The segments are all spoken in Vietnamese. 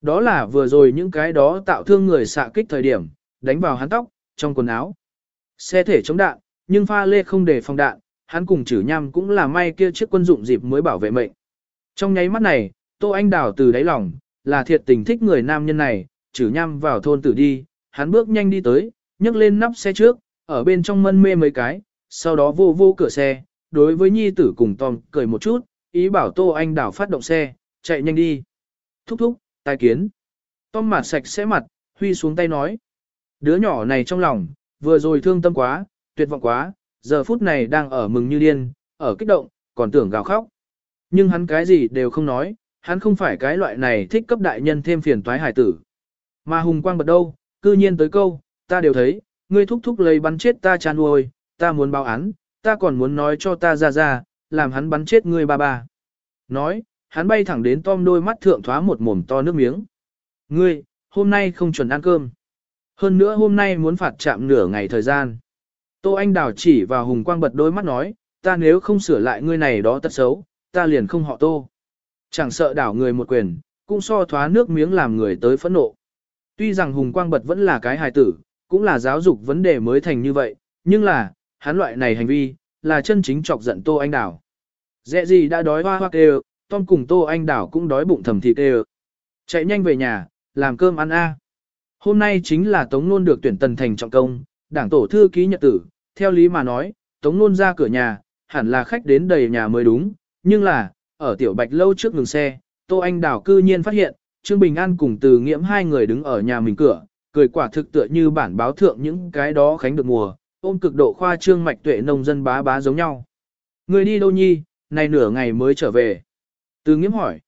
Đó là vừa rồi những cái đó tạo thương người xạ kích thời điểm, đánh vào hắn tóc, trong quần áo. Xe thể chống đạn, nhưng pha lê không để phòng đạn, hắn cùng chử nham cũng là may kia chiếc quân dụng dịp mới bảo vệ mệnh. Trong nháy mắt này, Tô Anh Đào từ đáy lòng, là thiệt tình thích người nam nhân này, chử nham vào thôn tử đi, hắn bước nhanh đi tới, nhấc lên nắp xe trước, ở bên trong mân mê mấy cái, sau đó vô vô cửa xe, đối với nhi tử cùng Tom cười một chút, ý bảo Tô Anh Đào phát động xe, chạy nhanh đi. Thúc thúc, tai kiến. Tom mặt sạch sẽ mặt, huy xuống tay nói. Đứa nhỏ này trong lòng, vừa rồi thương tâm quá, tuyệt vọng quá, giờ phút này đang ở mừng như điên, ở kích động, còn tưởng gào khóc. Nhưng hắn cái gì đều không nói, hắn không phải cái loại này thích cấp đại nhân thêm phiền toái hải tử. Mà hùng quang bật đâu, cư nhiên tới câu, ta đều thấy, ngươi thúc thúc lấy bắn chết ta chán nuôi, ta muốn báo án, ta còn muốn nói cho ta ra ra, làm hắn bắn chết ngươi ba ba. Nói, hắn bay thẳng đến Tom đôi mắt thượng thoá một mồm to nước miếng. Ngươi, hôm nay không chuẩn ăn cơm. Hơn nữa hôm nay muốn phạt chạm nửa ngày thời gian. Tô Anh Đào chỉ vào hùng quang bật đôi mắt nói, ta nếu không sửa lại ngươi này đó tất xấu, ta liền không họ tô. Chẳng sợ đảo người một quyền, cũng so thoá nước miếng làm người tới phẫn nộ. Tuy rằng hùng quang bật vẫn là cái hài tử, cũng là giáo dục vấn đề mới thành như vậy, nhưng là, hắn loại này hành vi, là chân chính chọc giận Tô Anh Đào. Dẹ gì đã đói hoa hoa kêu, Tom cùng Tô Anh đảo cũng đói bụng thầm thịt kêu. Chạy nhanh về nhà, làm cơm ăn a. Hôm nay chính là Tống Nôn được tuyển tần thành trọng công, đảng tổ thư ký nhật tử, theo lý mà nói, Tống Nôn ra cửa nhà, hẳn là khách đến đầy nhà mới đúng, nhưng là, ở tiểu bạch lâu trước ngừng xe, Tô Anh đảo cư nhiên phát hiện, Trương Bình An cùng từ nghiễm hai người đứng ở nhà mình cửa, cười quả thực tựa như bản báo thượng những cái đó khánh được mùa, ôm cực độ khoa trương mạch tuệ nông dân bá bá giống nhau. Người đi đâu nhi, này nửa ngày mới trở về. Từ nghiễm hỏi.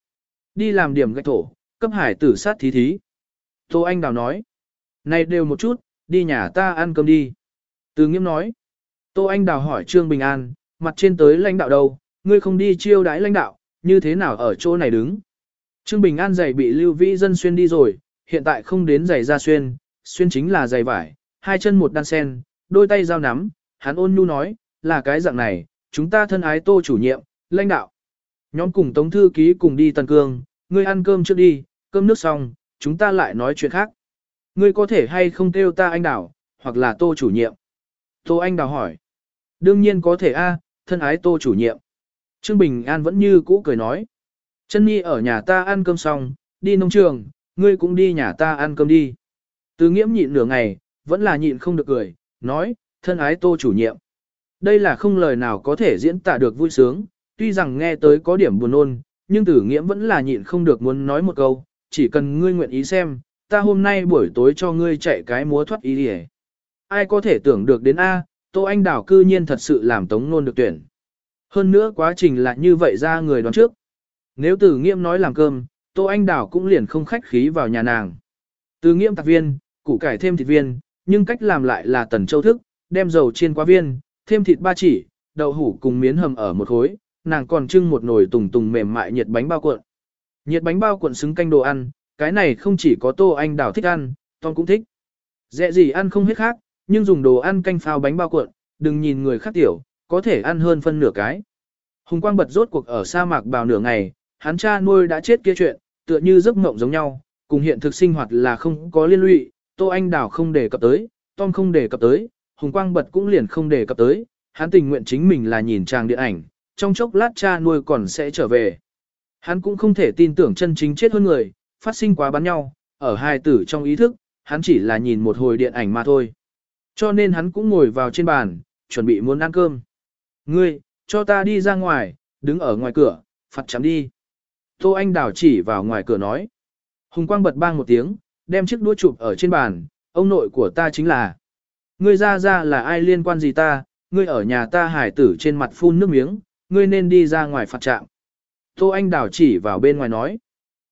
Đi làm điểm gạch thổ, cấp hải tử sát thí thí. Tô Anh Đào nói. Này đều một chút, đi nhà ta ăn cơm đi. Từ nghiễm nói. Tô Anh Đào hỏi Trương Bình An, mặt trên tới lãnh đạo đâu, ngươi không đi chiêu đãi lãnh đạo, như thế nào ở chỗ này đứng. Trương Bình An giày bị Lưu Vĩ Dân xuyên đi rồi, hiện tại không đến giày ra xuyên, xuyên chính là giày vải, hai chân một đan sen, đôi tay giao nắm, hắn ôn nhu nói, là cái dạng này, chúng ta thân ái tô chủ nhiệm, lãnh đạo. Nhóm cùng Tống Thư Ký cùng đi Tân Cương, ngươi ăn cơm trước đi, cơm nước xong, chúng ta lại nói chuyện khác. Ngươi có thể hay không kêu ta anh đảo, hoặc là tô chủ nhiệm. Tô anh đào hỏi. Đương nhiên có thể a, thân ái tô chủ nhiệm. Trương Bình An vẫn như cũ cười nói. Chân Nhi ở nhà ta ăn cơm xong, đi nông trường, ngươi cũng đi nhà ta ăn cơm đi. Từ nghiễm nhịn nửa ngày, vẫn là nhịn không được cười, nói, thân ái tô chủ nhiệm. Đây là không lời nào có thể diễn tả được vui sướng, tuy rằng nghe tới có điểm buồn ôn, nhưng tử nghiễm vẫn là nhịn không được muốn nói một câu, chỉ cần ngươi nguyện ý xem, ta hôm nay buổi tối cho ngươi chạy cái múa thoát ý đi Ai có thể tưởng được đến A, Tô Anh Đảo cư nhiên thật sự làm tống nôn được tuyển. Hơn nữa quá trình là như vậy ra người đoán trước. Nếu tử nghiễm nói làm cơm, Tô Anh Đảo cũng liền không khách khí vào nhà nàng. Từ nghiễm tạc viên, củ cải thêm thịt viên, nhưng cách làm lại là tần châu thức, đem dầu chiên qua viên, thêm thịt ba chỉ, đậu hủ cùng miến hầm ở một khối, nàng còn trưng một nồi tùng tùng mềm mại nhiệt bánh bao cuộn. Nhiệt bánh bao cuộn xứng canh đồ ăn, cái này không chỉ có Tô Anh Đào thích ăn, Tom cũng thích. Dẹ gì ăn không hết khác, nhưng dùng đồ ăn canh phao bánh bao cuộn, đừng nhìn người khác tiểu, có thể ăn hơn phân nửa cái. Hùng Quang bật rốt cuộc ở sa mạc bào nửa ngày, hắn cha nuôi đã chết kia chuyện, tựa như giấc mộng giống nhau, cùng hiện thực sinh hoạt là không có liên lụy, Tô Anh Đào không đề cập tới, Tom không đề cập tới, Hùng Quang bật cũng liền không đề cập tới, hắn tình nguyện chính mình là nhìn trang điện ảnh, trong chốc lát cha nuôi còn sẽ trở về. Hắn cũng không thể tin tưởng chân chính chết hơn người, phát sinh quá bắn nhau, ở hai tử trong ý thức, hắn chỉ là nhìn một hồi điện ảnh mà thôi. Cho nên hắn cũng ngồi vào trên bàn, chuẩn bị muốn ăn cơm. Ngươi, cho ta đi ra ngoài, đứng ở ngoài cửa, phạt chấm đi. Tô Anh Đào chỉ vào ngoài cửa nói. Hùng Quang bật bang một tiếng, đem chiếc đũa chụp ở trên bàn, ông nội của ta chính là. Ngươi ra ra là ai liên quan gì ta, ngươi ở nhà ta hải tử trên mặt phun nước miếng, ngươi nên đi ra ngoài phạt trạm. Tô Anh Đào chỉ vào bên ngoài nói.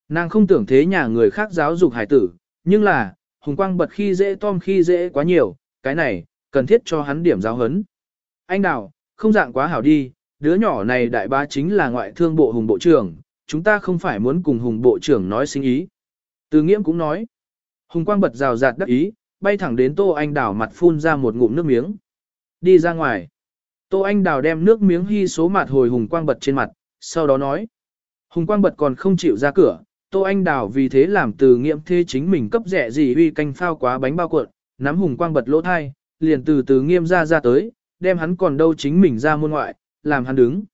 Nàng không tưởng thế nhà người khác giáo dục hải tử, nhưng là, Hùng Quang bật khi dễ tom khi dễ quá nhiều, cái này, cần thiết cho hắn điểm giáo hấn. Anh Đào, không dạng quá hảo đi, đứa nhỏ này đại bá chính là ngoại thương bộ Hùng Bộ trưởng, chúng ta không phải muốn cùng Hùng Bộ trưởng nói sinh ý. Từ nghiễm cũng nói. Hùng Quang bật rào rạt đắc ý, bay thẳng đến Tô Anh Đào mặt phun ra một ngụm nước miếng. Đi ra ngoài. Tô Anh Đào đem nước miếng hy số mặt hồi Hùng Quang bật trên mặt, sau đó nói. Hùng Quang bật còn không chịu ra cửa, Tô Anh Đào vì thế làm từ nghiệm thế chính mình cấp rẻ gì huy canh phao quá bánh bao cuộn, nắm hùng quang bật lỗ thai, liền từ từ nghiêm ra ra tới, đem hắn còn đâu chính mình ra môn ngoại, làm hắn đứng.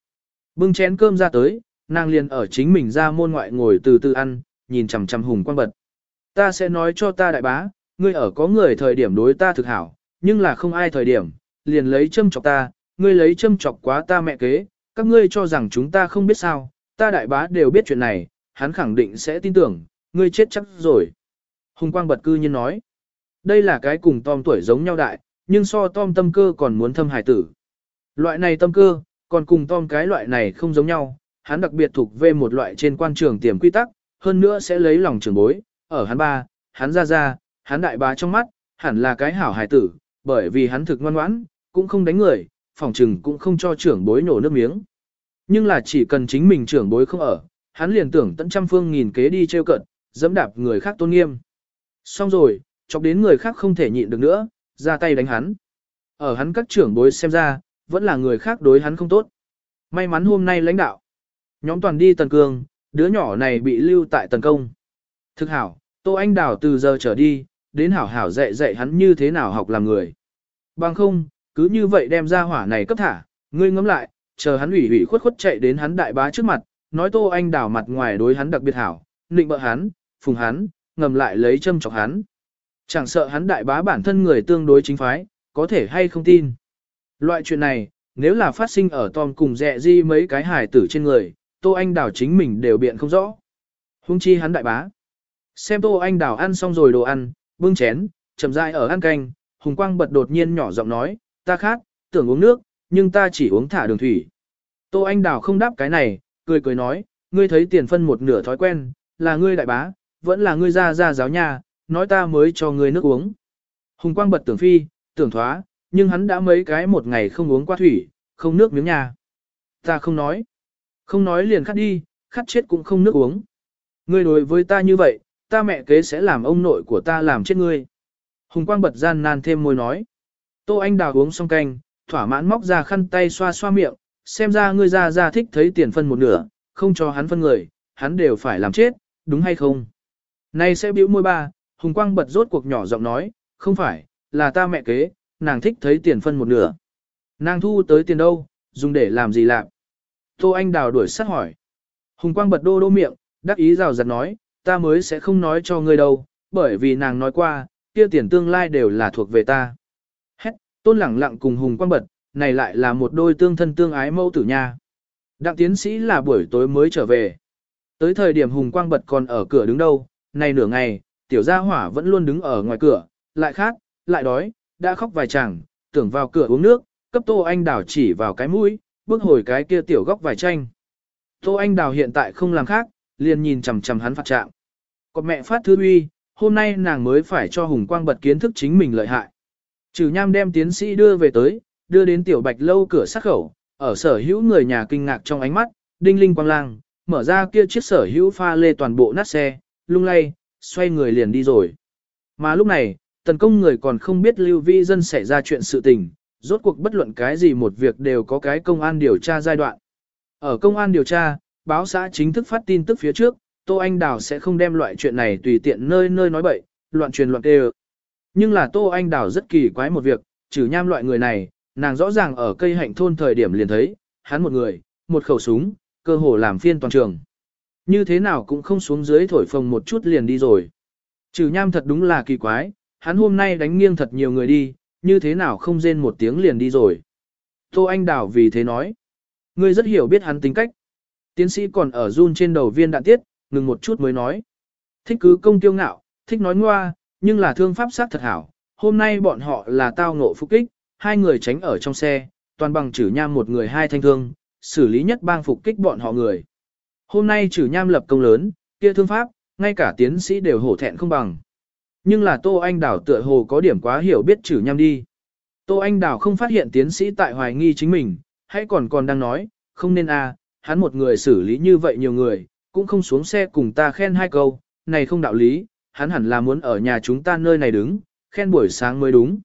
Bưng chén cơm ra tới, nàng liền ở chính mình ra môn ngoại ngồi từ từ ăn, nhìn chằm chằm hùng quang bật. Ta sẽ nói cho ta đại bá, ngươi ở có người thời điểm đối ta thực hảo, nhưng là không ai thời điểm, liền lấy châm chọc ta, ngươi lấy châm chọc quá ta mẹ kế, các ngươi cho rằng chúng ta không biết sao, ta đại bá đều biết chuyện này, hắn khẳng định sẽ tin tưởng, ngươi chết chắc rồi. Hùng quang bật cư nhiên nói, đây là cái cùng Tom tuổi giống nhau đại, nhưng so Tom tâm cơ còn muốn thâm hải tử. Loại này tâm cơ, còn cùng Tom cái loại này không giống nhau, hắn đặc biệt thuộc về một loại trên quan trường tiềm quy tắc, hơn nữa sẽ lấy lòng trường bối, ở hắn ba, hắn ra ra, hắn đại bá trong mắt, hẳn là cái hảo hải tử, bởi vì hắn thực ngoan ngoãn, cũng không đánh người, phòng trừng cũng không cho trưởng bối nổ nước miếng. Nhưng là chỉ cần chính mình trưởng bối không ở, hắn liền tưởng tận trăm phương nghìn kế đi trêu cận, dẫm đạp người khác tôn nghiêm. Xong rồi, chọc đến người khác không thể nhịn được nữa, ra tay đánh hắn. Ở hắn các trưởng bối xem ra, vẫn là người khác đối hắn không tốt. May mắn hôm nay lãnh đạo. Nhóm toàn đi tần cương, đứa nhỏ này bị lưu tại tần công. Thực hảo, Tô Anh Đào từ giờ trở đi, đến hảo hảo dạy dạy hắn như thế nào học làm người. Bằng không, cứ như vậy đem ra hỏa này cấp thả, ngươi ngẫm lại, chờ hắn ủy ủy khuất khuất chạy đến hắn đại bá trước mặt, nói Tô Anh Đào mặt ngoài đối hắn đặc biệt hảo, nịnh bợ hắn, phùng hắn, ngầm lại lấy châm chọc hắn. Chẳng sợ hắn đại bá bản thân người tương đối chính phái, có thể hay không tin. Loại chuyện này, nếu là phát sinh ở Tom cùng dẹ di mấy cái hài tử trên người, Tô Anh Đào chính mình đều biện không rõ. Hung chi hắn đại bá. Xem Tô Anh Đào ăn xong rồi đồ ăn, bưng chén, chậm rãi ở ăn canh, Hùng Quang bật đột nhiên nhỏ giọng nói, ta khát, tưởng uống nước, nhưng ta chỉ uống thả đường thủy. Tô Anh Đào không đáp cái này, cười cười nói, ngươi thấy tiền phân một nửa thói quen, là ngươi đại bá, vẫn là ngươi ra ra giáo nhà, nói ta mới cho ngươi nước uống. Hùng Quang bật tưởng phi, tưởng thoá, nhưng hắn đã mấy cái một ngày không uống qua thủy, không nước miếng nhà. Ta không nói. Không nói liền khát đi, khát chết cũng không nước uống. Ngươi đối với ta như vậy, ta mẹ kế sẽ làm ông nội của ta làm chết ngươi. Hùng Quang bật gian nan thêm môi nói. Tô Anh Đào uống xong canh, thỏa mãn móc ra khăn tay xoa xoa miệng, xem ra ngươi ra ra thích thấy tiền phân một nửa, không cho hắn phân người, hắn đều phải làm chết, đúng hay không? Này sẽ biểu môi ba, Hùng Quang bật rốt cuộc nhỏ giọng nói, không phải, là ta mẹ kế, nàng thích thấy tiền phân một nửa. Nàng thu tới tiền đâu, dùng để làm gì làm? Tô Anh Đào đuổi sát hỏi. Hùng Quang bật đô đô miệng, đắc ý rào rạt nói, ta mới sẽ không nói cho ngươi đâu, bởi vì nàng nói qua, kia tiền tương lai đều là thuộc về ta. Tôn lẳng lặng cùng Hùng Quang bật, này lại là một đôi tương thân tương ái mẫu tử nha. Đặng tiến sĩ là buổi tối mới trở về. Tới thời điểm Hùng Quang bật còn ở cửa đứng đâu, này nửa ngày, tiểu gia hỏa vẫn luôn đứng ở ngoài cửa, lại khát, lại đói, đã khóc vài chàng, tưởng vào cửa uống nước, cấp Tô Anh Đào chỉ vào cái mũi, bước hồi cái kia tiểu góc vài tranh. Tô Anh Đào hiện tại không làm khác, liền nhìn chằm chằm hắn phạt trạng. Còn mẹ phát thư uy, hôm nay nàng mới phải cho Hùng Quang bật kiến thức chính mình lợi hại. Trừ nham đem tiến sĩ đưa về tới, đưa đến tiểu bạch lâu cửa sát khẩu, ở sở hữu người nhà kinh ngạc trong ánh mắt, đinh linh quang lang, mở ra kia chiếc sở hữu pha lê toàn bộ nát xe, lung lay, xoay người liền đi rồi. Mà lúc này, tấn công người còn không biết lưu vi dân xảy ra chuyện sự tình, rốt cuộc bất luận cái gì một việc đều có cái công an điều tra giai đoạn. Ở công an điều tra, báo xã chính thức phát tin tức phía trước, Tô Anh Đào sẽ không đem loại chuyện này tùy tiện nơi nơi nói bậy, loạn truyền loạn đều. Nhưng là Tô Anh Đào rất kỳ quái một việc, trừ nham loại người này, nàng rõ ràng ở cây hạnh thôn thời điểm liền thấy, hắn một người, một khẩu súng, cơ hồ làm phiên toàn trường. Như thế nào cũng không xuống dưới thổi phồng một chút liền đi rồi. Trừ nham thật đúng là kỳ quái, hắn hôm nay đánh nghiêng thật nhiều người đi, như thế nào không rên một tiếng liền đi rồi. Tô Anh Đào vì thế nói, ngươi rất hiểu biết hắn tính cách. Tiến sĩ còn ở run trên đầu viên đạn tiết, ngừng một chút mới nói. Thích cứ công tiêu ngạo, thích nói ngoa, nhưng là thương pháp sát thật hảo. Hôm nay bọn họ là tao ngộ phục kích, hai người tránh ở trong xe, toàn bằng chử nham một người hai thanh thương, xử lý nhất bang phục kích bọn họ người. Hôm nay chử nham lập công lớn, kia thương pháp, ngay cả tiến sĩ đều hổ thẹn không bằng. Nhưng là Tô Anh Đảo tựa hồ có điểm quá hiểu biết chử nham đi. Tô Anh Đảo không phát hiện tiến sĩ tại hoài nghi chính mình, hay còn còn đang nói, không nên à, hắn một người xử lý như vậy nhiều người, cũng không xuống xe cùng ta khen hai câu, này không đạo lý, hắn hẳn là muốn ở nhà chúng ta nơi này đứng, khen buổi sáng mới đúng.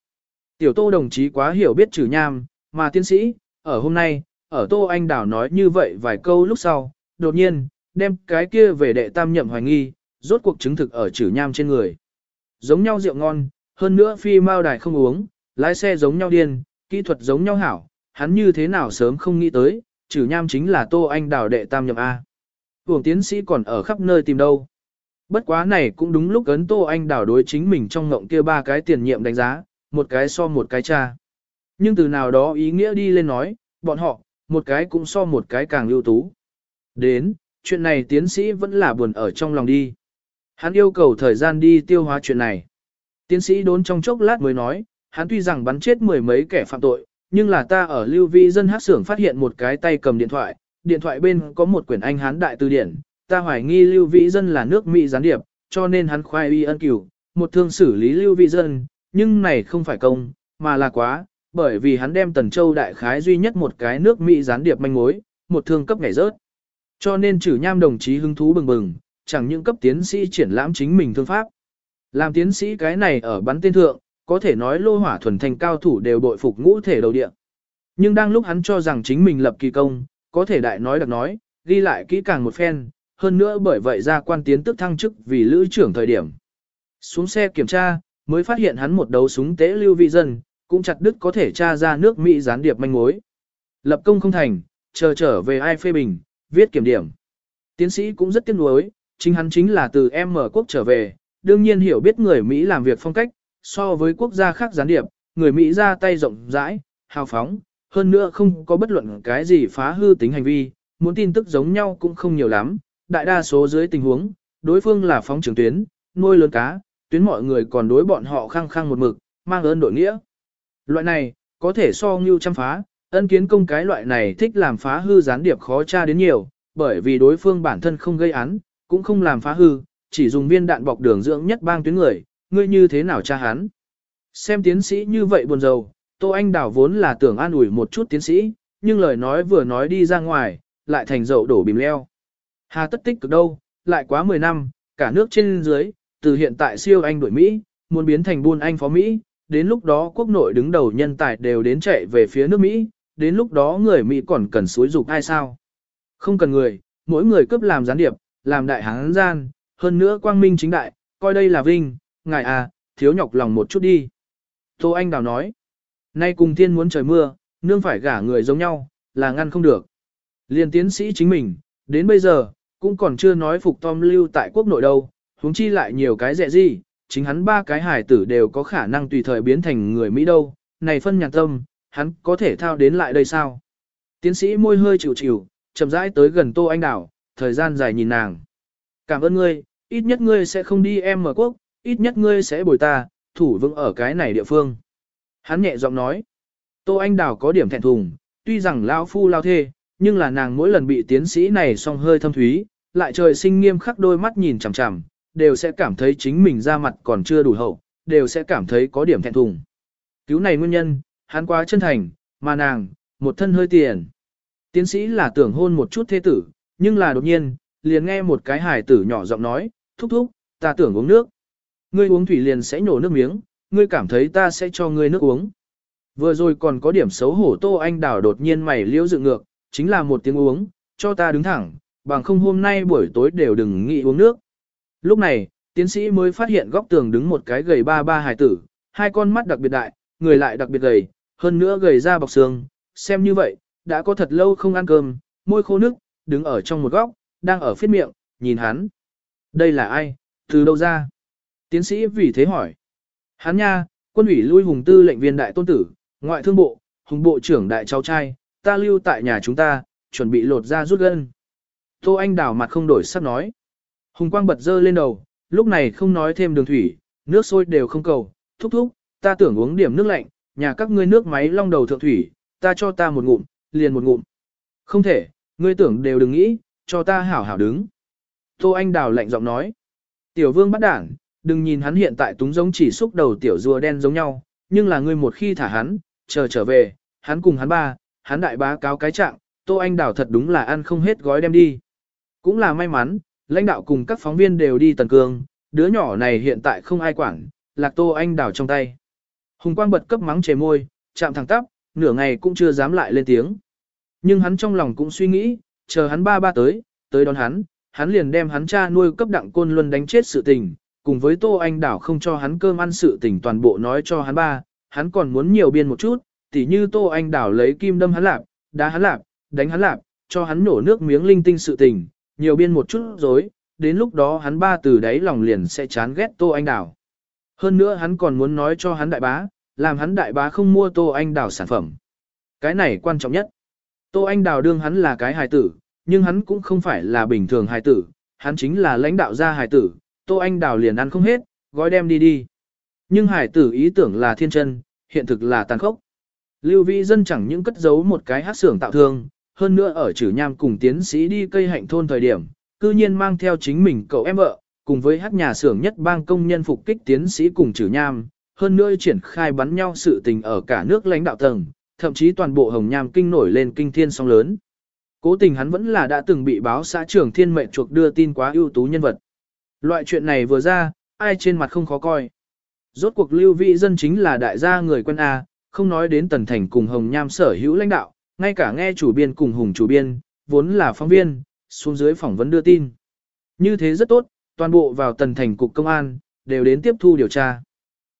Tiểu Tô đồng chí quá hiểu biết trừ nham, mà tiến sĩ, ở hôm nay, ở Tô Anh Đảo nói như vậy vài câu lúc sau, đột nhiên, đem cái kia về đệ tam nhậm hoài nghi, rốt cuộc chứng thực ở trừ nham trên người. Giống nhau rượu ngon, hơn nữa phi mao đài không uống, lái xe giống nhau điên, kỹ thuật giống nhau hảo, hắn như thế nào sớm không nghĩ tới, trừ nham chính là Tô Anh Đào đệ tam nhậm A. Hưởng tiến sĩ còn ở khắp nơi tìm đâu. Bất quá này cũng đúng lúc ấn Tô Anh đảo đối chính mình trong ngộng kia ba cái tiền nhiệm đánh giá, một cái so một cái cha. Nhưng từ nào đó ý nghĩa đi lên nói, bọn họ, một cái cũng so một cái càng ưu tú. Đến, chuyện này tiến sĩ vẫn là buồn ở trong lòng đi. Hắn yêu cầu thời gian đi tiêu hóa chuyện này. Tiến sĩ đốn trong chốc lát mới nói, hắn tuy rằng bắn chết mười mấy kẻ phạm tội, nhưng là ta ở lưu vi dân hát xưởng phát hiện một cái tay cầm điện thoại, điện thoại bên có một quyển Anh Hán đại từ điển, ta hoài nghi lưu vĩ dân là nước Mỹ gián điệp, cho nên hắn khoai y ân cửu, một thương xử lý lưu vĩ dân, nhưng này không phải công, mà là quá, bởi vì hắn đem Tần Châu đại khái duy nhất một cái nước Mỹ gián điệp manh mối, một thương cấp ngày rớt. Cho nên chử nham đồng chí hứng thú bừng bừng, chẳng những cấp tiến sĩ triển lãm chính mình thương pháp. Làm tiến sĩ cái này ở bắn tên thượng, có thể nói lô hỏa thuần thành cao thủ đều bội phục ngũ thể đầu địa. Nhưng đang lúc hắn cho rằng chính mình lập kỳ công, có thể đại nói đặc nói, ghi lại kỹ càng một phen, hơn nữa bởi vậy ra quan tiến tức thăng chức vì lữ trưởng thời điểm. Xuống xe kiểm tra, mới phát hiện hắn một đấu súng tế lưu vị dân, cũng chặt đứt có thể tra ra nước Mỹ gián điệp manh mối. Lập công không thành, chờ trở về ai phê bình, viết kiểm điểm. Tiến sĩ cũng rất tiếc nuối, chính hắn chính là từ M quốc trở về, đương nhiên hiểu biết người Mỹ làm việc phong cách, so với quốc gia khác gián điệp, người Mỹ ra tay rộng rãi, hào phóng, hơn nữa không có bất luận cái gì phá hư tính hành vi, muốn tin tức giống nhau cũng không nhiều lắm, đại đa số dưới tình huống, đối phương là phóng trường tuyến, nuôi lớn cá, tuyến mọi người còn đối bọn họ khăng khăng một mực, mang ơn đội nghĩa. Loại này, có thể so ngưu chăm phá, ân kiến công cái loại này thích làm phá hư gián điệp khó tra đến nhiều, bởi vì đối phương bản thân không gây án, cũng không làm phá hư, chỉ dùng viên đạn bọc đường dưỡng nhất bang tuyến người, ngươi như thế nào tra hắn. Xem tiến sĩ như vậy buồn rầu, Tô Anh Đào vốn là tưởng an ủi một chút tiến sĩ, nhưng lời nói vừa nói đi ra ngoài, lại thành dậu đổ bìm leo. Hà tất tích cực đâu, lại quá 10 năm, cả nước trên dưới, từ hiện tại siêu Anh đuổi Mỹ, muốn biến thành buôn Anh phó Mỹ, đến lúc đó quốc nội đứng đầu nhân tài đều đến chạy về phía nước Mỹ, đến lúc đó người Mỹ còn cần suối dục ai sao. Không cần người, mỗi người cướp làm gián điệp, làm đại hán gian, hơn nữa quang minh chính đại, coi đây là vinh, ngài à, thiếu nhọc lòng một chút đi. Tô Anh Đào nói, nay cùng thiên muốn trời mưa, nương phải gả người giống nhau, là ngăn không được. Liên tiến sĩ chính mình, đến bây giờ, cũng còn chưa nói phục Tom lưu tại quốc nội đâu, huống chi lại nhiều cái dẹ gì, chính hắn ba cái hải tử đều có khả năng tùy thời biến thành người Mỹ đâu, này phân nhàn tâm, hắn có thể thao đến lại đây sao? Tiến sĩ môi hơi chịu chịu, chậm rãi tới gần Tô Anh Đảo, thời gian dài nhìn nàng. Cảm ơn ngươi, ít nhất ngươi sẽ không đi em mở quốc, ít nhất ngươi sẽ bồi ta, thủ vững ở cái này địa phương. Hắn nhẹ giọng nói, Tô Anh đảo có điểm thẹn thùng, tuy rằng lão phu lao thê, nhưng là nàng mỗi lần bị tiến sĩ này song hơi thâm thúy, lại trời sinh nghiêm khắc đôi mắt nhìn chằm chằm, đều sẽ cảm thấy chính mình ra mặt còn chưa đủ hậu, đều sẽ cảm thấy có điểm thẹn thùng. Cứu này nguyên nhân, hắn quá chân thành, mà nàng, một thân hơi tiền. Tiến sĩ là tưởng hôn một chút thế tử, nhưng là đột nhiên, liền nghe một cái hài tử nhỏ giọng nói, thúc thúc, ta tưởng uống nước. Ngươi uống thủy liền sẽ nhổ nước miếng, ngươi cảm thấy ta sẽ cho ngươi nước uống. Vừa rồi còn có điểm xấu hổ Tô Anh Đào đột nhiên mày liễu dựng ngược, chính là một tiếng uống, cho ta đứng thẳng, bằng không hôm nay buổi tối đều đừng nghĩ uống nước. Lúc này, tiến sĩ mới phát hiện góc tường đứng một cái gầy ba ba hài tử, hai con mắt đặc biệt đại, người lại đặc biệt gầy, hơn nữa gầy ra bọc xương, xem như vậy, đã có thật lâu không ăn cơm, môi khô nước, đứng ở trong một góc, đang ở phiết miệng, nhìn hắn. Đây là ai, từ đâu ra? Tiến sĩ vì thế hỏi. Hắn nha, quân ủy lui hùng tư lệnh viên đại tôn tử, ngoại thương bộ, hùng bộ trưởng đại cháu trai, ta lưu tại nhà chúng ta, chuẩn bị lột ra rút gân. Tô Anh đảo mặt không đổi sắc nói. Hùng quang bật dơ lên đầu, lúc này không nói thêm đường thủy, nước sôi đều không cầu, thúc thúc, ta tưởng uống điểm nước lạnh, nhà các ngươi nước máy long đầu thượng thủy, ta cho ta một ngụm, liền một ngụm. Không thể, ngươi tưởng đều đừng nghĩ, cho ta hảo hảo đứng. Tô Anh Đào lạnh giọng nói. Tiểu vương bắt đảng, đừng nhìn hắn hiện tại túng giống chỉ xúc đầu tiểu rùa đen giống nhau, nhưng là ngươi một khi thả hắn, chờ trở về, hắn cùng hắn ba, hắn đại bá cáo cái trạng, Tô Anh Đào thật đúng là ăn không hết gói đem đi. Cũng là may mắn, lãnh đạo cùng các phóng viên đều đi tần cương, đứa nhỏ này hiện tại không ai quản, lạc Tô Anh Đào trong tay. Hùng quang bật cấp mắng chề môi, chạm thẳng tắp, nửa ngày cũng chưa dám lại lên tiếng. Nhưng hắn trong lòng cũng suy nghĩ, chờ hắn ba ba tới, tới đón hắn, hắn liền đem hắn cha nuôi cấp đặng côn luân đánh chết sự tình, cùng với Tô Anh Đảo không cho hắn cơm ăn sự tình toàn bộ nói cho hắn ba, hắn còn muốn nhiều biên một chút, tỉ như Tô Anh Đảo lấy kim đâm hắn lạp, đá hắn lạp, đánh hắn lạp, cho hắn nổ nước miếng linh tinh sự tình, nhiều biên một chút dối, đến lúc đó hắn ba từ đấy lòng liền sẽ chán ghét Tô Anh Đảo. Hơn nữa hắn còn muốn nói cho hắn đại bá, làm hắn đại bá không mua Tô Anh Đảo sản phẩm. Cái này quan trọng nhất. Tô Anh Đào đương hắn là cái hài tử, nhưng hắn cũng không phải là bình thường hài tử, hắn chính là lãnh đạo gia hài tử, Tô Anh Đào liền ăn không hết, gói đem đi đi. Nhưng hài tử ý tưởng là thiên chân, hiện thực là tàn khốc. Lưu Vĩ Dân chẳng những cất giấu một cái hát xưởng tạo thương, hơn nữa ở chử nham cùng tiến sĩ đi cây hạnh thôn thời điểm, cư nhiên mang theo chính mình cậu em vợ, cùng với hát nhà xưởng nhất bang công nhân phục kích tiến sĩ cùng chử nham, hơn nữa triển khai bắn nhau sự tình ở cả nước lãnh đạo tầng, thậm chí toàn bộ hồng nham kinh nổi lên kinh thiên sóng lớn. Cố tình hắn vẫn là đã từng bị báo xã trưởng thiên mệnh chuộc đưa tin quá ưu tú nhân vật. Loại chuyện này vừa ra, ai trên mặt không khó coi. Rốt cuộc lưu vị dân chính là đại gia người quân A, không nói đến tần thành cùng hồng nham sở hữu lãnh đạo, ngay cả nghe chủ biên cùng hùng chủ biên, vốn là phóng viên, xuống dưới phỏng vấn đưa tin. Như thế rất tốt, toàn bộ vào tần thành cục công an, đều đến tiếp thu điều tra.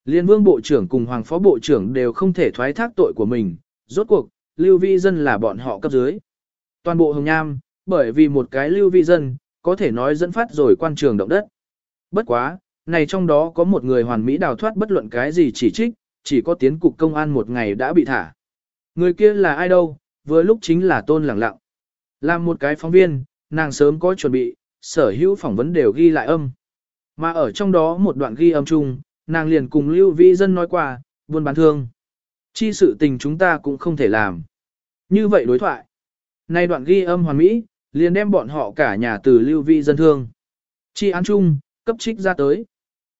Liên vương bộ trưởng cùng hoàng phó bộ trưởng đều không thể thoái thác tội của mình, rốt cuộc, lưu vi dân là bọn họ cấp dưới. Toàn bộ hồng nham, bởi vì một cái lưu vi dân, có thể nói dẫn phát rồi quan trường động đất. Bất quá, này trong đó có một người hoàn mỹ đào thoát bất luận cái gì chỉ trích, chỉ có tiến cục công an một ngày đã bị thả. Người kia là ai đâu, vừa lúc chính là tôn lẳng lặng. Làm một cái phóng viên, nàng sớm có chuẩn bị, sở hữu phỏng vấn đều ghi lại âm. Mà ở trong đó một đoạn ghi âm chung, nàng liền cùng lưu vi dân nói qua, buôn bán thương. Chi sự tình chúng ta cũng không thể làm. Như vậy đối thoại. Nay đoạn ghi âm hoàn mỹ, liền đem bọn họ cả nhà từ lưu vi dân thương. Chi án chung, cấp trích ra tới.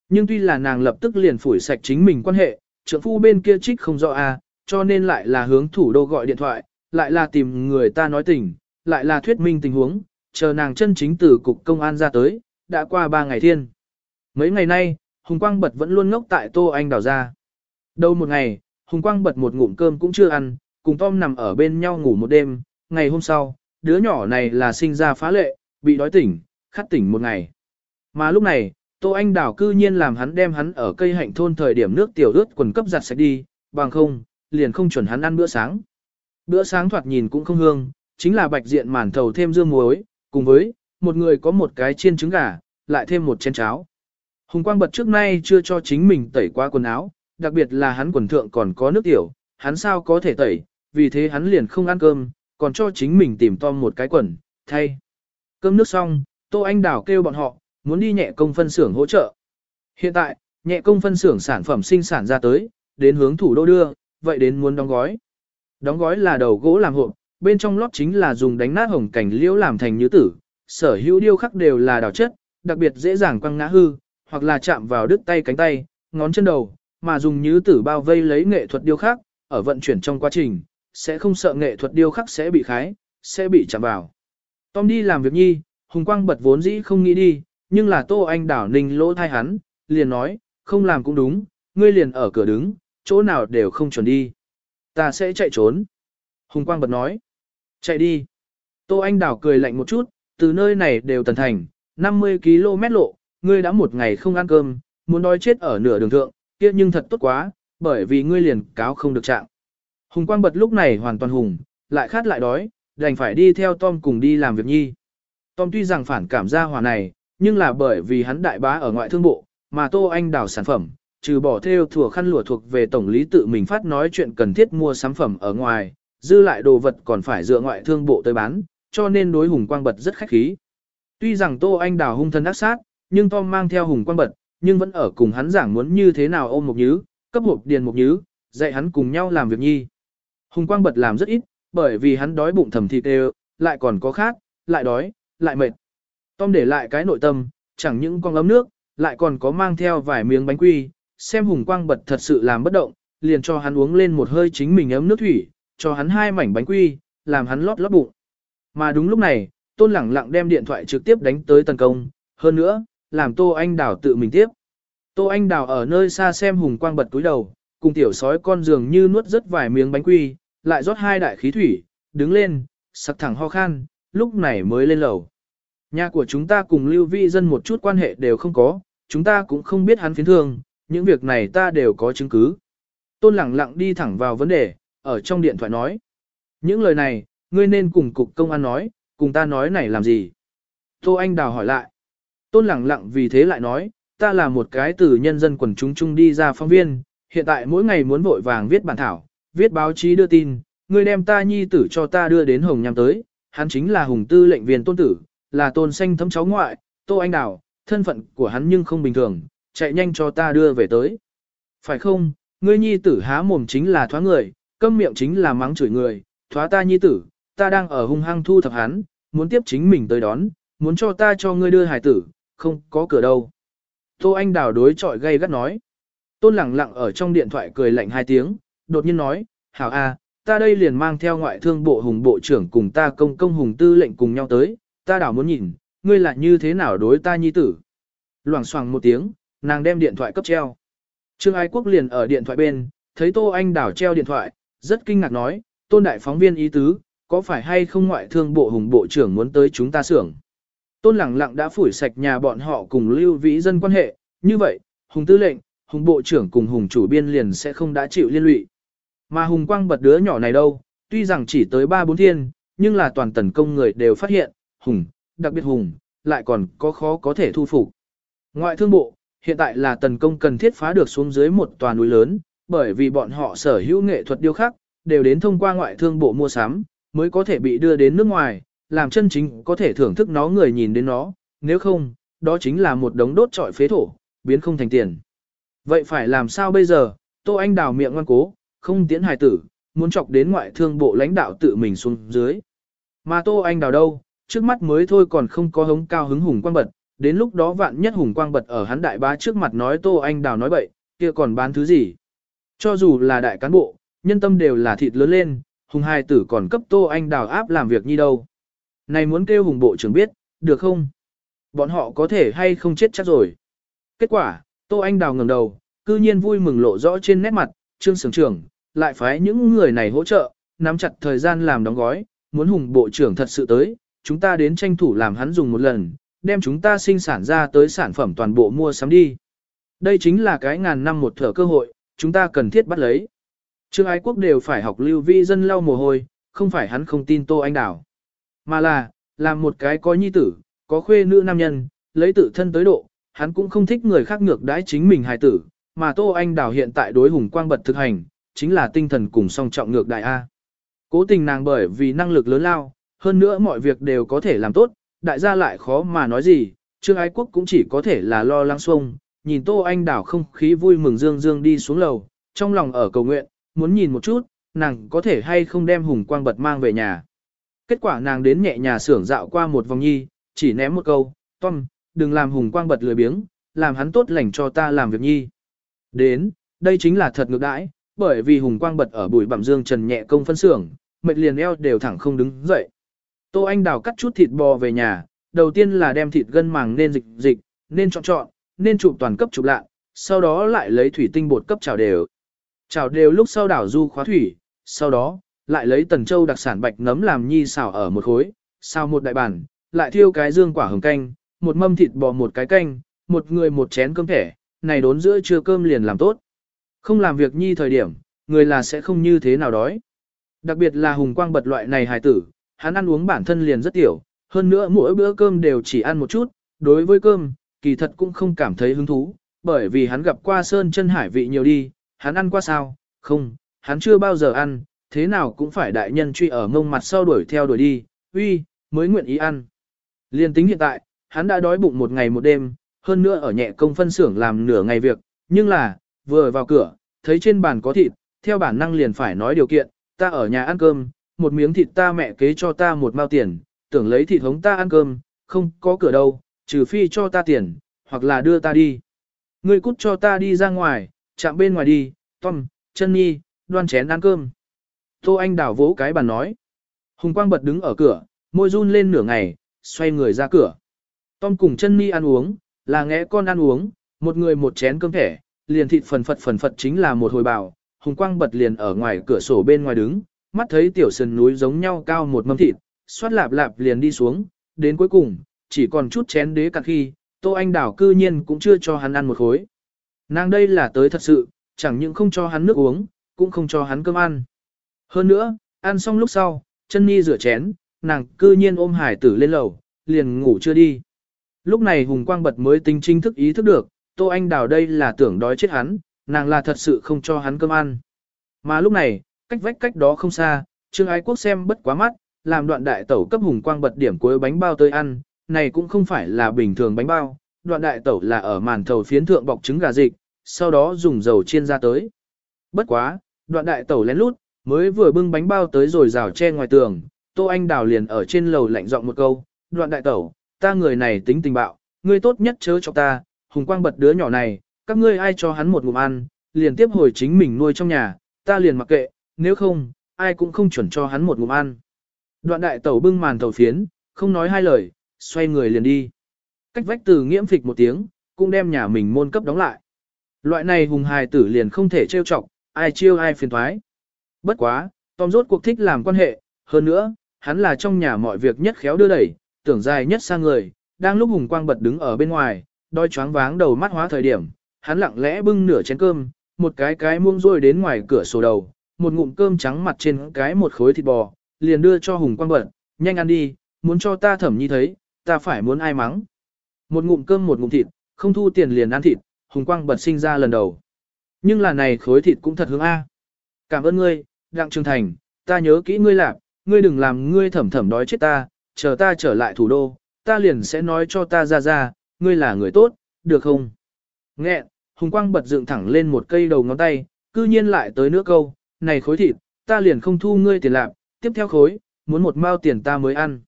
Nhưng tuy là nàng lập tức liền phủi sạch chính mình quan hệ, trưởng phu bên kia trích không rõ a, à, cho nên lại là hướng thủ đô gọi điện thoại, lại là tìm người ta nói tình, lại là thuyết minh tình huống, chờ nàng chân chính từ cục công an ra tới, đã qua ba ngày thiên. Mấy ngày nay, Hùng Quang Bật vẫn luôn ngốc tại Tô Anh đào ra. Đâu một ngày, Hùng Quang Bật một ngụm cơm cũng chưa ăn, cùng Tom nằm ở bên nhau ngủ một đêm, ngày hôm sau, đứa nhỏ này là sinh ra phá lệ, bị đói tỉnh, khát tỉnh một ngày. Mà lúc này, Tô Anh Đào cư nhiên làm hắn đem hắn ở cây hạnh thôn thời điểm nước tiểu ướt quần cấp giặt sạch đi, bằng không, liền không chuẩn hắn ăn bữa sáng. Bữa sáng thoạt nhìn cũng không hương, chính là bạch diện màn thầu thêm dương muối, cùng với, một người có một cái chiên trứng gà, lại thêm một chén cháo. Hùng Quang bật trước nay chưa cho chính mình tẩy qua quần áo, đặc biệt là hắn quần thượng còn có nước tiểu, hắn sao có thể tẩy, vì thế hắn liền không ăn cơm, còn cho chính mình tìm to một cái quần, thay. Cơm nước xong, Tô Anh Đào kêu bọn họ, muốn đi nhẹ công phân xưởng hỗ trợ. Hiện tại, nhẹ công phân xưởng sản phẩm sinh sản ra tới, đến hướng thủ đô đưa, vậy đến muốn đóng gói. Đóng gói là đầu gỗ làm hộp, bên trong lót chính là dùng đánh nát hồng cảnh liễu làm thành như tử, sở hữu điêu khắc đều là đào chất, đặc biệt dễ dàng quăng ngã hư, hoặc là chạm vào đứt tay cánh tay, ngón chân đầu, mà dùng như tử bao vây lấy nghệ thuật điêu khắc, ở vận chuyển trong quá trình, sẽ không sợ nghệ thuật điêu khắc sẽ bị khái, sẽ bị chạm vào. Tom đi làm việc nhi, Hùng Quang bật vốn dĩ không nghĩ đi, nhưng là Tô Anh đảo ninh lỗ thai hắn, liền nói, không làm cũng đúng, ngươi liền ở cửa đứng, chỗ nào đều không chuẩn đi. Ta sẽ chạy trốn. Hùng Quang bật nói, chạy đi. Tô Anh đảo cười lạnh một chút, từ nơi này đều tần thành, 50 km lộ, ngươi đã một ngày không ăn cơm, muốn đói chết ở nửa đường thượng, kia nhưng thật tốt quá, bởi vì ngươi liền cáo không được trạng. Hùng Quang bật lúc này hoàn toàn hùng, lại khát lại đói, đành phải đi theo Tom cùng đi làm việc nhi. Tom tuy rằng phản cảm gia hòa này, nhưng là bởi vì hắn đại bá ở ngoại thương bộ, mà Tô Anh đào sản phẩm, trừ bỏ theo thừa khăn lụa thuộc về tổng lý tự mình phát nói chuyện cần thiết mua sản phẩm ở ngoài, dư lại đồ vật còn phải dựa ngoại thương bộ tới bán, cho nên đối Hùng Quang bật rất khách khí. Tuy rằng Tô Anh đào hung thân ác sát, nhưng Tom mang theo Hùng Quang bật, nhưng vẫn ở cùng hắn giảng muốn như thế nào ôm một nhứ, cấp hộp điền một nhứ, dạy hắn cùng nhau làm việc nhi. Hùng Quang bật làm rất ít, bởi vì hắn đói bụng thầm thịt đều, lại còn có khác, lại đói, lại mệt. Tom để lại cái nội tâm, chẳng những con ấm nước, lại còn có mang theo vài miếng bánh quy, xem Hùng Quang bật thật sự làm bất động, liền cho hắn uống lên một hơi chính mình ấm nước thủy, cho hắn hai mảnh bánh quy, làm hắn lót lót bụng. Mà đúng lúc này, Tôn lẳng lặng đem điện thoại trực tiếp đánh tới tấn công, hơn nữa, làm Tô Anh Đào tự mình tiếp. Tô Anh Đào ở nơi xa xem Hùng Quang bật túi đầu, cùng tiểu sói con dường như nuốt rất vài miếng bánh quy, lại rót hai đại khí thủy, đứng lên, sặc thẳng ho khan, lúc này mới lên lầu. Nhà của chúng ta cùng Lưu Vi dân một chút quan hệ đều không có, chúng ta cũng không biết hắn phiến thương, những việc này ta đều có chứng cứ. Tôn lẳng lặng đi thẳng vào vấn đề, ở trong điện thoại nói. Những lời này, ngươi nên cùng cục công an nói, cùng ta nói này làm gì? Tô Anh Đào hỏi lại. Tôn lẳng lặng vì thế lại nói, ta là một cái từ nhân dân quần chúng chung đi ra phóng viên, hiện tại mỗi ngày muốn vội vàng viết bản thảo, viết báo chí đưa tin, ngươi đem ta nhi tử cho ta đưa đến Hồng Nham tới, hắn chính là Hùng Tư lệnh viên tôn tử, là tôn xanh thấm cháu ngoại, Tô Anh Đào, thân phận của hắn nhưng không bình thường, chạy nhanh cho ta đưa về tới. Phải không, ngươi nhi tử há mồm chính là thoá người, câm miệng chính là mắng chửi người, thoá ta nhi tử, ta đang ở hung hăng thu thập hắn, muốn tiếp chính mình tới đón, muốn cho ta cho ngươi đưa hải tử, không có cửa đâu. Tô Anh Đào đối chọi gay gắt nói. Tôn lẳng lặng ở trong điện thoại cười lạnh hai tiếng, đột nhiên nói, hảo a, ta đây liền mang theo ngoại thương bộ hùng bộ trưởng cùng ta công công hùng tư lệnh cùng nhau tới, ta đảo muốn nhìn, ngươi là như thế nào đối ta nhi tử. Loảng xoảng một tiếng, nàng đem điện thoại cấp treo. Trương Ái Quốc liền ở điện thoại bên, thấy Tô Anh đảo treo điện thoại, rất kinh ngạc nói, tôn đại phóng viên ý tứ, có phải hay không ngoại thương bộ hùng bộ trưởng muốn tới chúng ta xưởng. Tôn lẳng lặng đã phủi sạch nhà bọn họ cùng lưu vĩ dân quan hệ, như vậy, hùng tư lệnh, hùng bộ trưởng cùng hùng chủ biên liền sẽ không đã chịu liên lụy. Mà hùng quang bật đứa nhỏ này đâu, tuy rằng chỉ tới 3-4 thiên, nhưng là toàn tần công người đều phát hiện, hùng, đặc biệt hùng, lại còn có khó có thể thu phục. Ngoại thương bộ, hiện tại là tần công cần thiết phá được xuống dưới một tòa núi lớn, bởi vì bọn họ sở hữu nghệ thuật điêu khắc, đều đến thông qua ngoại thương bộ mua sắm, mới có thể bị đưa đến nước ngoài, làm chân chính có thể thưởng thức nó người nhìn đến nó, nếu không, đó chính là một đống đốt trọi phế thổ, biến không thành tiền. Vậy phải làm sao bây giờ, Tô Anh đào miệng ngoan cố, không tiến hài tử, muốn chọc đến ngoại thương bộ lãnh đạo tự mình xuống dưới. Mà Tô Anh đào đâu, trước mắt mới thôi còn không có hống cao hứng hùng quang bật, đến lúc đó vạn nhất hùng quang bật ở hắn đại bá trước mặt nói Tô Anh đào nói bậy, kia còn bán thứ gì. Cho dù là đại cán bộ, nhân tâm đều là thịt lớn lên, hùng hai tử còn cấp Tô Anh đào áp làm việc như đâu. Này muốn kêu hùng bộ trưởng biết, được không? Bọn họ có thể hay không chết chắc rồi. Kết quả, Tô Anh đào ngẩng đầu, cư nhiên vui mừng lộ rõ trên nét mặt, trương sưởng trưởng, lại phái những người này hỗ trợ, nắm chặt thời gian làm đóng gói, muốn hùng bộ trưởng thật sự tới, chúng ta đến tranh thủ làm hắn dùng một lần, đem chúng ta sinh sản ra tới sản phẩm toàn bộ mua sắm đi. Đây chính là cái ngàn năm một thở cơ hội, chúng ta cần thiết bắt lấy. Trương Ái Quốc đều phải học lưu vi dân lau mồ hôi, không phải hắn không tin Tô Anh Đảo. Mà là, làm một cái có nhi tử, có khuê nữ nam nhân, lấy tự thân tới độ, hắn cũng không thích người khác ngược đãi chính mình hài tử, mà Tô Anh Đảo hiện tại đối hùng quang bật thực hành, chính là tinh thần cùng song trọng ngược đại A. Cố tình nàng bởi vì năng lực lớn lao, hơn nữa mọi việc đều có thể làm tốt, đại gia lại khó mà nói gì, Trương Ái Quốc cũng chỉ có thể là lo lắng xuông, nhìn Tô Anh Đảo không khí vui mừng dương dương đi xuống lầu, trong lòng ở cầu nguyện, muốn nhìn một chút, nàng có thể hay không đem hùng quang bật mang về nhà. Kết quả nàng đến nhẹ nhà xưởng dạo qua một vòng nhi, chỉ ném một câu, Tom, đừng làm hùng quang bật lười biếng, làm hắn tốt lành cho ta làm việc nhi. Đến, đây chính là thật ngược đãi, bởi vì hùng quang bật ở bụi bặm dương trần nhẹ công phân xưởng, mệt liền eo đều thẳng không đứng dậy. Tô Anh Đào cắt chút thịt bò về nhà, đầu tiên là đem thịt gân màng nên dịch dịch, nên chọn chọn, nên chụp toàn cấp chụp lạ, sau đó lại lấy thủy tinh bột cấp chảo đều. Chảo đều lúc sau đảo du khóa thủy, sau đó, lại lấy tần châu đặc sản bạch nấm làm nhi xào ở một khối, xào một đại bản, lại thiêu cái dương quả hồng canh, một mâm thịt bò một cái canh, một người một chén cơm thẻ, này đốn giữa trưa cơm liền làm tốt. Không làm việc nhi thời điểm, người là sẽ không như thế nào đói. Đặc biệt là hùng quang bật loại này hài tử, hắn ăn uống bản thân liền rất tiểu, hơn nữa mỗi bữa cơm đều chỉ ăn một chút, đối với cơm, kỳ thật cũng không cảm thấy hứng thú, bởi vì hắn gặp qua sơn chân hải vị nhiều đi, hắn ăn qua sao, không, hắn chưa bao giờ ăn, thế nào cũng phải đại nhân truy ở mông mặt sau đuổi theo đuổi đi, uy, mới nguyện ý ăn. Liên tính hiện tại, hắn đã đói bụng một ngày một đêm, hơn nữa ở nhẹ công phân xưởng làm nửa ngày việc, nhưng là, vừa vào cửa, thấy trên bàn có thịt, theo bản năng liền phải nói điều kiện, ta ở nhà ăn cơm, một miếng thịt ta mẹ kế cho ta một mao tiền, tưởng lấy thịt hống ta ăn cơm, không có cửa đâu, trừ phi cho ta tiền, hoặc là đưa ta đi. Ngươi cút cho ta đi ra ngoài, chạm bên ngoài đi, Tom, chân nhi, đoan chén ăn cơm. Tô Anh đảo vỗ cái bàn nói. Hùng Quang bật đứng ở cửa, môi run lên nửa ngày, xoay người ra cửa. Tom cùng chân nhi ăn uống, là nghe con ăn uống, một người một chén cơm thẻ, liền thịt phần phật phần phật chính là một hồi bảo. Hùng Quang bật liền ở ngoài cửa sổ bên ngoài đứng, mắt thấy tiểu sườn núi giống nhau cao một mâm thịt, xoát lạp lạp liền đi xuống, đến cuối cùng, chỉ còn chút chén đế cạn khi, Tô Anh Đào cư nhiên cũng chưa cho hắn ăn một khối. Nàng đây là tới thật sự, chẳng những không cho hắn nước uống, cũng không cho hắn cơm ăn. Hơn nữa, ăn xong lúc sau, chân ni rửa chén, nàng cư nhiên ôm hải tử lên lầu, liền ngủ chưa đi. Lúc này Hùng Quang Bật mới tính chính thức ý thức được, Tô Anh Đào đây là tưởng đói chết hắn, nàng là thật sự không cho hắn cơm ăn. Mà lúc này, cách vách cách đó không xa, Trương Ái Quốc xem bất quá mắt, làm đoạn đại tẩu cấp Hùng Quang Bật điểm cuối bánh bao tới ăn, này cũng không phải là bình thường bánh bao, đoạn đại tẩu là ở màn thầu phiến thượng bọc trứng gà dịch, sau đó dùng dầu chiên ra tới. Bất quá, đoạn đại tẩu lén lút, mới vừa bưng bánh bao tới rồi rào che ngoài tường, Tô Anh Đào liền ở trên lầu lạnh giọng một câu, đoạn đại tẩu, ta người này tính tình bạo, ngươi tốt nhất chớ cho ta, hùng quang bật đứa nhỏ này, các ngươi ai cho hắn một ngụm ăn, liền tiếp hồi chính mình nuôi trong nhà, ta liền mặc kệ, nếu không, ai cũng không chuẩn cho hắn một ngụm ăn. Đoạn đại tẩu bưng màn tàu phiến, không nói hai lời, xoay người liền đi. Cách vách từ nghiễm phịch một tiếng, cũng đem nhà mình môn cấp đóng lại. Loại này hùng hài tử liền không thể trêu chọc, ai chiêu ai phiền thoái. Bất quá, Tom rốt cuộc thích làm quan hệ, hơn nữa, hắn là trong nhà mọi việc nhất khéo đưa đẩy, tưởng dài nhất sang người, đang lúc hùng quang bật đứng ở bên ngoài, đôi choáng váng đầu mắt hóa thời điểm, hắn lặng lẽ bưng nửa chén cơm, một cái cái muông rôi đến ngoài cửa sổ đầu, một ngụm cơm trắng mặt trên cái một khối thịt bò, liền đưa cho hùng quang Bẩn, nhanh ăn đi, muốn cho ta thẩm nhi thấy, ta phải muốn ai mắng. Một ngụm cơm một ngụm thịt, không thu tiền liền ăn thịt, hùng quang bật sinh ra lần đầu. Nhưng là này khối thịt cũng thật hướng A. Cảm ơn ngươi, Đặng Trường Thành, ta nhớ kỹ ngươi lạc, ngươi đừng làm ngươi thẩm thẩm đói chết ta, chờ ta trở lại thủ đô, ta liền sẽ nói cho ta ra ra, ngươi là người tốt, được không? Nghe, Hùng Quang bật dựng thẳng lên một cây đầu ngón tay, cư nhiên lại tới nước câu, này khối thịt, ta liền không thu ngươi tiền lạc, tiếp theo khối, muốn một mao tiền ta mới ăn.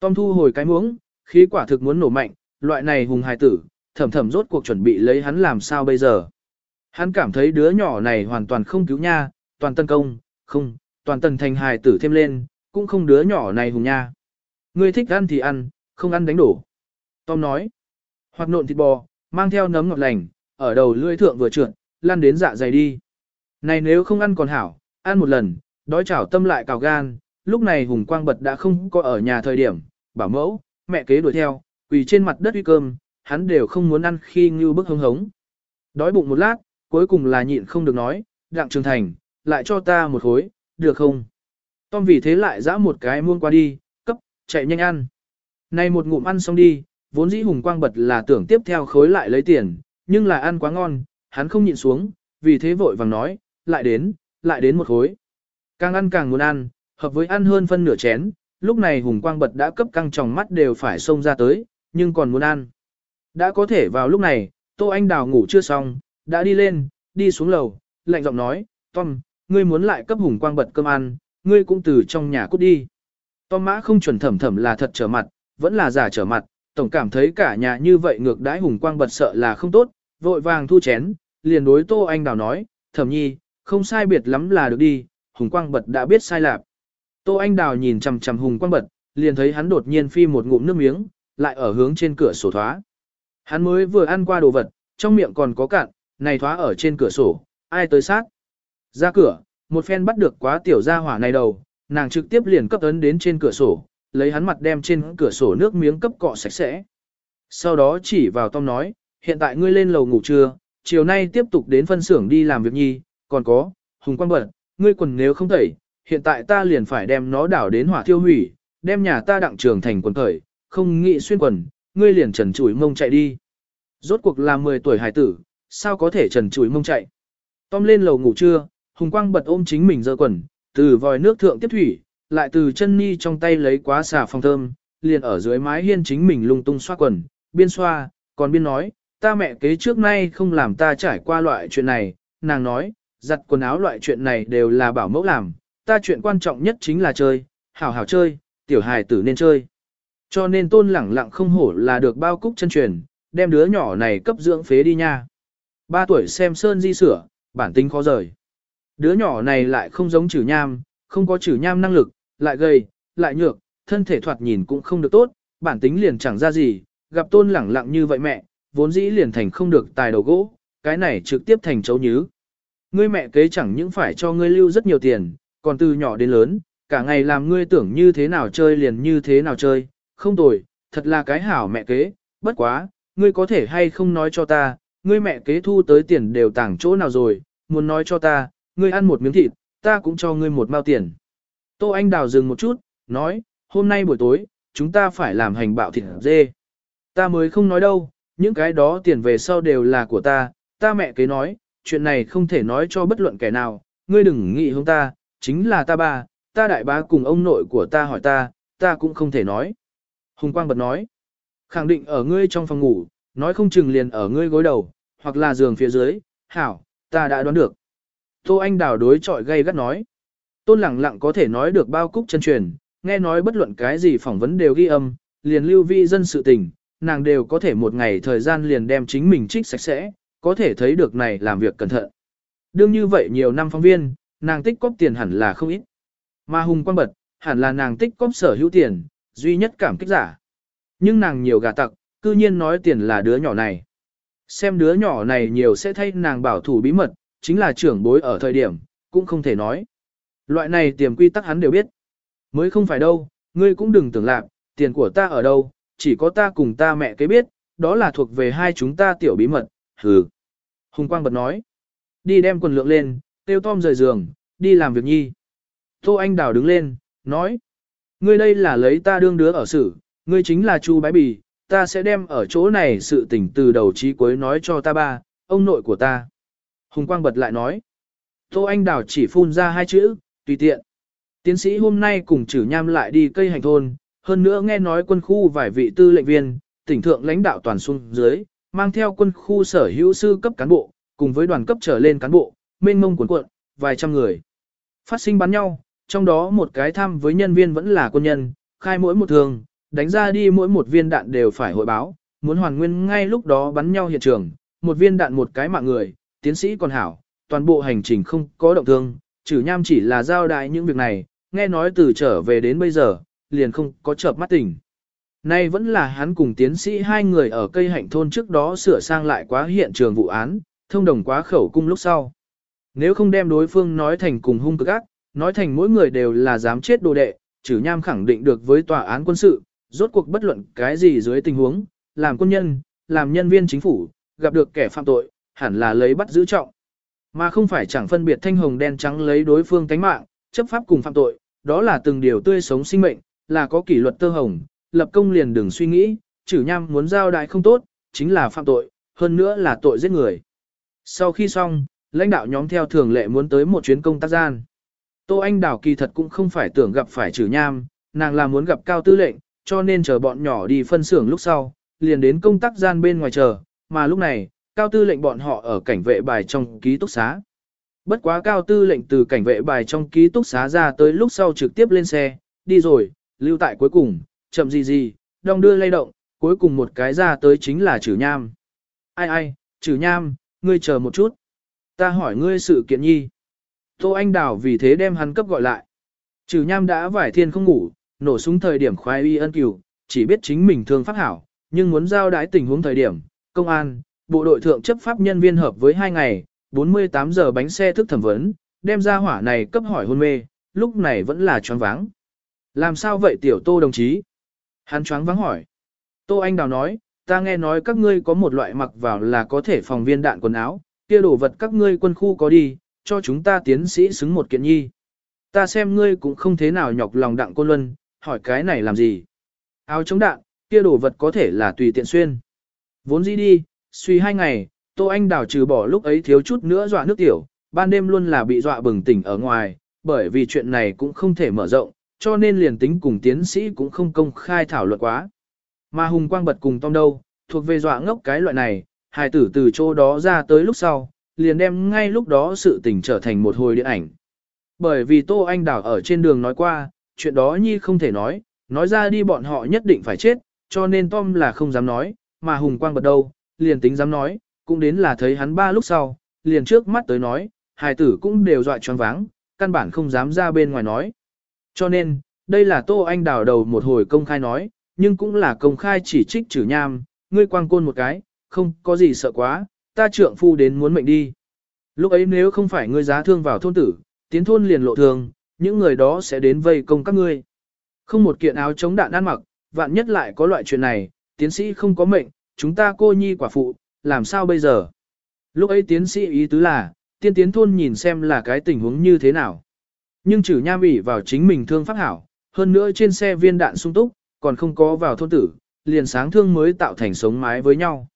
Tom thu hồi cái muỗng, khí quả thực muốn nổ mạnh, loại này hùng hài tử, thẩm thẩm rốt cuộc chuẩn bị lấy hắn làm sao bây giờ. Hắn cảm thấy đứa nhỏ này hoàn toàn không cứu nha, toàn tân công, không, toàn tần thành hài tử thêm lên, cũng không đứa nhỏ này hùng nha. Ngươi thích ăn thì ăn, không ăn đánh đổ. Tom nói, hoặc nộn thịt bò, mang theo nấm ngọt lành, ở đầu lưỡi thượng vừa trượt, lăn đến dạ dày đi. Này nếu không ăn còn hảo, ăn một lần, đói chảo tâm lại cào gan, lúc này Hùng Quang Bật đã không có ở nhà thời điểm, bảo mẫu, mẹ kế đuổi theo, quỳ trên mặt đất uy cơm, hắn đều không muốn ăn khi như bức hống hống. Đói bụng một lát, cuối cùng là nhịn không được nói, đặng trường thành, lại cho ta một khối, được không? Tom vì thế lại dã một cái muôn qua đi, cấp, chạy nhanh ăn. Này một ngụm ăn xong đi, vốn dĩ hùng quang bật là tưởng tiếp theo khối lại lấy tiền, nhưng là ăn quá ngon, hắn không nhịn xuống, vì thế vội vàng nói, lại đến, lại đến một khối. Càng ăn càng muốn ăn, hợp với ăn hơn phân nửa chén, lúc này hùng quang bật đã cấp căng tròng mắt đều phải xông ra tới, nhưng còn muốn ăn. Đã có thể vào lúc này, Tô Anh Đào ngủ chưa xong, đã đi lên, đi xuống lầu, lạnh giọng nói, Tom, ngươi muốn lại cấp hùng quang bật cơm ăn, ngươi cũng từ trong nhà cút đi. Tom mã không chuẩn thẩm thẩm là thật trở mặt, vẫn là giả trở mặt, tổng cảm thấy cả nhà như vậy ngược đãi hùng quang bật sợ là không tốt, vội vàng thu chén, liền đối Tô Anh Đào nói, thẩm nhi, không sai biệt lắm là được đi, hùng quang bật đã biết sai lạc. Tô Anh Đào nhìn chằm chằm hùng quang bật, liền thấy hắn đột nhiên phi một ngụm nước miếng, lại ở hướng trên cửa sổ thoá. Hắn mới vừa ăn qua đồ vật, trong miệng còn có cạn, này thoá ở trên cửa sổ, ai tới sát. Ra cửa, một phen bắt được quá tiểu gia hỏa này đầu, nàng trực tiếp liền cấp ấn đến trên cửa sổ, lấy hắn mặt đem trên cửa sổ nước miếng cấp cọ sạch sẽ. Sau đó chỉ vào Tom nói, hiện tại ngươi lên lầu ngủ trưa, chiều nay tiếp tục đến phân xưởng đi làm việc nhi, còn có, hùng quang bật, ngươi quần nếu không tẩy, hiện tại ta liền phải đem nó đảo đến hỏa thiêu hủy, đem nhà ta đặng trường thành quần khởi, không nghĩ xuyên quần, ngươi liền trần chủi mông chạy đi. Rốt cuộc là 10 tuổi hải tử, sao có thể trần chủi mông chạy. Tom lên lầu ngủ trưa, Hùng Quang bật ôm chính mình dơ quần, từ vòi nước thượng tiếp thủy, lại từ chân ni trong tay lấy quá xà phòng thơm, liền ở dưới mái hiên chính mình lung tung xoa quần, biên xoa, còn biên nói, ta mẹ kế trước nay không làm ta trải qua loại chuyện này, nàng nói, giặt quần áo loại chuyện này đều là bảo mẫu làm, ta chuyện quan trọng nhất chính là chơi, hảo hảo chơi, tiểu hài tử nên chơi. Cho nên tôn lẳng lặng không hổ là được bao cúc chân truyền, đem đứa nhỏ này cấp dưỡng phế đi nha. Ba tuổi xem sơn di sửa, bản tính khó rời. Đứa nhỏ này lại không giống chử nham, không có chử nham năng lực, lại gầy, lại nhược, thân thể thoạt nhìn cũng không được tốt, bản tính liền chẳng ra gì, gặp tôn lẳng lặng như vậy mẹ, vốn dĩ liền thành không được tài đầu gỗ, cái này trực tiếp thành chấu nhứ. Ngươi mẹ kế chẳng những phải cho ngươi lưu rất nhiều tiền, còn từ nhỏ đến lớn, cả ngày làm ngươi tưởng như thế nào chơi liền như thế nào chơi, không tồi, thật là cái hảo mẹ kế, bất quá, ngươi có thể hay không nói cho ta, ngươi mẹ kế thu tới tiền đều tảng chỗ nào rồi, muốn nói cho ta, ngươi ăn một miếng thịt, ta cũng cho ngươi một mao tiền. Tô Anh Đào dừng một chút, nói, hôm nay buổi tối, chúng ta phải làm hành bạo thịt dê. Ta mới không nói đâu, những cái đó tiền về sau đều là của ta, ta mẹ kế nói, chuyện này không thể nói cho bất luận kẻ nào, ngươi đừng nghĩ hướng ta, chính là ta ba, ta đại bá cùng ông nội của ta hỏi ta, ta cũng không thể nói. Hùng Quang bật nói, khẳng định ở ngươi trong phòng ngủ, nói không chừng liền ở ngươi gối đầu, hoặc là giường phía dưới, hảo, ta đã đoán được. Tô Anh Đào đối chọi gay gắt nói, tôn lẳng lặng có thể nói được bao cúc chân truyền, nghe nói bất luận cái gì phỏng vấn đều ghi âm, liền lưu vi dân sự tình, nàng đều có thể một ngày thời gian liền đem chính mình trích sạch sẽ, có thể thấy được này làm việc cẩn thận. Đương như vậy nhiều năm phóng viên, nàng tích cóp tiền hẳn là không ít. Mà hùng quan bật, hẳn là nàng tích cóp sở hữu tiền, duy nhất cảm kích giả. Nhưng nàng nhiều gà tặc, cư nhiên nói tiền là đứa nhỏ này. Xem đứa nhỏ này nhiều sẽ thay nàng bảo thủ bí mật, chính là trưởng bối ở thời điểm, cũng không thể nói. Loại này tiềm quy tắc hắn đều biết. Mới không phải đâu, ngươi cũng đừng tưởng lạc, tiền của ta ở đâu, chỉ có ta cùng ta mẹ kế biết, đó là thuộc về hai chúng ta tiểu bí mật, hừ. Hùng Quang bật nói, đi đem quần lượng lên, tiêu Tom rời giường, đi làm việc nhi. Tô Anh Đào đứng lên, nói, ngươi đây là lấy ta đương đứa ở xử, ngươi chính là Chu Bái Bì, ta sẽ đem ở chỗ này sự tình từ đầu chí cuối nói cho ta ba, ông nội của ta. Hùng Quang bật lại nói, Tô Anh Đào chỉ phun ra hai chữ, tùy tiện. Tiến sĩ hôm nay cùng chử nham lại đi cây hành thôn, hơn nữa nghe nói quân khu vài vị tư lệnh viên, tỉnh thượng lãnh đạo toàn xuân dưới, mang theo quân khu sở hữu sư cấp cán bộ, cùng với đoàn cấp trở lên cán bộ, mênh mông cuốn cuộn, vài trăm người. Phát sinh bắn nhau, trong đó một cái thăm với nhân viên vẫn là quân nhân, khai mỗi một thường, đánh ra đi mỗi một viên đạn đều phải hội báo, muốn hoàn nguyên ngay lúc đó bắn nhau hiện trường, một viên đạn một cái mạng người, tiến sĩ còn hảo, toàn bộ hành trình không có động thương, trừ nham chỉ là giao đại những việc này, nghe nói từ trở về đến bây giờ, liền không có chợp mắt tỉnh. Nay vẫn là hắn cùng tiến sĩ hai người ở cây hạnh thôn trước đó sửa sang lại quá hiện trường vụ án, thông đồng quá khẩu cung lúc sau. Nếu không đem đối phương nói thành cùng hung cực ác, nói thành mỗi người đều là dám chết đồ đệ, trừ nham khẳng định được với tòa án quân sự, rốt cuộc bất luận cái gì dưới tình huống, làm quân nhân, làm nhân viên chính phủ, gặp được kẻ phạm tội, hẳn là lấy bắt giữ trọng. Mà không phải chẳng phân biệt thanh hồng đen trắng lấy đối phương tánh mạng, chấp pháp cùng phạm tội, đó là từng điều tươi sống sinh mệnh, là có kỷ luật tơ hồng, lập công liền đừng suy nghĩ, chử nham muốn giao đại không tốt, chính là phạm tội, hơn nữa là tội giết người. Sau khi xong, lãnh đạo nhóm theo thường lệ muốn tới một chuyến công tác gian. Tô Anh Đào kỳ thật cũng không phải tưởng gặp phải chử nham, nàng là muốn gặp cao tư lệnh, cho nên chờ bọn nhỏ đi phân xưởng lúc sau, liền đến công tác gian bên ngoài chờ, mà lúc này, cao tư lệnh bọn họ ở cảnh vệ bài trong ký túc xá. Bất quá cao tư lệnh từ cảnh vệ bài trong ký túc xá ra tới lúc sau trực tiếp lên xe, đi rồi, lưu tại cuối cùng, chậm gì gì, đong đưa lay động, cuối cùng một cái ra tới chính là trừ nham. Ai ai, trừ nham, ngươi chờ một chút. Ta hỏi ngươi sự kiện nhi. Tô Anh Đào vì thế đem hắn cấp gọi lại. Trừ nham đã vải thiên không ngủ, nổ súng thời điểm khoái y ân cửu, chỉ biết chính mình thương pháp hảo, nhưng muốn giao đái tình huống thời điểm, công an, bộ đội thượng chấp pháp nhân viên hợp với hai ngày, 48 giờ bánh xe thức thẩm vấn, đem ra hỏa này cấp hỏi hôn mê, lúc này vẫn là choáng váng. Làm sao vậy tiểu tô đồng chí? Hắn choáng vắng hỏi. Tô Anh Đào nói, ta nghe nói các ngươi có một loại mặc vào là có thể phòng viên đạn quần áo, kia đồ vật các ngươi quân khu có đi, cho chúng ta tiến sĩ xứng một kiện nhi. Ta xem ngươi cũng không thế nào nhọc lòng đặng côn luân, hỏi cái này làm gì? Áo chống đạn, kia đồ vật có thể là tùy tiện xuyên. Vốn gì đi, suy hai ngày, Tô Anh Đào trừ bỏ lúc ấy thiếu chút nữa dọa nước tiểu, ban đêm luôn là bị dọa bừng tỉnh ở ngoài, bởi vì chuyện này cũng không thể mở rộng, cho nên liền tính cùng tiến sĩ cũng không công khai thảo luận quá. Mà Hùng Quang bật cùng Tom đâu, thuộc về dọa ngốc cái loại này, hài tử từ chỗ đó ra tới lúc sau, liền đem ngay lúc đó sự tình trở thành một hồi điện ảnh. Bởi vì Tô Anh Đào ở trên đường nói qua, chuyện đó Nhi không thể nói, nói ra đi bọn họ nhất định phải chết, cho nên Tom là không dám nói, mà Hùng Quang bật đâu, liền tính dám nói, cũng đến là thấy hắn ba lúc sau, liền trước mắt tới nói, hài tử cũng đều dọa choáng váng, căn bản không dám ra bên ngoài nói. Cho nên, đây là Tô Anh đào đầu một hồi công khai nói, nhưng cũng là công khai chỉ trích trừ nham, ngươi quang côn một cái, không có gì sợ quá, ta trượng phu đến muốn mệnh đi. Lúc ấy nếu không phải ngươi giá thương vào thôn tử, tiến thôn liền lộ thường, những người đó sẽ đến vây công các ngươi. Không một kiện áo chống đạn ăn mặc, vạn nhất lại có loại chuyện này, tiến sĩ không có mệnh, chúng ta cô nhi quả phụ, làm sao bây giờ? Lúc ấy tiến sĩ ý tứ là, tiên tiến thôn nhìn xem là cái tình huống như thế nào. Nhưng trừ nham ủy vào chính mình thương pháp hảo, hơn nữa trên xe viên đạn sung túc, còn không có vào thôn tử, liền sáng thương mới tạo thành sống mái với nhau.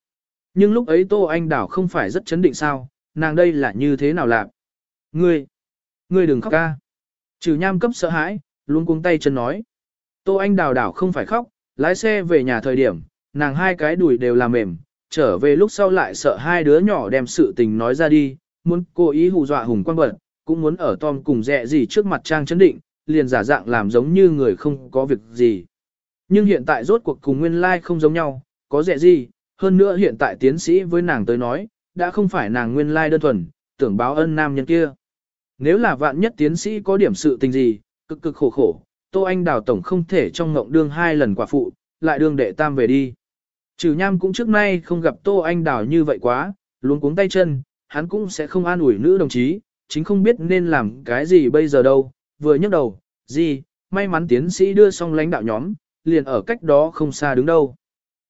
Nhưng lúc ấy Tô Anh Đảo không phải rất chấn định sao, nàng đây là như thế nào làm? Ngươi, ngươi đừng khóc ca. Trừ nham cấp sợ hãi, luôn cuống tay chân nói. Tô Anh Đào đảo không phải khóc, lái xe về nhà thời điểm, nàng hai cái đùi đều là mềm, trở về lúc sau lại sợ hai đứa nhỏ đem sự tình nói ra đi, muốn cố ý hù dọa hùng quang bật, cũng muốn ở Tom cùng dẹ gì trước mặt trang chấn định, liền giả dạng làm giống như người không có việc gì. Nhưng hiện tại rốt cuộc cùng nguyên lai like không giống nhau, có dẹ gì, hơn nữa hiện tại tiến sĩ với nàng tới nói, đã không phải nàng nguyên lai like đơn thuần, tưởng báo ân nam nhân kia. Nếu là vạn nhất tiến sĩ có điểm sự tình gì, cực cực khổ khổ, Tô Anh Đào Tổng không thể trong ngộng đương hai lần quả phụ, lại đương đệ tam về đi. Trừ nham cũng trước nay không gặp Tô Anh Đào như vậy quá, luống cuống tay chân, hắn cũng sẽ không an ủi nữ đồng chí, chính không biết nên làm cái gì bây giờ đâu, vừa nhấc đầu, gì, may mắn tiến sĩ đưa xong lãnh đạo nhóm, liền ở cách đó không xa đứng đâu.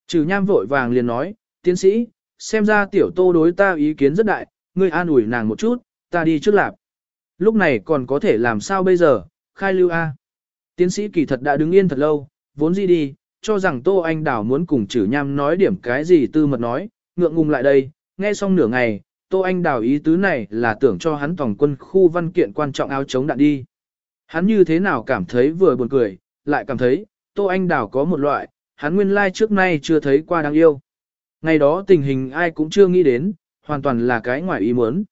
Trừ nham vội vàng liền nói, tiến sĩ, xem ra tiểu tô đối ta ý kiến rất đại, ngươi an ủi nàng một chút, ta đi trước lạp. Lúc này còn có thể làm sao bây giờ, khai lưu A. Tiến sĩ kỳ thật đã đứng yên thật lâu, vốn gì đi, cho rằng Tô Anh Đảo muốn cùng trừ nham nói điểm cái gì tư mật nói, ngượng ngùng lại đây, nghe xong nửa ngày, Tô Anh Đào ý tứ này là tưởng cho hắn tổng quân khu văn kiện quan trọng áo chống đạn đi. Hắn như thế nào cảm thấy vừa buồn cười, lại cảm thấy, Tô Anh Đào có một loại, hắn nguyên lai like trước nay chưa thấy qua đáng yêu. Ngày đó tình hình ai cũng chưa nghĩ đến, hoàn toàn là cái ngoài ý muốn.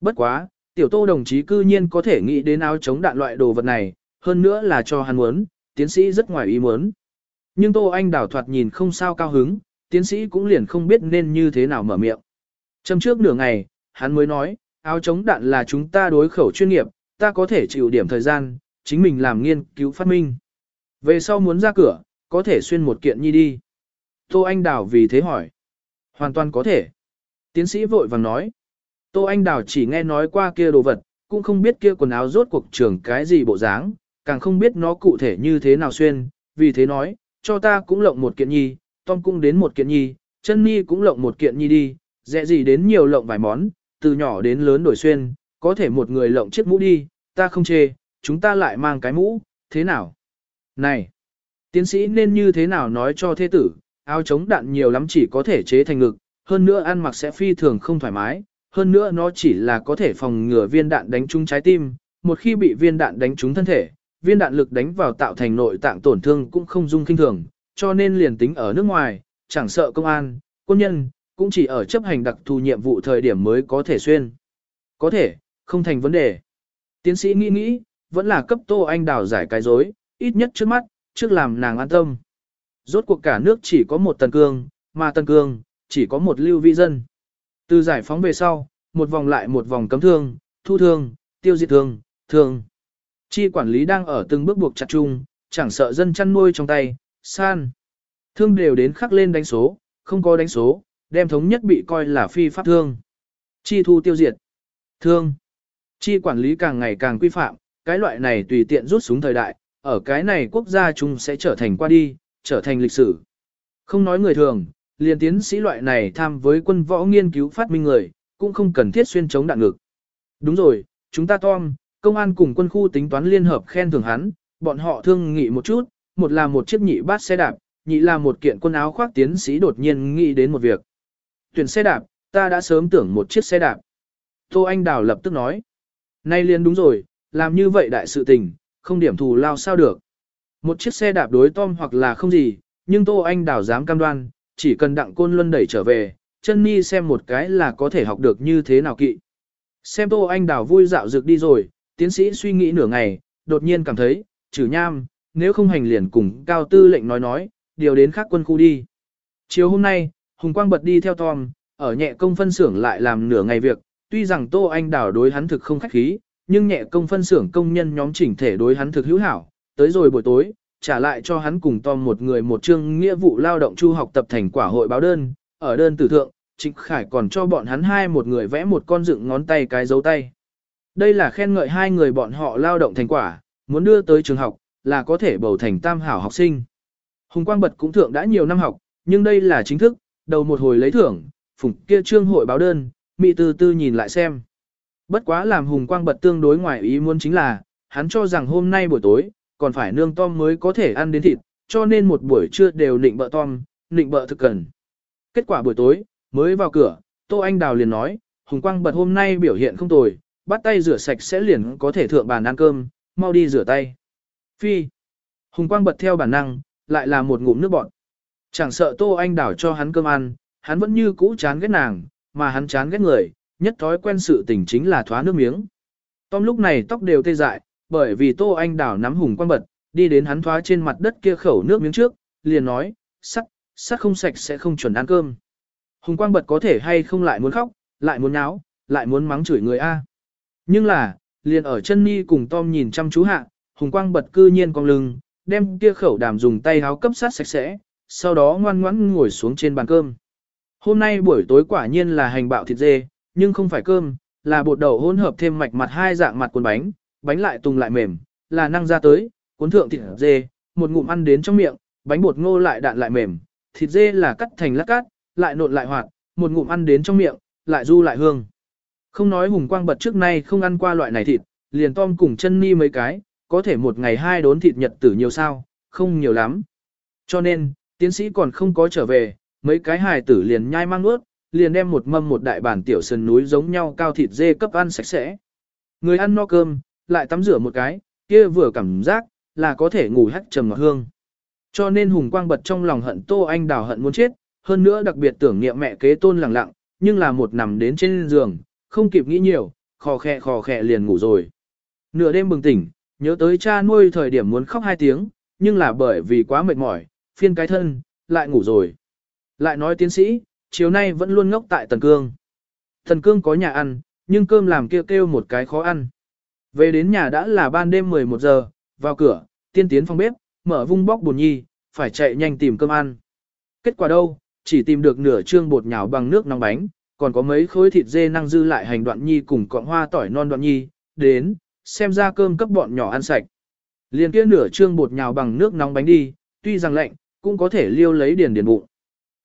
Bất quá, tiểu tô đồng chí cư nhiên có thể nghĩ đến áo chống đạn loại đồ vật này, hơn nữa là cho hắn muốn, tiến sĩ rất ngoài ý muốn. Nhưng Tô Anh đảo thoạt nhìn không sao cao hứng, tiến sĩ cũng liền không biết nên như thế nào mở miệng. Châm trước nửa ngày, hắn mới nói, áo chống đạn là chúng ta đối khẩu chuyên nghiệp, ta có thể chịu điểm thời gian, chính mình làm nghiên cứu phát minh. Về sau muốn ra cửa, có thể xuyên một kiện nhi đi. Tô Anh Đào vì thế hỏi. Hoàn toàn có thể. Tiến sĩ vội vàng nói. Tô Anh Đào chỉ nghe nói qua kia đồ vật, cũng không biết kia quần áo rốt cuộc trường cái gì bộ dáng, càng không biết nó cụ thể như thế nào xuyên, vì thế nói, cho ta cũng lộng một kiện nhi, Tom cũng đến một kiện nhi, chân nhi cũng lộng một kiện nhi đi, dễ gì đến nhiều lộng vài món, từ nhỏ đến lớn đổi xuyên, có thể một người lộng chiếc mũ đi, ta không chê, chúng ta lại mang cái mũ, thế nào? Này, tiến sĩ nên như thế nào nói cho thế tử, áo chống đạn nhiều lắm chỉ có thể chế thành ngực, hơn nữa ăn mặc sẽ phi thường không thoải mái, hơn nữa nó chỉ là có thể phòng ngừa viên đạn đánh trúng trái tim, một khi bị viên đạn đánh trúng thân thể, viên đạn lực đánh vào tạo thành nội tạng tổn thương cũng không dung kinh thường, cho nên liền tính ở nước ngoài, chẳng sợ công an, quân nhân, cũng chỉ ở chấp hành đặc thù nhiệm vụ thời điểm mới có thể xuyên. Có thể, không thành vấn đề. Tiến sĩ nghĩ nghĩ, vẫn là cấp Tô Anh Đào giải cái dối, ít nhất trước mắt, trước làm nàng an tâm. Rốt cuộc cả nước chỉ có một tần cương, mà tần cương, chỉ có một lưu vi dân. Từ giải phóng về sau, một vòng lại một vòng cấm thương, thu thương, tiêu diệt thương, thương. Chi quản lý đang ở từng bước buộc chặt chung, chẳng sợ dân chăn nuôi trong tay, san. Thương đều đến khắc lên đánh số, không có đánh số, đem thống nhất bị coi là phi pháp thương. Chi thu tiêu diệt. Thương. Chi quản lý càng ngày càng quy phạm, cái loại này tùy tiện rút súng thời đại, ở cái này quốc gia chung sẽ trở thành qua đi, trở thành lịch sử. Không nói người thường, liền tiến sĩ loại này tham với quân võ nghiên cứu phát minh người, cũng không cần thiết xuyên chống đạn ngực. Đúng rồi, chúng ta Tom, công an cùng quân khu tính toán liên hợp khen thưởng hắn, bọn họ thương nghị một chút, một là một chiếc nhị bát xe đạp, nhị là một kiện quần áo khoác tiến sĩ đột nhiên nghĩ đến một việc. Tuyển xe đạp, ta đã sớm tưởng một chiếc xe đạp. Tô Anh Đào lập tức nói. Nay liền đúng rồi, làm như vậy đại sự tình, không điểm thù lao sao được. Một chiếc xe đạp đối Tom hoặc là không gì, nhưng Tô Anh Đào dám cam đoan, chỉ cần đặng côn luân đẩy trở về, chân mi xem một cái là có thể học được như thế nào kỵ. Xem Tô Anh Đào vui dạo dược đi rồi, tiến sĩ suy nghĩ nửa ngày, đột nhiên cảm thấy, trừ nham, nếu không hành liền cùng cao tư lệnh nói nói, điều đến khác quân khu đi. Chiều hôm nay, Hùng Quang bật đi theo Tom, ở nhẹ công phân xưởng lại làm nửa ngày việc, tuy rằng Tô Anh Đào đối hắn thực không khách khí, nhưng nhẹ công phân xưởng công nhân nhóm chỉnh thể đối hắn thực hữu hảo, tới rồi buổi tối, trả lại cho hắn cùng Tom một người một chương nghĩa vụ lao động chu học tập thành quả hội báo đơn, ở đơn tử thượng, Trịnh Khải còn cho bọn hắn hai một người vẽ một con dựng ngón tay cái dấu tay. Đây là khen ngợi hai người bọn họ lao động thành quả, muốn đưa tới trường học, là có thể bầu thành tam hảo học sinh. Hùng Quang Bật cũng thượng đã nhiều năm học, nhưng đây là chính thức, đầu một hồi lấy thưởng, phùng kia trương hội báo đơn, mị từ từ nhìn lại xem. Bất quá làm Hùng Quang Bật tương đối ngoài ý muốn chính là, hắn cho rằng hôm nay buổi tối, còn phải nương Tom mới có thể ăn đến thịt, cho nên một buổi trưa đều nịnh bợ Tom, nịnh bợ thực cần. Kết quả buổi tối, mới vào cửa, Tô Anh Đào liền nói, Hùng Quang Bật hôm nay biểu hiện không tồi, bắt tay rửa sạch sẽ liền có thể thượng bàn ăn cơm, mau đi rửa tay. Phi. Hùng Quang bật theo bản năng, lại là một ngụm nước bọt. Chẳng sợ Tô Anh đảo cho hắn cơm ăn, hắn vẫn như cũ chán ghét nàng, mà hắn chán ghét người, nhất thói quen sự tình chính là thoá nước miếng. Tom lúc này tóc đều tê dại, bởi vì Tô Anh đảo nắm Hùng Quang bật, đi đến hắn thoá trên mặt đất kia khẩu nước miếng trước, liền nói, sắt, sắt không sạch sẽ không chuẩn ăn cơm. Hùng Quang bật có thể hay không lại muốn khóc, lại muốn nháo, lại muốn mắng chửi người A. Nhưng là, liền ở chân ni cùng Tom nhìn chăm chú hạ, Hùng Quang bật cư nhiên cong lưng, đem kia khẩu đàm dùng tay háo cấp sát sạch sẽ, sau đó ngoan ngoãn ngồi xuống trên bàn cơm. Hôm nay buổi tối quả nhiên là hành bạo thịt dê, nhưng không phải cơm, là bột đậu hỗn hợp thêm mạch mặt hai dạng mặt cuốn bánh, bánh lại tùng lại mềm, là năng ra tới, cuốn thượng thịt dê, một ngụm ăn đến trong miệng, bánh bột ngô lại đạn lại mềm, thịt dê là cắt thành lát cát, lại nộn lại hoạt, một ngụm ăn đến trong miệng, lại du lại hương. Không nói hùng quang bật trước nay không ăn qua loại này thịt, liền Tom cùng chân ni mấy cái, có thể một ngày hai đốn thịt nhật tử nhiều sao, không nhiều lắm. Cho nên, tiến sĩ còn không có trở về, mấy cái hài tử liền nhai mang nuốt, liền đem một mâm một đại bản tiểu sườn núi giống nhau cao thịt dê cấp ăn sạch sẽ. Người ăn no cơm, lại tắm rửa một cái, kia vừa cảm giác, là có thể ngủ hắt trầm ngọt hương. Cho nên hùng quang bật trong lòng hận Tô Anh đào hận muốn chết, hơn nữa đặc biệt tưởng niệm mẹ kế tôn lặng lặng, nhưng là một nằm đến trên giường, không kịp nghĩ nhiều, khò khẹ khò khẹ liền ngủ rồi. Nửa đêm bừng tỉnh, nhớ tới cha nuôi thời điểm muốn khóc hai tiếng, nhưng là bởi vì quá mệt mỏi, phiên cái thân, lại ngủ rồi. Lại nói tiến sĩ, chiều nay vẫn luôn ngốc tại Tần Cương. Tần Cương có nhà ăn, nhưng cơm làm kêu kêu một cái khó ăn. Về đến nhà đã là ban đêm 11 giờ, vào cửa, tiên tiến phòng bếp, mở vung bóc bùn nhi, phải chạy nhanh tìm cơm ăn. Kết quả đâu, chỉ tìm được nửa trương bột nhào bằng nước nóng bánh, còn có mấy khối thịt dê năng dư lại hành đoạn nhi cùng cọng hoa tỏi non đoạn nhi, đến, xem ra cơm cấp bọn nhỏ ăn sạch. Liền kia nửa trương bột nhào bằng nước nóng bánh đi, tuy rằng lạnh, cũng có thể liêu lấy điền điền bụng.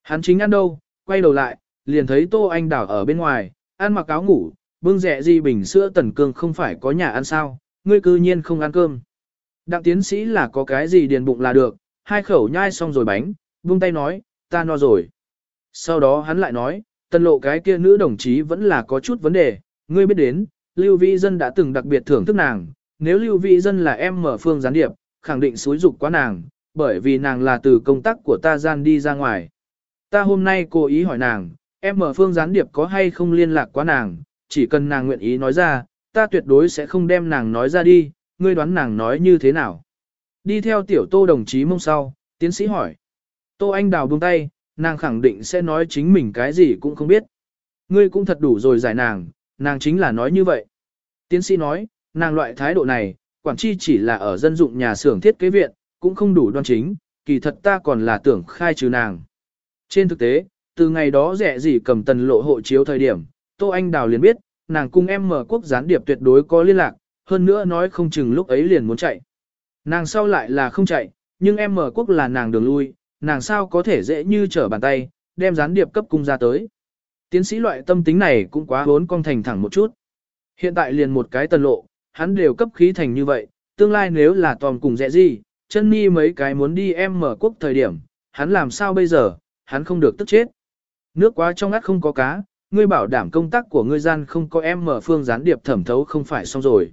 Hắn chính ăn đâu, quay đầu lại, liền thấy Tô Anh Đảo ở bên ngoài, ăn mặc áo ngủ, bưng rẻ gì bình sữa tần cương không phải có nhà ăn sao, ngươi cư nhiên không ăn cơm. Đặng tiến sĩ là có cái gì điền bụng là được, hai khẩu nhai xong rồi bánh, buông tay nói, ta no rồi. Sau đó hắn lại nói, tân lộ cái kia nữ đồng chí vẫn là có chút vấn đề, ngươi biết đến, Lưu Vĩ Dân đã từng đặc biệt thưởng thức nàng, nếu Lưu Vĩ Dân là em mở phương gián điệp, khẳng định xúi dục quá nàng, bởi vì nàng là từ công tác của ta gian đi ra ngoài. Ta hôm nay cố ý hỏi nàng, em mở phương gián điệp có hay không liên lạc quá nàng, chỉ cần nàng nguyện ý nói ra, ta tuyệt đối sẽ không đem nàng nói ra đi, ngươi đoán nàng nói như thế nào. Đi theo tiểu tô đồng chí mông sau, tiến sĩ hỏi. Tô Anh Đào buông tay, nàng khẳng định sẽ nói chính mình cái gì cũng không biết. Ngươi cũng thật đủ rồi giải nàng, nàng chính là nói như vậy. Tiến sĩ nói, nàng loại thái độ này, quản chi chỉ là ở dân dụng nhà xưởng thiết kế viện, cũng không đủ đoan chính, kỳ thật ta còn là tưởng khai trừ nàng. Trên thực tế, từ ngày đó rẻ gì cầm tần lộ hộ chiếu thời điểm, Tô Anh Đào liền biết, nàng cùng em mở quốc gián điệp tuyệt đối có liên lạc, hơn nữa nói không chừng lúc ấy liền muốn chạy. Nàng sau lại là không chạy, nhưng em mở quốc là nàng đường lui, nàng sao có thể dễ như trở bàn tay, đem gián điệp cấp cung ra tới. Tiến sĩ loại tâm tính này cũng quá vốn con thành thẳng một chút. Hiện tại liền một cái tần lộ, hắn đều cấp khí thành như vậy, tương lai nếu là tòm cùng dễ gì, chân ni mấy cái muốn đi em mở quốc thời điểm, hắn làm sao bây giờ, hắn không được tức chết. Nước quá trong ngắt không có cá, ngươi bảo đảm công tác của ngươi gian không có em mở phương gián điệp thẩm thấu không phải xong rồi.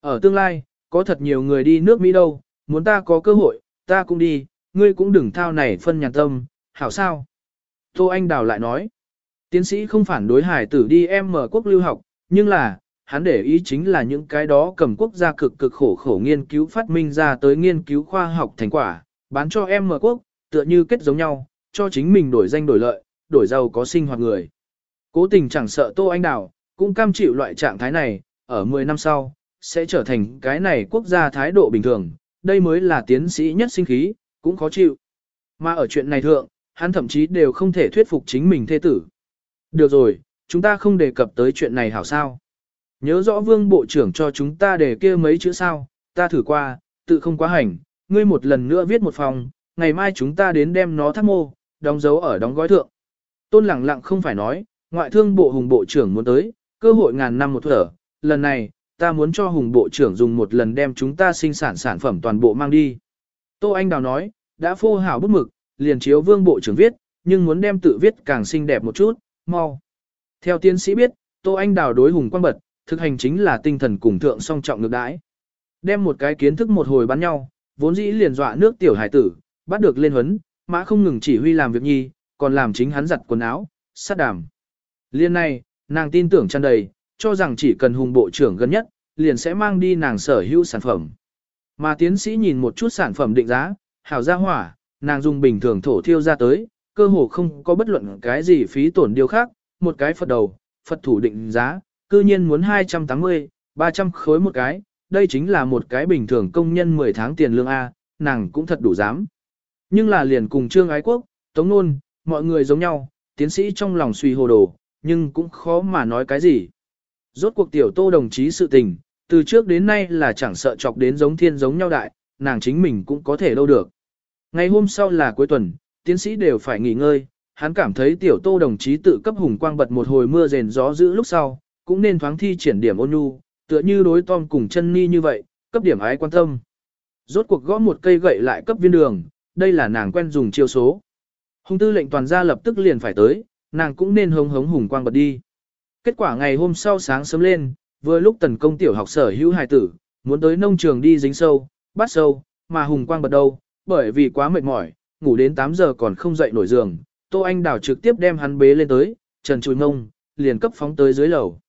Ở tương lai, có thật nhiều người đi nước Mỹ đâu, muốn ta có cơ hội, ta cũng đi, ngươi cũng đừng thao này phân nhàn tâm, hảo sao. Tô Anh Đào lại nói, tiến sĩ không phản đối hải tử đi em mở quốc lưu học, nhưng là, hắn để ý chính là những cái đó cầm quốc gia cực cực khổ khổ nghiên cứu phát minh ra tới nghiên cứu khoa học thành quả, bán cho em mở quốc, tựa như kết giống nhau, cho chính mình đổi danh đổi lợi, đổi giàu có sinh hoạt người. Cố tình chẳng sợ Tô Anh Đào, cũng cam chịu loại trạng thái này, ở 10 năm sau, sẽ trở thành cái này quốc gia thái độ bình thường, đây mới là tiến sĩ nhất sinh khí, cũng khó chịu. Mà ở chuyện này thượng, hắn thậm chí đều không thể thuyết phục chính mình thê tử. Được rồi, chúng ta không đề cập tới chuyện này hảo sao. Nhớ rõ vương bộ trưởng cho chúng ta để kia mấy chữ sao, ta thử qua, tự không quá hành, ngươi một lần nữa viết một phòng, ngày mai chúng ta đến đem nó thắt mô, đóng dấu ở đóng gói thượng. Tôn lẳng lặng không phải nói, ngoại thương bộ hùng bộ trưởng muốn tới, cơ hội ngàn năm một thở, lần này, ta muốn cho hùng bộ trưởng dùng một lần đem chúng ta sinh sản sản phẩm toàn bộ mang đi. Tô Anh Đào nói, đã phô hảo bút mực, liền chiếu vương bộ trưởng viết, nhưng muốn đem tự viết càng xinh đẹp một chút, mau. Theo tiến sĩ biết, Tô Anh Đào đối hùng quang bật, thực hành chính là tinh thần cùng thượng song trọng ngược đãi. Đem một cái kiến thức một hồi bắn nhau, vốn dĩ liền dọa nước tiểu hải tử, bắt được lên huấn, mã không ngừng chỉ huy làm việc nhi, còn làm chính hắn giặt quần áo, sát đàm. Liên này, nàng tin tưởng tràn đầy, cho rằng chỉ cần hùng bộ trưởng gần nhất, liền sẽ mang đi nàng sở hữu sản phẩm. Mà tiến sĩ nhìn một chút sản phẩm định giá, hảo ra hỏa, nàng dùng bình thường thổ thiêu ra tới, cơ hồ không có bất luận cái gì phí tổn điều khác, một cái Phật đầu, Phật thủ định giá, cư nhiên muốn 280, 300 khối một cái, đây chính là một cái bình thường công nhân 10 tháng tiền lương A, nàng cũng thật đủ dám. Nhưng là liền cùng Trương Ái Quốc, Tống Nôn, mọi người giống nhau, tiến sĩ trong lòng suy hồ đồ, nhưng cũng khó mà nói cái gì. Rốt cuộc tiểu tô đồng chí sự tình, từ trước đến nay là chẳng sợ chọc đến giống thiên giống nhau đại, nàng chính mình cũng có thể đâu được. Ngày hôm sau là cuối tuần, tiến sĩ đều phải nghỉ ngơi, hắn cảm thấy tiểu tô đồng chí tự cấp hùng quang bật một hồi mưa rền gió dữ lúc sau, cũng nên thoáng thi triển điểm ôn nhu, tựa như đối Tom cùng chân ni như vậy, cấp điểm ái quan tâm. Rốt cuộc gõ một cây gậy lại cấp viên đường, đây là nàng quen dùng chiêu số. Hùng tư lệnh toàn gia lập tức liền phải tới, nàng cũng nên hống hống hùng quang bật đi. Kết quả ngày hôm sau sáng sớm lên, vừa lúc tần công tiểu học sở hữu hài tử, muốn tới nông trường đi dính sâu, bắt sâu, mà hùng quang bật đâu, bởi vì quá mệt mỏi, ngủ đến 8 giờ còn không dậy nổi giường, Tô Anh Đào trực tiếp đem hắn bế lên tới, trần trùi ngông, liền cấp phóng tới dưới lầu.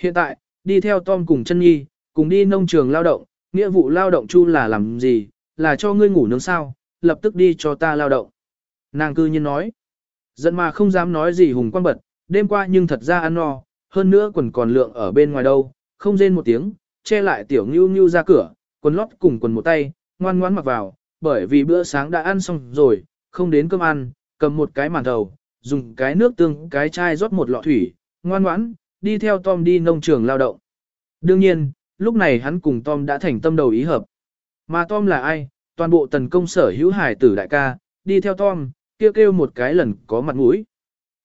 Hiện tại, đi theo Tom cùng chân nhi, cùng đi nông trường lao động, nghĩa vụ lao động chu là làm gì, là cho ngươi ngủ nướng sao, lập tức đi cho ta lao động. Nàng cư nhiên nói, giận mà không dám nói gì hùng quan bật, đêm qua nhưng thật ra ăn no, hơn nữa quần còn lượng ở bên ngoài đâu, không rên một tiếng, che lại tiểu ngưu ngưu ra cửa, quần lót cùng quần một tay, ngoan ngoãn mặc vào, bởi vì bữa sáng đã ăn xong rồi, không đến cơm ăn, cầm một cái màn đầu dùng cái nước tương cái chai rót một lọ thủy, ngoan ngoãn, đi theo Tom đi nông trường lao động. Đương nhiên, lúc này hắn cùng Tom đã thành tâm đầu ý hợp. Mà Tom là ai? Toàn bộ tần công sở hữu hải tử đại ca, đi theo Tom, kêu kêu một cái lần có mặt mũi.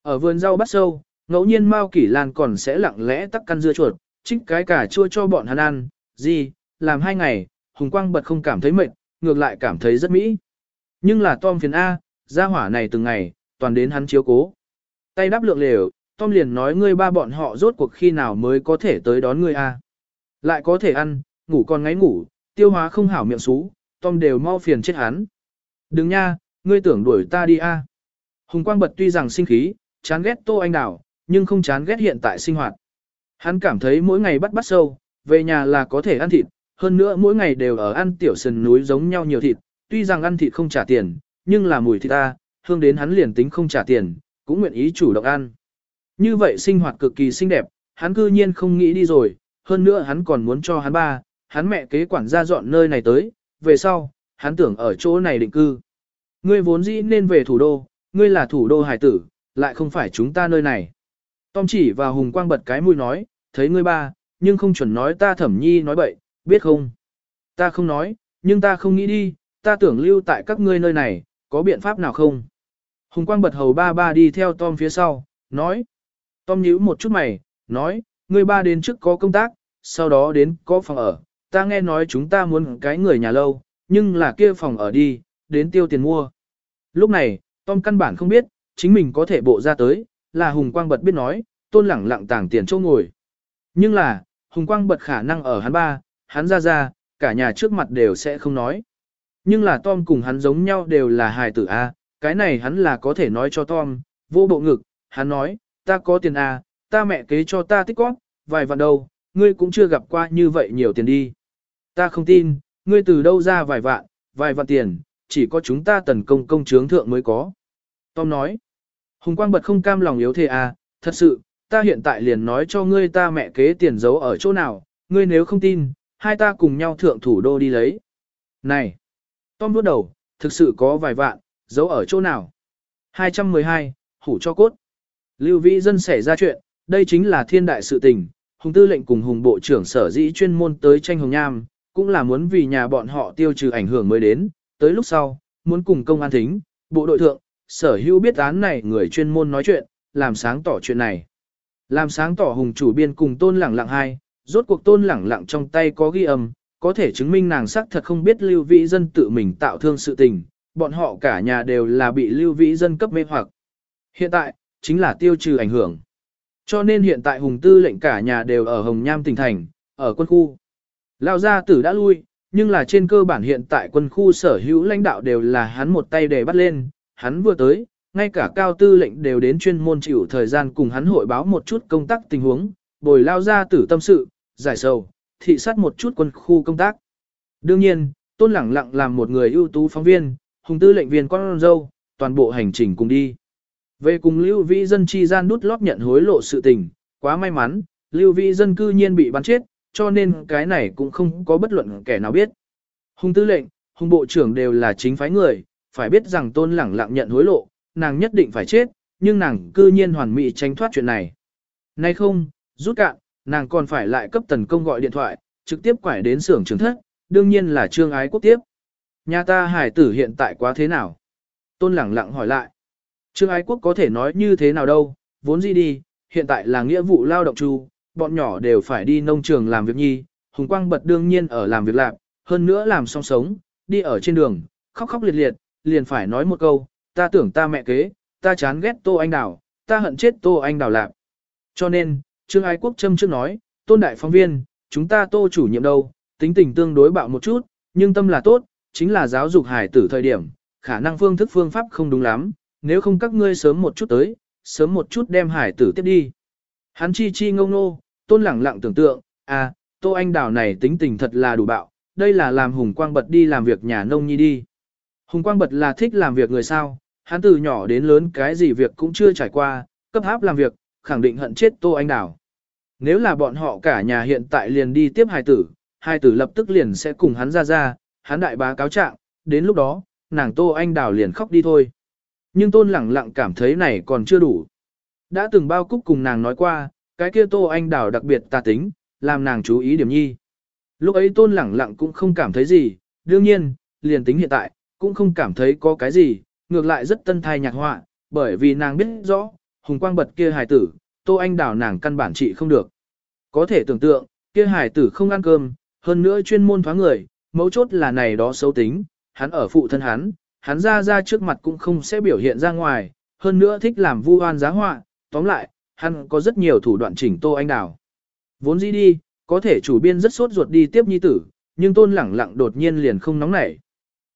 Ở vườn rau bắt sâu, ngẫu nhiên Mao Kỷ Lan còn sẽ lặng lẽ tắc căn dưa chuột, trích cái cả chua cho bọn hắn ăn, gì, làm hai ngày, Hùng Quang bật không cảm thấy mệt, ngược lại cảm thấy rất mỹ. Nhưng là Tom phiền A, gia hỏa này từng ngày, toàn đến hắn chiếu cố. Tay đáp lượng lều, Tom liền nói ngươi ba bọn họ rốt cuộc khi nào mới có thể tới đón ngươi A. Lại có thể ăn, ngủ còn ngáy ngủ, tiêu hóa không hảo miệng xú, Tom đều mau phiền chết hắn. Đừng nha, ngươi tưởng đuổi ta đi A. Hùng Quang bật tuy rằng sinh khí, chán ghét Tô Anh Đào, nhưng không chán ghét hiện tại sinh hoạt. Hắn cảm thấy mỗi ngày bắt bắt sâu, về nhà là có thể ăn thịt, hơn nữa mỗi ngày đều ở ăn tiểu sườn núi giống nhau nhiều thịt, tuy rằng ăn thịt không trả tiền, nhưng là mùi thịt ta, hương đến hắn liền tính không trả tiền, cũng nguyện ý chủ động ăn. Như vậy sinh hoạt cực kỳ xinh đẹp, hắn cư nhiên không nghĩ đi rồi, hơn nữa hắn còn muốn cho hắn ba, hắn mẹ kế quản gia dọn nơi này tới, về sau, hắn tưởng ở chỗ này định cư. Ngươi vốn dĩ nên về thủ đô, ngươi là thủ đô hải tử, lại không phải chúng ta nơi này. Tom chỉ và hùng quang bật cái mũi nói, thấy ngươi ba, nhưng không chuẩn nói ta thẩm nhi nói bậy, biết không? Ta không nói, nhưng ta không nghĩ đi, ta tưởng lưu tại các ngươi nơi này, có biện pháp nào không? Hùng quang bật hầu ba ba đi theo Tom phía sau, nói. Tom nhíu một chút mày, nói, ngươi ba đến trước có công tác, sau đó đến có phòng ở, ta nghe nói chúng ta muốn cái người nhà lâu, nhưng là kia phòng ở đi, đến tiêu tiền mua. Lúc này, Tom căn bản không biết, chính mình có thể bộ ra tới, là Hùng Quang Bật biết nói, tôn lẳng lặng tàng tiền chỗ ngồi. Nhưng là, Hùng Quang Bật khả năng ở hắn ba, hắn ra ra, cả nhà trước mặt đều sẽ không nói. Nhưng là Tom cùng hắn giống nhau đều là hài tử A, cái này hắn là có thể nói cho Tom, vô bộ ngực, hắn nói, ta có tiền à? ta mẹ kế cho ta tích góp, vài vạn đâu, ngươi cũng chưa gặp qua như vậy nhiều tiền đi. Ta không tin, ngươi từ đâu ra vài vạn, vài vạn tiền, chỉ có chúng ta tần công công chướng thượng mới có. Tom nói, Hùng Quang bật không cam lòng yếu thế à, thật sự, ta hiện tại liền nói cho ngươi ta mẹ kế tiền giấu ở chỗ nào, ngươi nếu không tin, hai ta cùng nhau thượng thủ đô đi lấy. Này, Tom bước đầu, thực sự có vài vạn, giấu ở chỗ nào? 212, hủ cho cốt. Lưu Vĩ Dân xảy ra chuyện, đây chính là thiên đại sự tình, Hùng Tư lệnh cùng Hùng Bộ trưởng sở dĩ chuyên môn tới tranh Hồng Nham, cũng là muốn vì nhà bọn họ tiêu trừ ảnh hưởng mới đến, tới lúc sau, muốn cùng công an thính, bộ đội thượng, sở hữu biết án này người chuyên môn nói chuyện, làm sáng tỏ chuyện này. Làm sáng tỏ hùng chủ biên cùng tôn lẳng lặng hai, rốt cuộc tôn lẳng lặng trong tay có ghi âm, có thể chứng minh nàng sắc thật không biết lưu vĩ dân tự mình tạo thương sự tình, bọn họ cả nhà đều là bị lưu vĩ dân cấp mê hoặc. Hiện tại, chính là tiêu trừ ảnh hưởng. Cho nên hiện tại hùng tư lệnh cả nhà đều ở Hồng Nham tỉnh thành, ở quân khu. Lao gia tử đã lui, nhưng là trên cơ bản hiện tại quân khu sở hữu lãnh đạo đều là hắn một tay để bắt lên, hắn vừa tới, ngay cả cao tư lệnh đều đến chuyên môn chịu thời gian cùng hắn hội báo một chút công tác tình huống, bồi lao gia tử tâm sự, giải sầu, thị sát một chút quân khu công tác. Đương nhiên, tôn lẳng lặng làm một người ưu tú phóng viên, hùng tư lệnh viên con dâu, toàn bộ hành trình cùng đi. Về cùng Lưu Vĩ Dân chi gian đút lót nhận hối lộ sự tình, quá may mắn, Lưu Vĩ Dân cư nhiên bị bắn chết, cho nên cái này cũng không có bất luận kẻ nào biết. Hùng tư lệnh, hùng bộ trưởng đều là chính phái người, phải biết rằng tôn lẳng lặng nhận hối lộ, nàng nhất định phải chết, nhưng nàng cư nhiên hoàn mỹ tránh thoát chuyện này. Nay không, rút cạn, nàng còn phải lại cấp tần công gọi điện thoại, trực tiếp quải đến xưởng trường thất, đương nhiên là trương ái quốc tiếp. Nhà ta hải tử hiện tại quá thế nào? Tôn lẳng lặng hỏi lại. Trương ái quốc có thể nói như thế nào đâu, vốn gì đi, hiện tại là nghĩa vụ lao động chu, bọn nhỏ đều phải đi nông trường làm việc nhi, hùng quang bật đương nhiên ở làm việc lạc, hơn nữa làm song sống, đi ở trên đường, khóc khóc liệt liệt, liền phải nói một câu, ta tưởng ta mẹ kế, ta chán ghét tô anh đào, ta hận chết tô anh đào lạc. Cho nên, Trương Ái Quốc châm trước nói, tôn đại phóng viên, chúng ta tô chủ nhiệm đâu, tính tình tương đối bạo một chút, nhưng tâm là tốt, chính là giáo dục hải tử thời điểm, khả năng phương thức phương pháp không đúng lắm, nếu không các ngươi sớm một chút tới, sớm một chút đem hải tử tiếp đi. Hắn chi chi ngông nô, tôn lẳng lặng tưởng tượng, à, tô anh đào này tính tình thật là đủ bạo, đây là làm hùng quang bật đi làm việc nhà nông nhi đi. Hùng quang bật là thích làm việc người sao, hắn từ nhỏ đến lớn cái gì việc cũng chưa trải qua, cấp áp làm việc, khẳng định hận chết tô anh đào. Nếu là bọn họ cả nhà hiện tại liền đi tiếp hài tử, hài tử lập tức liền sẽ cùng hắn ra ra, hắn đại bá cáo trạng, đến lúc đó, nàng tô anh đào liền khóc đi thôi. Nhưng tôn lẳng lặng cảm thấy này còn chưa đủ. Đã từng bao cúc cùng nàng nói qua, cái kia tô anh đào đặc biệt tà tính, làm nàng chú ý điểm nhi. Lúc ấy tôn lẳng lặng cũng không cảm thấy gì, đương nhiên, liền tính hiện tại, cũng không cảm thấy có cái gì, ngược lại rất tân thai nhạc họa, bởi vì nàng biết rõ, hùng quang bật kia hài tử, tô anh đào nàng căn bản trị không được. Có thể tưởng tượng, kia hài tử không ăn cơm, hơn nữa chuyên môn thoáng người, mấu chốt là này đó xấu tính, hắn ở phụ thân hắn, hắn ra ra trước mặt cũng không sẽ biểu hiện ra ngoài, hơn nữa thích làm vu oan giá họa, tóm lại, hắn có rất nhiều thủ đoạn chỉnh tô anh đào. Vốn dĩ đi, có thể chủ biên rất sốt ruột đi tiếp nhi tử, nhưng tôn lẳng lặng đột nhiên liền không nóng nảy.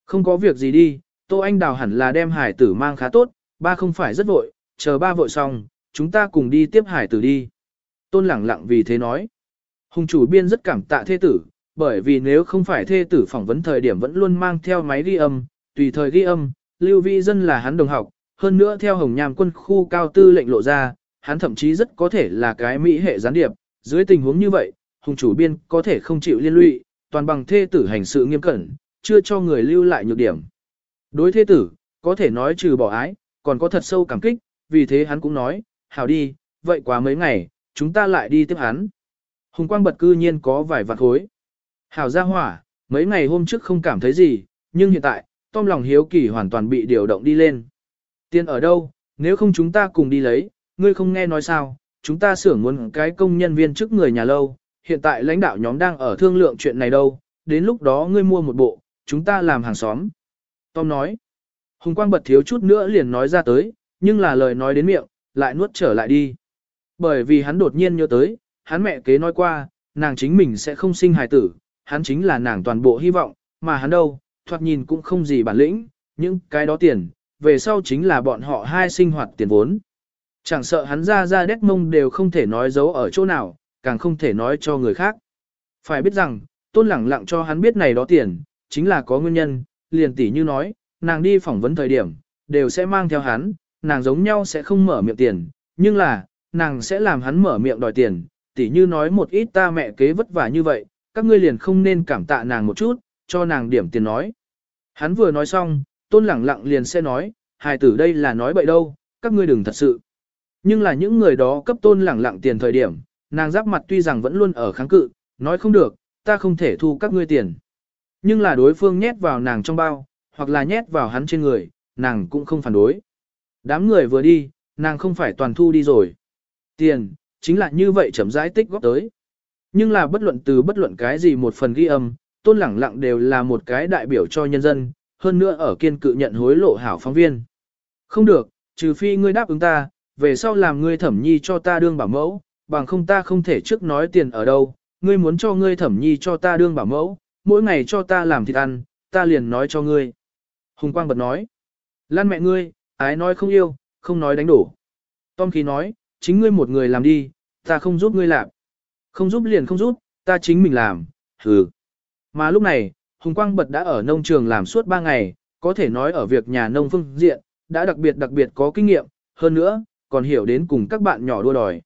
Không có việc gì đi, tô anh đào hẳn là đem hải tử mang khá tốt, ba không phải rất vội, chờ ba vội xong, chúng ta cùng đi tiếp hải tử đi. Tôn lẳng lặng vì thế nói. Hùng chủ biên rất cảm tạ thê tử, bởi vì nếu không phải thê tử phỏng vấn thời điểm vẫn luôn mang theo máy ghi âm, tùy thời ghi âm, Lưu Vi Dân là hắn đồng học, hơn nữa theo Hồng Nham quân khu cao tư lệnh lộ ra, hắn thậm chí rất có thể là cái mỹ hệ gián điệp, dưới tình huống như vậy, hùng chủ biên có thể không chịu liên lụy, toàn bằng thê tử hành sự nghiêm cẩn, chưa cho người lưu lại nhược điểm. Đối thê tử, có thể nói trừ bỏ ái, còn có thật sâu cảm kích, vì thế hắn cũng nói, hảo đi, vậy quá mấy ngày, chúng ta lại đi tiếp hắn. Hùng quang bật cư nhiên có vài vạt khối. Hảo ra hỏa, mấy ngày hôm trước không cảm thấy gì, nhưng hiện tại, Tom lòng hiếu kỳ hoàn toàn bị điều động đi lên. Tiền ở đâu, nếu không chúng ta cùng đi lấy, ngươi không nghe nói sao, chúng ta xưởng muốn cái công nhân viên trước người nhà lâu, hiện tại lãnh đạo nhóm đang ở thương lượng chuyện này đâu, đến lúc đó ngươi mua một bộ, chúng ta làm hàng xóm. Tom nói, Hùng Quang bật thiếu chút nữa liền nói ra tới, nhưng là lời nói đến miệng, lại nuốt trở lại đi. Bởi vì hắn đột nhiên nhớ tới, hắn mẹ kế nói qua, nàng chính mình sẽ không sinh hài tử, hắn chính là nàng toàn bộ hy vọng, mà hắn đâu, thoạt nhìn cũng không gì bản lĩnh, những cái đó tiền, về sau chính là bọn họ hai sinh hoạt tiền vốn. Chẳng sợ hắn ra ra đét mông đều không thể nói giấu ở chỗ nào, càng không thể nói cho người khác. Phải biết rằng, tôn lẳng lặng cho hắn biết này đó tiền, chính là có nguyên nhân, liền tỷ như nói, nàng đi phỏng vấn thời điểm, đều sẽ mang theo hắn, nàng giống nhau sẽ không mở miệng tiền, nhưng là, nàng sẽ làm hắn mở miệng đòi tiền, tỷ như nói một ít ta mẹ kế vất vả như vậy, các ngươi liền không nên cảm tạ nàng một chút, cho nàng điểm tiền nói. Hắn vừa nói xong, tôn lẳng lặng liền sẽ nói, hài tử đây là nói bậy đâu, các ngươi đừng thật sự. Nhưng là những người đó cấp tôn lẳng lặng tiền thời điểm, nàng giáp mặt tuy rằng vẫn luôn ở kháng cự, nói không được, ta không thể thu các ngươi tiền. Nhưng là đối phương nhét vào nàng trong bao, hoặc là nhét vào hắn trên người, nàng cũng không phản đối. Đám người vừa đi, nàng không phải toàn thu đi rồi. Tiền, chính là như vậy chậm rãi tích góp tới. Nhưng là bất luận từ bất luận cái gì một phần ghi âm, tôn lẳng lặng đều là một cái đại biểu cho nhân dân, hơn nữa ở kiên cự nhận hối lộ hảo phóng viên. Không được, trừ phi ngươi đáp ứng ta, về sau làm ngươi thẩm nhi cho ta đương bảo mẫu, bằng không ta không thể trước nói tiền ở đâu, ngươi muốn cho ngươi thẩm nhi cho ta đương bảo mẫu, mỗi ngày cho ta làm thịt ăn, ta liền nói cho ngươi. Hùng Quang bật nói, lan mẹ ngươi, ái nói không yêu, không nói đánh đổ. Tom khí nói, chính ngươi một người làm đi, ta không giúp ngươi làm. Không giúp liền không giúp, ta chính mình làm, hừ. Mà lúc này, Hùng Quang Bật đã ở nông trường làm suốt 3 ngày, có thể nói ở việc nhà nông phương diện, đã đặc biệt đặc biệt có kinh nghiệm, hơn nữa, còn hiểu đến cùng các bạn nhỏ đua đòi.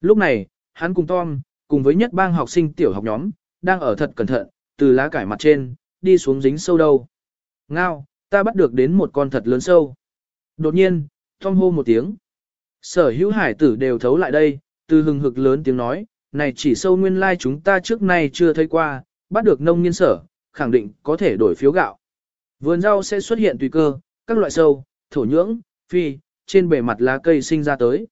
Lúc này, hắn cùng Tom, cùng với nhất bang học sinh tiểu học nhóm, đang ở thật cẩn thận, từ lá cải mặt trên, đi xuống dính sâu đâu. Ngao, ta bắt được đến một con thật lớn sâu. Đột nhiên, Tom hô một tiếng. Sở hữu hải tử đều thấu lại đây, từ hừng hực lớn tiếng nói, này chỉ sâu nguyên lai like chúng ta trước nay chưa thấy qua, bắt được nông nghiên sở, khẳng định có thể đổi phiếu gạo. Vườn rau sẽ xuất hiện tùy cơ, các loại sâu, thổ nhưỡng, phi, trên bề mặt lá cây sinh ra tới.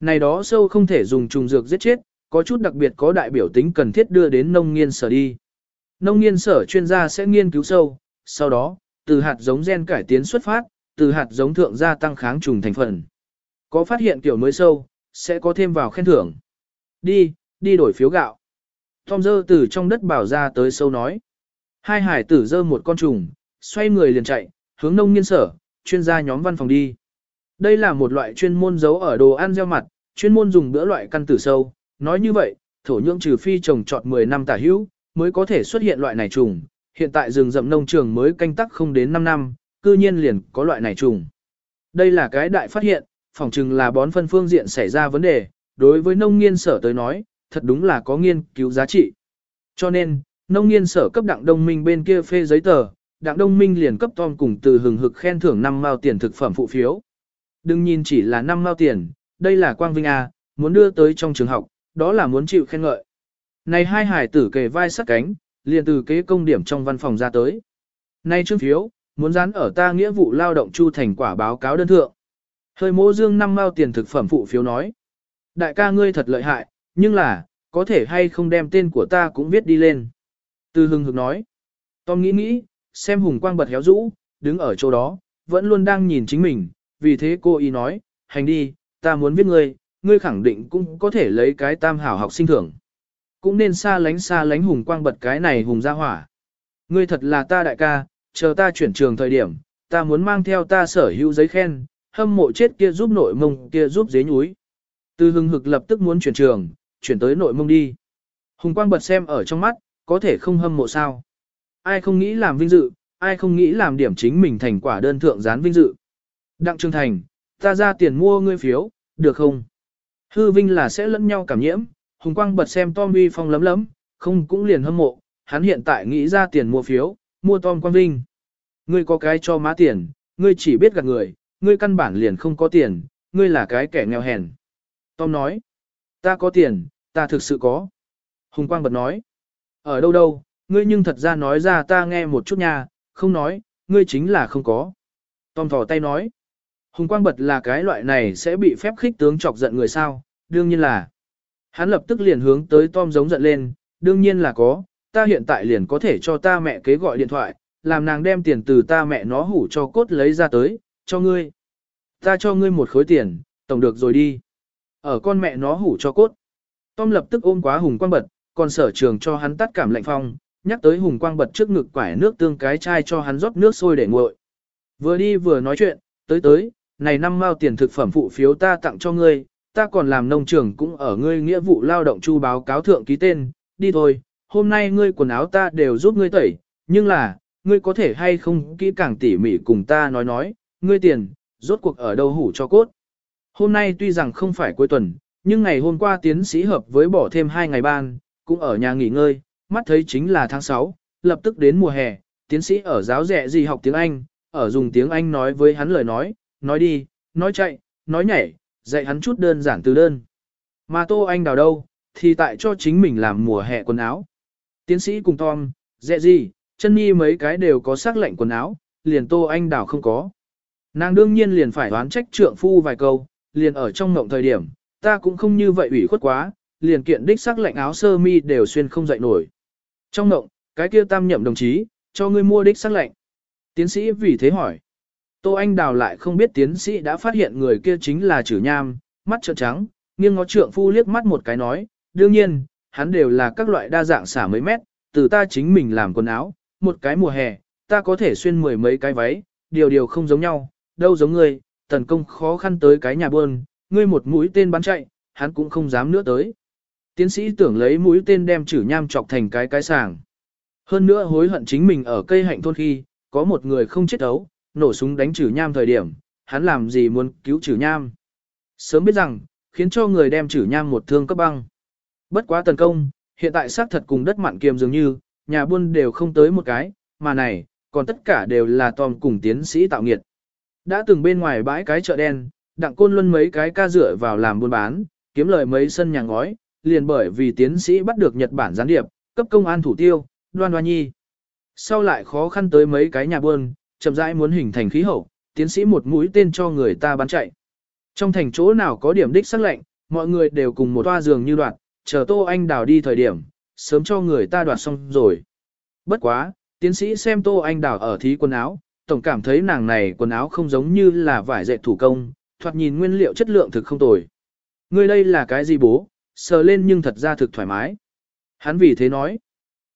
Này đó sâu không thể dùng trùng dược giết chết, có chút đặc biệt có đại biểu tính cần thiết đưa đến nông nghiên sở đi. Nông nghiên sở chuyên gia sẽ nghiên cứu sâu, sau đó, từ hạt giống gen cải tiến xuất phát, từ hạt giống thượng gia tăng kháng trùng thành phần. Có phát hiện kiểu mới sâu, sẽ có thêm vào khen thưởng. Đi, đi đổi phiếu gạo. Tom dơ từ trong đất bảo ra tới sâu nói. Hai hải tử dơ một con trùng, xoay người liền chạy, hướng nông nghiên sở, chuyên gia nhóm văn phòng đi. Đây là một loại chuyên môn giấu ở đồ ăn gieo mặt, chuyên môn dùng bữa loại căn tử sâu. Nói như vậy, thổ nhưỡng trừ phi trồng trọt 10 năm tả hữu, mới có thể xuất hiện loại này trùng. Hiện tại rừng rậm nông trường mới canh tắc không đến 5 năm, cư nhiên liền có loại này trùng. Đây là cái đại phát hiện, phỏng chừng là bón phân phương diện xảy ra vấn đề, đối với nông nghiên sở tới nói, thật đúng là có nghiên cứu giá trị. Cho nên, nông nghiên sở cấp đặng đông minh bên kia phê giấy tờ, đặng đông minh liền cấp Tom cùng từ hừng hực khen thưởng 5 mao tiền thực phẩm phụ phiếu. Đừng nhìn chỉ là 5 mao tiền, đây là quang vinh A, muốn đưa tới trong trường học, đó là muốn chịu khen ngợi. Này hai hải tử kề vai sát cánh, liền từ kế công điểm trong văn phòng ra tới. Nay trương phiếu, muốn dán ở ta nghĩa vụ lao động chu thành quả báo cáo đơn thượng. Hơi mô dương năm mao tiền thực phẩm phụ phiếu nói. Đại ca ngươi thật lợi hại, nhưng là, có thể hay không đem tên của ta cũng viết đi lên. Từ hưng hực nói. Tom nghĩ nghĩ, xem hùng quang bật héo rũ, đứng ở chỗ đó, vẫn luôn đang nhìn chính mình, vì thế cô ý nói, hành đi, ta muốn viết ngươi, ngươi khẳng định cũng có thể lấy cái tam hảo học sinh thưởng. Cũng nên xa lánh xa lánh hùng quang bật cái này hùng ra hỏa. Ngươi thật là ta đại ca, chờ ta chuyển trường thời điểm, ta muốn mang theo ta sở hữu giấy khen, hâm mộ chết kia giúp nội mông kia giúp dế núi. Từ hưng hực lập tức muốn chuyển trường, chuyển tới nội mông đi. Hùng quang bật xem ở trong mắt, có thể không hâm mộ sao. Ai không nghĩ làm vinh dự, ai không nghĩ làm điểm chính mình thành quả đơn thượng gián vinh dự. Đặng Trương Thành, ta ra tiền mua ngươi phiếu, được không? Hư vinh là sẽ lẫn nhau cảm nhiễm, Hùng Quang bật xem Tom uy phong lấm lấm, không cũng liền hâm mộ, hắn hiện tại nghĩ ra tiền mua phiếu, mua Tom Quang Vinh. Ngươi có cái cho má tiền, ngươi chỉ biết gạt người, ngươi căn bản liền không có tiền, ngươi là cái kẻ nghèo hèn. Tom nói, ta có tiền, ta thực sự có. Hùng Quang bật nói, ở đâu đâu, ngươi nhưng thật ra nói ra ta nghe một chút nha, không nói, ngươi chính là không có. Tom thỏ tay nói, Hùng Quang bật là cái loại này sẽ bị phép khích tướng chọc giận người sao, đương nhiên là. Hắn lập tức liền hướng tới Tom giống giận lên, đương nhiên là có, ta hiện tại liền có thể cho ta mẹ kế gọi điện thoại, làm nàng đem tiền từ ta mẹ nó hủ cho cốt lấy ra tới, cho ngươi. Ta cho ngươi một khối tiền, tổng được rồi đi. Ở con mẹ nó hủ cho cốt. Tom lập tức ôm quá Hùng Quang bật, còn sở trường cho hắn tắt cảm lạnh phong, nhắc tới Hùng Quang bật trước ngực quải nước tương cái chai cho hắn rót nước sôi để nguội. Vừa đi vừa nói chuyện, tới tới, này năm mao tiền thực phẩm phụ phiếu ta tặng cho ngươi, ta còn làm nông trường cũng ở ngươi nghĩa vụ lao động chu báo cáo thượng ký tên, đi thôi, hôm nay ngươi quần áo ta đều giúp ngươi tẩy, nhưng là, ngươi có thể hay không kỹ càng tỉ mỉ cùng ta nói nói, ngươi tiền, rốt cuộc ở đâu hủ cho cốt. Hôm nay tuy rằng không phải cuối tuần, nhưng ngày hôm qua tiến sĩ hợp với bỏ thêm 2 ngày ban, cũng ở nhà nghỉ ngơi, mắt thấy chính là tháng 6, lập tức đến mùa hè, tiến sĩ ở giáo rẻ gì học tiếng Anh, ở dùng tiếng Anh nói với hắn lời nói, nói đi, nói chạy, nói nhảy, dạy hắn chút đơn giản từ đơn. Mà Tô Anh đào đâu, thì tại cho chính mình làm mùa hè quần áo. Tiến sĩ cùng Tom, dẹ gì, chân nhi mấy cái đều có sắc lệnh quần áo, liền Tô Anh Đào không có. Nàng đương nhiên liền phải đoán trách trượng phu vài câu, liền ở trong ngộng thời điểm, ta cũng không như vậy ủy khuất quá, liền kiện đích sắc lạnh áo sơ mi đều xuyên không dậy nổi. Trong ngộng, cái kia tam nhậm đồng chí, cho ngươi mua đích sắc lạnh. Tiến sĩ vì thế hỏi. Tô Anh Đào lại không biết tiến sĩ đã phát hiện người kia chính là chử nham, mắt trợn trắng, nghiêng ngó trượng phu liếc mắt một cái nói, đương nhiên, hắn đều là các loại đa dạng xả mấy mét, từ ta chính mình làm quần áo, một cái mùa hè, ta có thể xuyên mười mấy cái váy, điều điều không giống nhau, đâu giống ngươi, tấn công khó khăn tới cái nhà buôn, ngươi một mũi tên bắn chạy, hắn cũng không dám nữa tới. Tiến sĩ tưởng lấy mũi tên đem chử nham chọc thành cái cái sàng. Hơn nữa hối hận chính mình ở cây hạnh thôn khi, có một người không chết ấu, nổ súng đánh chử nham thời điểm, hắn làm gì muốn cứu chử nham. Sớm biết rằng, khiến cho người đem chử nham một thương cấp băng. Bất quá tấn công, hiện tại xác thật cùng đất mặn kiềm dường như, nhà buôn đều không tới một cái, mà này, còn tất cả đều là Tom cùng tiến sĩ tạo nghiệt. Đã từng bên ngoài bãi cái chợ đen, đặng côn luân mấy cái ca dựa vào làm buôn bán, kiếm lời mấy sân nhà ngói, liền bởi vì tiến sĩ bắt được Nhật Bản gián điệp, cấp công an thủ tiêu, đoan đoan nhi. Sau lại khó khăn tới mấy cái nhà buôn, chậm rãi muốn hình thành khí hậu, tiến sĩ một mũi tên cho người ta bắn chạy. Trong thành chỗ nào có điểm đích sắc lệnh, mọi người đều cùng một toa giường như đoạn chờ Tô Anh Đào đi thời điểm, sớm cho người ta đoạt xong rồi. Bất quá, tiến sĩ xem Tô Anh Đào ở thí quần áo, tổng cảm thấy nàng này quần áo không giống như là vải dệt thủ công, thoạt nhìn nguyên liệu chất lượng thực không tồi. Ngươi đây là cái gì bố, sờ lên nhưng thật ra thực thoải mái. Hắn vì thế nói,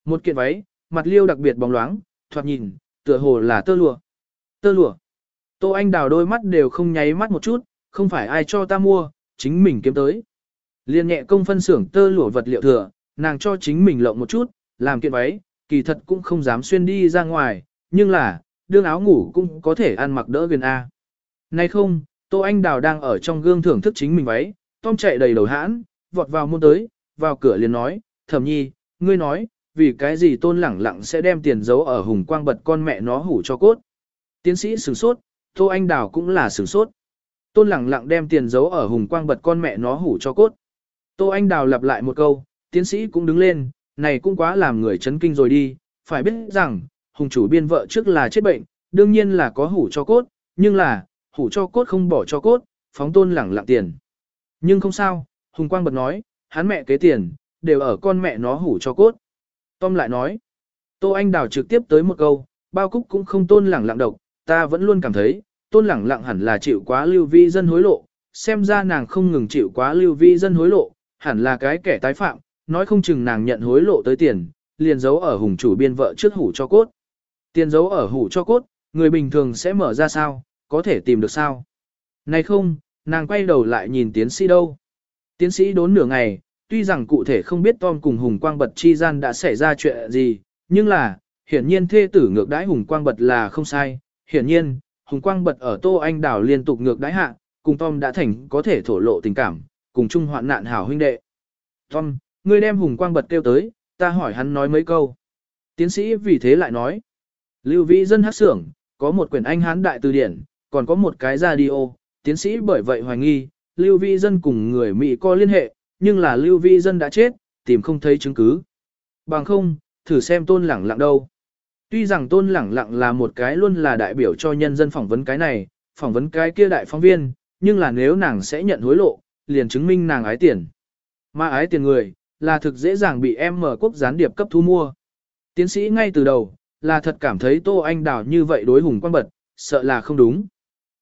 một kiện váy, mặt liêu đặc biệt bóng loáng, thoạt nhìn, tựa hồ là tơ lụa. Tơ lụa. Tô Anh Đào đôi mắt đều không nháy mắt một chút, không phải ai cho ta mua, chính mình kiếm tới. Liên nhẹ công phân xưởng tơ lụa vật liệu thừa, nàng cho chính mình lộng một chút, làm kiện váy, kỳ thật cũng không dám xuyên đi ra ngoài, nhưng là, đương áo ngủ cũng có thể ăn mặc đỡ viên A. Nay không, Tô Anh Đào đang ở trong gương thưởng thức chính mình váy, Tom chạy đầy đầu hãn, vọt vào môn tới, vào cửa liền nói, thẩm nhi, ngươi nói, vì cái gì tôn lẳng lặng sẽ đem tiền giấu ở hùng quang bật con mẹ nó hủ cho cốt. Tiến sĩ sửng sốt, Tô Anh Đào cũng là sửng sốt. Tôn lẳng lặng đem tiền giấu ở hùng quang bật con mẹ nó hủ cho cốt. Tô Anh Đào lặp lại một câu, tiến sĩ cũng đứng lên, này cũng quá làm người chấn kinh rồi đi, phải biết rằng, hùng chủ biên vợ trước là chết bệnh, đương nhiên là có hủ cho cốt, nhưng là, hủ cho cốt không bỏ cho cốt, phóng tôn lẳng lặng tiền. Nhưng không sao, Hùng Quang bật nói, hắn mẹ kế tiền, đều ở con mẹ nó hủ cho cốt. Tom lại nói, Tô Anh Đào trực tiếp tới một câu, bao cúc cũng không tôn lẳng lặng độc, ta vẫn luôn cảm thấy, tôn lẳng lặng hẳn là chịu quá lưu vi dân hối lộ, xem ra nàng không ngừng chịu quá lưu vi dân hối lộ, hẳn là cái kẻ tái phạm, nói không chừng nàng nhận hối lộ tới tiền, liền giấu ở hùng chủ biên vợ trước hủ cho cốt. Tiền giấu ở hủ cho cốt, người bình thường sẽ mở ra sao, có thể tìm được sao? Này không, nàng quay đầu lại nhìn tiến sĩ đâu. Tiến sĩ đốn nửa ngày, tuy rằng cụ thể không biết Tom cùng Hùng Quang Bật chi gian đã xảy ra chuyện gì, nhưng là, hiển nhiên thê tử ngược đãi Hùng Quang Bật là không sai. Hiển nhiên, Hùng Quang Bật ở Tô Anh Đảo liên tục ngược đãi hạ, cùng Tom đã thành có thể thổ lộ tình cảm, cùng chung hoạn nạn hảo huynh đệ. Tom, ngươi đem Hùng Quang Bật kêu tới, ta hỏi hắn nói mấy câu. Tiến sĩ vì thế lại nói, Lưu Vĩ dân hát xưởng, có một quyển Anh Hán Đại Từ Điển, còn có một cái radio, tiến sĩ bởi vậy hoài nghi, Lưu Vi Dân cùng người Mỹ có liên hệ, nhưng là Lưu Vi Dân đã chết, tìm không thấy chứng cứ. Bằng không, thử xem tôn lẳng lặng đâu. Tuy rằng tôn lẳng lặng là một cái luôn là đại biểu cho nhân dân phỏng vấn cái này, phỏng vấn cái kia đại phóng viên, nhưng là nếu nàng sẽ nhận hối lộ, liền chứng minh nàng ái tiền. Mà ái tiền người, là thực dễ dàng bị em mở quốc gián điệp cấp thu mua. Tiến sĩ ngay từ đầu, là thật cảm thấy Tô Anh Đào như vậy đối hùng quan bật, sợ là không đúng.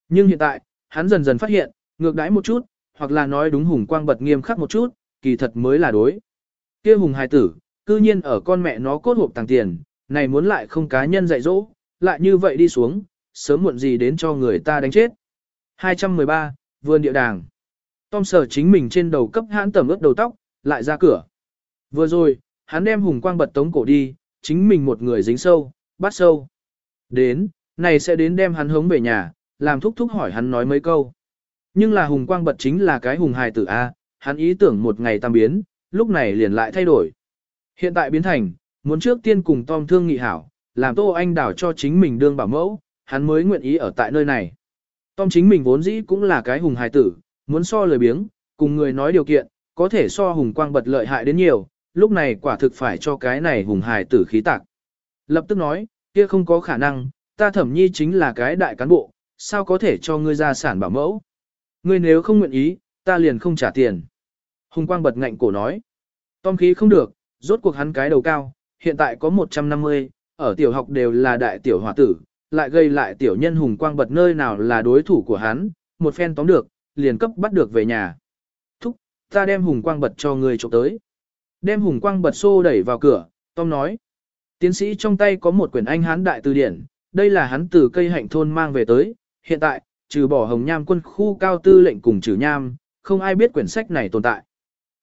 Nhưng hiện tại, hắn dần dần phát hiện, ngược đãi một chút, hoặc là nói đúng hùng quang bật nghiêm khắc một chút, kỳ thật mới là đối. kia hùng hài tử, cư nhiên ở con mẹ nó cốt hộp tàng tiền, này muốn lại không cá nhân dạy dỗ, lại như vậy đi xuống, sớm muộn gì đến cho người ta đánh chết. 213, vườn địa đàng. Tom sở chính mình trên đầu cấp hãn tầm ướt đầu tóc, lại ra cửa. Vừa rồi, hắn đem hùng quang bật tống cổ đi, chính mình một người dính sâu, bắt sâu. Đến, này sẽ đến đem hắn hống về nhà, làm thúc thúc hỏi hắn nói mấy câu. Nhưng là hùng quang bật chính là cái hùng hài tử A, hắn ý tưởng một ngày tam biến, lúc này liền lại thay đổi. Hiện tại biến thành, muốn trước tiên cùng Tom thương nghị hảo, làm Tô Anh đảo cho chính mình đương bảo mẫu, hắn mới nguyện ý ở tại nơi này. Tom chính mình vốn dĩ cũng là cái hùng hài tử, muốn so lời biếng, cùng người nói điều kiện, có thể so hùng quang bật lợi hại đến nhiều, lúc này quả thực phải cho cái này hùng hài tử khí tạc. Lập tức nói, kia không có khả năng, ta thẩm nhi chính là cái đại cán bộ, sao có thể cho ngươi ra sản bảo mẫu. Ngươi nếu không nguyện ý, ta liền không trả tiền. Hùng Quang bật ngạnh cổ nói. Tom khí không được, rốt cuộc hắn cái đầu cao, hiện tại có 150, ở tiểu học đều là đại tiểu hòa tử, lại gây lại tiểu nhân Hùng Quang bật nơi nào là đối thủ của hắn, một phen tóm được, liền cấp bắt được về nhà. Thúc, ta đem Hùng Quang bật cho ngươi trộm tới. Đem Hùng Quang bật xô đẩy vào cửa, Tom nói. Tiến sĩ trong tay có một quyển Anh Hán Đại Từ Điển, đây là hắn từ cây hạnh thôn mang về tới, hiện tại, trừ bỏ hồng nham quân khu cao tư lệnh cùng trừ nham, không ai biết quyển sách này tồn tại.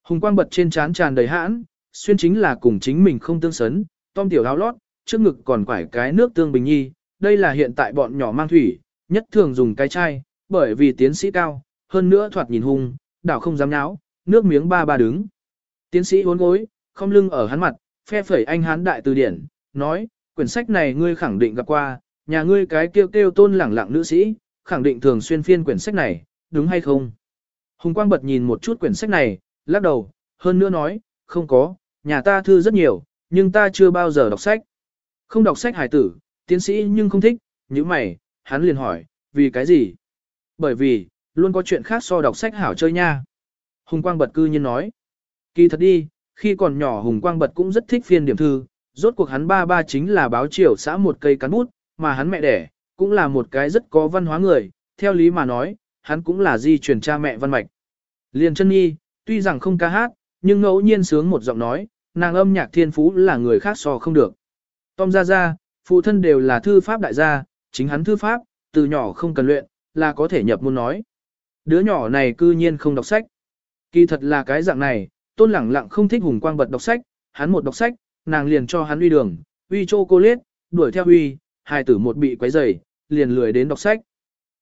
Hùng quang bật trên trán tràn đầy hãn, xuyên chính là cùng chính mình không tương sấn, tom tiểu áo lót, trước ngực còn quải cái nước tương bình nhi, đây là hiện tại bọn nhỏ mang thủy, nhất thường dùng cái chai, bởi vì tiến sĩ cao, hơn nữa thoạt nhìn hung, đảo không dám nháo, nước miếng ba ba đứng. Tiến sĩ uốn gối, không lưng ở hắn mặt, phe phẩy anh hán đại từ điển, nói, quyển sách này ngươi khẳng định gặp qua, nhà ngươi cái kêu kêu tôn lẳng lặng nữ sĩ, khẳng định thường xuyên phiên quyển sách này, đúng hay không? Hùng Quang bật nhìn một chút quyển sách này, lắc đầu, hơn nữa nói, không có, nhà ta thư rất nhiều, nhưng ta chưa bao giờ đọc sách. Không đọc sách hải tử, tiến sĩ nhưng không thích, như mày, hắn liền hỏi, vì cái gì? Bởi vì, luôn có chuyện khác so đọc sách hảo chơi nha. Hùng Quang bật cư nhiên nói, kỳ thật đi, khi còn nhỏ Hùng Quang bật cũng rất thích phiên điểm thư, rốt cuộc hắn ba ba chính là báo triều xã một cây cán bút, mà hắn mẹ đẻ, cũng là một cái rất có văn hóa người, theo lý mà nói, hắn cũng là di truyền cha mẹ văn mạch. Liền chân nhi, tuy rằng không ca hát, nhưng ngẫu nhiên sướng một giọng nói, nàng âm nhạc thiên phú là người khác so không được. Tom ra ra, phụ thân đều là thư pháp đại gia, chính hắn thư pháp, từ nhỏ không cần luyện, là có thể nhập môn nói. Đứa nhỏ này cư nhiên không đọc sách. Kỳ thật là cái dạng này, tôn lẳng lặng không thích hùng quang bật đọc sách, hắn một đọc sách, nàng liền cho hắn uy đường, uy liết, đuổi theo uy, hài tử một bị quấy rầy, liền lười đến đọc sách.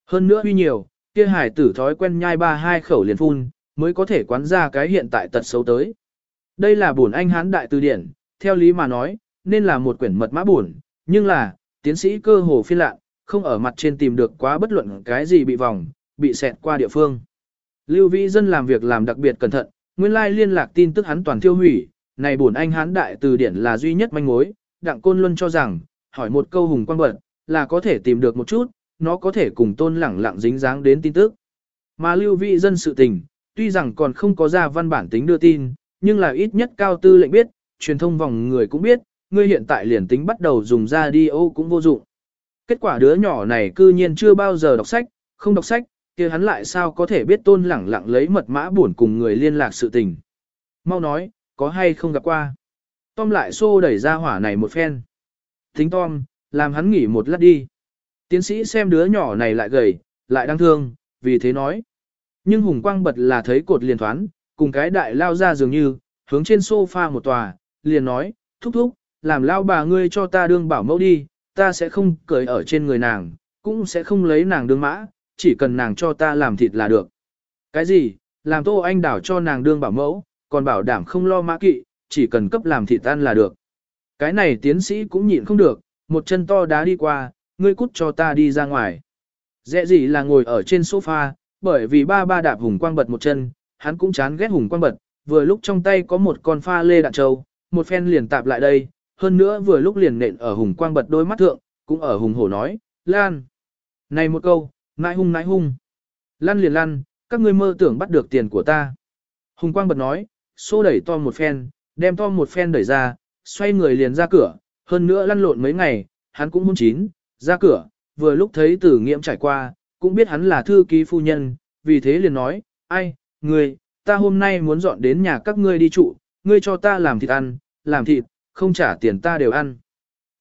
Hơn nữa huy nhiều, kia hài tử thói quen nhai ba hai khẩu liền phun, mới có thể quán ra cái hiện tại tật xấu tới. Đây là buồn anh hán đại từ điển, theo lý mà nói, nên là một quyển mật mã buồn, nhưng là, tiến sĩ cơ hồ phiên lạ, không ở mặt trên tìm được quá bất luận cái gì bị vòng, bị xẹt qua địa phương. Lưu Vĩ Dân làm việc làm đặc biệt cẩn thận, nguyên lai liên lạc tin tức hắn toàn tiêu hủy, này buồn anh hán đại từ điển là duy nhất manh mối, Đặng Côn Luân cho rằng, hỏi một câu hùng quan bật, là có thể tìm được một chút, nó có thể cùng tôn lẳng lặng dính dáng đến tin tức. Mà lưu vị dân sự tình, tuy rằng còn không có ra văn bản tính đưa tin, nhưng là ít nhất cao tư lệnh biết, truyền thông vòng người cũng biết, ngươi hiện tại liền tính bắt đầu dùng ra đi ô cũng vô dụng. Kết quả đứa nhỏ này cư nhiên chưa bao giờ đọc sách, không đọc sách, kia hắn lại sao có thể biết tôn lẳng lặng lấy mật mã buồn cùng người liên lạc sự tình. Mau nói, có hay không gặp qua. Tom lại xô đẩy ra hỏa này một phen. Thính Tom, làm hắn nghỉ một lát đi. Tiến sĩ xem đứa nhỏ này lại gầy, lại đang thương, vì thế nói. Nhưng Hùng Quang bật là thấy cột liền thoán, cùng cái đại lao ra dường như, hướng trên sofa một tòa, liền nói, thúc thúc, làm lao bà ngươi cho ta đương bảo mẫu đi, ta sẽ không cởi ở trên người nàng, cũng sẽ không lấy nàng đương mã, chỉ cần nàng cho ta làm thịt là được. Cái gì, làm tô anh đảo cho nàng đương bảo mẫu, còn bảo đảm không lo mã kỵ, chỉ cần cấp làm thịt tan là được. Cái này tiến sĩ cũng nhịn không được, một chân to đá đi qua, ngươi cút cho ta đi ra ngoài. Dẹ gì là ngồi ở trên sofa, bởi vì ba ba đạp hùng quang bật một chân, hắn cũng chán ghét hùng quang bật, vừa lúc trong tay có một con pha lê đạn trâu, một phen liền tạp lại đây, hơn nữa vừa lúc liền nện ở hùng quang bật đôi mắt thượng, cũng ở hùng hổ nói, Lan. Này một câu, nãi hung nãi hung. Lan liền lăn, các ngươi mơ tưởng bắt được tiền của ta. Hùng quang bật nói, xô đẩy to một phen, đem to một phen đẩy ra, xoay người liền ra cửa, hơn nữa lăn lộn mấy ngày, hắn cũng hôn chín, ra cửa, vừa lúc thấy tử nghiệm trải qua, cũng biết hắn là thư ký phu nhân, vì thế liền nói, ai, người, ta hôm nay muốn dọn đến nhà các ngươi đi trụ, ngươi cho ta làm thịt ăn, làm thịt, không trả tiền ta đều ăn.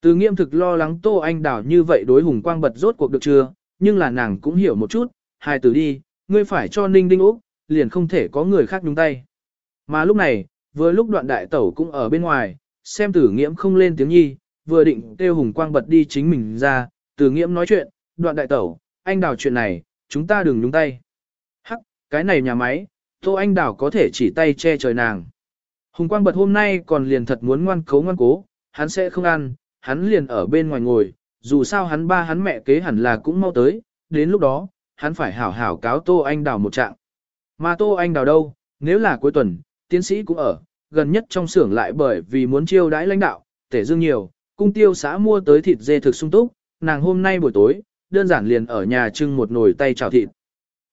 Từ nghiệm thực lo lắng Tô Anh Đào như vậy đối hùng quang bật rốt cuộc được chưa, nhưng là nàng cũng hiểu một chút, hai từ đi, ngươi phải cho ninh đinh úc, liền không thể có người khác nhúng tay. Mà lúc này, vừa lúc đoạn đại tẩu cũng ở bên ngoài, xem tử nghiễm không lên tiếng nhi, vừa định kêu hùng quang bật đi chính mình ra, tử nghiễm nói chuyện, đoạn đại tẩu, anh đào chuyện này, chúng ta đừng nhúng tay. Hắc, cái này nhà máy, tô anh đào có thể chỉ tay che trời nàng. Hùng quang bật hôm nay còn liền thật muốn ngoan cố ngoan cố, hắn sẽ không ăn, hắn liền ở bên ngoài ngồi, dù sao hắn ba hắn mẹ kế hẳn là cũng mau tới, đến lúc đó, hắn phải hảo hảo cáo tô anh đào một trạng. Mà tô anh đào đâu, nếu là cuối tuần, tiến sĩ cũng ở, gần nhất trong xưởng lại bởi vì muốn chiêu đãi lãnh đạo, tể dương nhiều, cung tiêu xã mua tới thịt dê thực sung túc, nàng hôm nay buổi tối, đơn giản liền ở nhà trưng một nồi tay chảo thịt.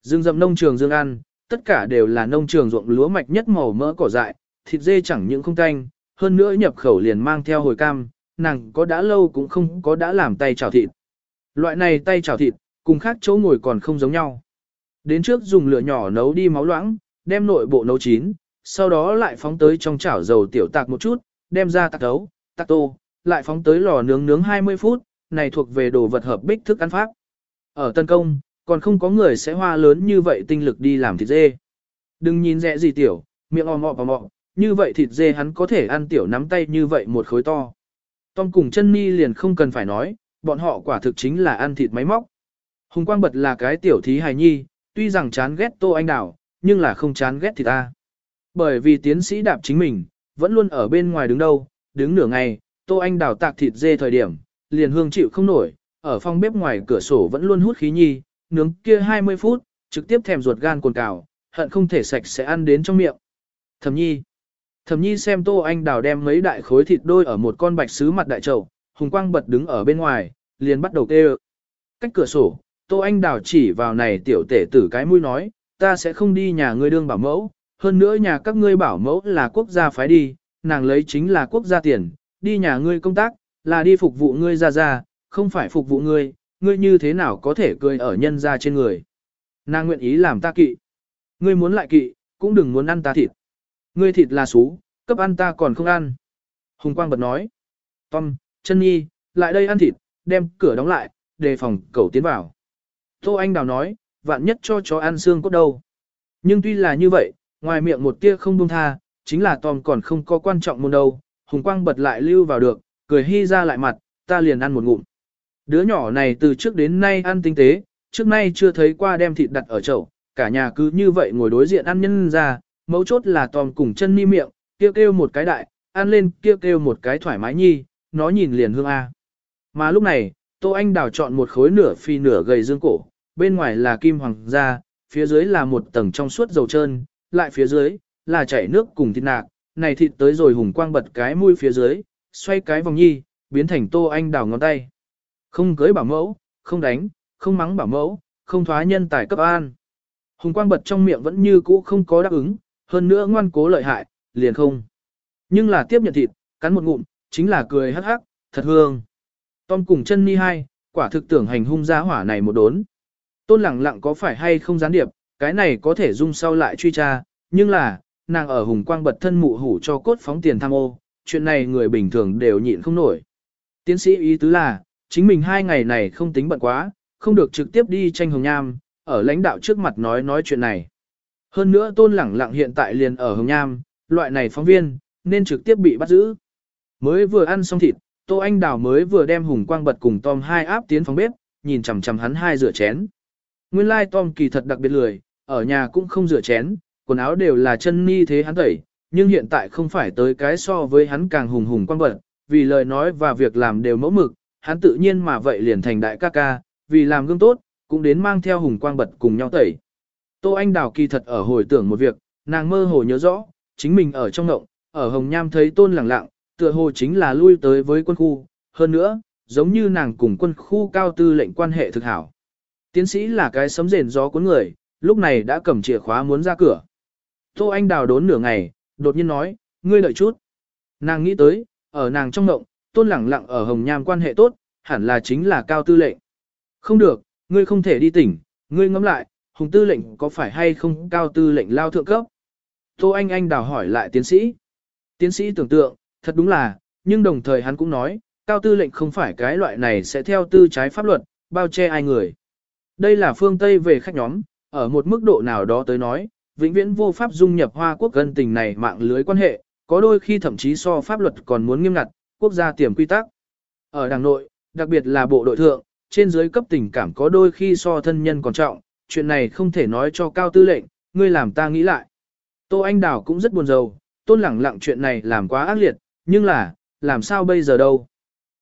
Dương dậm nông trường dương ăn, tất cả đều là nông trường ruộng lúa mạch nhất màu mỡ cỏ dại, thịt dê chẳng những không tanh, hơn nữa nhập khẩu liền mang theo hồi cam, nàng có đã lâu cũng không có đã làm tay chảo thịt. Loại này tay chảo thịt, cùng khác chỗ ngồi còn không giống nhau. Đến trước dùng lửa nhỏ nấu đi máu loãng, đem nội bộ nấu chín, sau đó lại phóng tới trong chảo dầu tiểu tạc một chút, đem ra tạc đấu, tạc tô, lại phóng tới lò nướng nướng 20 phút, này thuộc về đồ vật hợp bích thức ăn pháp. Ở Tân Công, còn không có người sẽ hoa lớn như vậy tinh lực đi làm thịt dê. Đừng nhìn rẻ gì tiểu, miệng ò mọ và mọ, như vậy thịt dê hắn có thể ăn tiểu nắm tay như vậy một khối to. Tom cùng chân mi liền không cần phải nói, bọn họ quả thực chính là ăn thịt máy móc. Hùng Quang Bật là cái tiểu thí hài nhi, tuy rằng chán ghét Tô Anh đảo, nhưng là không chán ghét thịt ta. Bởi vì tiến sĩ đạp chính mình, vẫn luôn ở bên ngoài đứng đâu, đứng nửa ngày, Tô Anh Đào tạc thịt dê thời điểm, liền hương chịu không nổi, ở phòng bếp ngoài cửa sổ vẫn luôn hút khí nhi, nướng kia 20 phút, trực tiếp thèm ruột gan cồn cào, hận không thể sạch sẽ ăn đến trong miệng. Thẩm nhi. Thẩm nhi xem Tô Anh Đào đem mấy đại khối thịt đôi ở một con bạch sứ mặt đại trầu, hùng quang bật đứng ở bên ngoài, liền bắt đầu kêu. Cách cửa sổ, Tô Anh Đào chỉ vào này tiểu tể tử cái mũi nói, ta sẽ không đi nhà ngươi đương bảo mẫu, hơn nữa nhà các ngươi bảo mẫu là quốc gia phái đi, nàng lấy chính là quốc gia tiền, đi nhà ngươi công tác, là đi phục vụ ngươi ra ra, không phải phục vụ ngươi, ngươi như thế nào có thể cười ở nhân ra trên người. Nàng nguyện ý làm ta kỵ. Ngươi muốn lại kỵ, cũng đừng muốn ăn ta thịt. Ngươi thịt là xú, cấp ăn ta còn không ăn. Hùng Quang bật nói. Tom, chân nhi, lại đây ăn thịt, đem cửa đóng lại, đề phòng cẩu tiến vào. Tô Anh Đào nói, vạn nhất cho chó ăn xương cốt đâu. Nhưng tuy là như vậy, ngoài miệng một tia không buông tha, chính là Tom còn không có quan trọng môn đâu. Hùng Quang bật lại lưu vào được, cười hy ra lại mặt, ta liền ăn một ngụm. Đứa nhỏ này từ trước đến nay ăn tinh tế, trước nay chưa thấy qua đem thịt đặt ở chậu, cả nhà cứ như vậy ngồi đối diện ăn nhân ra, mấu chốt là Tom cùng chân mi miệng, kêu kêu một cái đại, ăn lên kêu kêu một cái thoải mái nhi, nó nhìn liền hương A. Mà lúc này, Tô Anh đào chọn một khối nửa phi nửa gầy dương cổ, bên ngoài là kim hoàng da, phía dưới là một tầng trong suốt dầu trơn, lại phía dưới là chảy nước cùng thịt nạc, này thịt tới rồi hùng quang bật cái mũi phía dưới, xoay cái vòng nhi, biến thành Tô Anh đào ngón tay. Không cưới bảo mẫu, không đánh, không mắng bảo mẫu, không thoá nhân tài cấp an. Hùng quang bật trong miệng vẫn như cũ không có đáp ứng, hơn nữa ngoan cố lợi hại, liền không. Nhưng là tiếp nhận thịt, cắn một ngụm, chính là cười hắc hắc, thật hương. Tom cùng chân ni hai, quả thực tưởng hành hung giá hỏa này một đốn. Tôn lẳng lặng có phải hay không gián điệp, cái này có thể dung sau lại truy tra, nhưng là, nàng ở hùng quang bật thân mụ hủ cho cốt phóng tiền tham ô, chuyện này người bình thường đều nhịn không nổi. Tiến sĩ ý tứ là, chính mình hai ngày này không tính bận quá, không được trực tiếp đi tranh hồng nham, ở lãnh đạo trước mặt nói nói chuyện này. Hơn nữa tôn lẳng lặng hiện tại liền ở hồng nham, loại này phóng viên, nên trực tiếp bị bắt giữ. Mới vừa ăn xong thịt, Tô Anh Đào mới vừa đem hùng quang bật cùng Tom hai áp tiến phòng bếp, nhìn chằm chằm hắn hai rửa chén. Nguyên lai like Tom kỳ thật đặc biệt lười, ở nhà cũng không rửa chén, quần áo đều là chân ni thế hắn tẩy, nhưng hiện tại không phải tới cái so với hắn càng hùng hùng quan vật, vì lời nói và việc làm đều mẫu mực, hắn tự nhiên mà vậy liền thành đại ca ca, vì làm gương tốt, cũng đến mang theo hùng quang bật cùng nhau tẩy. Tô Anh Đào kỳ thật ở hồi tưởng một việc, nàng mơ hồ nhớ rõ, chính mình ở trong ngộng, ở Hồng Nham thấy tôn lẳng lặng, tựa hồ chính là lui tới với quân khu, hơn nữa, giống như nàng cùng quân khu cao tư lệnh quan hệ thực hảo. Tiến sĩ là cái sấm rền gió cuốn người, lúc này đã cầm chìa khóa muốn ra cửa. Tô Anh đào đốn nửa ngày, đột nhiên nói, ngươi đợi chút. Nàng nghĩ tới, ở nàng trong ngộng, tôn lẳng lặng ở Hồng Nham quan hệ tốt, hẳn là chính là cao tư lệnh. Không được, ngươi không thể đi tỉnh, ngươi ngẫm lại, Hùng tư lệnh có phải hay không cao tư lệnh lao thượng cấp? Tô Anh Anh đào hỏi lại tiến sĩ. Tiến sĩ tưởng tượng, thật đúng là, nhưng đồng thời hắn cũng nói, cao tư lệnh không phải cái loại này sẽ theo tư trái pháp luật, bao che ai người. Đây là phương Tây về khách nhóm, ở một mức độ nào đó tới nói, vĩnh viễn vô pháp dung nhập Hoa quốc gần tình này mạng lưới quan hệ, có đôi khi thậm chí so pháp luật còn muốn nghiêm ngặt, quốc gia tiềm quy tắc. Ở đảng nội, đặc biệt là bộ đội thượng, trên dưới cấp tình cảm có đôi khi so thân nhân còn trọng, chuyện này không thể nói cho cao tư lệnh, ngươi làm ta nghĩ lại. Tô Anh Đào cũng rất buồn rầu, tôn lẳng lặng chuyện này làm quá ác liệt, nhưng là, làm sao bây giờ đâu.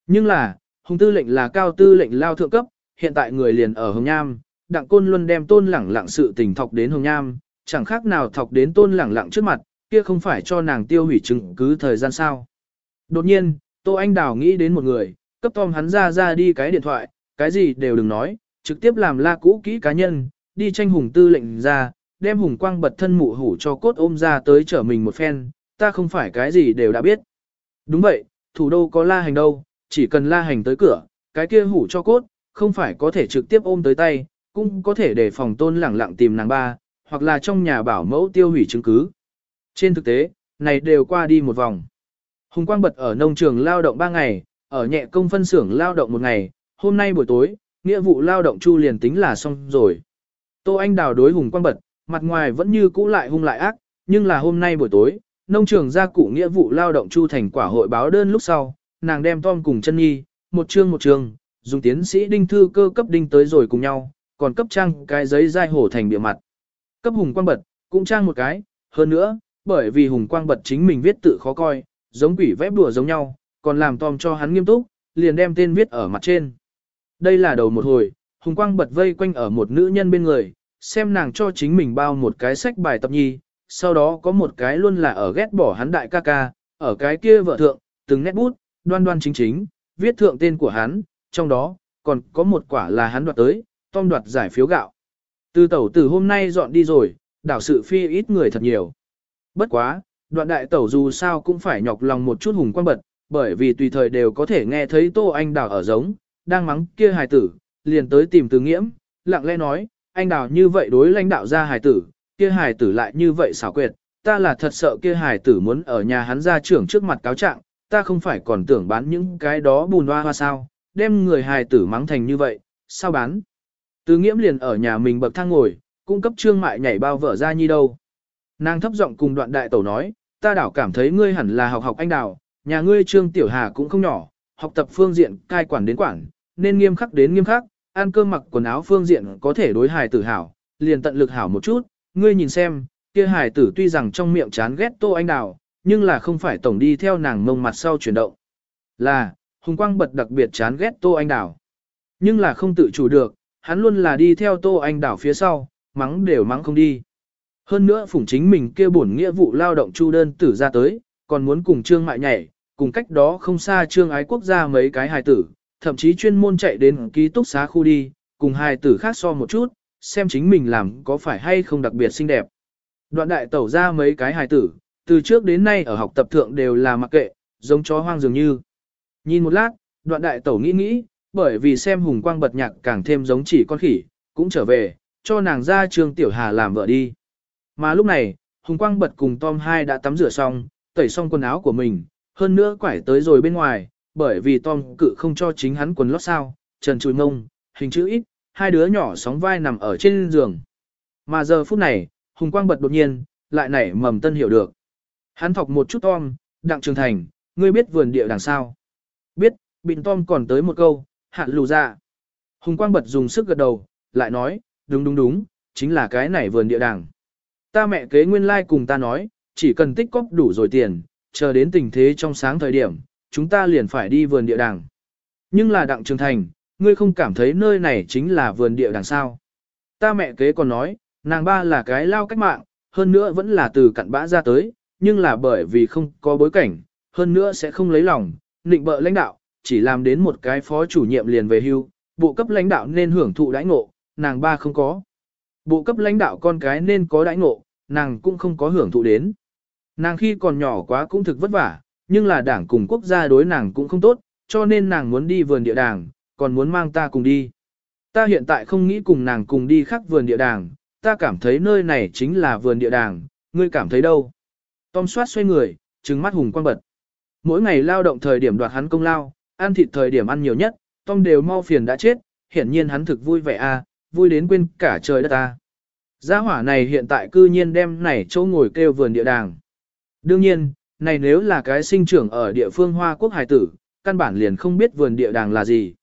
Nhưng là, Hùng tư lệnh là cao tư lệnh lao thượng cấp, hiện tại người liền ở Hồng Nham, Đặng Côn Luân đem tôn lẳng lặng sự tình thọc đến Hồng Nham, chẳng khác nào thọc đến tôn lẳng lặng trước mặt, kia không phải cho nàng tiêu hủy chứng cứ thời gian sao. Đột nhiên, Tô Anh Đào nghĩ đến một người, cấp Tom hắn ra ra đi cái điện thoại, cái gì đều đừng nói, trực tiếp làm la cũ kỹ cá nhân, đi tranh hùng tư lệnh ra, đem hùng quang bật thân mụ hủ cho cốt ôm ra tới trở mình một phen, ta không phải cái gì đều đã biết. Đúng vậy, thủ đô có la hành đâu, chỉ cần la hành tới cửa, cái kia hủ cho cốt, không phải có thể trực tiếp ôm tới tay, cũng có thể để phòng tôn lẳng lặng tìm nàng ba, hoặc là trong nhà bảo mẫu tiêu hủy chứng cứ. Trên thực tế, này đều qua đi một vòng. Hùng Quang bật ở nông trường lao động 3 ngày, ở nhẹ công phân xưởng lao động một ngày, hôm nay buổi tối, nghĩa vụ lao động chu liền tính là xong rồi. Tô Anh đào đối Hùng Quang bật, mặt ngoài vẫn như cũ lại hung lại ác, nhưng là hôm nay buổi tối, nông trường gia cụ nghĩa vụ lao động chu thành quả hội báo đơn lúc sau, nàng đem Tom cùng chân nhi, một chương một chương, dùng tiến sĩ đinh thư cơ cấp đinh tới rồi cùng nhau, còn cấp trang cái giấy dai hổ thành địa mặt. Cấp hùng quang bật, cũng trang một cái, hơn nữa, bởi vì hùng quang bật chính mình viết tự khó coi, giống quỷ vẽ đùa giống nhau, còn làm Tom cho hắn nghiêm túc, liền đem tên viết ở mặt trên. Đây là đầu một hồi, hùng quang bật vây quanh ở một nữ nhân bên người, xem nàng cho chính mình bao một cái sách bài tập nhi, sau đó có một cái luôn là ở ghét bỏ hắn đại ca ca, ở cái kia vợ thượng, từng nét bút, đoan đoan chính chính, viết thượng tên của hắn, trong đó, còn có một quả là hắn đoạt tới, Tom đoạt giải phiếu gạo. Từ tẩu từ hôm nay dọn đi rồi, đảo sự phi ít người thật nhiều. Bất quá, đoạn đại tẩu dù sao cũng phải nhọc lòng một chút hùng quan bật, bởi vì tùy thời đều có thể nghe thấy Tô Anh Đào ở giống, đang mắng kia hài tử, liền tới tìm từ nghiễm, lặng lẽ nói, anh Đào như vậy đối lãnh đạo ra hài tử, kia hài tử lại như vậy xảo quyệt, ta là thật sợ kia hài tử muốn ở nhà hắn ra trưởng trước mặt cáo trạng, ta không phải còn tưởng bán những cái đó bùn hoa hoa sao, đem người hài tử mắng thành như vậy, sao bán? Từ nghiễm liền ở nhà mình bậc thang ngồi, cung cấp trương mại nhảy bao vở ra nhi đâu. Nàng thấp giọng cùng đoạn đại tẩu nói, ta đảo cảm thấy ngươi hẳn là học học anh đào, nhà ngươi trương tiểu hà cũng không nhỏ, học tập phương diện cai quản đến quản, nên nghiêm khắc đến nghiêm khắc, ăn cơm mặc quần áo phương diện có thể đối hài tử hảo, liền tận lực hảo một chút, ngươi nhìn xem, kia hài tử tuy rằng trong miệng chán ghét tô anh đào, nhưng là không phải tổng đi theo nàng mông mặt sau chuyển động. Là, Hùng Quang bật đặc biệt chán ghét tô anh đào. Nhưng là không tự chủ được, hắn luôn là đi theo Tô Anh Đảo phía sau, mắng đều mắng không đi. Hơn nữa phủng chính mình kia bổn nghĩa vụ lao động chu đơn tử ra tới, còn muốn cùng Trương Mại nhảy, cùng cách đó không xa Trương Ái Quốc gia mấy cái hài tử, thậm chí chuyên môn chạy đến ký túc xá khu đi, cùng hài tử khác so một chút, xem chính mình làm có phải hay không đặc biệt xinh đẹp. Đoạn đại tẩu ra mấy cái hài tử, từ trước đến nay ở học tập thượng đều là mặc kệ, giống chó hoang dường như. Nhìn một lát, đoạn đại tẩu nghĩ nghĩ, bởi vì xem hùng quang bật nhạc càng thêm giống chỉ con khỉ, cũng trở về, cho nàng ra trường tiểu hà làm vợ đi. Mà lúc này, hùng quang bật cùng Tom hai đã tắm rửa xong, tẩy xong quần áo của mình, hơn nữa quải tới rồi bên ngoài, bởi vì Tom cự không cho chính hắn quần lót sao, trần trùi mông, hình chữ ít, hai đứa nhỏ sóng vai nằm ở trên giường. Mà giờ phút này, hùng quang bật đột nhiên, lại nảy mầm tân hiểu được. Hắn thọc một chút Tom, đặng trường thành, ngươi biết vườn địa đằng sao. Biết, bịn Tom còn tới một câu, hạn lù ra. Hùng Quang bật dùng sức gật đầu, lại nói, đúng đúng đúng, chính là cái này vườn địa đàng. Ta mẹ kế nguyên lai like cùng ta nói, chỉ cần tích cóp đủ rồi tiền, chờ đến tình thế trong sáng thời điểm, chúng ta liền phải đi vườn địa đàng. Nhưng là đặng trường thành, ngươi không cảm thấy nơi này chính là vườn địa đàng sao. Ta mẹ kế còn nói, nàng ba là cái lao cách mạng, hơn nữa vẫn là từ cặn bã ra tới, nhưng là bởi vì không có bối cảnh, hơn nữa sẽ không lấy lòng, nịnh bợ lãnh đạo, chỉ làm đến một cái phó chủ nhiệm liền về hưu, bộ cấp lãnh đạo nên hưởng thụ đãi ngộ, nàng ba không có. Bộ cấp lãnh đạo con cái nên có đãi ngộ, nàng cũng không có hưởng thụ đến. Nàng khi còn nhỏ quá cũng thực vất vả, nhưng là đảng cùng quốc gia đối nàng cũng không tốt, cho nên nàng muốn đi vườn địa đàng, còn muốn mang ta cùng đi. Ta hiện tại không nghĩ cùng nàng cùng đi khác vườn địa đàng, ta cảm thấy nơi này chính là vườn địa đàng, ngươi cảm thấy đâu? Tom soát xoay người, trừng mắt hùng quan bật. Mỗi ngày lao động thời điểm đoạt hắn công lao, ăn thịt thời điểm ăn nhiều nhất, Tom đều mau phiền đã chết, hiển nhiên hắn thực vui vẻ a, à, vui đến quên cả trời đất ta. Gia hỏa này hiện tại cư nhiên đem này chỗ ngồi kêu vườn địa đàng. Đương nhiên, này nếu là cái sinh trưởng ở địa phương Hoa Quốc hải tử, căn bản liền không biết vườn địa đàng là gì.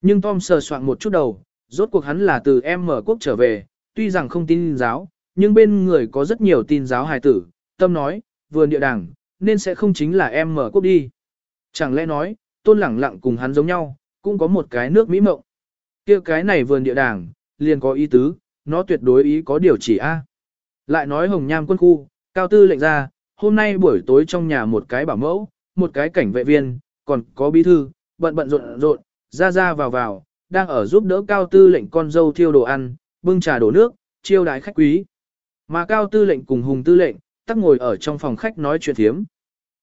Nhưng Tom sờ soạn một chút đầu, rốt cuộc hắn là từ em mở quốc trở về, tuy rằng không tin giáo, nhưng bên người có rất nhiều tin giáo hài tử, tâm nói, vườn địa đàng, nên sẽ không chính là em mở quốc đi. Chẳng lẽ nói, tôn lẳng lặng cùng hắn giống nhau, cũng có một cái nước mỹ mộng. kia cái này vườn địa đàng, liền có ý tứ, nó tuyệt đối ý có điều chỉ A. À. Lại nói hồng nham quân khu, cao tư lệnh ra, hôm nay buổi tối trong nhà một cái bảo mẫu, một cái cảnh vệ viên, còn có bí thư, bận bận rộn rộn, ra ra vào vào, đang ở giúp đỡ cao tư lệnh con dâu thiêu đồ ăn, bưng trà đổ nước, chiêu đái khách quý. Mà cao tư lệnh cùng hùng tư lệnh, tắc ngồi ở trong phòng khách nói chuyện thiếm.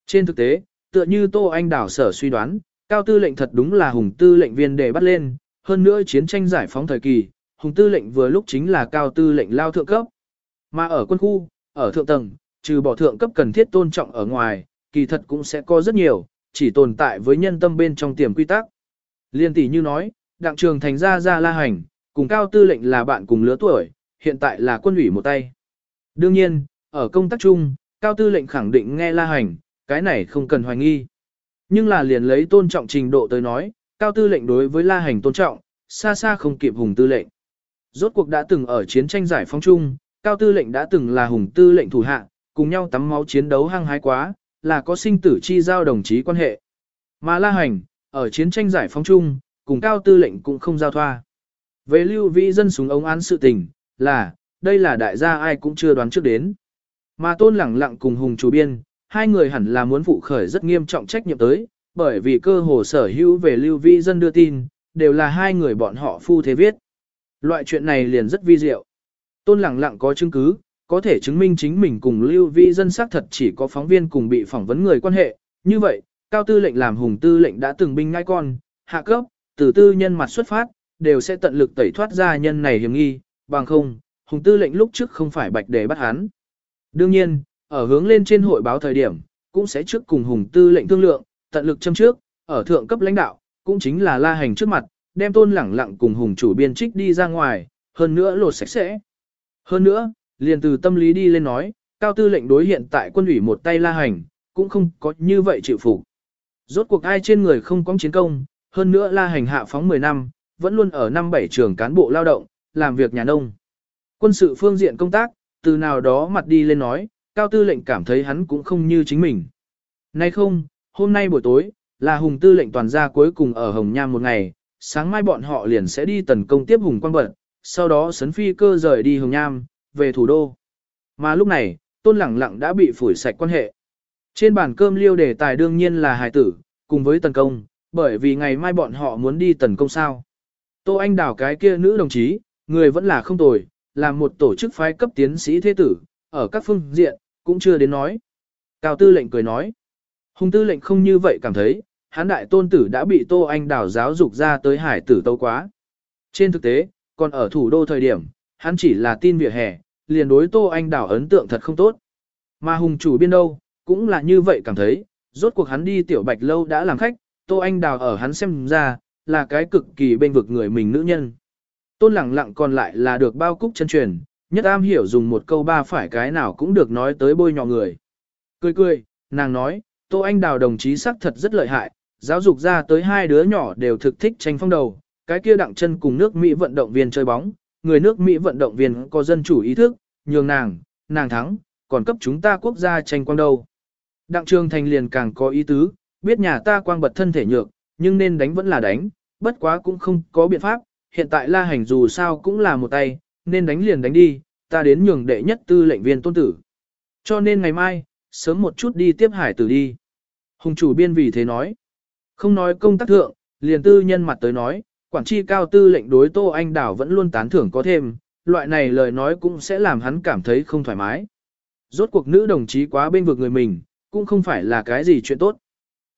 Trên thực tế, tựa như Tô Anh Đảo sở suy đoán, cao tư lệnh thật đúng là hùng tư lệnh viên để bắt lên, hơn nữa chiến tranh giải phóng thời kỳ, hùng tư lệnh vừa lúc chính là cao tư lệnh lao thượng cấp. Mà ở quân khu, ở thượng tầng, trừ bỏ thượng cấp cần thiết tôn trọng ở ngoài, kỳ thật cũng sẽ có rất nhiều, chỉ tồn tại với nhân tâm bên trong tiềm quy tắc. Liên tỷ như nói, đặng trường thành ra ra la hành, cùng cao tư lệnh là bạn cùng lứa tuổi, hiện tại là quân ủy một tay. Đương nhiên, ở công tác chung, cao tư lệnh khẳng định nghe la hành, cái này không cần hoài nghi. Nhưng là liền lấy tôn trọng trình độ tới nói, cao tư lệnh đối với la hành tôn trọng, xa xa không kịp hùng tư lệnh. Rốt cuộc đã từng ở chiến tranh giải phóng chung, cao tư lệnh đã từng là hùng tư lệnh thủ hạ, cùng nhau tắm máu chiến đấu hăng hái quá, là có sinh tử chi giao đồng chí quan hệ. Mà la hành, ở chiến tranh giải phóng chung, cùng cao tư lệnh cũng không giao thoa. Về lưu vĩ dân súng ống án sự tình, là, đây là đại gia ai cũng chưa đoán trước đến. Mà tôn lẳng lặng cùng hùng chủ biên, hai người hẳn là muốn phụ khởi rất nghiêm trọng trách nhiệm tới, bởi vì cơ hồ sở hữu về lưu Vi dân đưa tin, đều là hai người bọn họ phu thế viết. Loại chuyện này liền rất vi diệu. Tôn lẳng lặng có chứng cứ, có thể chứng minh chính mình cùng lưu Vi dân xác thật chỉ có phóng viên cùng bị phỏng vấn người quan hệ. Như vậy, cao tư lệnh làm hùng tư lệnh đã từng binh ngai con, hạ cấp, từ tư nhân mặt xuất phát, đều sẽ tận lực tẩy thoát ra nhân này hiểm nghi, bằng không, hùng tư lệnh lúc trước không phải bạch để bắt hắn. Đương nhiên, ở hướng lên trên hội báo thời điểm, cũng sẽ trước cùng hùng tư lệnh thương lượng, tận lực châm trước, ở thượng cấp lãnh đạo, cũng chính là la hành trước mặt, đem tôn lẳng lặng cùng hùng chủ biên trích đi ra ngoài, hơn nữa lột sạch sẽ. Hơn nữa, liền từ tâm lý đi lên nói, cao tư lệnh đối hiện tại quân ủy một tay la hành, cũng không có như vậy chịu phục. Rốt cuộc ai trên người không có chiến công, hơn nữa la hành hạ phóng 10 năm, vẫn luôn ở năm bảy trường cán bộ lao động, làm việc nhà nông. Quân sự phương diện công tác, từ nào đó mặt đi lên nói, cao tư lệnh cảm thấy hắn cũng không như chính mình. Nay không, hôm nay buổi tối, là hùng tư lệnh toàn gia cuối cùng ở Hồng Nham một ngày, sáng mai bọn họ liền sẽ đi tấn công tiếp hùng quang bận, sau đó sấn phi cơ rời đi Hồng Nham, về thủ đô. Mà lúc này, tôn lẳng lặng đã bị phủi sạch quan hệ. Trên bàn cơm liêu đề tài đương nhiên là hài tử, cùng với tấn công, bởi vì ngày mai bọn họ muốn đi tấn công sao. Tô Anh đảo cái kia nữ đồng chí, người vẫn là không tồi, làm một tổ chức phái cấp tiến sĩ thế tử, ở các phương diện, cũng chưa đến nói. Cao tư lệnh cười nói. Hùng tư lệnh không như vậy cảm thấy, hán đại tôn tử đã bị Tô Anh đảo giáo dục ra tới hải tử tâu quá. Trên thực tế, còn ở thủ đô thời điểm, hắn chỉ là tin vỉa hè, liền đối Tô Anh đảo ấn tượng thật không tốt. Mà hùng chủ biên đâu, cũng là như vậy cảm thấy, rốt cuộc hắn đi tiểu bạch lâu đã làm khách, Tô Anh đào ở hắn xem ra, là cái cực kỳ bên vực người mình nữ nhân. Tôn lẳng lặng còn lại là được bao cúc chân truyền, nhất am hiểu dùng một câu ba phải cái nào cũng được nói tới bôi nhọ người. Cười cười, nàng nói, Tô Anh Đào đồng chí sắc thật rất lợi hại, giáo dục ra tới hai đứa nhỏ đều thực thích tranh phong đầu, cái kia đặng chân cùng nước Mỹ vận động viên chơi bóng, người nước Mỹ vận động viên có dân chủ ý thức, nhường nàng, nàng thắng, còn cấp chúng ta quốc gia tranh quang đầu. Đặng Trường Thành liền càng có ý tứ, biết nhà ta quang bật thân thể nhược, nhưng nên đánh vẫn là đánh, bất quá cũng không có biện pháp, hiện tại la hành dù sao cũng là một tay, nên đánh liền đánh đi, ta đến nhường đệ nhất tư lệnh viên tôn tử. Cho nên ngày mai, sớm một chút đi tiếp hải tử đi. Hùng chủ biên vì thế nói, không nói công tác thượng, liền tư nhân mặt tới nói, quản tri cao tư lệnh đối Tô Anh Đảo vẫn luôn tán thưởng có thêm, loại này lời nói cũng sẽ làm hắn cảm thấy không thoải mái. Rốt cuộc nữ đồng chí quá bên vực người mình, cũng không phải là cái gì chuyện tốt.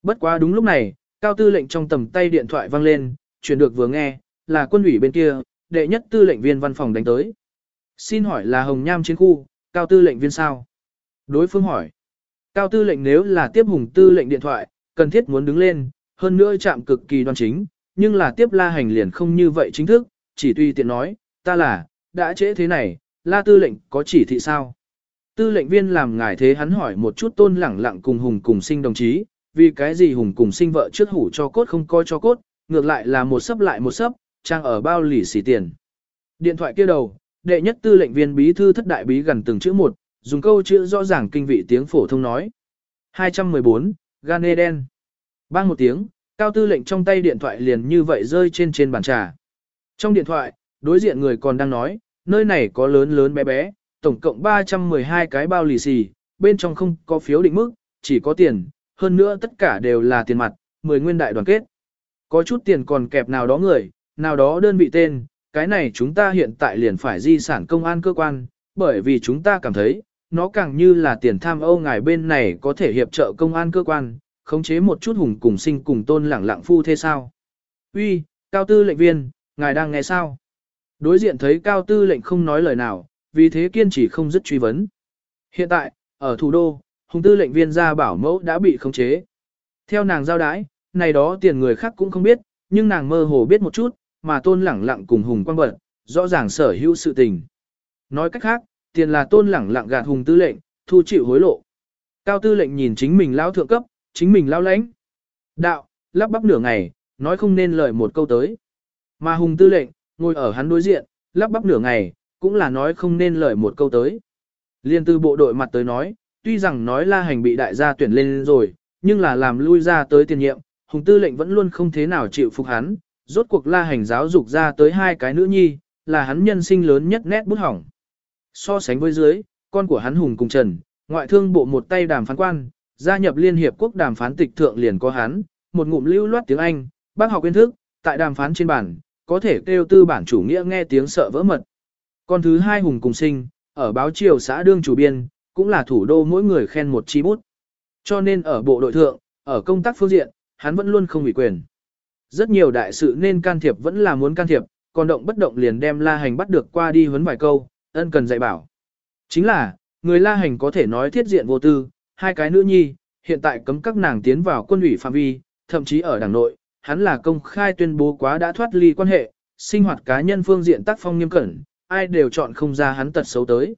Bất quá đúng lúc này, cao tư lệnh trong tầm tay điện thoại vang lên, chuyển được vừa nghe, là quân ủy bên kia, đệ nhất tư lệnh viên văn phòng đánh tới. Xin hỏi là Hồng Nham chiến khu, cao tư lệnh viên sao? Đối phương hỏi. Cao tư lệnh nếu là tiếp hùng tư lệnh điện thoại, cần thiết muốn đứng lên, hơn nữa chạm cực kỳ đoan chính, nhưng là tiếp la hành liền không như vậy chính thức, chỉ tùy tiện nói, ta là, đã trễ thế này, la tư lệnh có chỉ thị sao? Tư lệnh viên làm ngài thế hắn hỏi một chút tôn lẳng lặng cùng hùng cùng sinh đồng chí, vì cái gì hùng cùng sinh vợ trước hủ cho cốt không coi cho cốt, ngược lại là một sấp lại một sấp, trang ở bao lì xì tiền. Điện thoại kia đầu, đệ nhất tư lệnh viên bí thư thất đại bí gần từng chữ một, dùng câu chữ rõ ràng kinh vị tiếng phổ thông nói. 214, Gan e đen. Bang một tiếng, cao tư lệnh trong tay điện thoại liền như vậy rơi trên trên bàn trà. Trong điện thoại, đối diện người còn đang nói, nơi này có lớn lớn bé bé, tổng cộng 312 cái bao lì xì, bên trong không có phiếu định mức, chỉ có tiền, hơn nữa tất cả đều là tiền mặt, 10 nguyên đại đoàn kết. Có chút tiền còn kẹp nào đó người, nào đó đơn vị tên, cái này chúng ta hiện tại liền phải di sản công an cơ quan, bởi vì chúng ta cảm thấy, nó càng như là tiền tham âu ngài bên này có thể hiệp trợ công an cơ quan, khống chế một chút hùng cùng sinh cùng tôn lẳng lặng phu thế sao. Uy, cao tư lệnh viên, ngài đang nghe sao? Đối diện thấy cao tư lệnh không nói lời nào, vì thế kiên trì không dứt truy vấn. Hiện tại, ở thủ đô, hùng tư lệnh viên gia bảo mẫu đã bị khống chế. Theo nàng giao đái, này đó tiền người khác cũng không biết, nhưng nàng mơ hồ biết một chút, mà tôn lẳng lặng cùng hùng quang bật, rõ ràng sở hữu sự tình. Nói cách khác, tiền là tôn lẳng lặng gạt hùng tư lệnh, thu chịu hối lộ. Cao tư lệnh nhìn chính mình lao thượng cấp, chính mình lao lãnh. Đạo, lắp bắp nửa ngày, nói không nên lời một câu tới. Mà hùng tư lệnh, ngồi ở hắn đối diện, lắp bắp nửa ngày, cũng là nói không nên lời một câu tới. Liên tư bộ đội mặt tới nói, tuy rằng nói la hành bị đại gia tuyển lên rồi, nhưng là làm lui ra tới tiền nhiệm, hùng tư lệnh vẫn luôn không thế nào chịu phục hắn, rốt cuộc la hành giáo dục ra tới hai cái nữ nhi, là hắn nhân sinh lớn nhất nét bút hỏng. So sánh với dưới, con của hắn hùng cùng Trần, ngoại thương bộ một tay đàm phán quan, gia nhập Liên Hiệp Quốc đàm phán tịch thượng liền có hắn, một ngụm lưu loát tiếng Anh, bác học kiến thức, tại đàm phán trên bản, có thể kêu tư bản chủ nghĩa nghe tiếng sợ vỡ mật. Con thứ hai hùng cùng sinh, ở báo triều xã đương chủ biên, cũng là thủ đô mỗi người khen một chi bút. Cho nên ở bộ đội thượng, ở công tác phương diện, hắn vẫn luôn không ủy quyền. Rất nhiều đại sự nên can thiệp vẫn là muốn can thiệp, còn động bất động liền đem la hành bắt được qua đi huấn vài câu, ân cần dạy bảo. Chính là, người la hành có thể nói thiết diện vô tư, hai cái nữ nhi, hiện tại cấm các nàng tiến vào quân ủy phạm vi, thậm chí ở đảng nội, hắn là công khai tuyên bố quá đã thoát ly quan hệ, sinh hoạt cá nhân phương diện tác phong nghiêm cẩn, ai đều chọn không ra hắn tật xấu tới.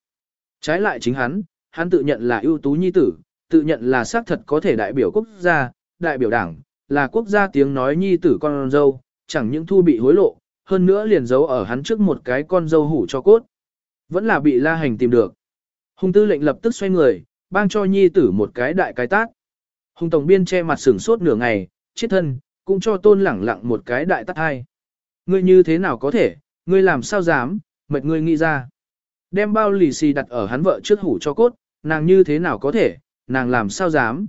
Trái lại chính hắn, hắn tự nhận là ưu tú nhi tử, tự nhận là xác thật có thể đại biểu quốc gia, đại biểu đảng, là quốc gia tiếng nói nhi tử con dâu, chẳng những thu bị hối lộ, hơn nữa liền giấu ở hắn trước một cái con dâu hủ cho cốt. Vẫn là bị la hành tìm được. Hùng tư lệnh lập tức xoay người, bang cho nhi tử một cái đại cái tát. Hùng tổng biên che mặt sửng sốt nửa ngày, chết thân, cũng cho tôn lẳng lặng một cái đại tát hai. Ngươi như thế nào có thể, ngươi làm sao dám, mệt ngươi nghĩ ra. Đem bao lì xì đặt ở hắn vợ trước hủ cho cốt, nàng như thế nào có thể, nàng làm sao dám.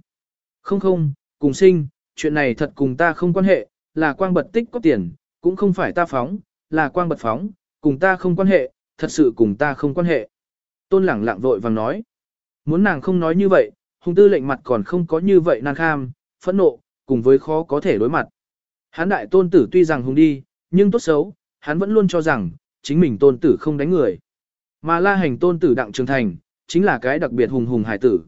Không không, cùng sinh, chuyện này thật cùng ta không quan hệ, là quang bật tích có tiền, cũng không phải ta phóng, là quang bật phóng, cùng ta không quan hệ, thật sự cùng ta không quan hệ. Tôn lẳng lặng vội vàng nói. Muốn nàng không nói như vậy, hùng tư lệnh mặt còn không có như vậy nàng kham, phẫn nộ, cùng với khó có thể đối mặt. Hắn đại tôn tử tuy rằng hùng đi, nhưng tốt xấu, hắn vẫn luôn cho rằng, chính mình tôn tử không đánh người. Mà la hành tôn tử đặng trường thành, chính là cái đặc biệt hùng hùng hải tử.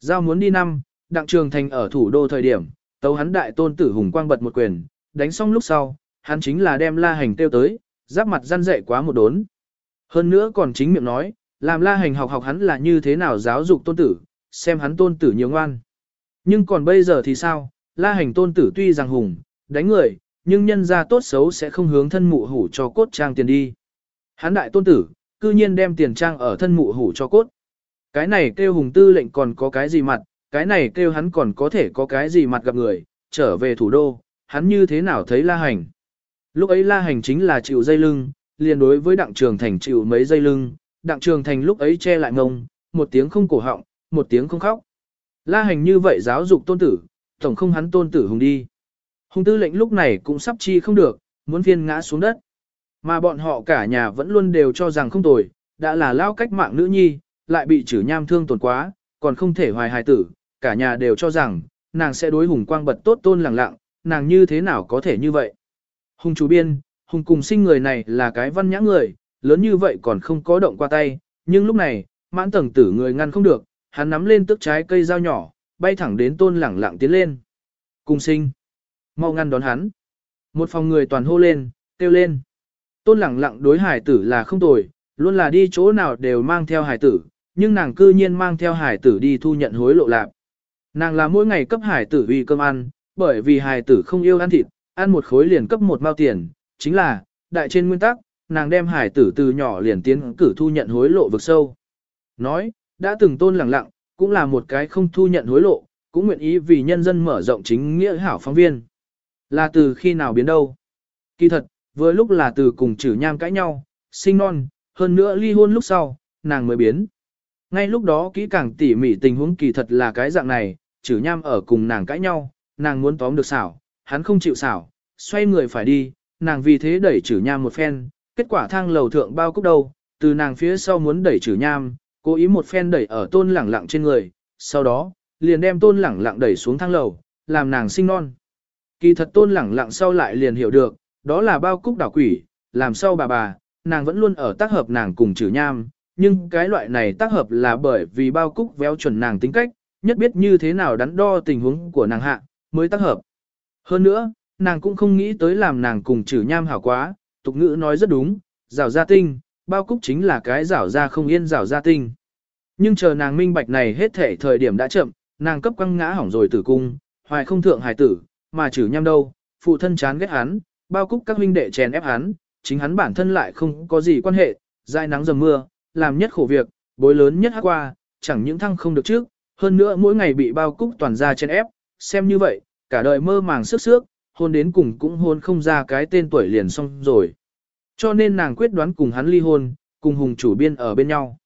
Giao muốn đi năm, đặng trường thành ở thủ đô thời điểm, tấu hắn đại tôn tử hùng quang bật một quyền, đánh xong lúc sau, hắn chính là đem la hành tiêu tới, giáp mặt răn dậy quá một đốn. Hơn nữa còn chính miệng nói, làm la hành học học hắn là như thế nào giáo dục tôn tử, xem hắn tôn tử nhiều ngoan. Nhưng còn bây giờ thì sao, la hành tôn tử tuy rằng hùng, đánh người, nhưng nhân ra tốt xấu sẽ không hướng thân mụ hủ cho cốt trang tiền đi. Hắn đại tôn tử, cư nhiên đem tiền trang ở thân mụ hủ cho cốt. Cái này kêu hùng tư lệnh còn có cái gì mặt, cái này kêu hắn còn có thể có cái gì mặt gặp người, trở về thủ đô, hắn như thế nào thấy la hành. Lúc ấy la hành chính là chịu dây lưng, liền đối với đặng trường thành chịu mấy dây lưng, đặng trường thành lúc ấy che lại ngông, một tiếng không cổ họng, một tiếng không khóc. La hành như vậy giáo dục tôn tử, tổng không hắn tôn tử hùng đi. Hùng tư lệnh lúc này cũng sắp chi không được, muốn viên ngã xuống đất. Mà bọn họ cả nhà vẫn luôn đều cho rằng không tồi, đã là lao cách mạng nữ nhi, lại bị chử nham thương tổn quá, còn không thể hoài hài tử, cả nhà đều cho rằng, nàng sẽ đối hùng quang bật tốt tôn lẳng lặng, nàng như thế nào có thể như vậy. Hùng chủ biên, hùng cùng sinh người này là cái văn nhã người, lớn như vậy còn không có động qua tay, nhưng lúc này, mãn tầng tử người ngăn không được, hắn nắm lên tức trái cây dao nhỏ, bay thẳng đến tôn lẳng lặng tiến lên. Cùng sinh, mau ngăn đón hắn. Một phòng người toàn hô lên, kêu lên. Tôn lẳng lặng đối hải tử là không tồi, luôn là đi chỗ nào đều mang theo hải tử, nhưng nàng cư nhiên mang theo hải tử đi thu nhận hối lộ lạc. Nàng là mỗi ngày cấp hải tử uy cơm ăn, bởi vì hải tử không yêu ăn thịt, ăn một khối liền cấp một mao tiền, chính là, đại trên nguyên tắc, nàng đem hải tử từ nhỏ liền tiến cử thu nhận hối lộ vực sâu. Nói, đã từng tôn lẳng lặng, cũng là một cái không thu nhận hối lộ, cũng nguyện ý vì nhân dân mở rộng chính nghĩa hảo phóng viên. Là từ khi nào biến đâu? Kỳ thật, vừa lúc là từ cùng chử nham cãi nhau, sinh non, hơn nữa ly hôn lúc sau, nàng mới biến. Ngay lúc đó kỹ càng tỉ mỉ tình huống kỳ thật là cái dạng này, chử nham ở cùng nàng cãi nhau, nàng muốn tóm được xảo, hắn không chịu xảo, xoay người phải đi, nàng vì thế đẩy chử nham một phen, kết quả thang lầu thượng bao cúc đầu, từ nàng phía sau muốn đẩy chử nham, cố ý một phen đẩy ở tôn lẳng lặng trên người, sau đó, liền đem tôn lẳng lặng đẩy xuống thang lầu, làm nàng sinh non. Kỳ thật tôn lẳng lặng sau lại liền hiểu được, đó là bao cúc đảo quỷ, làm sao bà bà, nàng vẫn luôn ở tác hợp nàng cùng chử nham, nhưng cái loại này tác hợp là bởi vì bao cúc véo chuẩn nàng tính cách, nhất biết như thế nào đắn đo tình huống của nàng hạ, mới tác hợp. Hơn nữa, nàng cũng không nghĩ tới làm nàng cùng chử nham hảo quá, tục ngữ nói rất đúng, rào gia tinh, bao cúc chính là cái rào gia không yên rào gia tinh. Nhưng chờ nàng minh bạch này hết thể thời điểm đã chậm, nàng cấp quăng ngã hỏng rồi tử cung, hoài không thượng hài tử, mà chử nham đâu, phụ thân chán ghét hắn, bao cúc các huynh đệ chèn ép hắn, chính hắn bản thân lại không có gì quan hệ, dai nắng dầm mưa, làm nhất khổ việc, bối lớn nhất hắc qua, chẳng những thăng không được trước, hơn nữa mỗi ngày bị bao cúc toàn ra trên ép, xem như vậy, cả đời mơ màng sức sước, hôn đến cùng cũng hôn không ra cái tên tuổi liền xong rồi. Cho nên nàng quyết đoán cùng hắn ly hôn, cùng hùng chủ biên ở bên nhau.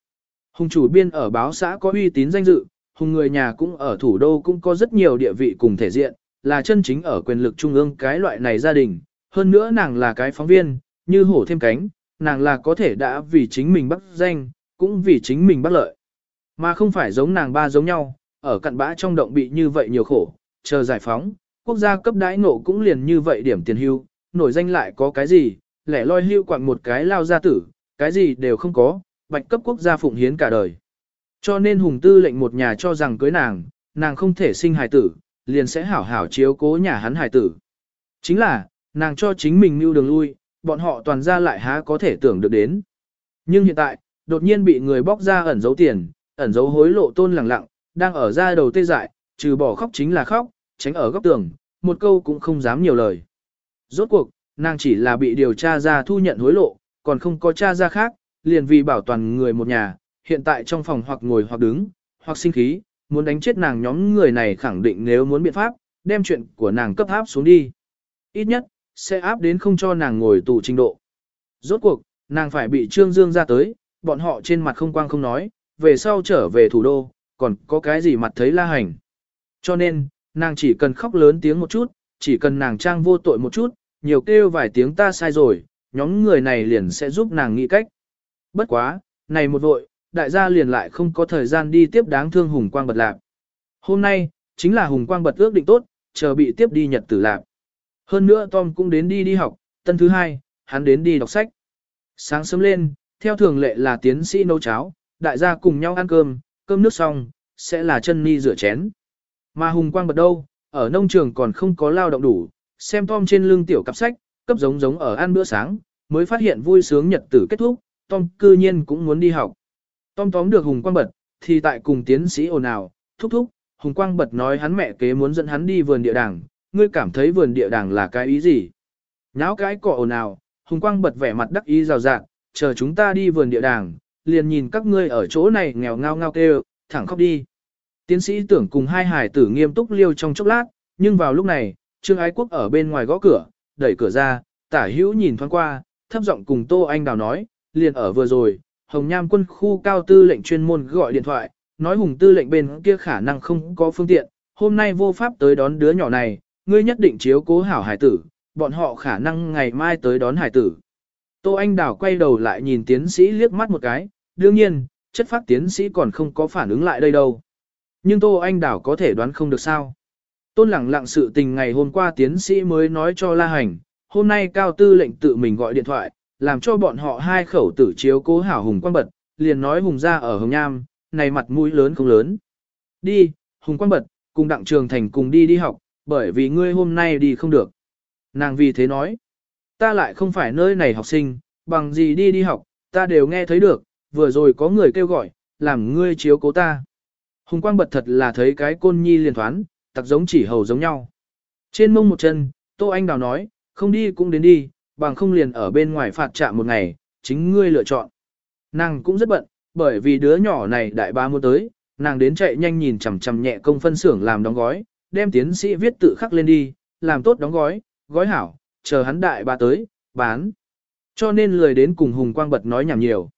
Hùng chủ biên ở báo xã có uy tín danh dự, hùng người nhà cũng ở thủ đô cũng có rất nhiều địa vị cùng thể diện, là chân chính ở quyền lực trung ương cái loại này gia đình. Hơn nữa nàng là cái phóng viên, như hổ thêm cánh, nàng là có thể đã vì chính mình bắt danh, cũng vì chính mình bắt lợi. Mà không phải giống nàng ba giống nhau, ở cặn bã trong động bị như vậy nhiều khổ, chờ giải phóng, quốc gia cấp đãi ngộ cũng liền như vậy điểm tiền hưu, nổi danh lại có cái gì, lẻ loi hưu quặng một cái lao gia tử, cái gì đều không có, bạch cấp quốc gia phụng hiến cả đời. Cho nên hùng tư lệnh một nhà cho rằng cưới nàng, nàng không thể sinh hài tử, liền sẽ hảo hảo chiếu cố nhà hắn hài tử. Chính là, nàng cho chính mình mưu đường lui, bọn họ toàn ra lại há có thể tưởng được đến. Nhưng hiện tại, đột nhiên bị người bóc ra ẩn giấu tiền, ẩn giấu hối lộ tôn lẳng lặng, đang ở ra đầu tê dại, trừ bỏ khóc chính là khóc, tránh ở góc tường, một câu cũng không dám nhiều lời. Rốt cuộc, nàng chỉ là bị điều tra ra thu nhận hối lộ, còn không có tra ra khác, liền vì bảo toàn người một nhà, hiện tại trong phòng hoặc ngồi hoặc đứng, hoặc sinh khí, muốn đánh chết nàng nhóm người này khẳng định nếu muốn biện pháp, đem chuyện của nàng cấp áp xuống đi. Ít nhất, sẽ áp đến không cho nàng ngồi tù trình độ. Rốt cuộc, nàng phải bị Trương Dương ra tới, bọn họ trên mặt không quang không nói, về sau trở về thủ đô, còn có cái gì mặt thấy la hành. Cho nên, nàng chỉ cần khóc lớn tiếng một chút, chỉ cần nàng trang vô tội một chút, nhiều kêu vài tiếng ta sai rồi, nhóm người này liền sẽ giúp nàng nghĩ cách. Bất quá, này một vội, đại gia liền lại không có thời gian đi tiếp đáng thương Hùng Quang Bật Lạc. Hôm nay, chính là Hùng Quang Bật ước định tốt, chờ bị tiếp đi Nhật Tử Lạc. Hơn nữa Tom cũng đến đi đi học, tân thứ hai, hắn đến đi đọc sách. Sáng sớm lên, theo thường lệ là tiến sĩ nấu cháo, đại gia cùng nhau ăn cơm, cơm nước xong, sẽ là chân ni rửa chén. Mà Hùng Quang bật đâu, ở nông trường còn không có lao động đủ, xem Tom trên lưng tiểu cặp sách, cấp giống giống ở ăn bữa sáng, mới phát hiện vui sướng nhật tử kết thúc, Tom cư nhiên cũng muốn đi học. Tom tóm được Hùng Quang bật, thì tại cùng tiến sĩ ồn ào, thúc thúc, Hùng Quang bật nói hắn mẹ kế muốn dẫn hắn đi vườn địa đàng, ngươi cảm thấy vườn địa đàng là cái ý gì? Nháo cái cọ ồn ào, Hùng Quang bật vẻ mặt đắc ý rào rạng, chờ chúng ta đi vườn địa đàng, liền nhìn các ngươi ở chỗ này nghèo ngao ngao kêu, thẳng khóc đi. Tiến sĩ tưởng cùng hai hải tử nghiêm túc liêu trong chốc lát, nhưng vào lúc này, Trương Ái Quốc ở bên ngoài gõ cửa, đẩy cửa ra, tả hữu nhìn thoáng qua, thấp giọng cùng Tô Anh Đào nói, liền ở vừa rồi, Hồng Nham quân khu cao tư lệnh chuyên môn gọi điện thoại, nói hùng tư lệnh bên kia khả năng không có phương tiện, hôm nay vô pháp tới đón đứa nhỏ này, ngươi nhất định chiếu cố hảo hải tử, bọn họ khả năng ngày mai tới đón hải tử. Tô Anh Đào quay đầu lại nhìn tiến sĩ liếc mắt một cái, đương nhiên, chất phát tiến sĩ còn không có phản ứng lại đây đâu. Nhưng Tô Anh Đào có thể đoán không được sao. Tôn lẳng lặng sự tình ngày hôm qua tiến sĩ mới nói cho La Hành, hôm nay cao tư lệnh tự mình gọi điện thoại, làm cho bọn họ hai khẩu tử chiếu cố hảo Hùng Quang Bật, liền nói Hùng ra ở Hồng Nham, này mặt mũi lớn không lớn. Đi, Hùng Quang Bật, cùng Đặng Trường Thành cùng đi đi học, bởi vì ngươi hôm nay đi không được. Nàng vì thế nói, ta lại không phải nơi này học sinh, bằng gì đi đi học, ta đều nghe thấy được, vừa rồi có người kêu gọi, làm ngươi chiếu cố ta. Hùng quang bật thật là thấy cái côn nhi liền thoán, tặc giống chỉ hầu giống nhau. Trên mông một chân, Tô Anh Đào nói, không đi cũng đến đi, bằng không liền ở bên ngoài phạt trạm một ngày, chính ngươi lựa chọn. Nàng cũng rất bận, bởi vì đứa nhỏ này đại ba muốn tới, nàng đến chạy nhanh nhìn chằm chằm nhẹ công phân xưởng làm đóng gói, đem tiến sĩ viết tự khắc lên đi, làm tốt đóng gói, gói hảo, chờ hắn đại bà tới, bán. Cho nên lười đến cùng Hùng Quang Bật nói nhảm nhiều.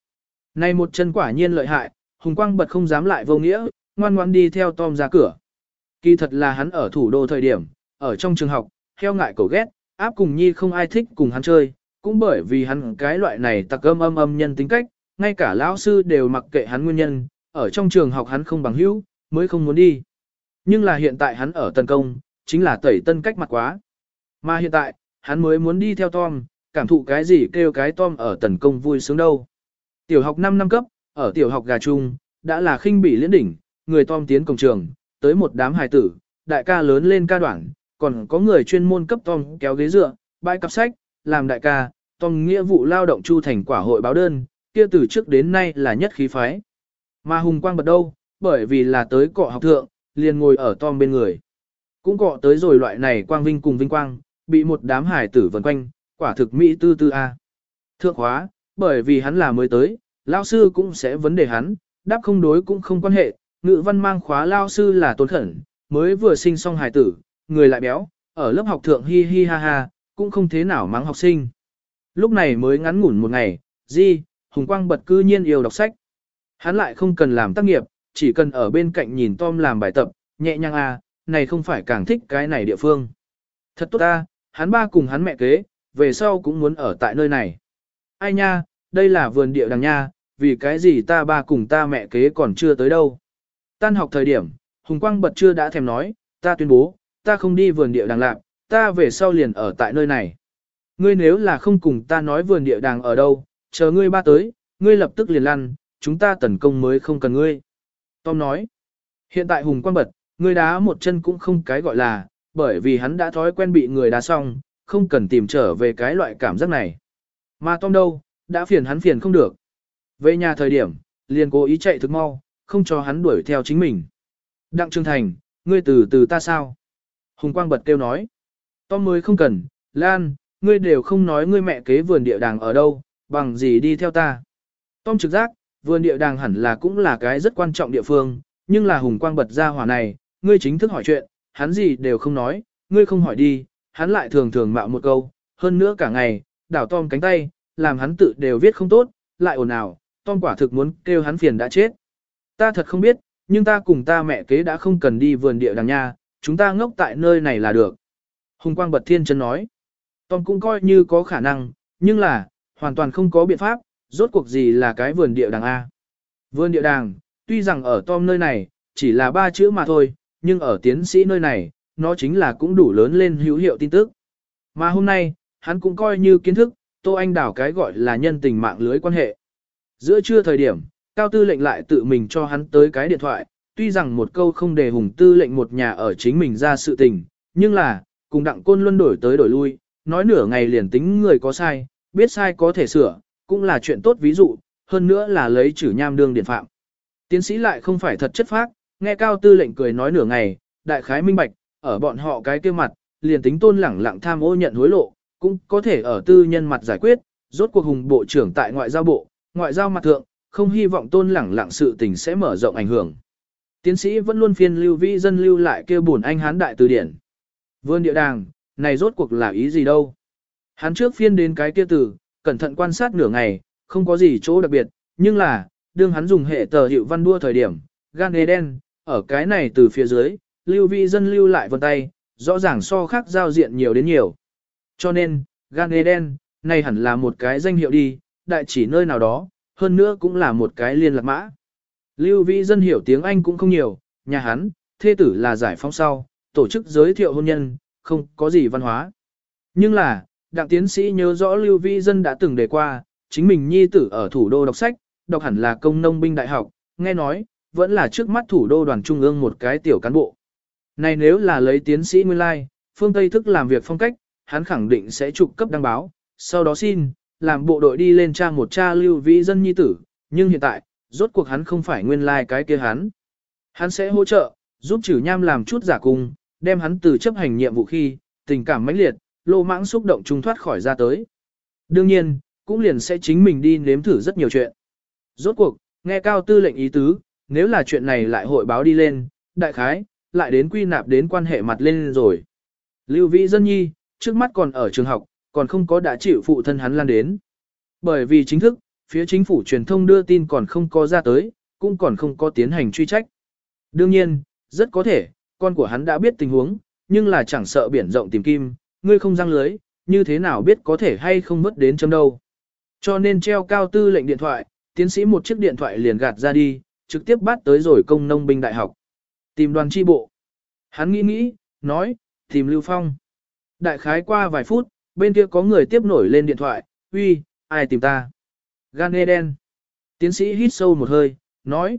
Này một chân quả nhiên lợi hại, Hùng Quang Bật không dám lại vô nghĩa, ngoan ngoan đi theo Tom ra cửa. Kỳ thật là hắn ở thủ đô thời điểm, ở trong trường học, heo ngại cầu ghét, áp cùng nhi không ai thích cùng hắn chơi, cũng bởi vì hắn cái loại này tặc âm âm âm nhân tính cách, ngay cả lão sư đều mặc kệ hắn nguyên nhân, ở trong trường học hắn không bằng hữu, mới không muốn đi. Nhưng là hiện tại hắn ở tấn công, chính là tẩy tân cách mặt quá. Mà hiện tại, hắn mới muốn đi theo Tom, cảm thụ cái gì kêu cái Tom ở tấn công vui sướng đâu. Tiểu học 5 năm cấp, ở tiểu học gà trung, đã là khinh bỉ liên đỉnh, người Tom tiến cổng trường, tới một đám hài tử, đại ca lớn lên ca đoạn, còn có người chuyên môn cấp Tom kéo ghế dựa, bãi cặp sách, làm đại ca, Tom nghĩa vụ lao động chu thành quả hội báo đơn, kia từ trước đến nay là nhất khí phái. Mà hùng quang bật đâu, bởi vì là tới cọ học thượng, liền ngồi ở Tom bên người. Cũng cọ tới rồi loại này quang vinh cùng vinh quang, bị một đám hải tử vần quanh, quả thực mỹ tư tư a. Thượng hóa, bởi vì hắn là mới tới, lao sư cũng sẽ vấn đề hắn, đáp không đối cũng không quan hệ, ngữ văn mang khóa lao sư là tôn khẩn, mới vừa sinh xong hải tử, người lại béo, ở lớp học thượng hi hi ha ha, cũng không thế nào mắng học sinh. Lúc này mới ngắn ngủn một ngày, di, Hùng Quang bật cư nhiên yêu đọc sách. Hắn lại không cần làm tác nghiệp, chỉ cần ở bên cạnh nhìn Tom làm bài tập, nhẹ nhàng à, này không phải càng thích cái này địa phương. Thật tốt ta, hắn ba cùng hắn mẹ kế, về sau cũng muốn ở tại nơi này. Ai nha, đây là vườn địa đằng nha, vì cái gì ta ba cùng ta mẹ kế còn chưa tới đâu. Tan học thời điểm, Hùng Quang bật chưa đã thèm nói, ta tuyên bố, ta không đi vườn địa đàng lạc, ta về sau liền ở tại nơi này. Ngươi nếu là không cùng ta nói vườn địa đàng ở đâu, chờ ngươi ba tới, ngươi lập tức liền lăn, chúng ta tấn công mới không cần ngươi. Tom nói, hiện tại Hùng Quang bật, ngươi đá một chân cũng không cái gọi là, bởi vì hắn đã thói quen bị người đá xong, không cần tìm trở về cái loại cảm giác này. Mà Tom đâu, đã phiền hắn phiền không được. Về nhà thời điểm, liền cố ý chạy thực mau, không cho hắn đuổi theo chính mình. Đặng Trương Thành, ngươi từ từ ta sao? Hùng Quang bật kêu nói. Tom mới không cần, Lan, ngươi đều không nói ngươi mẹ kế vườn địa đàng ở đâu, bằng gì đi theo ta. Tom trực giác, vườn địa đàng hẳn là cũng là cái rất quan trọng địa phương, nhưng là Hùng Quang bật ra hỏa này, ngươi chính thức hỏi chuyện, hắn gì đều không nói, ngươi không hỏi đi, hắn lại thường thường mạo một câu, hơn nữa cả ngày, đảo Tom cánh tay, làm hắn tự đều viết không tốt, lại ồn ào, Tom quả thực muốn kêu hắn phiền đã chết. Ta thật không biết, nhưng ta cùng ta mẹ kế đã không cần đi vườn địa đàng nha, chúng ta ngốc tại nơi này là được. Hùng Quang bật thiên chân nói. Tom cũng coi như có khả năng, nhưng là, hoàn toàn không có biện pháp, rốt cuộc gì là cái vườn địa đàng A. Vườn địa đàng, tuy rằng ở Tom nơi này, chỉ là ba chữ mà thôi, nhưng ở tiến sĩ nơi này, nó chính là cũng đủ lớn lên hữu hiệu tin tức. Mà hôm nay, hắn cũng coi như kiến thức, Tô Anh đảo cái gọi là nhân tình mạng lưới quan hệ. Giữa trưa thời điểm, Cao Tư lệnh lại tự mình cho hắn tới cái điện thoại, tuy rằng một câu không đề hùng tư lệnh một nhà ở chính mình ra sự tình, nhưng là, cùng đặng côn luân đổi tới đổi lui, nói nửa ngày liền tính người có sai, biết sai có thể sửa, cũng là chuyện tốt ví dụ, hơn nữa là lấy chữ nham đương điển phạm. Tiến sĩ lại không phải thật chất phác, nghe cao tư lệnh cười nói nửa ngày, đại khái minh bạch, ở bọn họ cái kia mặt, liền tính tôn lẳng lặng tham ô nhận hối lộ, cũng có thể ở tư nhân mặt giải quyết, rốt cuộc hùng bộ trưởng tại ngoại giao bộ, ngoại giao mặt thượng, không hy vọng tôn lẳng lặng sự tình sẽ mở rộng ảnh hưởng. Tiến sĩ vẫn luôn phiên lưu vĩ dân lưu lại kêu buồn anh hán đại từ điển. vương địa đàng, này rốt cuộc là ý gì đâu. Hắn trước phiên đến cái kia từ, cẩn thận quan sát nửa ngày, không có gì chỗ đặc biệt, nhưng là, đương hắn dùng hệ tờ hiệu văn đua thời điểm, gan đen, ở cái này từ phía dưới, lưu vị dân lưu lại vân tay, rõ ràng so khác giao diện nhiều đến nhiều. Cho nên, gan đen, này hẳn là một cái danh hiệu đi, đại chỉ nơi nào đó, hơn nữa cũng là một cái liên lạc mã. Lưu vị dân hiểu tiếng Anh cũng không nhiều, nhà hắn, thê tử là giải phóng sau, tổ chức giới thiệu hôn nhân, không có gì văn hóa. Nhưng là, đặng tiến sĩ nhớ rõ Lưu Vi Dân đã từng đề qua, chính mình nhi tử ở thủ đô đọc sách, đọc hẳn là công nông binh đại học, nghe nói, vẫn là trước mắt thủ đô đoàn trung ương một cái tiểu cán bộ. Này nếu là lấy tiến sĩ nguyên lai, phương Tây thức làm việc phong cách, hắn khẳng định sẽ trục cấp đăng báo, sau đó xin, làm bộ đội đi lên trang một cha Lưu Vi Dân nhi tử, nhưng hiện tại, rốt cuộc hắn không phải nguyên lai cái kia hắn. Hắn sẽ hỗ trợ, giúp trừ nham làm chút giả cung, đem hắn từ chấp hành nhiệm vụ khi, tình cảm mãnh liệt, lô mãng xúc động trung thoát khỏi ra tới. Đương nhiên, cũng liền sẽ chính mình đi nếm thử rất nhiều chuyện. Rốt cuộc, nghe cao tư lệnh ý tứ, nếu là chuyện này lại hội báo đi lên, đại khái, lại đến quy nạp đến quan hệ mặt lên rồi. Lưu Vĩ Dân Nhi, trước mắt còn ở trường học, còn không có đã chịu phụ thân hắn lan đến. Bởi vì chính thức, phía chính phủ truyền thông đưa tin còn không có ra tới, cũng còn không có tiến hành truy trách. Đương nhiên, rất có thể, con của hắn đã biết tình huống, nhưng là chẳng sợ biển rộng tìm kim, ngươi không răng lưới, như thế nào biết có thể hay không mất đến chấm đâu. Cho nên treo cao tư lệnh điện thoại, tiến sĩ một chiếc điện thoại liền gạt ra đi, trực tiếp bắt tới rồi công nông binh đại học. Tìm đoàn chi bộ. Hắn nghĩ nghĩ, nói, tìm Lưu Phong. Đại khái qua vài phút, bên kia có người tiếp nổi lên điện thoại, uy, ai tìm ta? Gan đen. Tiến sĩ hít sâu một hơi, nói.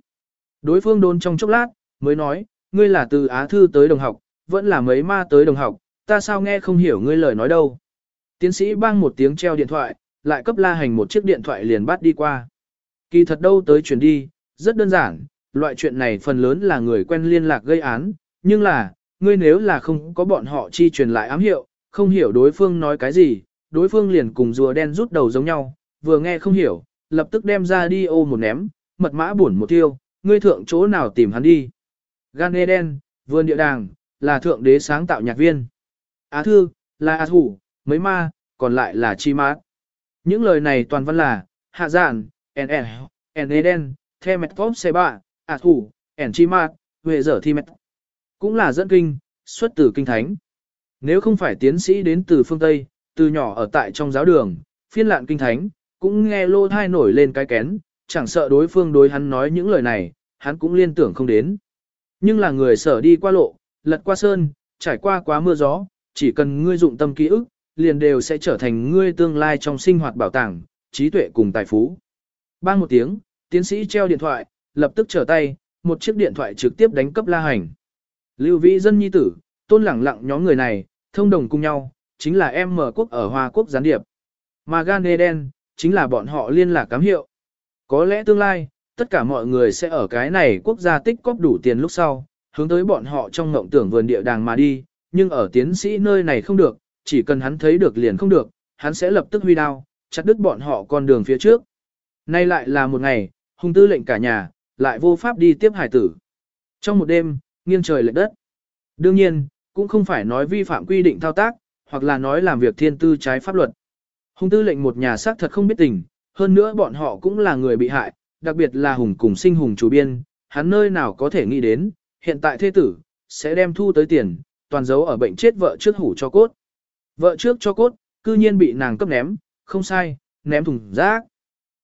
Đối phương đôn trong chốc lát, mới nói, ngươi là từ Á Thư tới đồng học, vẫn là mấy ma tới đồng học, ta sao nghe không hiểu ngươi lời nói đâu. Tiến sĩ bang một tiếng treo điện thoại, lại cấp la hành một chiếc điện thoại liền bắt đi qua. Kỳ thật đâu tới chuyển đi, rất đơn giản, loại chuyện này phần lớn là người quen liên lạc gây án, nhưng là, ngươi nếu là không có bọn họ chi truyền lại ám hiệu, không hiểu đối phương nói cái gì, đối phương liền cùng rùa đen rút đầu giống nhau, vừa nghe không hiểu, lập tức đem ra đi ô một ném, mật mã buồn một tiêu, ngươi thượng chỗ nào tìm hắn đi. Gan Eden, vườn địa đàng, là thượng đế sáng tạo nhạc viên. Á thư, là á thủ, mấy ma, còn lại là chi mát. Những lời này toàn văn là, hạ giản, en en, en eden, the mẹt top xe bạ, á thủ, en chi mát, huệ dở thi mẹt. Cũng là dẫn kinh, xuất từ kinh thánh. Nếu không phải tiến sĩ đến từ phương Tây, từ nhỏ ở tại trong giáo đường, phiên lạn kinh thánh, cũng nghe lô thai nổi lên cái kén, chẳng sợ đối phương đối hắn nói những lời này, hắn cũng liên tưởng không đến. Nhưng là người sở đi qua lộ, lật qua sơn, trải qua quá mưa gió, chỉ cần ngươi dụng tâm ký ức, liền đều sẽ trở thành ngươi tương lai trong sinh hoạt bảo tàng, trí tuệ cùng tài phú. Bang một tiếng, tiến sĩ treo điện thoại, lập tức trở tay, một chiếc điện thoại trực tiếp đánh cấp la hành. Lưu Vĩ dân nhi tử, tôn lẳng lặng nhóm người này, thông đồng cùng nhau, chính là em mở quốc ở Hoa Quốc gián điệp. Mà Gan Eden, chính là bọn họ liên lạc cám hiệu. Có lẽ tương lai, tất cả mọi người sẽ ở cái này quốc gia tích cóp đủ tiền lúc sau, hướng tới bọn họ trong ngộng tưởng vườn địa đàng mà đi, nhưng ở tiến sĩ nơi này không được, chỉ cần hắn thấy được liền không được, hắn sẽ lập tức huy đao, chặt đứt bọn họ con đường phía trước. Nay lại là một ngày, hung tư lệnh cả nhà, lại vô pháp đi tiếp hải tử. Trong một đêm, nghiêng trời lệch đất. Đương nhiên, cũng không phải nói vi phạm quy định thao tác, hoặc là nói làm việc thiên tư trái pháp luật. Hung tư lệnh một nhà xác thật không biết tình, hơn nữa bọn họ cũng là người bị hại, đặc biệt là hùng cùng sinh hùng chủ biên, hắn nơi nào có thể nghĩ đến, hiện tại thế tử, sẽ đem thu tới tiền, toàn giấu ở bệnh chết vợ trước hủ cho cốt. Vợ trước cho cốt, cư nhiên bị nàng cấp ném, không sai, ném thùng rác.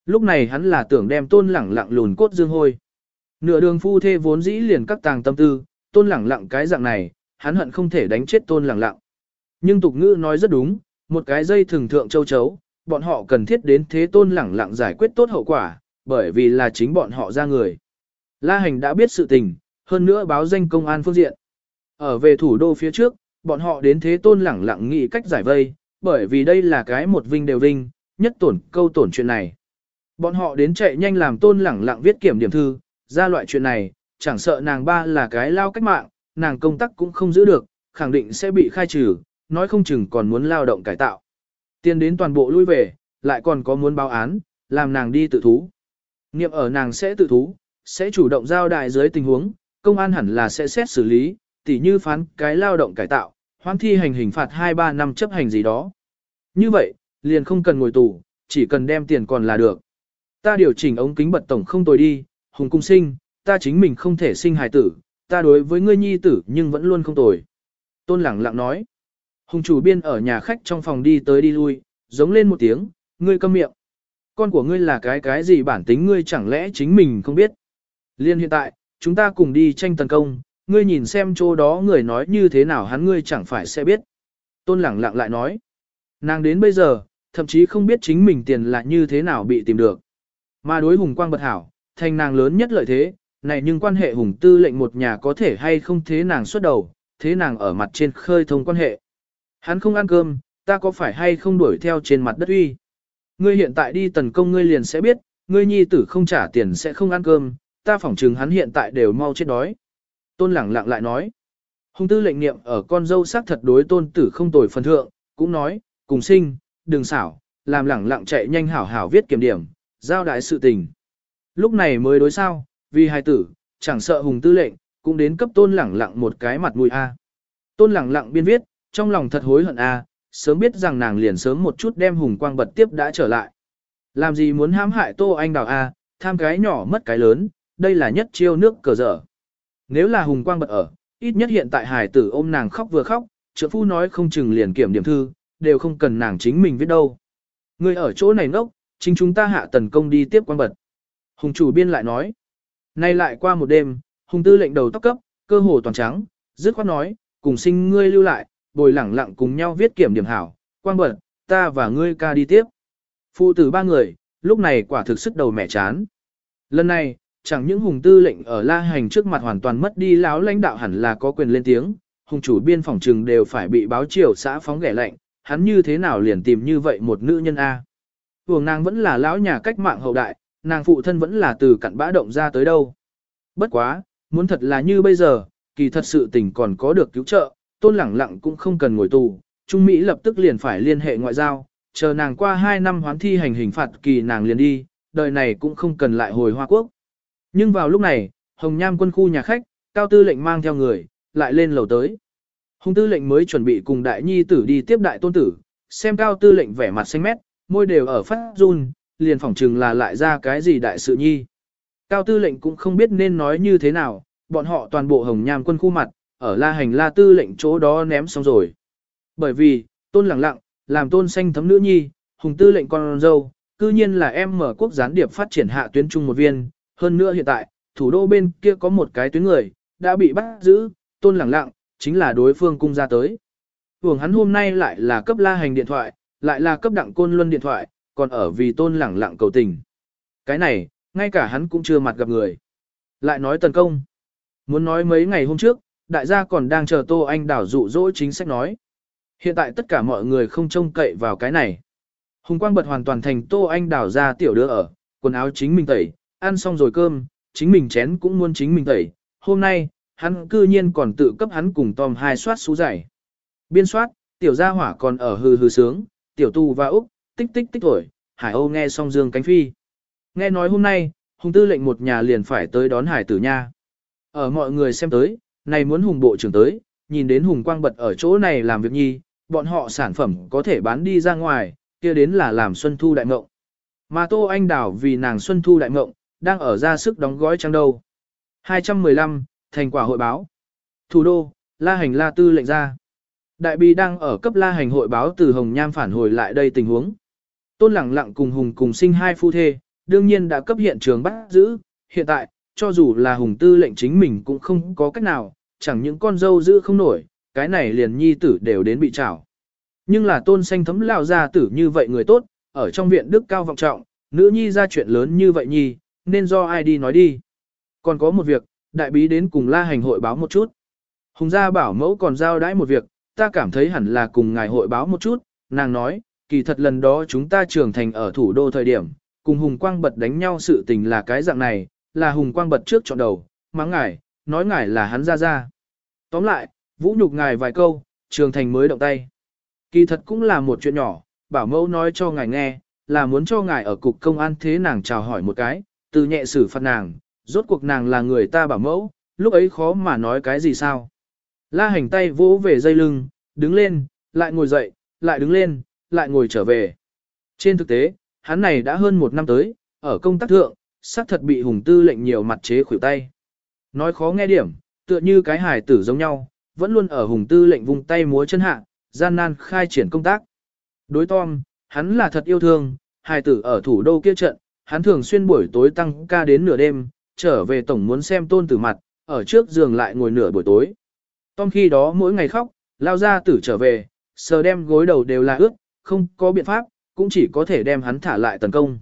Lúc này hắn là tưởng đem tôn lẳng lặng lùn cốt dương hôi. Nửa đường phu thê vốn dĩ liền các tàng tâm tư, tôn lẳng lặng cái dạng này, hắn hận không thể đánh chết tôn lẳng lặng. Nhưng tục ngữ nói rất đúng, một cái dây thường thượng châu chấu, bọn họ cần thiết đến thế tôn lẳng lặng giải quyết tốt hậu quả, bởi vì là chính bọn họ ra người. La hành đã biết sự tình, hơn nữa báo danh công an phương diện. Ở về thủ đô phía trước, bọn họ đến thế tôn lẳng lặng nghĩ cách giải vây, bởi vì đây là cái một vinh đều vinh, nhất tổn câu tổn chuyện này. Bọn họ đến chạy nhanh làm tôn lẳng lặng viết kiểm điểm thư, ra loại chuyện này, chẳng sợ nàng ba là cái lao cách mạng, nàng công tác cũng không giữ được, khẳng định sẽ bị khai trừ, nói không chừng còn muốn lao động cải tạo. Tiền đến toàn bộ lui về, lại còn có muốn báo án, làm nàng đi tự thú. Nghiệm ở nàng sẽ tự thú, sẽ chủ động giao đại dưới tình huống, công an hẳn là sẽ xét xử lý, tỉ như phán cái lao động cải tạo, hoãn thi hành hình phạt 2-3 năm chấp hành gì đó. Như vậy, liền không cần ngồi tù, chỉ cần đem tiền còn là được. Ta điều chỉnh ống kính bật tổng không tồi đi, hùng cung sinh, ta chính mình không thể sinh hài tử, ta đối với ngươi nhi tử nhưng vẫn luôn không tồi. Tôn lẳng lặng nói. Hùng chủ biên ở nhà khách trong phòng đi tới đi lui, giống lên một tiếng, ngươi câm miệng. Con của ngươi là cái cái gì bản tính ngươi chẳng lẽ chính mình không biết. Liên hiện tại, chúng ta cùng đi tranh tấn công, ngươi nhìn xem chỗ đó người nói như thế nào hắn ngươi chẳng phải sẽ biết. Tôn lẳng lặng lại nói. Nàng đến bây giờ, thậm chí không biết chính mình tiền là như thế nào bị tìm được. Mà đối hùng quang bật hảo, thành nàng lớn nhất lợi thế, này nhưng quan hệ hùng tư lệnh một nhà có thể hay không thế nàng xuất đầu, thế nàng ở mặt trên khơi thông quan hệ. Hắn không ăn cơm, ta có phải hay không đuổi theo trên mặt đất uy. Ngươi hiện tại đi tấn công ngươi liền sẽ biết, ngươi nhi tử không trả tiền sẽ không ăn cơm, ta phỏng chừng hắn hiện tại đều mau chết đói. Tôn lẳng lặng lại nói. Hùng tư lệnh niệm ở con dâu xác thật đối tôn tử không tồi phần thượng, cũng nói, cùng sinh, đừng xảo, làm lẳng lặng chạy nhanh hảo hảo viết kiểm điểm, giao đại sự tình. Lúc này mới đối sao, vì hai tử, chẳng sợ hùng tư lệnh, cũng đến cấp tôn lẳng lặng một cái mặt mũi A. Tôn lẳng lặng biên viết, trong lòng thật hối hận A, sớm biết rằng nàng liền sớm một chút đem hùng quang bật tiếp đã trở lại. Làm gì muốn hãm hại tô anh đào A, tham cái nhỏ mất cái lớn, đây là nhất chiêu nước cờ dở. Nếu là hùng quang bật ở, ít nhất hiện tại hải tử ôm nàng khóc vừa khóc, trưởng phu nói không chừng liền kiểm điểm thư, đều không cần nàng chính mình viết đâu. Người ở chỗ này ngốc, chính chúng ta hạ tần công đi tiếp quang bật. Hùng chủ biên lại nói. Nay lại qua một đêm, hùng tư lệnh đầu tóc cấp, cơ hồ toàn trắng, dứt khoát nói, cùng sinh ngươi lưu lại, bồi lẳng lặng cùng nhau viết kiểm điểm hảo, quang bật, ta và ngươi ca đi tiếp. Phụ tử ba người, lúc này quả thực sức đầu mẹ chán. Lần này, chẳng những hùng tư lệnh ở la hành trước mặt hoàn toàn mất đi láo lãnh đạo hẳn là có quyền lên tiếng, hùng chủ biên phòng trừng đều phải bị báo triều xã phóng ghẻ lệnh, hắn như thế nào liền tìm như vậy một nữ nhân A. Hùng nàng vẫn là lão nhà cách mạng hậu đại, nàng phụ thân vẫn là từ cặn bã động ra tới đâu. Bất quá, muốn thật là như bây giờ, kỳ thật sự tình còn có được cứu trợ, tôn lẳng lặng cũng không cần ngồi tù, Trung Mỹ lập tức liền phải liên hệ ngoại giao, chờ nàng qua 2 năm hoán thi hành hình phạt kỳ nàng liền đi, đời này cũng không cần lại hồi Hoa Quốc. Nhưng vào lúc này, Hồng Nham quân khu nhà khách, Cao Tư lệnh mang theo người, lại lên lầu tới. Hùng Tư lệnh mới chuẩn bị cùng đại nhi tử đi tiếp đại tôn tử, xem Cao Tư lệnh vẻ mặt xanh mét, môi đều ở phát run, liền phỏng chừng là lại ra cái gì đại sự nhi. Cao Tư lệnh cũng không biết nên nói như thế nào, bọn họ toàn bộ Hồng Nham quân khu mặt, ở la hành la tư lệnh chỗ đó ném xong rồi. Bởi vì, tôn lẳng lặng, làm tôn xanh thấm nữ nhi, hùng tư lệnh con dâu, cư nhiên là em mở quốc gián điệp phát triển hạ tuyến trung một viên, hơn nữa hiện tại, thủ đô bên kia có một cái tuyến người, đã bị bắt giữ, tôn lẳng lặng, chính là đối phương cung ra tới. Hưởng hắn hôm nay lại là cấp la hành điện thoại, lại là cấp đặng côn luân điện thoại, còn ở vì tôn lẳng lặng cầu tình. Cái này, ngay cả hắn cũng chưa mặt gặp người. Lại nói tấn công. Muốn nói mấy ngày hôm trước, đại gia còn đang chờ Tô Anh đảo dụ dỗ chính sách nói. Hiện tại tất cả mọi người không trông cậy vào cái này. Hùng quang bật hoàn toàn thành Tô Anh đảo ra tiểu đứa ở, quần áo chính mình tẩy, ăn xong rồi cơm, chính mình chén cũng muốn chính mình tẩy. Hôm nay, hắn cư nhiên còn tự cấp hắn cùng Tom hai soát xú giải. Biên soát, tiểu gia hỏa còn ở hừ hừ sướng, tiểu tu và Úc, tích tích tích tuổi, Hải Âu nghe xong dương cánh phi. Nghe nói hôm nay, Hùng tư lệnh một nhà liền phải tới đón Hải tử nha. Ở mọi người xem tới, này muốn hùng bộ trưởng tới, nhìn đến hùng quang bật ở chỗ này làm việc nhi, bọn họ sản phẩm có thể bán đi ra ngoài, kia đến là làm Xuân Thu Đại Ngộng. Mà Tô Anh Đào vì nàng Xuân Thu Đại Ngộng, đang ở ra sức đóng gói trang đâu. 215, thành quả hội báo. Thủ đô, La Hành La Tư lệnh ra. Đại bì đang ở cấp La Hành hội báo từ Hồng Nham phản hồi lại đây tình huống. Tôn lẳng lặng cùng Hùng cùng sinh hai phu thê, đương nhiên đã cấp hiện trường bắt giữ. Hiện tại, cho dù là hùng tư lệnh chính mình cũng không có cách nào, chẳng những con dâu giữ không nổi, cái này liền nhi tử đều đến bị trảo. Nhưng là tôn xanh thấm lao ra tử như vậy người tốt, ở trong viện đức cao vọng trọng, nữ nhi ra chuyện lớn như vậy nhi, nên do ai đi nói đi. Còn có một việc, đại bí đến cùng la hành hội báo một chút. Hùng gia bảo mẫu còn giao đãi một việc, ta cảm thấy hẳn là cùng ngài hội báo một chút, nàng nói, kỳ thật lần đó chúng ta trưởng thành ở thủ đô thời điểm, cùng Hùng Quang bật đánh nhau sự tình là cái dạng này, là hùng quang bật trước chọn đầu, mắng ngài, nói ngài là hắn ra ra. Tóm lại, vũ nhục ngài vài câu, trường thành mới động tay. Kỳ thật cũng là một chuyện nhỏ, bảo mẫu nói cho ngài nghe, là muốn cho ngài ở cục công an thế nàng chào hỏi một cái, từ nhẹ xử phạt nàng, rốt cuộc nàng là người ta bảo mẫu, lúc ấy khó mà nói cái gì sao. La hành tay vỗ về dây lưng, đứng lên, lại ngồi dậy, lại đứng lên, lại ngồi trở về. Trên thực tế, hắn này đã hơn một năm tới, ở công tác thượng, xác thật bị hùng tư lệnh nhiều mặt chế khuỷu tay. Nói khó nghe điểm, tựa như cái hài tử giống nhau, vẫn luôn ở hùng tư lệnh vùng tay múa chân hạ, gian nan khai triển công tác. Đối Tom, hắn là thật yêu thương, hài tử ở thủ đô kia trận, hắn thường xuyên buổi tối tăng ca đến nửa đêm, trở về tổng muốn xem tôn tử mặt, ở trước giường lại ngồi nửa buổi tối. Tom khi đó mỗi ngày khóc, lao ra tử trở về, sờ đem gối đầu đều là ướt, không có biện pháp, cũng chỉ có thể đem hắn thả lại tấn công.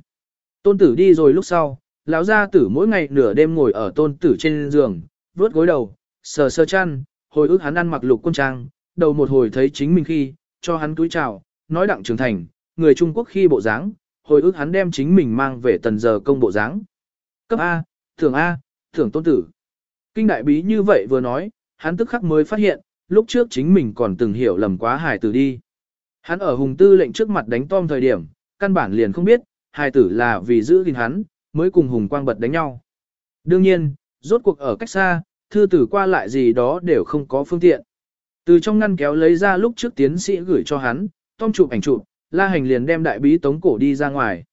Tôn tử đi rồi lúc sau, lão gia tử mỗi ngày nửa đêm ngồi ở tôn tử trên giường, vuốt gối đầu, sờ sờ chăn, hồi ức hắn ăn mặc lục quân trang, đầu một hồi thấy chính mình khi, cho hắn túi chào, nói đặng trưởng thành, người Trung Quốc khi bộ dáng, hồi ức hắn đem chính mình mang về tần giờ công bộ dáng. Cấp A, thưởng A, thưởng tôn tử. Kinh đại bí như vậy vừa nói, hắn tức khắc mới phát hiện, lúc trước chính mình còn từng hiểu lầm quá hài tử đi. Hắn ở hùng tư lệnh trước mặt đánh tom thời điểm, căn bản liền không biết, hài tử là vì giữ gìn hắn, mới cùng Hùng Quang bật đánh nhau. Đương nhiên, rốt cuộc ở cách xa, thư tử qua lại gì đó đều không có phương tiện. Từ trong ngăn kéo lấy ra lúc trước tiến sĩ gửi cho hắn, Tom chụp ảnh chụp, La Hành liền đem đại bí tống cổ đi ra ngoài.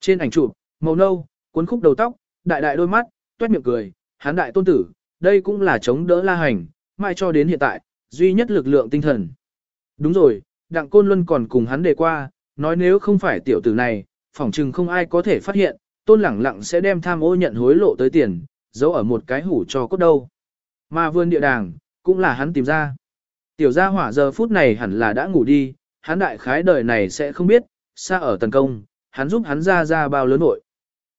Trên ảnh chụp, màu nâu, cuốn khúc đầu tóc, đại đại đôi mắt, toét miệng cười, hán đại tôn tử, đây cũng là chống đỡ La Hành, mai cho đến hiện tại, duy nhất lực lượng tinh thần. Đúng rồi, Đặng Côn Luân còn cùng hắn đề qua, nói nếu không phải tiểu tử này, phỏng chừng không ai có thể phát hiện, tôn lẳng lặng sẽ đem tham ô nhận hối lộ tới tiền, giấu ở một cái hủ cho cốt đâu. Mà vườn địa đàng, cũng là hắn tìm ra. Tiểu gia hỏa giờ phút này hẳn là đã ngủ đi, hắn đại khái đời này sẽ không biết, xa ở tần công, hắn giúp hắn ra ra bao lớn nội.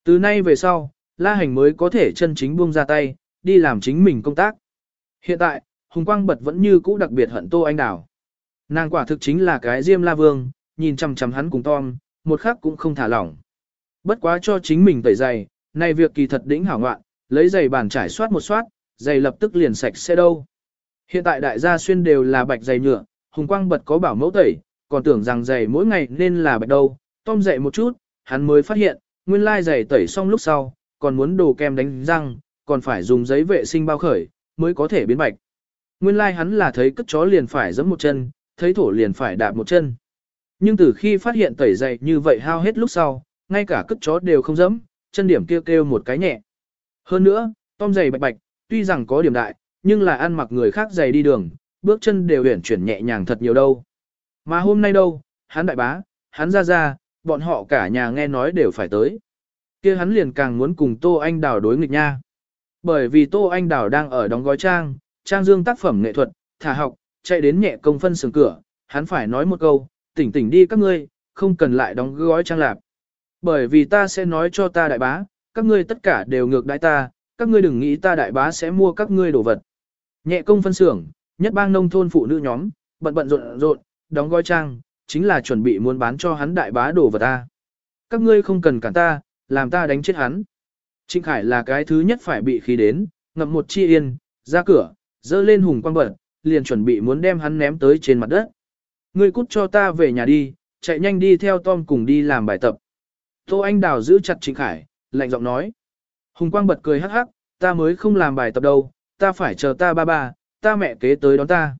Từ nay về sau, la hành mới có thể chân chính buông ra tay, đi làm chính mình công tác. Hiện tại, Hùng Quang Bật vẫn như cũ đặc biệt hận Tô Anh Đào. Nàng quả thực chính là cái Diêm La Vương, nhìn chằm chằm hắn cùng Tom, một khắc cũng không thả lỏng. Bất quá cho chính mình tẩy giày, này việc kỳ thật đỉnh hảo ngoạn, lấy giày bàn trải soát một soát, giày lập tức liền sạch sẽ đâu. Hiện tại đại gia xuyên đều là bạch giày nhựa, Hùng Quang Bật có bảo mẫu tẩy, còn tưởng rằng giày mỗi ngày nên là bạch đâu. Tom dậy một chút, hắn mới phát hiện, nguyên lai giày tẩy xong lúc sau, còn muốn đồ kem đánh răng, còn phải dùng giấy vệ sinh bao khởi, mới có thể biến bạch. Nguyên lai hắn là thấy cất chó liền phải giẫm một chân, thấy thổ liền phải đạp một chân. Nhưng từ khi phát hiện tẩy giày như vậy hao hết lúc sau, ngay cả cất chó đều không giẫm, chân điểm kêu kêu một cái nhẹ. Hơn nữa, tom giày bạch bạch, tuy rằng có điểm đại, nhưng là ăn mặc người khác giày đi đường, bước chân đều uyển chuyển nhẹ nhàng thật nhiều đâu. Mà hôm nay đâu, hắn đại bá, hắn ra ra, bọn họ cả nhà nghe nói đều phải tới. kia hắn liền càng muốn cùng Tô Anh Đào đối nghịch nha. Bởi vì Tô Anh Đào đang ở đóng gói trang, trang dương tác phẩm nghệ thuật, thả học, chạy đến nhẹ công phân sừng cửa, hắn phải nói một câu, tỉnh tỉnh đi các ngươi, không cần lại đóng gói trang lạp. Bởi vì ta sẽ nói cho ta đại bá, các ngươi tất cả đều ngược đãi ta, các ngươi đừng nghĩ ta đại bá sẽ mua các ngươi đồ vật. Nhẹ công phân xưởng, nhất bang nông thôn phụ nữ nhóm, bận bận rộn rộn, đóng gói trang, chính là chuẩn bị muốn bán cho hắn đại bá đồ vật ta. Các ngươi không cần cản ta, làm ta đánh chết hắn. Trịnh Khải là cái thứ nhất phải bị khí đến, ngậm một chi yên, ra cửa, dơ lên hùng quang bật, liền chuẩn bị muốn đem hắn ném tới trên mặt đất. Ngươi cút cho ta về nhà đi, chạy nhanh đi theo Tom cùng đi làm bài tập. Tô Anh Đào giữ chặt Trịnh Khải, lạnh giọng nói. Hùng quang bật cười hắc hắc, ta mới không làm bài tập đâu, ta phải chờ ta ba ba, ta mẹ kế tới đón ta.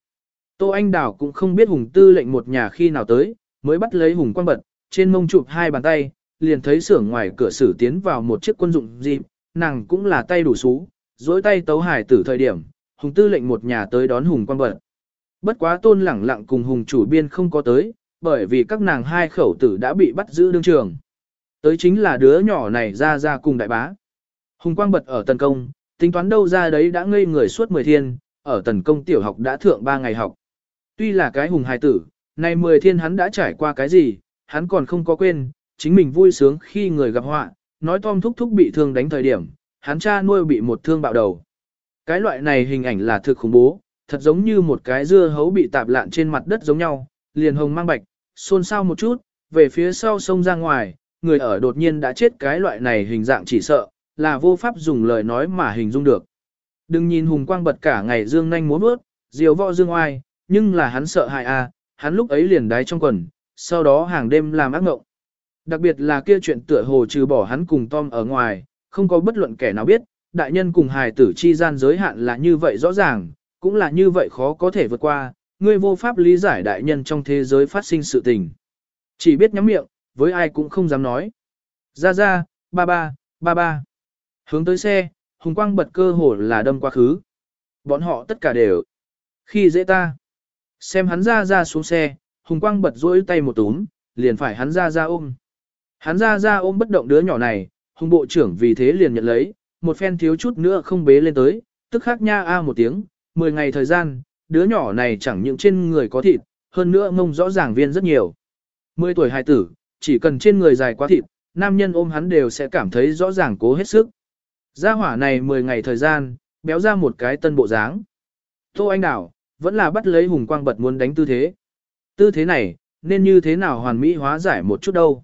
Tô Anh Đào cũng không biết Hùng Tư lệnh một nhà khi nào tới, mới bắt lấy Hùng quang bật, trên mông chụp hai bàn tay, liền thấy xưởng ngoài cửa sử tiến vào một chiếc quân dụng dịp, nàng cũng là tay đủ xú, dối tay tấu hải tử thời điểm, Hùng Tư lệnh một nhà tới đón Hùng quang bật. Bất quá tôn lẳng lặng cùng Hùng chủ biên không có tới, bởi vì các nàng hai khẩu tử đã bị bắt giữ đương trường. Tới chính là đứa nhỏ này ra ra cùng đại bá. Hùng quang bật ở tần công, tính toán đâu ra đấy đã ngây người suốt 10 thiên, ở tần công tiểu học đã thượng 3 ngày học. Tuy là cái hùng hài tử, này 10 thiên hắn đã trải qua cái gì, hắn còn không có quên, chính mình vui sướng khi người gặp họa, nói Tom thúc thúc bị thương đánh thời điểm, hắn cha nuôi bị một thương bạo đầu. Cái loại này hình ảnh là thực khủng bố, thật giống như một cái dưa hấu bị tạp lạn trên mặt đất giống nhau, liền hồng mang bạch, xôn xao một chút, về phía sau sông ra ngoài, người ở đột nhiên đã chết cái loại này hình dạng chỉ sợ, là vô pháp dùng lời nói mà hình dung được. Đừng nhìn hùng quang bật cả ngày dương nhanh múa bước, diều võ dương oai, nhưng là hắn sợ hại a, hắn lúc ấy liền đái trong quần, sau đó hàng đêm làm ác ngộng. Đặc biệt là kia chuyện tựa hồ trừ bỏ hắn cùng Tom ở ngoài, không có bất luận kẻ nào biết, đại nhân cùng hài tử chi gian giới hạn là như vậy rõ ràng, cũng là như vậy khó có thể vượt qua, ngươi vô pháp lý giải đại nhân trong thế giới phát sinh sự tình. Chỉ biết nhắm miệng, với ai cũng không dám nói. Ra ra, ba ba, ba ba. Hướng tới xe, Hùng Quang bật cơ hồ là đâm quá khứ. Bọn họ tất cả đều. Khi dễ ta. Xem hắn ra ra xuống xe, Hùng Quang bật rỗi tay một túm, liền phải hắn ra ra ôm. Hắn ra ra ôm bất động đứa nhỏ này, Hùng Bộ trưởng vì thế liền nhận lấy, một phen thiếu chút nữa không bế lên tới, tức khắc nha a một tiếng, 10 ngày thời gian, đứa nhỏ này chẳng những trên người có thịt, hơn nữa mông rõ ràng viên rất nhiều. 10 tuổi hài tử, chỉ cần trên người dài quá thịt, nam nhân ôm hắn đều sẽ cảm thấy rõ ràng cố hết sức. Gia hỏa này 10 ngày thời gian, béo ra một cái tân bộ dáng. Tô Anh Đảo, vẫn là bắt lấy hùng quang bật muốn đánh tư thế. Tư thế này, nên như thế nào hoàn mỹ hóa giải một chút đâu.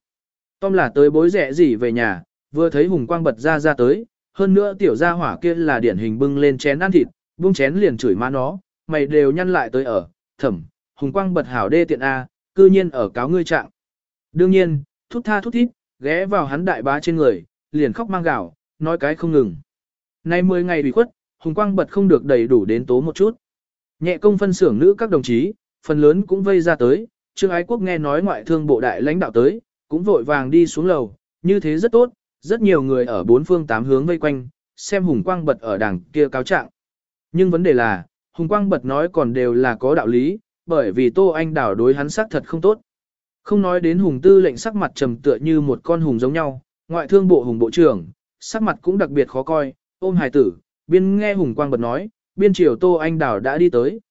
Tom là tới bối rẻ gì về nhà, vừa thấy hùng quang bật ra ra tới, hơn nữa tiểu gia hỏa kia là điển hình bưng lên chén ăn thịt, bung chén liền chửi má nó, mày đều nhăn lại tới ở, thẩm, hùng quang bật hảo đê tiện A, cư nhiên ở cáo ngươi trạng. Đương nhiên, thút tha thút thít, ghé vào hắn đại bá trên người, liền khóc mang gạo, nói cái không ngừng. Nay 10 ngày bị khuất, hùng quang bật không được đầy đủ đến tố một chút. Nhẹ công phân xưởng nữ các đồng chí, phần lớn cũng vây ra tới, Trương Ái Quốc nghe nói ngoại thương bộ đại lãnh đạo tới, cũng vội vàng đi xuống lầu, như thế rất tốt, rất nhiều người ở bốn phương tám hướng vây quanh, xem hùng quang bật ở đằng kia cáo trạng. Nhưng vấn đề là, hùng quang bật nói còn đều là có đạo lý, bởi vì Tô Anh Đảo đối hắn sắc thật không tốt. Không nói đến hùng tư lệnh sắc mặt trầm tựa như một con hùng giống nhau, ngoại thương bộ hùng bộ trưởng, sắc mặt cũng đặc biệt khó coi, ôm hài tử, biên nghe hùng quang bật nói, biên triều Tô Anh Đảo đã đi tới.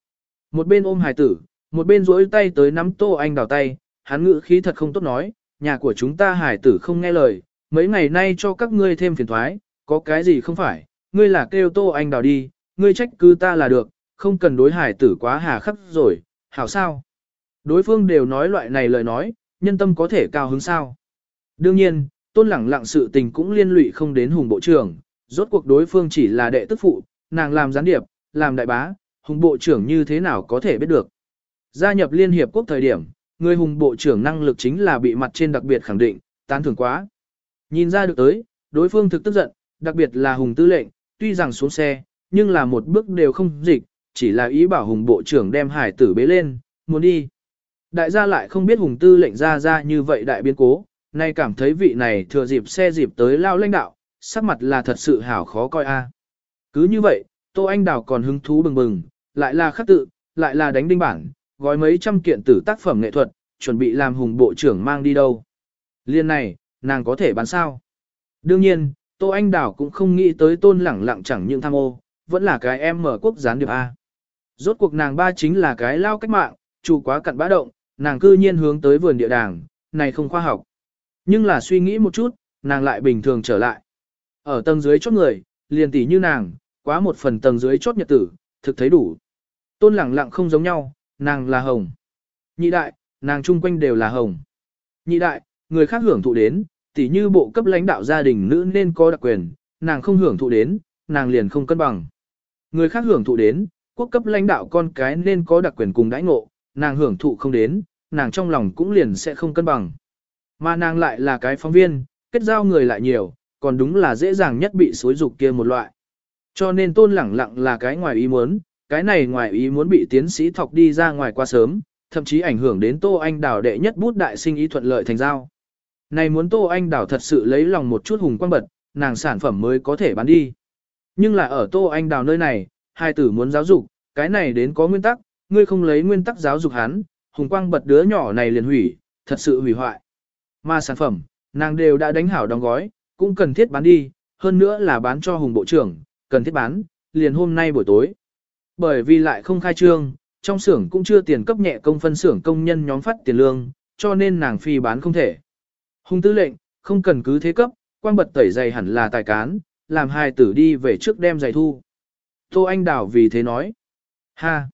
Một bên ôm hài tử, một bên duỗi tay tới nắm Tô Anh Đảo tay, hắn ngữ khí thật không tốt nói, nhà của chúng ta hài tử không nghe lời, mấy ngày nay cho các ngươi thêm phiền thoái, có cái gì không phải, ngươi là kêu Tô Anh Đảo đi, ngươi trách cứ ta là được, không cần đối hài tử quá hà khắc rồi, hảo sao. Đối phương đều nói loại này lời nói, nhân tâm có thể cao hứng sao. Đương nhiên, tôn lẳng lặng sự tình cũng liên lụy không đến hùng bộ trưởng, rốt cuộc đối phương chỉ là đệ tức phụ, nàng làm gián điệp, làm đại bá, hùng bộ trưởng như thế nào có thể biết được. Gia nhập Liên Hiệp Quốc thời điểm, người hùng bộ trưởng năng lực chính là bị mặt trên đặc biệt khẳng định, tán thưởng quá. Nhìn ra được tới, đối phương thực tức giận, đặc biệt là hùng tư lệnh, tuy rằng xuống xe, nhưng là một bước đều không dịch, chỉ là ý bảo hùng bộ trưởng đem hải tử bế lên, muốn đi. Đại gia lại không biết hùng tư lệnh ra ra như vậy đại biến cố, nay cảm thấy vị này thừa dịp xe dịp tới lao lãnh đạo, sắc mặt là thật sự hảo khó coi a. Cứ như vậy, Tô Anh Đào còn hứng thú bừng bừng, lại là khắc tự, lại là đánh đinh bản, gói mấy trăm kiện tử tác phẩm nghệ thuật, chuẩn bị làm hùng bộ trưởng mang đi đâu. Liên này, nàng có thể bán sao? Đương nhiên, Tô Anh Đào cũng không nghĩ tới tôn lẳng lặng chẳng những tham ô, vẫn là cái em mở quốc gián điệp A. Rốt cuộc nàng ba chính là cái lao cách mạng, chủ quá cặn bã động, nàng cư nhiên hướng tới vườn địa đàng, này không khoa học. Nhưng là suy nghĩ một chút, nàng lại bình thường trở lại. Ở tầng dưới chốt người, liền tỷ như nàng, quá một phần tầng dưới chốt nhật tử, thực thấy đủ. Tôn lẳng lặng không giống nhau, nàng là hồng. Nhị đại, nàng chung quanh đều là hồng. Nhị đại, người khác hưởng thụ đến, tỷ như bộ cấp lãnh đạo gia đình nữ nên có đặc quyền, nàng không hưởng thụ đến, nàng liền không cân bằng. Người khác hưởng thụ đến, quốc cấp lãnh đạo con cái nên có đặc quyền cùng đãi ngộ, nàng hưởng thụ không đến, nàng trong lòng cũng liền sẽ không cân bằng. Mà nàng lại là cái phóng viên, kết giao người lại nhiều, còn đúng là dễ dàng nhất bị xối dục kia một loại. Cho nên tôn lẳng lặng là cái ngoài ý muốn, cái này ngoài ý muốn bị tiến sĩ thọc đi ra ngoài quá sớm, thậm chí ảnh hưởng đến Tô Anh Đào đệ nhất bút đại sinh ý thuận lợi thành giao. Này muốn Tô Anh Đào thật sự lấy lòng một chút hùng quang bật, nàng sản phẩm mới có thể bán đi. Nhưng là ở Tô Anh Đào nơi này, hai tử muốn giáo dục, cái này đến có nguyên tắc, ngươi không lấy nguyên tắc giáo dục hắn, hùng quang bật đứa nhỏ này liền hủy, thật sự hủy hoại. Mà sản phẩm, nàng đều đã đánh hảo đóng gói, cũng cần thiết bán đi, hơn nữa là bán cho hùng bộ trưởng, cần thiết bán, liền hôm nay buổi tối. Bởi vì lại không khai trương, trong xưởng cũng chưa tiền cấp nhẹ công phân xưởng công nhân nhóm phát tiền lương, cho nên nàng phi bán không thể. Hùng tư lệnh, không cần cứ thế cấp, quang bật tẩy giày hẳn là tài cán, làm hai tử đi về trước đem giày thu. Tô Anh Đào vì thế nói. Ha!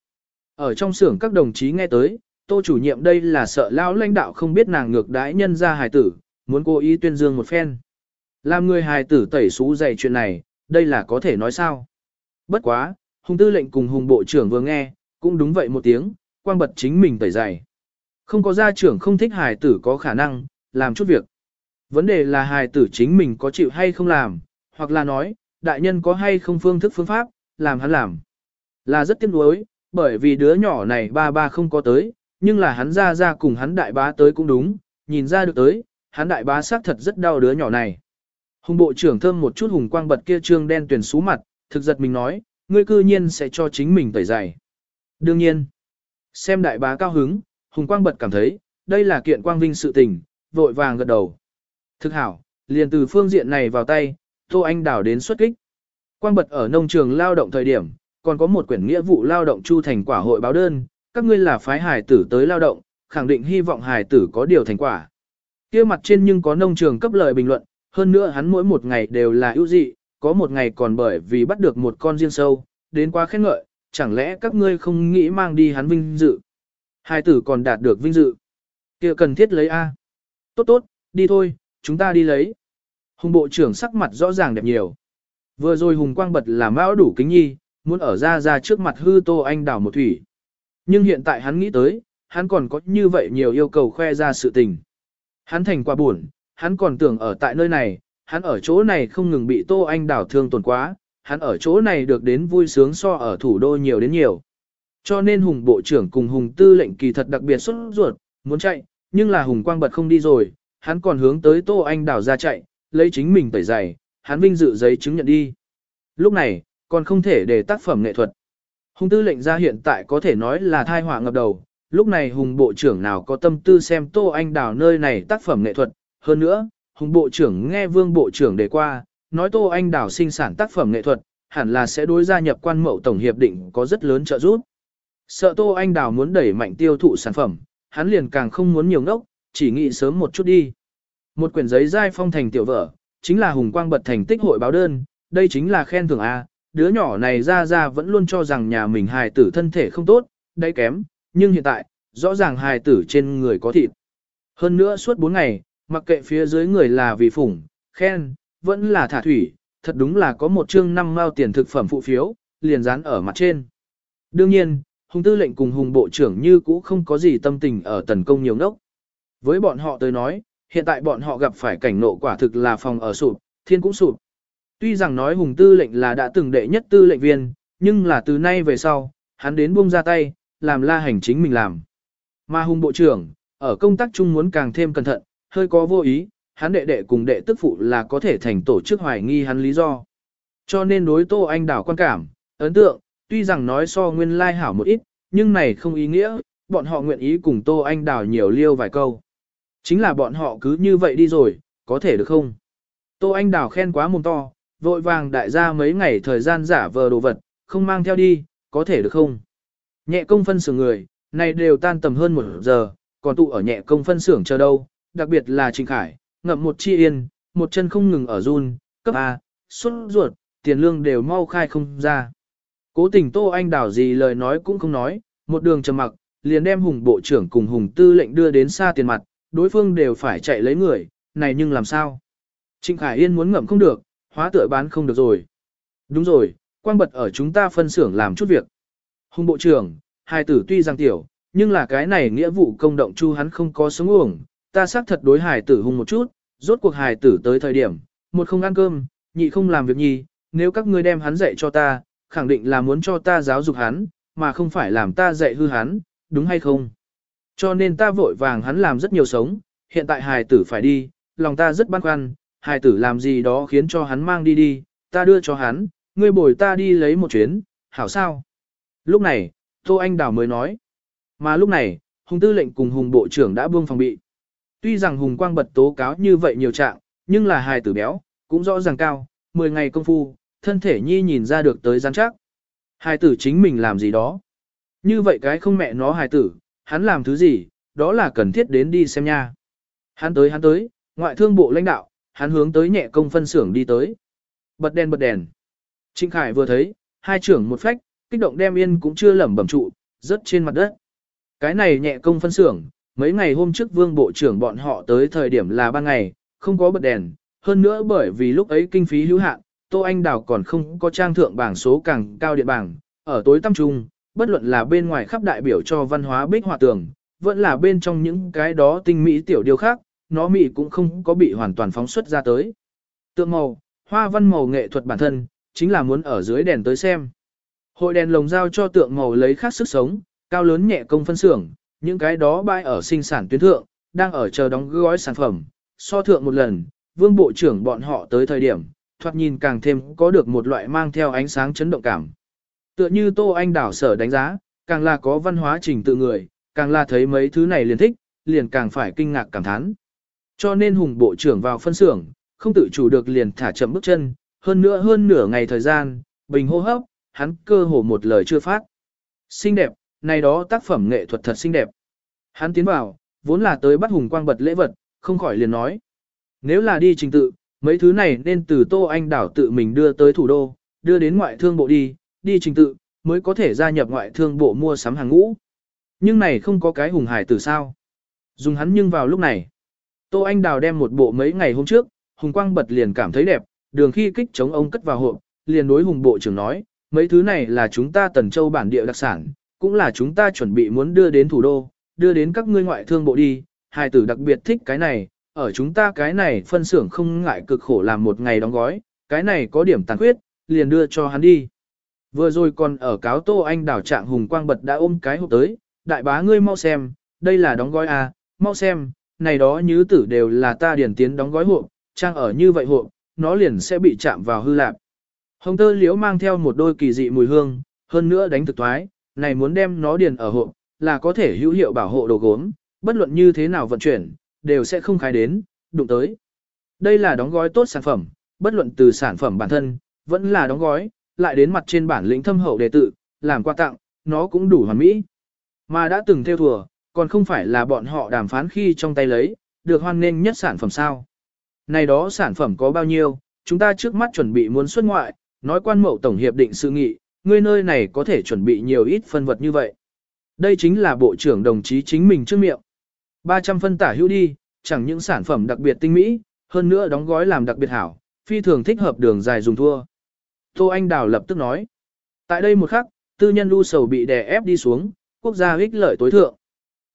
Ở trong xưởng các đồng chí nghe tới, tô chủ nhiệm đây là sợ lão lãnh đạo không biết nàng ngược đãi nhân ra hài tử, muốn cố ý tuyên dương một phen. Làm người hài tử tẩy xú dày chuyện này, đây là có thể nói sao. Bất quá, hùng tư lệnh cùng hùng bộ trưởng vừa nghe, cũng đúng vậy một tiếng, quang bật chính mình tẩy dày. Không có gia trưởng không thích hài tử có khả năng, làm chút việc. Vấn đề là hài tử chính mình có chịu hay không làm, hoặc là nói, đại nhân có hay không phương thức phương pháp, làm hắn làm. Là rất tiếc nuối, bởi vì đứa nhỏ này ba ba không có tới, nhưng là hắn ra ra cùng hắn đại bá tới cũng đúng, nhìn ra được tới, hắn đại bá xác thật rất đau đứa nhỏ này. Hùng bộ trưởng thơm một chút hùng quang bật kia trương đen tuyển xú mặt, thực giật mình nói, ngươi cư nhiên sẽ cho chính mình tẩy giày. Đương nhiên, xem đại bá cao hứng, hùng quang bật cảm thấy, đây là kiện quang vinh sự tình, vội vàng gật đầu. Thực hảo, liền từ phương diện này vào tay, Tô Anh đảo đến xuất kích. Quang bật ở nông trường lao động thời điểm, còn có một quyển nghĩa vụ lao động chu thành quả hội báo đơn, các ngươi là phái hải tử tới lao động, khẳng định hy vọng hải tử có điều thành quả. kia mặt trên nhưng có nông trường cấp lời bình luận, hơn nữa hắn mỗi một ngày đều là ưu dị, có một ngày còn bởi vì bắt được một con riêng sâu, đến quá khen ngợi, chẳng lẽ các ngươi không nghĩ mang đi hắn vinh dự. hai tử còn đạt được vinh dự. kia cần thiết lấy A. Tốt tốt, đi thôi, chúng ta đi lấy. Hùng bộ trưởng sắc mặt rõ ràng đẹp nhiều. Vừa rồi Hùng Quang bật là mão đủ kính nhi, muốn ở ra ra trước mặt hư Tô Anh đảo một thủy. Nhưng hiện tại hắn nghĩ tới, hắn còn có như vậy nhiều yêu cầu khoe ra sự tình. Hắn thành quả buồn, hắn còn tưởng ở tại nơi này, hắn ở chỗ này không ngừng bị Tô Anh đảo thương tổn quá, hắn ở chỗ này được đến vui sướng so ở thủ đô nhiều đến nhiều. Cho nên Hùng Bộ trưởng cùng Hùng Tư lệnh kỳ thật đặc biệt xuất ruột, muốn chạy, nhưng là Hùng Quang bật không đi rồi, hắn còn hướng tới Tô Anh đảo ra chạy, lấy chính mình tẩy giày, hắn vinh dự giấy chứng nhận đi. Lúc này, còn không thể để tác phẩm nghệ thuật. Hùng tư lệnh ra hiện tại có thể nói là thai họa ngập đầu, lúc này Hùng Bộ trưởng nào có tâm tư xem Tô Anh Đào nơi này tác phẩm nghệ thuật, hơn nữa, Hùng Bộ trưởng nghe Vương Bộ trưởng đề qua, nói Tô Anh Đào sinh sản tác phẩm nghệ thuật, hẳn là sẽ đối gia nhập quan mậu tổng hiệp định có rất lớn trợ giúp. Sợ Tô Anh Đào muốn đẩy mạnh tiêu thụ sản phẩm, hắn liền càng không muốn nhiều ngốc, chỉ nghĩ sớm một chút đi. Một quyển giấy giai phong thành tiểu vở, chính là hùng quang bật thành tích hội báo đơn, đây chính là khen thưởng A, đứa nhỏ này ra ra vẫn luôn cho rằng nhà mình hài tử thân thể không tốt, đây kém, nhưng hiện tại, rõ ràng hài tử trên người có thịt. Hơn nữa suốt 4 ngày, mặc kệ phía dưới người là vì phủng, khen, vẫn là thả thủy, thật đúng là có một chương năm mao tiền thực phẩm phụ phiếu, liền dán ở mặt trên. Đương nhiên, Hùng Tư lệnh cùng Hùng Bộ trưởng như cũ không có gì tâm tình ở tấn công nhiều ngốc. Với bọn họ tới nói, hiện tại bọn họ gặp phải cảnh nộ quả thực là phòng ở sụp, thiên cũng sụp. Tuy rằng nói Hùng Tư lệnh là đã từng đệ nhất tư lệnh viên, nhưng là từ nay về sau, hắn đến buông ra tay, làm la hành chính mình làm. Mà Hùng Bộ trưởng, ở công tác chung muốn càng thêm cẩn thận, hơi có vô ý, hắn đệ đệ cùng đệ tức phụ là có thể thành tổ chức hoài nghi hắn lý do. Cho nên đối Tô Anh Đảo quan cảm, ấn tượng, tuy rằng nói so nguyên lai hảo một ít, nhưng này không ý nghĩa, bọn họ nguyện ý cùng Tô Anh Đảo nhiều liêu vài câu. Chính là bọn họ cứ như vậy đi rồi, có thể được không? Tô Anh Đảo khen quá mồm to, vội vàng đại gia mấy ngày thời gian giả vờ đồ vật, không mang theo đi, có thể được không? Nhẹ công phân xưởng người, này đều tan tầm hơn một giờ, còn tụ ở nhẹ công phân xưởng chờ đâu, đặc biệt là Trình Khải, ngậm một chi yên, một chân không ngừng ở run, cấp A, xuất ruột, tiền lương đều mau khai không ra. Cố tình Tô Anh Đảo gì lời nói cũng không nói, một đường trầm mặc, liền đem Hùng Bộ trưởng cùng Hùng Tư lệnh đưa đến xa tiền mặt, đối phương đều phải chạy lấy người, này nhưng làm sao? Trịnh Khải Yên muốn ngậm không được, hóa tựa bán không được rồi. Đúng rồi, quang bật ở chúng ta phân xưởng làm chút việc. Hùng Bộ trưởng, hai tử tuy rằng tiểu, nhưng là cái này nghĩa vụ công động chu hắn không có sống uổng, ta xác thật đối hải tử hung một chút, rốt cuộc hải tử tới thời điểm, một không ăn cơm, nhị không làm việc nhi, nếu các ngươi đem hắn dạy cho ta, khẳng định là muốn cho ta giáo dục hắn, mà không phải làm ta dạy hư hắn, đúng hay không? Cho nên ta vội vàng hắn làm rất nhiều sống, hiện tại hài tử phải đi, lòng ta rất băn khoăn, hài tử làm gì đó khiến cho hắn mang đi đi, ta đưa cho hắn, ngươi bồi ta đi lấy một chuyến, hảo sao? Lúc này, Tô Anh Đào mới nói, mà lúc này, Hùng Tư lệnh cùng Hùng Bộ trưởng đã buông phòng bị. Tuy rằng Hùng Quang bật tố cáo như vậy nhiều trạng, nhưng là hài tử béo, cũng rõ ràng cao, 10 ngày công phu, thân thể nhi nhìn ra được tới rắn chắc. Hài tử chính mình làm gì đó. Như vậy cái không mẹ nó hài tử, hắn làm thứ gì, đó là cần thiết đến đi xem nha. Hắn tới hắn tới, ngoại thương bộ lãnh đạo, hắn hướng tới nhẹ công phân xưởng đi tới. Bật đèn bật đèn. Trịnh Khải vừa thấy, hai trưởng một phách, kích động đem yên cũng chưa lẩm bẩm trụ, rớt trên mặt đất. Cái này nhẹ công phân xưởng, mấy ngày hôm trước vương bộ trưởng bọn họ tới thời điểm là ban ngày, không có bật đèn, hơn nữa bởi vì lúc ấy kinh phí hữu hạn, Tô Anh Đào còn không có trang thượng bảng số càng cao điện bảng, ở tối tăm trung, bất luận là bên ngoài khắp đại biểu cho văn hóa bích họa tường, vẫn là bên trong những cái đó tinh mỹ tiểu điều khác, nó mỹ cũng không có bị hoàn toàn phóng xuất ra tới. Tượng màu, hoa văn màu nghệ thuật bản thân, chính là muốn ở dưới đèn tới xem. Hội đèn lồng giao cho tượng màu lấy khác sức sống, cao lớn nhẹ công phân xưởng, những cái đó bãi ở sinh sản tuyến thượng, đang ở chờ đóng gói sản phẩm, so thượng một lần, vương bộ trưởng bọn họ tới thời điểm, thoạt nhìn càng thêm có được một loại mang theo ánh sáng chấn động cảm. Tựa như Tô Anh đảo sở đánh giá, càng là có văn hóa trình tự người, càng là thấy mấy thứ này liền thích, liền càng phải kinh ngạc cảm thán. Cho nên hùng bộ trưởng vào phân xưởng, không tự chủ được liền thả chậm bước chân, hơn nữa hơn nửa ngày thời gian, bình hô hấp, hắn cơ hồ một lời chưa phát. Xinh đẹp, này đó tác phẩm nghệ thuật thật xinh đẹp. Hắn tiến vào, vốn là tới bắt hùng quang bật lễ vật, không khỏi liền nói. Nếu là đi trình tự, mấy thứ này nên từ Tô Anh đảo tự mình đưa tới thủ đô, đưa đến ngoại thương bộ đi, đi trình tự, mới có thể gia nhập ngoại thương bộ mua sắm hàng ngũ. Nhưng này không có cái hùng hải từ sao. Dùng hắn nhưng vào lúc này. Tô Anh Đào đem một bộ mấy ngày hôm trước, Hùng Quang bật liền cảm thấy đẹp, đường khi kích chống ông cất vào hộp, liền đối Hùng Bộ trưởng nói, mấy thứ này là chúng ta Tần Châu bản địa đặc sản, cũng là chúng ta chuẩn bị muốn đưa đến thủ đô, đưa đến các ngươi ngoại thương bộ đi, hài tử đặc biệt thích cái này, ở chúng ta cái này phân xưởng không ngại cực khổ làm một ngày đóng gói, cái này có điểm tàn khuyết, liền đưa cho hắn đi. Vừa rồi còn ở cáo Tô Anh đảo trạng hùng quang bật đã ôm cái hộp tới, đại bá ngươi mau xem, đây là đóng gói à, mau xem, này đó như tử đều là ta điển tiến đóng gói hộp, trang ở như vậy hộp, nó liền sẽ bị chạm vào hư lạc. Hồng tơ liễu mang theo một đôi kỳ dị mùi hương, hơn nữa đánh thực thoái, này muốn đem nó điền ở hộ là có thể hữu hiệu bảo hộ đồ gốm, bất luận như thế nào vận chuyển, đều sẽ không khai đến, đụng tới. Đây là đóng gói tốt sản phẩm, bất luận từ sản phẩm bản thân, vẫn là đóng gói, lại đến mặt trên bản lĩnh thâm hậu đề tự, làm quà tặng, nó cũng đủ hoàn mỹ. Mà đã từng theo thùa, còn không phải là bọn họ đàm phán khi trong tay lấy, được hoan nghênh nhất sản phẩm sao. Này đó sản phẩm có bao nhiêu, chúng ta trước mắt chuẩn bị muốn xuất ngoại, nói quan mậu tổng hiệp định sự nghị, ngươi nơi này có thể chuẩn bị nhiều ít phân vật như vậy. Đây chính là bộ trưởng đồng chí chính mình trước miệng. 300 phân tả hữu đi, chẳng những sản phẩm đặc biệt tinh mỹ, hơn nữa đóng gói làm đặc biệt hảo, phi thường thích hợp đường dài dùng thua. Tô Anh Đào lập tức nói. Tại đây một khắc, tư nhân lưu sầu bị đè ép đi xuống, quốc gia ích lợi tối thượng.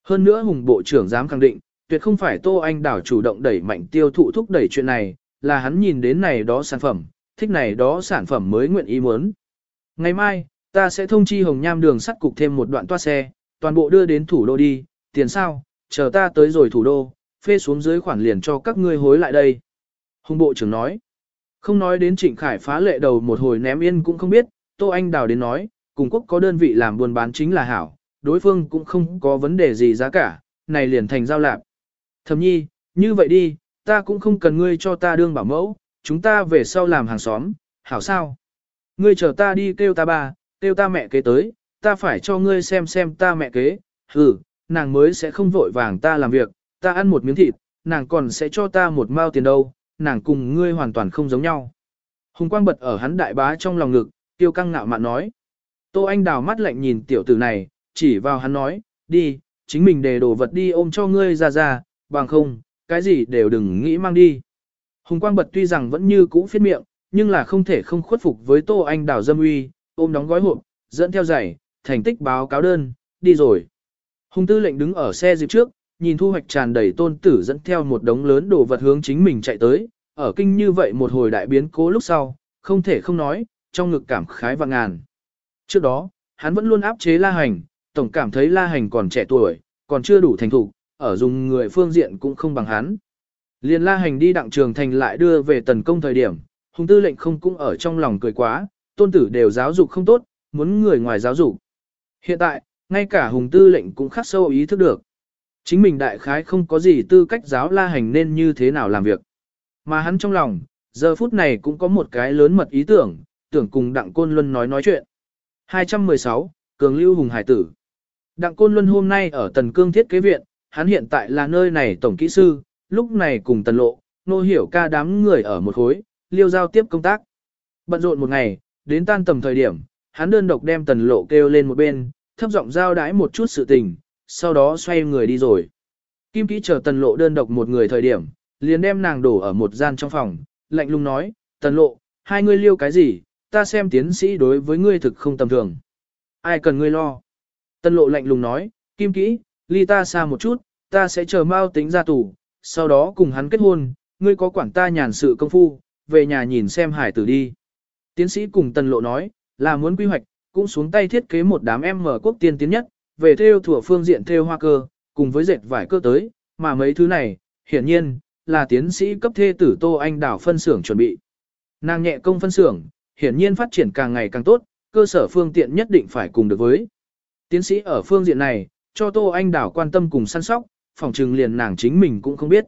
Hơn nữa Hùng Bộ trưởng dám khẳng định, tuyệt không phải Tô Anh Đào chủ động đẩy mạnh tiêu thụ thúc đẩy chuyện này, là hắn nhìn đến này đó sản phẩm, thích này đó sản phẩm mới nguyện ý muốn. Ngày mai, ta sẽ thông chi Hồng Nham đường sắt cục thêm một đoạn toa xe, toàn bộ đưa đến thủ đô đi, tiền sao, chờ ta tới rồi thủ đô, phê xuống dưới khoản liền cho các ngươi hối lại đây. Hùng Bộ trưởng nói, không nói đến Trịnh Khải phá lệ đầu một hồi ném yên cũng không biết, Tô Anh Đào đến nói, cùng quốc có đơn vị làm buôn bán chính là hảo, đối phương cũng không có vấn đề gì giá cả, này liền thành giao lạc. Thầm nhi, như vậy đi, ta cũng không cần ngươi cho ta đương bảo mẫu, chúng ta về sau làm hàng xóm, hảo sao? Ngươi chờ ta đi kêu ta ba, kêu ta mẹ kế tới, ta phải cho ngươi xem xem ta mẹ kế, hừ, nàng mới sẽ không vội vàng ta làm việc, ta ăn một miếng thịt, nàng còn sẽ cho ta một mao tiền đâu, nàng cùng ngươi hoàn toàn không giống nhau. Hùng quang bật ở hắn đại bá trong lòng ngực, tiêu căng ngạo mạn nói. Tô Anh đào mắt lạnh nhìn tiểu tử này, chỉ vào hắn nói, đi, chính mình để đồ vật đi ôm cho ngươi ra ra, bằng không, cái gì đều đừng nghĩ mang đi. Hùng quang bật tuy rằng vẫn như cũ phiết miệng, nhưng là không thể không khuất phục với Tô Anh đào dâm uy, ôm đóng gói hộp, dẫn theo giày, thành tích báo cáo đơn, đi rồi. Hùng tư lệnh đứng ở xe dịp trước, nhìn thu hoạch tràn đầy tôn tử dẫn theo một đống lớn đồ vật hướng chính mình chạy tới, ở kinh như vậy một hồi đại biến cố lúc sau, không thể không nói, trong ngực cảm khái và ngàn. Trước đó, hắn vẫn luôn áp chế la hành, tổng cảm thấy la hành còn trẻ tuổi, còn chưa đủ thành thục, ở dùng người phương diện cũng không bằng hắn. Liên la hành đi đặng trường thành lại đưa về tần công thời điểm, hùng tư lệnh không cũng ở trong lòng cười quá, tôn tử đều giáo dục không tốt, muốn người ngoài giáo dục. Hiện tại, ngay cả hùng tư lệnh cũng khắc sâu ý thức được. Chính mình đại khái không có gì tư cách giáo la hành nên như thế nào làm việc. Mà hắn trong lòng, giờ phút này cũng có một cái lớn mật ý tưởng, tưởng cùng Đặng Côn Luân nói nói chuyện. 216, Cường Lưu Hùng Hải Tử Đặng Côn Luân hôm nay ở Tần Cương Thiết Kế Viện, hắn hiện tại là nơi này tổng kỹ sư, lúc này cùng Tần Lộ, nô hiểu ca đám người ở một khối, liêu giao tiếp công tác. Bận rộn một ngày, đến tan tầm thời điểm, hắn đơn độc đem Tần Lộ kêu lên một bên, thấp giọng giao đái một chút sự tình, sau đó xoay người đi rồi. Kim kỹ chờ Tần Lộ đơn độc một người thời điểm, liền đem nàng đổ ở một gian trong phòng, lạnh lùng nói, Tần Lộ, hai ngươi liêu cái gì, ta xem tiến sĩ đối với ngươi thực không tầm thường. Ai cần ngươi lo? tần lộ lạnh lùng nói, kim kỹ, ly ta xa một chút, ta sẽ chờ mau tính ra tù, sau đó cùng hắn kết hôn, ngươi có quản ta nhàn sự công phu, về nhà nhìn xem hải tử đi. Tiến sĩ cùng Tần lộ nói, là muốn quy hoạch, cũng xuống tay thiết kế một đám em mở quốc tiên tiến nhất, về theo thủ phương diện theo hoa cơ, cùng với dệt vải cơ tới, mà mấy thứ này, hiển nhiên, là tiến sĩ cấp thê tử Tô Anh Đảo phân xưởng chuẩn bị. Nàng nhẹ công phân xưởng, hiển nhiên phát triển càng ngày càng tốt, cơ sở phương tiện nhất định phải cùng được với. Tiến sĩ ở phương diện này, cho Tô Anh Đảo quan tâm cùng săn sóc, phòng trừng liền nàng chính mình cũng không biết.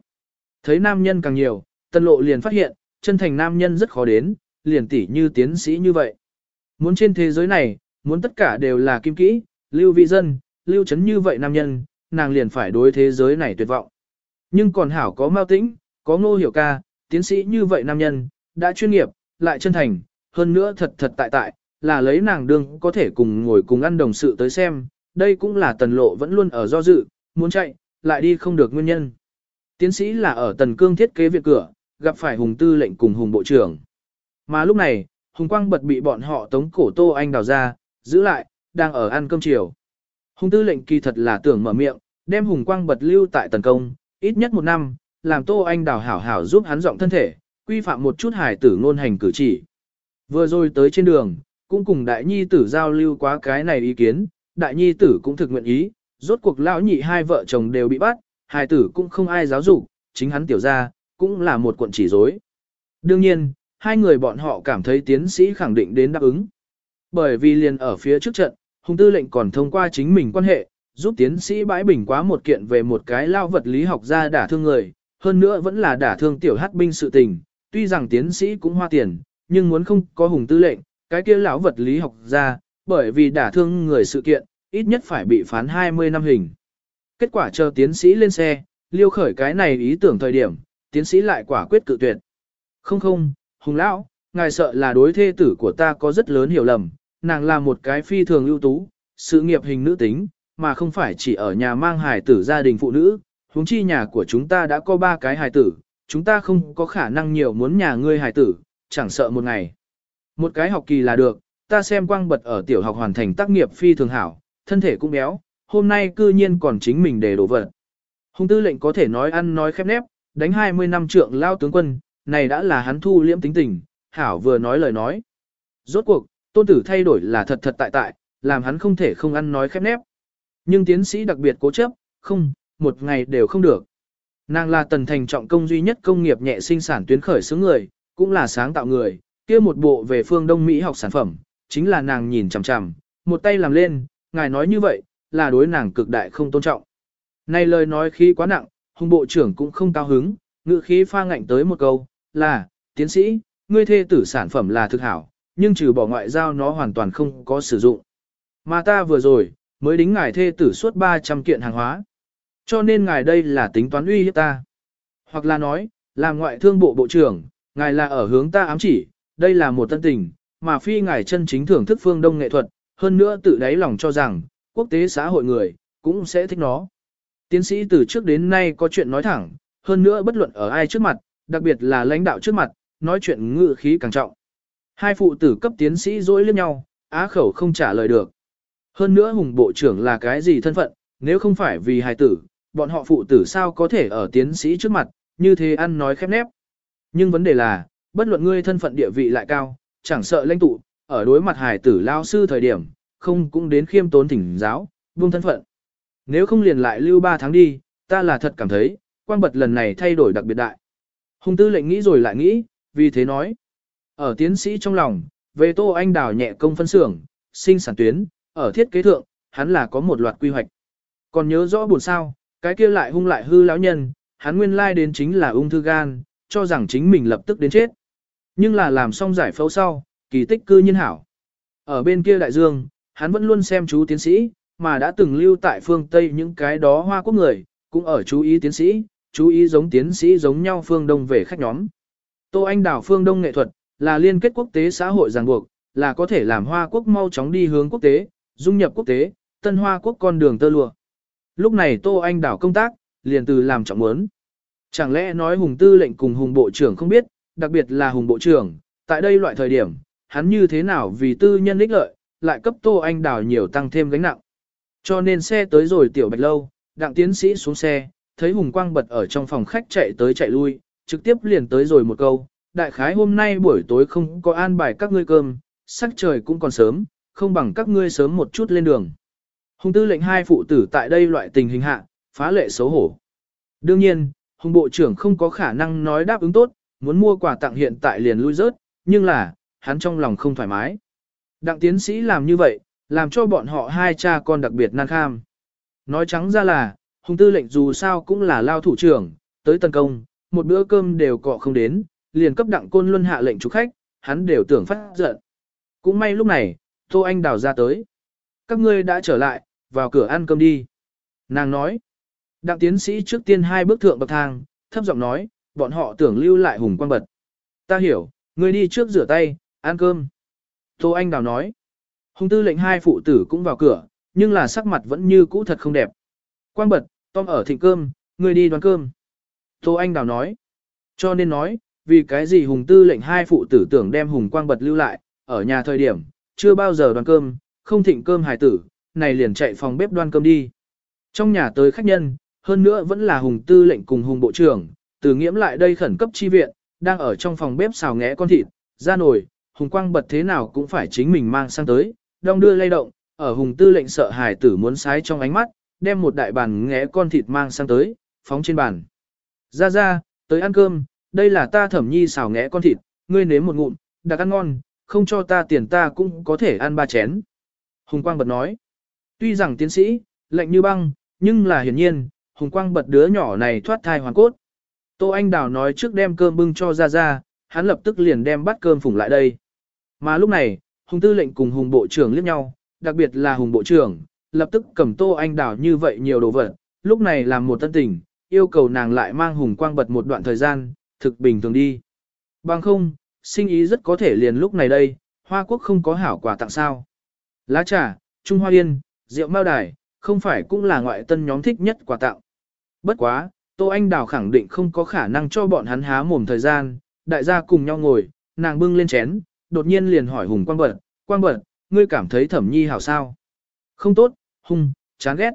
Thấy nam nhân càng nhiều, tân lộ liền phát hiện, chân thành nam nhân rất khó đến, liền tỉ như tiến sĩ như vậy. Muốn trên thế giới này, muốn tất cả đều là kim kỹ, lưu vị dân, lưu chấn như vậy nam nhân, nàng liền phải đối thế giới này tuyệt vọng. Nhưng còn hảo có mao tĩnh, có ngô hiểu ca, tiến sĩ như vậy nam nhân, đã chuyên nghiệp, lại chân thành, hơn nữa thật thật tại tại, là lấy nàng đương có thể cùng ngồi cùng ăn đồng sự tới xem, đây cũng là tần lộ vẫn luôn ở do dự, muốn chạy, lại đi không được nguyên nhân. Tiến sĩ là ở tần cương thiết kế việc cửa, gặp phải hùng tư lệnh cùng hùng bộ trưởng. Mà lúc này, hùng quang bật bị bọn họ tống cổ tô anh đào ra, giữ lại, đang ở ăn cơm chiều. Hùng tư lệnh kỳ thật là tưởng mở miệng, đem hùng quang bật lưu tại tần công, ít nhất một năm, làm tô anh đào hảo hảo giúp hắn dọn thân thể, quy phạm một chút hài tử ngôn hành cử chỉ. Vừa rồi tới trên đường, cũng cùng đại nhi tử giao lưu quá cái này ý kiến, đại nhi tử cũng thực nguyện ý, rốt cuộc lão nhị hai vợ chồng đều bị bắt, hài tử cũng không ai giáo dục, chính hắn tiểu ra, cũng là một cuộn chỉ dối. Đương nhiên, hai người bọn họ cảm thấy tiến sĩ khẳng định đến đáp ứng. Bởi vì liền ở phía trước trận, Hùng Tư lệnh còn thông qua chính mình quan hệ, giúp tiến sĩ bãi bình quá một kiện về một cái lao vật lý học ra đả thương người, hơn nữa vẫn là đả thương tiểu hát binh sự tình, tuy rằng tiến sĩ cũng hoa tiền, nhưng muốn không có hùng tư lệnh, cái kia lão vật lý học ra, bởi vì đả thương người sự kiện, ít nhất phải bị phán 20 năm hình. Kết quả chờ tiến sĩ lên xe, liêu khởi cái này ý tưởng thời điểm, tiến sĩ lại quả quyết cự tuyệt. Không không, hùng lão, ngài sợ là đối thê tử của ta có rất lớn hiểu lầm, nàng là một cái phi thường ưu tú, sự nghiệp hình nữ tính, mà không phải chỉ ở nhà mang hài tử gia đình phụ nữ, huống chi nhà của chúng ta đã có ba cái hài tử, chúng ta không có khả năng nhiều muốn nhà ngươi hài tử, chẳng sợ một ngày. Một cái học kỳ là được, ta xem quang bật ở tiểu học hoàn thành tác nghiệp phi thường hảo, thân thể cũng béo, hôm nay cư nhiên còn chính mình để đổ vật. Hùng tư lệnh có thể nói ăn nói khép nép, đánh 20 năm trượng lao tướng quân, này đã là hắn thu liễm tính tình, hảo vừa nói lời nói. Rốt cuộc, tôn tử thay đổi là thật thật tại tại, làm hắn không thể không ăn nói khép nép. Nhưng tiến sĩ đặc biệt cố chấp, không, một ngày đều không được. Nàng là tần thành trọng công duy nhất công nghiệp nhẹ sinh sản tuyến khởi xướng người, cũng là sáng tạo người, kia một bộ về phương Đông Mỹ học sản phẩm, chính là nàng nhìn chằm chằm, một tay làm lên, ngài nói như vậy, là đối nàng cực đại không tôn trọng. Này lời nói khí quá nặng, hùng bộ trưởng cũng không cao hứng, ngự khí pha ngạnh tới một câu, là, tiến sĩ, ngươi thê tử sản phẩm là thực hảo, nhưng trừ bỏ ngoại giao nó hoàn toàn không có sử dụng. Mà ta vừa rồi, mới đính ngài thê tử suốt 300 kiện hàng hóa. Cho nên ngài đây là tính toán uy hiếp ta. Hoặc là nói, là ngoại thương bộ bộ trưởng, ngài là ở hướng ta ám chỉ, đây là một tân tình, mà phi ngài chân chính thưởng thức phương đông nghệ thuật, hơn nữa tự đáy lòng cho rằng, quốc tế xã hội người, cũng sẽ thích nó. Tiến sĩ từ trước đến nay có chuyện nói thẳng, hơn nữa bất luận ở ai trước mặt, đặc biệt là lãnh đạo trước mặt, nói chuyện ngự khí càng trọng. Hai phụ tử cấp tiến sĩ dối liếc nhau, á khẩu không trả lời được. Hơn nữa hùng bộ trưởng là cái gì thân phận, nếu không phải vì hài tử, bọn họ phụ tử sao có thể ở tiến sĩ trước mặt, như thế ăn nói khép nép. Nhưng vấn đề là, bất luận ngươi thân phận địa vị lại cao, chẳng sợ lãnh tụ, ở đối mặt hài tử lao sư thời điểm, không cũng đến khiêm tốn thỉnh giáo, buông thân phận. Nếu không liền lại lưu 3 tháng đi, ta là thật cảm thấy, quang bật lần này thay đổi đặc biệt đại. Hùng tư lệnh nghĩ rồi lại nghĩ, vì thế nói. Ở tiến sĩ trong lòng, về Tô Anh đào nhẹ công phân xưởng, sinh sản tuyến, ở thiết kế thượng, hắn là có một loạt quy hoạch. Còn nhớ rõ buồn sao, cái kia lại hung lại hư lão nhân, hắn nguyên lai đến chính là ung thư gan, cho rằng chính mình lập tức đến chết. Nhưng là làm xong giải phẫu sau, kỳ tích cư nhiên hảo. Ở bên kia đại dương, hắn vẫn luôn xem chú tiến sĩ, mà đã từng lưu tại phương Tây những cái đó hoa quốc người, cũng ở chú ý tiến sĩ, chú ý giống tiến sĩ giống nhau phương Đông về khách nhóm. Tô Anh đảo phương Đông nghệ thuật, là liên kết quốc tế xã hội ràng buộc, là có thể làm hoa quốc mau chóng đi hướng quốc tế, dung nhập quốc tế, tân hoa quốc con đường tơ lụa. Lúc này Tô Anh đảo công tác, liền từ làm trọng muốn. Chẳng lẽ nói Hùng Tư lệnh cùng Hùng Bộ trưởng không biết, đặc biệt là Hùng Bộ trưởng, tại đây loại thời điểm, hắn như thế nào vì tư nhân ích lợi, lại cấp Tô Anh đảo nhiều tăng thêm gánh nặng. Cho nên xe tới rồi tiểu bạch lâu, đặng tiến sĩ xuống xe, thấy Hùng Quang bật ở trong phòng khách chạy tới chạy lui, trực tiếp liền tới rồi một câu, đại khái hôm nay buổi tối không có an bài các ngươi cơm, sắc trời cũng còn sớm, không bằng các ngươi sớm một chút lên đường. Hùng tư lệnh hai phụ tử tại đây loại tình hình hạ, phá lệ xấu hổ. Đương nhiên, Hùng Bộ trưởng không có khả năng nói đáp ứng tốt, muốn mua quà tặng hiện tại liền lui rớt, nhưng là, hắn trong lòng không thoải mái. Đặng tiến sĩ làm như vậy, làm cho bọn họ hai cha con đặc biệt nan kham. Nói trắng ra là, Hùng tư lệnh dù sao cũng là lao thủ trưởng, tới tấn công, một bữa cơm đều cọ không đến, liền cấp đặng côn luân hạ lệnh chủ khách, hắn đều tưởng phát giận. Cũng may lúc này, Tô Anh đào ra tới. Các ngươi đã trở lại, vào cửa ăn cơm đi. Nàng nói. Đặng tiến sĩ trước tiên hai bước thượng bậc thang, thấp giọng nói, bọn họ tưởng lưu lại hùng quan bật. Ta hiểu, ngươi đi trước rửa tay, ăn cơm. Tô Anh đào nói. Hùng tư lệnh hai phụ tử cũng vào cửa, nhưng là sắc mặt vẫn như cũ thật không đẹp. Quang bật, Tom ở thịnh cơm, người đi đoán cơm. Tô Anh đào nói. Cho nên nói, vì cái gì hùng tư lệnh hai phụ tử tưởng đem hùng quang bật lưu lại, ở nhà thời điểm, chưa bao giờ đoán cơm, không thịnh cơm hài tử, này liền chạy phòng bếp đoan cơm đi. Trong nhà tới khách nhân, hơn nữa vẫn là hùng tư lệnh cùng hùng bộ trưởng, từ nghiễm lại đây khẩn cấp chi viện, đang ở trong phòng bếp xào ngẽ con thịt, ra nồi, hùng quang bật thế nào cũng phải chính mình mang sang tới, đong đưa lay động, ở hùng tư lệnh sợ hài tử muốn sái trong ánh mắt, đem một đại bàn ngẽ con thịt mang sang tới, phóng trên bàn. Ra ra, tới ăn cơm, đây là ta thẩm nhi xào ngẽ con thịt, ngươi nếm một ngụm, đặc ăn ngon, không cho ta tiền ta cũng có thể ăn ba chén. Hùng Quang bật nói, tuy rằng tiến sĩ, lạnh như băng, nhưng là hiển nhiên, hùng quang bật đứa nhỏ này thoát thai hoàn cốt. Tô Anh Đào nói trước đem cơm bưng cho ra ra, hắn lập tức liền đem bát cơm phủng lại đây. Mà lúc này, hùng tư lệnh cùng hùng bộ trưởng liếc nhau, đặc biệt là hùng bộ trưởng, lập tức cầm Tô Anh Đào như vậy nhiều đồ vật, lúc này làm một tân tình, yêu cầu nàng lại mang hùng quang bật một đoạn thời gian, thực bình thường đi. Bằng không, sinh ý rất có thể liền lúc này đây, Hoa Quốc không có hảo quà tặng sao. Lá trà, Trung Hoa Yên, rượu mao đài, không phải cũng là ngoại tân nhóm thích nhất quà tặng. Bất quá, Tô Anh Đào khẳng định không có khả năng cho bọn hắn há mồm thời gian, đại gia cùng nhau ngồi, nàng bưng lên chén, đột nhiên liền hỏi Hùng Quang Bật, Quang Bật, ngươi cảm thấy thẩm nhi hảo sao? Không tốt, hung, chán ghét.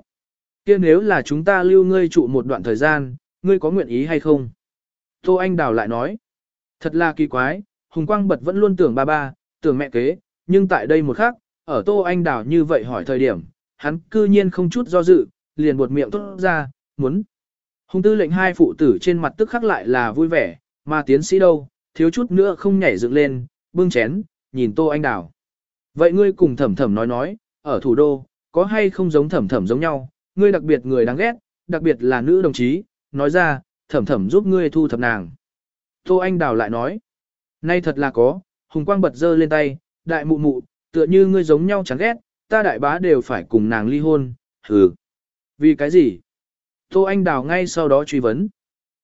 kia nếu là chúng ta lưu ngươi trụ một đoạn thời gian, ngươi có nguyện ý hay không? Tô Anh Đào lại nói, thật là kỳ quái, Hùng Quang Bật vẫn luôn tưởng ba ba, tưởng mẹ kế, nhưng tại đây một khắc, ở Tô Anh Đào như vậy hỏi thời điểm, hắn cư nhiên không chút do dự, liền buột miệng tốt ra, muốn. Hùng tư lệnh hai phụ tử trên mặt tức khắc lại là vui vẻ, mà tiến sĩ đâu, thiếu chút nữa không nhảy dựng lên, bưng chén, nhìn Tô Anh Đào. Vậy ngươi cùng thẩm thẩm nói nói, ở thủ đô, có hay không giống thẩm thẩm giống nhau, ngươi đặc biệt người đáng ghét, đặc biệt là nữ đồng chí, nói ra, thẩm thẩm giúp ngươi thu thập nàng. Tô Anh Đào lại nói, nay thật là có, Hùng Quang bật dơ lên tay, đại mụ mụ, tựa như ngươi giống nhau chán ghét, ta đại bá đều phải cùng nàng ly hôn, hừ. Vì cái gì? Tô Anh Đào ngay sau đó truy vấn.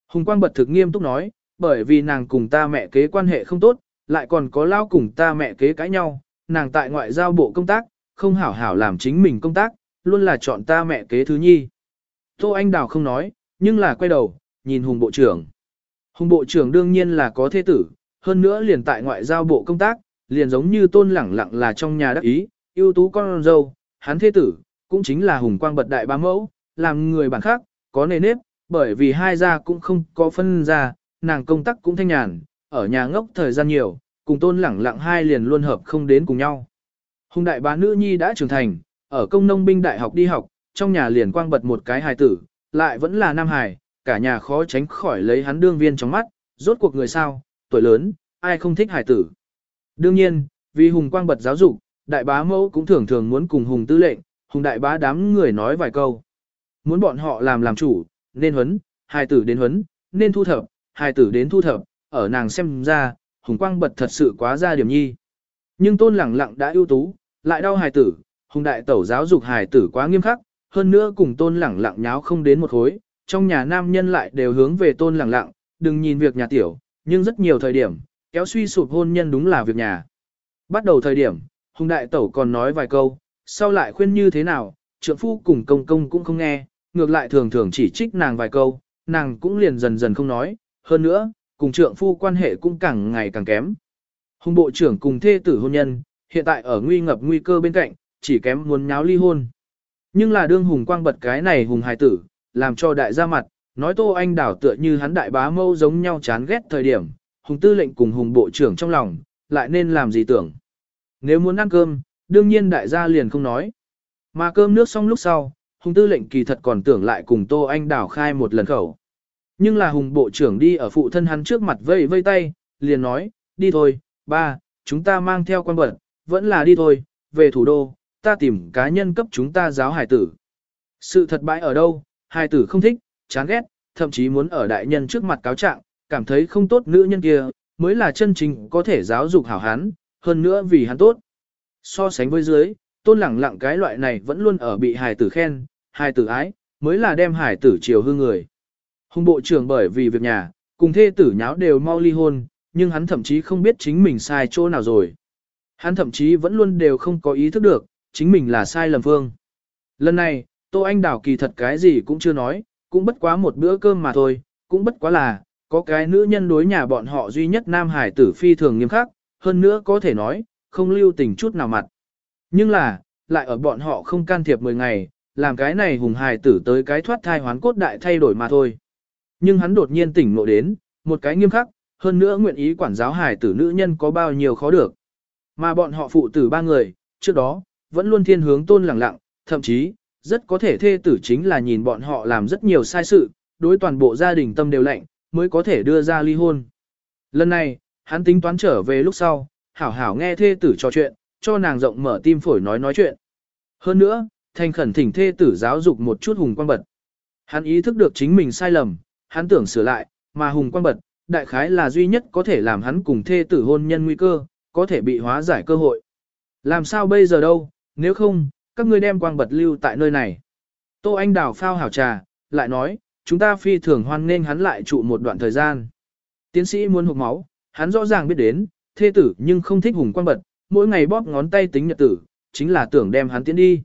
Hùng Quang bật thực nghiêm túc nói, bởi vì nàng cùng ta mẹ kế quan hệ không tốt, lại còn có lao cùng ta mẹ kế cãi nhau, nàng tại ngoại giao bộ công tác, không hảo hảo làm chính mình công tác, luôn là chọn ta mẹ kế thứ nhi. Tô Anh Đào không nói, nhưng là quay đầu, nhìn Hùng Bộ trưởng. Hùng Bộ trưởng đương nhiên là có thế tử, hơn nữa liền tại ngoại giao bộ công tác, liền giống như tôn lẳng lặng là trong nhà đắc ý, ưu tú con dâu, hắn thế tử, cũng chính là Hùng Quang bật đại Ba mẫu, làm người bản khác, có nề nếp, bởi vì hai gia cũng không có phân ra, nàng công tác cũng thanh nhàn, ở nhà ngốc thời gian nhiều, cùng tôn lẳng lặng hai liền luôn hợp không đến cùng nhau. Hùng đại bá nữ nhi đã trưởng thành, ở công nông binh đại học đi học, trong nhà liền quang bật một cái hài tử, lại vẫn là nam hài, cả nhà khó tránh khỏi lấy hắn đương viên trong mắt, rốt cuộc người sao, tuổi lớn, ai không thích hài tử. Đương nhiên, vì hùng quang bật giáo dục, đại bá mẫu cũng thường thường muốn cùng hùng tư lệnh, hùng đại bá đám người nói vài câu. Muốn bọn họ làm làm chủ, nên huấn, hài tử đến huấn, nên thu thập, hài tử đến thu thập, ở nàng xem ra, hùng quang bật thật sự quá ra điểm nhi. Nhưng tôn lẳng lặng đã ưu tú, lại đau hài tử, hùng đại tẩu giáo dục hài tử quá nghiêm khắc, hơn nữa cùng tôn lẳng lặng nháo không đến một hối, trong nhà nam nhân lại đều hướng về tôn lẳng lặng, đừng nhìn việc nhà tiểu, nhưng rất nhiều thời điểm, kéo suy sụp hôn nhân đúng là việc nhà. Bắt đầu thời điểm, hùng đại tẩu còn nói vài câu, sau lại khuyên như thế nào, trượng phu cùng công công cũng không nghe, ngược lại thường thường chỉ trích nàng vài câu, nàng cũng liền dần dần không nói, hơn nữa, cùng trượng phu quan hệ cũng càng ngày càng kém. Hùng bộ trưởng cùng thê tử hôn nhân, hiện tại ở nguy ngập nguy cơ bên cạnh, chỉ kém muốn nháo ly hôn. Nhưng là đương hùng quang bật cái này hùng hài tử, làm cho đại gia mặt, nói tô anh đảo tựa như hắn đại bá mâu giống nhau chán ghét thời điểm, hùng tư lệnh cùng hùng bộ trưởng trong lòng, lại nên làm gì tưởng. Nếu muốn ăn cơm, đương nhiên đại gia liền không nói. Mà cơm nước xong lúc sau, hùng tư lệnh kỳ thật còn tưởng lại cùng tô anh đảo khai một lần khẩu. Nhưng là hùng bộ trưởng đi ở phụ thân hắn trước mặt vây vây tay, liền nói, đi thôi, ba, chúng ta mang theo quan vật, vẫn là đi thôi, về thủ đô, ta tìm cá nhân cấp chúng ta giáo hải tử. Sự thật bãi ở đâu, hải tử không thích, chán ghét, thậm chí muốn ở đại nhân trước mặt cáo trạng, cảm thấy không tốt nữ nhân kia, mới là chân chính có thể giáo dục hảo hắn, hơn nữa vì hắn tốt. So sánh với dưới, tôn lẳng lặng cái loại này vẫn luôn ở bị hải tử khen, hải tử ái, mới là đem hải tử chiều hư người. Hùng bộ trưởng bởi vì việc nhà, cùng thê tử nháo đều mau ly hôn, nhưng hắn thậm chí không biết chính mình sai chỗ nào rồi. Hắn thậm chí vẫn luôn đều không có ý thức được, chính mình là sai lầm phương. Lần này, Tô Anh đảo kỳ thật cái gì cũng chưa nói, cũng bất quá một bữa cơm mà thôi, cũng bất quá là, có cái nữ nhân đối nhà bọn họ duy nhất Nam Hải tử phi thường nghiêm khắc, hơn nữa có thể nói, không lưu tình chút nào mặt. Nhưng là, lại ở bọn họ không can thiệp 10 ngày, làm cái này hùng hài tử tới cái thoát thai hoán cốt đại thay đổi mà thôi. Nhưng hắn đột nhiên tỉnh ngộ đến, một cái nghiêm khắc, hơn nữa nguyện ý quản giáo hài tử nữ nhân có bao nhiêu khó được. Mà bọn họ phụ tử ba người, trước đó, vẫn luôn thiên hướng tôn lẳng lặng, thậm chí, rất có thể thê tử chính là nhìn bọn họ làm rất nhiều sai sự, đối toàn bộ gia đình tâm đều lạnh, mới có thể đưa ra ly hôn. Lần này, hắn tính toán trở về lúc sau, hảo hảo nghe thê tử trò chuyện, cho nàng rộng mở tim phổi nói nói chuyện. Hơn nữa, thành khẩn thỉnh thê tử giáo dục một chút hùng quan bật. Hắn ý thức được chính mình sai lầm, hắn tưởng sửa lại, mà hùng quang bật, đại khái là duy nhất có thể làm hắn cùng thê tử hôn nhân nguy cơ, có thể bị hóa giải cơ hội. Làm sao bây giờ đâu, nếu không, các ngươi đem quang bật lưu tại nơi này. Tô Anh Đào phao hảo trà, lại nói, chúng ta phi thường hoan nên hắn lại trụ một đoạn thời gian. Tiến sĩ muốn hụt máu, hắn rõ ràng biết đến, thê tử nhưng không thích hùng quang bật, mỗi ngày bóp ngón tay tính nhật tử, chính là tưởng đem hắn tiến đi.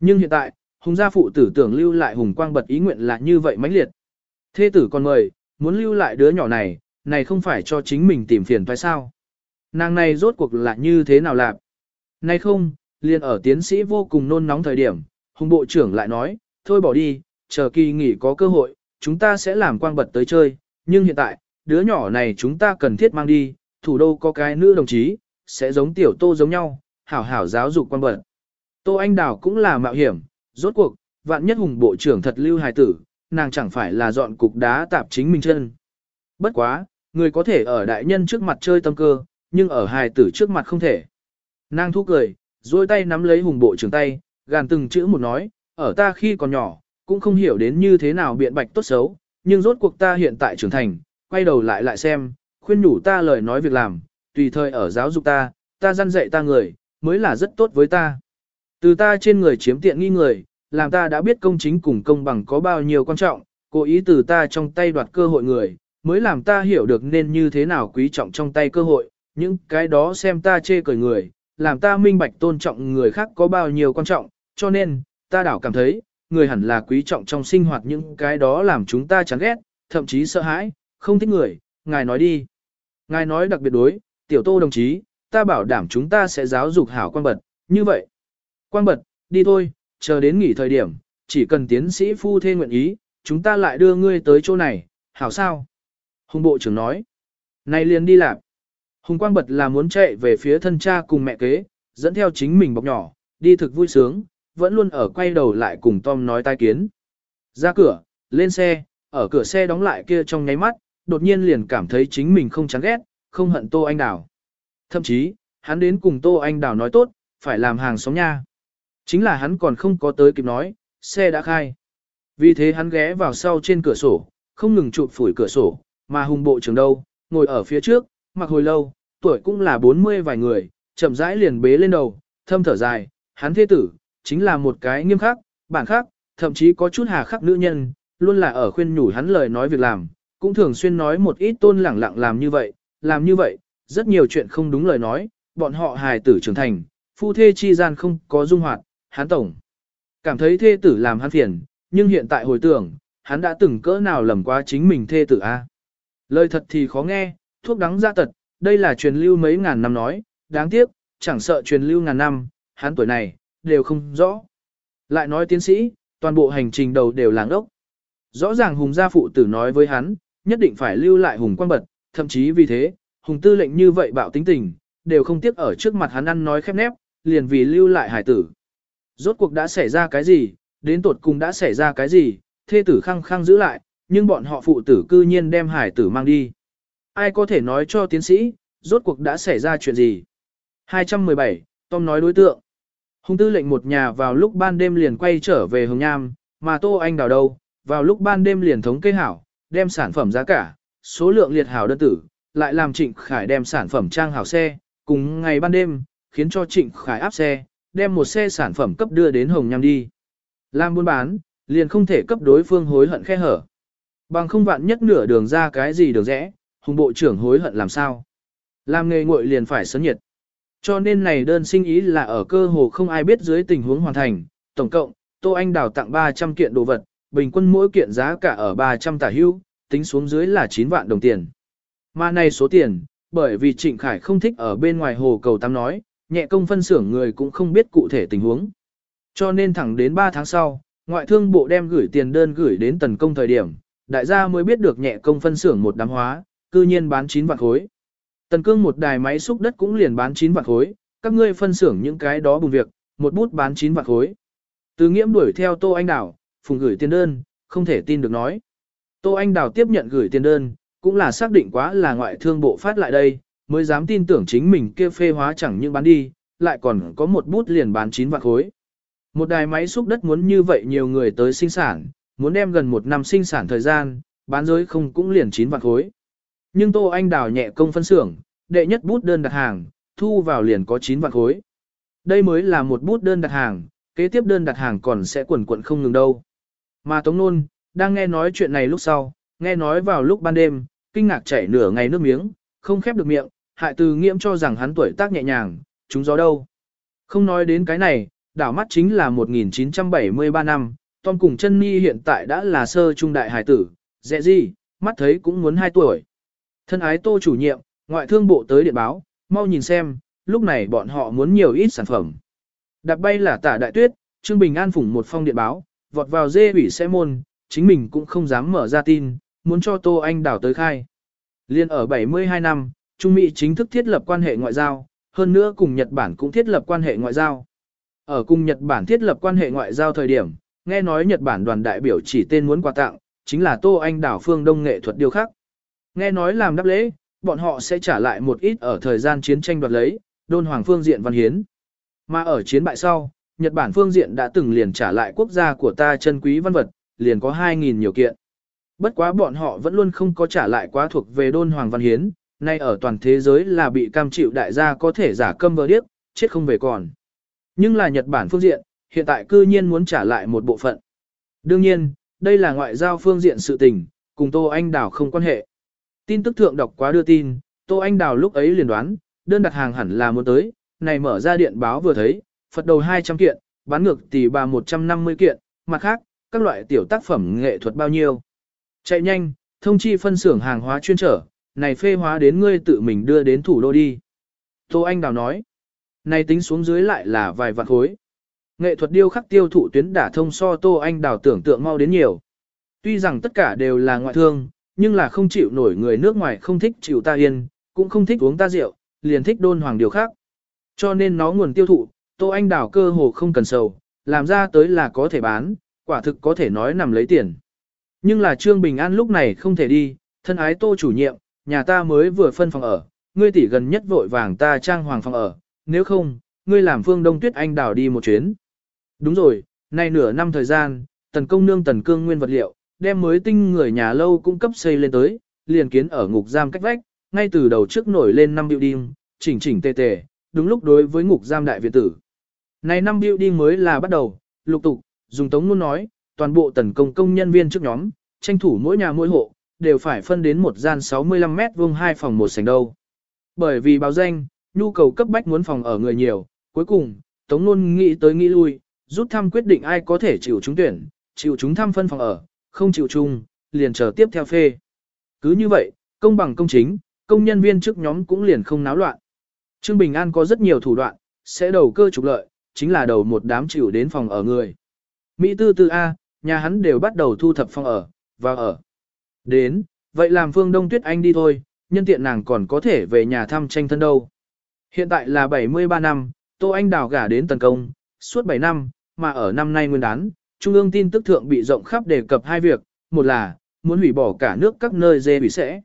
Nhưng hiện tại, hùng gia phụ tử tưởng lưu lại hùng quang bật ý nguyện là như vậy mãnh liệt. Thê tử còn mời, muốn lưu lại đứa nhỏ này, này không phải cho chính mình tìm phiền phải sao. Nàng này rốt cuộc là như thế nào lạc? Này không, liền ở tiến sĩ vô cùng nôn nóng thời điểm, hùng bộ trưởng lại nói, thôi bỏ đi, chờ kỳ nghỉ có cơ hội, chúng ta sẽ làm quang bật tới chơi, nhưng hiện tại, đứa nhỏ này chúng ta cần thiết mang đi, thủ đô có cái nữ đồng chí, sẽ giống tiểu tô giống nhau, hảo hảo giáo dục quang bật. Tô Anh Đào cũng là mạo hiểm, rốt cuộc, vạn nhất hùng bộ trưởng thật lưu hài tử, nàng chẳng phải là dọn cục đá tạp chính mình chân. Bất quá, người có thể ở đại nhân trước mặt chơi tâm cơ, nhưng ở hài tử trước mặt không thể. Nàng thu cười, duỗi tay nắm lấy hùng bộ trưởng tay, gàn từng chữ một nói, ở ta khi còn nhỏ, cũng không hiểu đến như thế nào biện bạch tốt xấu, nhưng rốt cuộc ta hiện tại trưởng thành, quay đầu lại lại xem, khuyên nhủ ta lời nói việc làm, tùy thời ở giáo dục ta, ta gian dạy ta người, mới là rất tốt với ta. Từ ta trên người chiếm tiện nghi người, làm ta đã biết công chính cùng công bằng có bao nhiêu quan trọng, cố ý từ ta trong tay đoạt cơ hội người, mới làm ta hiểu được nên như thế nào quý trọng trong tay cơ hội, những cái đó xem ta chê cười người, làm ta minh bạch tôn trọng người khác có bao nhiêu quan trọng, cho nên, ta đảo cảm thấy, người hẳn là quý trọng trong sinh hoạt những cái đó làm chúng ta chán ghét, thậm chí sợ hãi, không thích người, ngài nói đi. Ngài nói đặc biệt đối, tiểu tô đồng chí, ta bảo đảm chúng ta sẽ giáo dục hảo quan bật, như vậy. Quan bật, đi thôi, chờ đến nghỉ thời điểm, chỉ cần tiến sĩ phu thê nguyện ý, chúng ta lại đưa ngươi tới chỗ này, hảo sao? Hùng bộ trưởng nói. Này liền đi làm. Hùng quang bật là muốn chạy về phía thân cha cùng mẹ kế, dẫn theo chính mình bọc nhỏ, đi thực vui sướng, vẫn luôn ở quay đầu lại cùng Tom nói tai kiến. Ra cửa, lên xe, ở cửa xe đóng lại kia trong nháy mắt, đột nhiên liền cảm thấy chính mình không chán ghét, không hận Tô Anh Đào. Thậm chí, hắn đến cùng Tô Anh Đào nói tốt, phải làm hàng xóm nha. Chính là hắn còn không có tới kịp nói, xe đã khai. Vì thế hắn ghé vào sau trên cửa sổ, không ngừng chụp phủi cửa sổ, mà hùng bộ trưởng đâu, ngồi ở phía trước, mặc hồi lâu, tuổi cũng là 40 vài người, chậm rãi liền bế lên đầu, thâm thở dài, hắn thế tử, chính là một cái nghiêm khắc, bản khắc, thậm chí có chút hà khắc nữ nhân, luôn là ở khuyên nhủ hắn lời nói việc làm, cũng thường xuyên nói một ít tôn lẳng lặng làm như vậy, làm như vậy, rất nhiều chuyện không đúng lời nói, bọn họ hài tử trưởng thành, phu thê chi gian không có dung hoạt, hắn tổng. Cảm thấy thê tử làm hắn phiền, nhưng hiện tại hồi tưởng, hắn đã từng cỡ nào lầm quá chính mình thê tử a. Lời thật thì khó nghe, thuốc đắng ra tật, đây là truyền lưu mấy ngàn năm nói, đáng tiếc, chẳng sợ truyền lưu ngàn năm, hắn tuổi này, đều không rõ. Lại nói tiến sĩ, toàn bộ hành trình đầu đều làng ốc. Rõ ràng Hùng gia phụ tử nói với hắn, nhất định phải lưu lại Hùng quan bật, thậm chí vì thế, Hùng tư lệnh như vậy bạo tính tình, đều không tiếc ở trước mặt hắn ăn nói khép nép, liền vì lưu lại hải tử. Rốt cuộc đã xảy ra cái gì, đến tột cùng đã xảy ra cái gì, thê tử khăng khăng giữ lại, nhưng bọn họ phụ tử cư nhiên đem hải tử mang đi. Ai có thể nói cho tiến sĩ, rốt cuộc đã xảy ra chuyện gì? 217, Tom nói đối tượng. Hùng tư lệnh một nhà vào lúc ban đêm liền quay trở về Hồng Nham, mà Tô Anh đào đâu, vào lúc ban đêm liền thống kê hảo, đem sản phẩm giá cả, số lượng liệt hảo đơn tử, lại làm Trịnh Khải đem sản phẩm trang hảo xe, cùng ngày ban đêm, khiến cho Trịnh Khải áp xe, đem một xe sản phẩm cấp đưa đến Hồng Nham đi. Làm buôn bán, liền không thể cấp đối phương hối hận khe hở. Bằng không vạn nhất nửa đường ra cái gì đường rẽ, Hùng Bộ trưởng hối hận làm sao. Làm nghề nguội liền phải sớm nhiệt. Cho nên này đơn sinh ý là ở cơ hồ không ai biết dưới tình huống hoàn thành, tổng cộng, Tô Anh đào tặng 300 kiện đồ vật, bình quân mỗi kiện giá cả ở 300 tả hưu, tính xuống dưới là 9 vạn đồng tiền. Mà này số tiền, bởi vì Trịnh Khải không thích ở bên ngoài hồ cầu tắm nói, nhẹ công phân xưởng người cũng không biết cụ thể tình huống. Cho nên thẳng đến 3 tháng sau, ngoại thương bộ đem gửi tiền đơn gửi đến tần công thời điểm, đại gia mới biết được nhẹ công phân xưởng một đám hóa, cư nhiên bán 9 vạn khối. Tần cương một đài máy xúc đất cũng liền bán 9 vạn khối, các ngươi phân xưởng những cái đó bùng việc, một bút bán 9 vạn khối. Từ nghiễm đuổi theo Tô Anh Đảo, phùng gửi tiền đơn, không thể tin được nói. Tô Anh Đảo tiếp nhận gửi tiền đơn, cũng là xác định quá là ngoại thương bộ phát lại đây, mới dám tin tưởng chính mình kia phê hóa chẳng những bán đi, lại còn có một bút liền bán 9 vạn khối. Một đài máy xúc đất muốn như vậy nhiều người tới sinh sản, muốn đem gần một năm sinh sản thời gian, bán giới không cũng liền 9 vạn khối. Nhưng Tô Anh Đào nhẹ công phân xưởng, đệ nhất bút đơn đặt hàng, thu vào liền có 9 vạn khối. Đây mới là một bút đơn đặt hàng, kế tiếp đơn đặt hàng còn sẽ quần quận không ngừng đâu. Mà Tống Nôn, đang nghe nói chuyện này lúc sau, nghe nói vào lúc ban đêm, kinh ngạc chảy nửa ngày nước miếng, không khép được miệng, hại từ nghiễm cho rằng hắn tuổi tác nhẹ nhàng, chúng gió đâu. Không nói đến cái này, đảo mắt chính là 1973 năm, Tom cùng chân Ni hiện tại đã là sơ trung đại hải tử, dẹ gì, mắt thấy cũng muốn 2 tuổi. Thân ái tô chủ nhiệm, ngoại thương bộ tới điện báo, mau nhìn xem, lúc này bọn họ muốn nhiều ít sản phẩm. Đạp bay là tả đại tuyết, Trương Bình An phủng một phong điện báo, vọt vào dê ủy xe môn, chính mình cũng không dám mở ra tin, muốn cho Tô Anh đảo tới khai. Liên ở 72 năm, Trung Mỹ chính thức thiết lập quan hệ ngoại giao, hơn nữa cùng Nhật Bản cũng thiết lập quan hệ ngoại giao. Ở cùng Nhật Bản thiết lập quan hệ ngoại giao thời điểm, nghe nói Nhật Bản đoàn đại biểu chỉ tên muốn quà tặng, chính là Tô Anh đảo phương đông nghệ thuật điêu khắc. Nghe nói làm đáp lễ, bọn họ sẽ trả lại một ít ở thời gian chiến tranh đoạt lấy, đôn hoàng phương diện văn hiến. Mà ở chiến bại sau, Nhật Bản phương diện đã từng liền trả lại quốc gia của ta chân quý văn vật, liền có 2.000 nhiều kiện. Bất quá bọn họ vẫn luôn không có trả lại quá thuộc về đôn hoàng văn hiến, nay ở toàn thế giới là bị cam chịu đại gia có thể giả câm vờ điếc, chết không về còn. Nhưng là Nhật Bản phương diện, hiện tại cư nhiên muốn trả lại một bộ phận. Đương nhiên, đây là ngoại giao phương diện sự tình, cùng Tô Anh Đào không quan hệ. Tin tức thượng đọc quá đưa tin, Tô Anh Đào lúc ấy liền đoán, đơn đặt hàng hẳn là muốn tới, này mở ra điện báo vừa thấy, Phật đầu 200 kiện, bán ngược tỷ bà 150 kiện, mặt khác, các loại tiểu tác phẩm nghệ thuật bao nhiêu. Chạy nhanh, thông chi phân xưởng hàng hóa chuyên trở, này phê hóa đến ngươi tự mình đưa đến thủ đô đi. Tô Anh Đào nói, này tính xuống dưới lại là vài vạn khối. Nghệ thuật điêu khắc tiêu thụ tuyến đả thông so Tô Anh Đào tưởng tượng mau đến nhiều. Tuy rằng tất cả đều là ngoại thương, nhưng là không chịu nổi người nước ngoài không thích chịu ta yên, cũng không thích uống ta rượu, liền thích đôn hoàng điều khác. Cho nên nó nguồn tiêu thụ, Tô Anh Đào cơ hồ không cần sầu, làm ra tới là có thể bán, quả thực có thể nói nằm lấy tiền. Nhưng là Trương Bình An lúc này không thể đi, thân ái Tô chủ nhiệm, nhà ta mới vừa phân phòng ở, ngươi tỷ gần nhất vội vàng ta trang hoàng phòng ở, nếu không, ngươi làm phương Đông Tuyết Anh đảo đi một chuyến. Đúng rồi, nay nửa năm thời gian, tần công nương tần cương nguyên vật liệu, đem mới tinh người nhà lâu cung cấp xây lên tới, liền kiến ở ngục giam cách vách, ngay từ đầu trước nổi lên năm building, chỉnh chỉnh tề tề, đúng lúc đối với ngục giam đại viện tử. Này năm building mới là bắt đầu, lục tục, dùng tống muốn nói, toàn bộ tần công công nhân viên trước nhóm, tranh thủ mỗi nhà mỗi hộ, đều phải phân đến một gian 65 mét vuông hai phòng một sảnh đâu. Bởi vì báo danh, nhu cầu cấp bách muốn phòng ở người nhiều, cuối cùng, Tống Nôn nghĩ tới nghĩ lui, rút thăm quyết định ai có thể chịu trúng tuyển, chịu chúng thăm phân phòng ở, không chịu chung, liền chờ tiếp theo phê. Cứ như vậy, công bằng công chính, công nhân viên trước nhóm cũng liền không náo loạn. Trương Bình An có rất nhiều thủ đoạn, sẽ đầu cơ trục lợi, chính là đầu một đám chịu đến phòng ở người. Mỹ tư tư A, nhà hắn đều bắt đầu thu thập phòng ở, và ở. Đến, vậy làm Phương Đông Tuyết Anh đi thôi, nhân tiện nàng còn có thể về nhà thăm tranh thân đâu. Hiện tại là 73 năm, Tô Anh đào gả đến tần công, suốt 7 năm, mà ở năm nay nguyên đán, Trung ương tin tức thượng bị rộng khắp đề cập hai việc, một là, muốn hủy bỏ cả nước các nơi dê bị sẽ.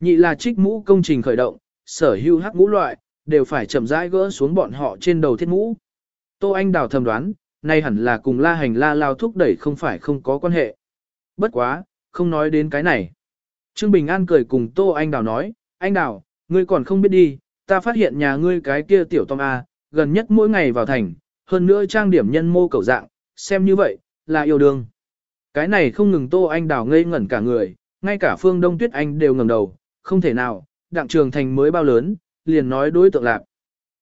Nhị là trích mũ công trình khởi động, sở hữu hắc ngũ loại, đều phải chậm rãi gỡ xuống bọn họ trên đầu thiết mũ. Tô Anh đào thầm đoán, nay hẳn là cùng la hành la lao thúc đẩy không phải không có quan hệ. Bất quá, không nói đến cái này. Trương Bình An cười cùng Tô Anh Đào nói, anh Đào, ngươi còn không biết đi, ta phát hiện nhà ngươi cái kia tiểu Tom A, gần nhất mỗi ngày vào thành, hơn nữa trang điểm nhân mô cầu dạng, xem như vậy, là yêu đương. Cái này không ngừng Tô Anh Đào ngây ngẩn cả người, ngay cả Phương Đông Tuyết Anh đều ngẩng đầu, không thể nào, đặng trường thành mới bao lớn, liền nói đối tượng lạc.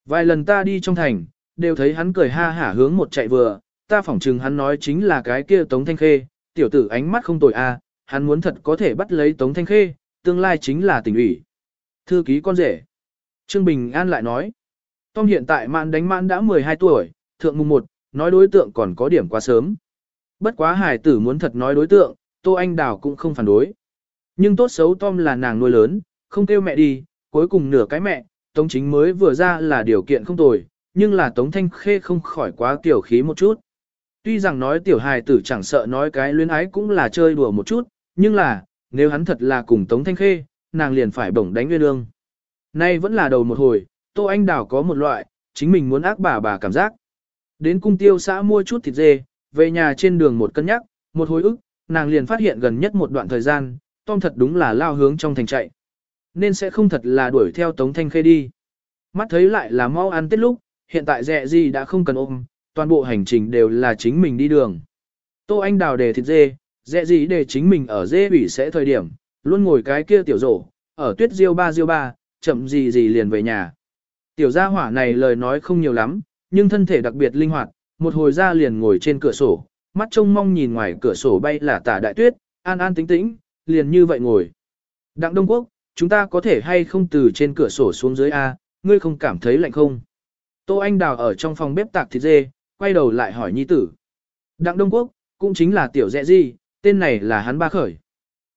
Vài lần ta đi trong thành, đều thấy hắn cười ha hả hướng một chạy vừa, ta phỏng chừng hắn nói chính là cái kia Tống Thanh Khê, tiểu tử ánh mắt không tồi a, hắn muốn thật có thể bắt lấy Tống Thanh Khê, tương lai chính là tỉnh ủy. Thư ký con rể. Trương Bình An lại nói, Tom hiện tại mạn đánh mạn đã 12 tuổi, thượng mùng 1, nói đối tượng còn có điểm quá sớm. Bất quá hải tử muốn thật nói đối tượng, Tô Anh Đào cũng không phản đối. Nhưng tốt xấu Tom là nàng nuôi lớn, không kêu mẹ đi, cuối cùng nửa cái mẹ, Tống chính mới vừa ra là điều kiện không tồi, nhưng là Tống Thanh Khê không khỏi quá tiểu khí một chút. Tuy rằng nói tiểu hài tử chẳng sợ nói cái luyến ái cũng là chơi đùa một chút, nhưng là, nếu hắn thật là cùng Tống Thanh Khê, nàng liền phải bổng đánh nguyên ương. Nay vẫn là đầu một hồi, Tô Anh Đào có một loại, chính mình muốn ác bà bà cảm giác. Đến cung tiêu xã mua chút thịt dê, về nhà trên đường một cân nhắc, một hồi ức, nàng liền phát hiện gần nhất một đoạn thời gian, Tom thật đúng là lao hướng trong thành chạy. Nên sẽ không thật là đuổi theo Tống Thanh Khê đi. Mắt thấy lại là mau ăn tết lúc, hiện tại dẹ gì đã không cần ôm, toàn bộ hành trình đều là chính mình đi đường. Tô Anh đào đề thịt dê, dễ gì để chính mình ở dê ủy sẽ thời điểm, luôn ngồi cái kia tiểu rổ, ở tuyết diêu ba diêu ba, chậm gì gì liền về nhà. Tiểu gia hỏa này lời nói không nhiều lắm, nhưng thân thể đặc biệt linh hoạt, một hồi ra liền ngồi trên cửa sổ, mắt trông mong nhìn ngoài cửa sổ bay là tả đại tuyết, an an tĩnh tĩnh, liền như vậy ngồi. Đặng Đông Quốc, chúng ta có thể hay không từ trên cửa sổ xuống dưới A, ngươi không cảm thấy lạnh không? Tô Anh Đào ở trong phòng bếp tạc thịt dê, quay đầu lại hỏi nhi tử. Đặng Đông Quốc, cũng chính là tiểu dẹ gì, tên này là hắn ba khởi.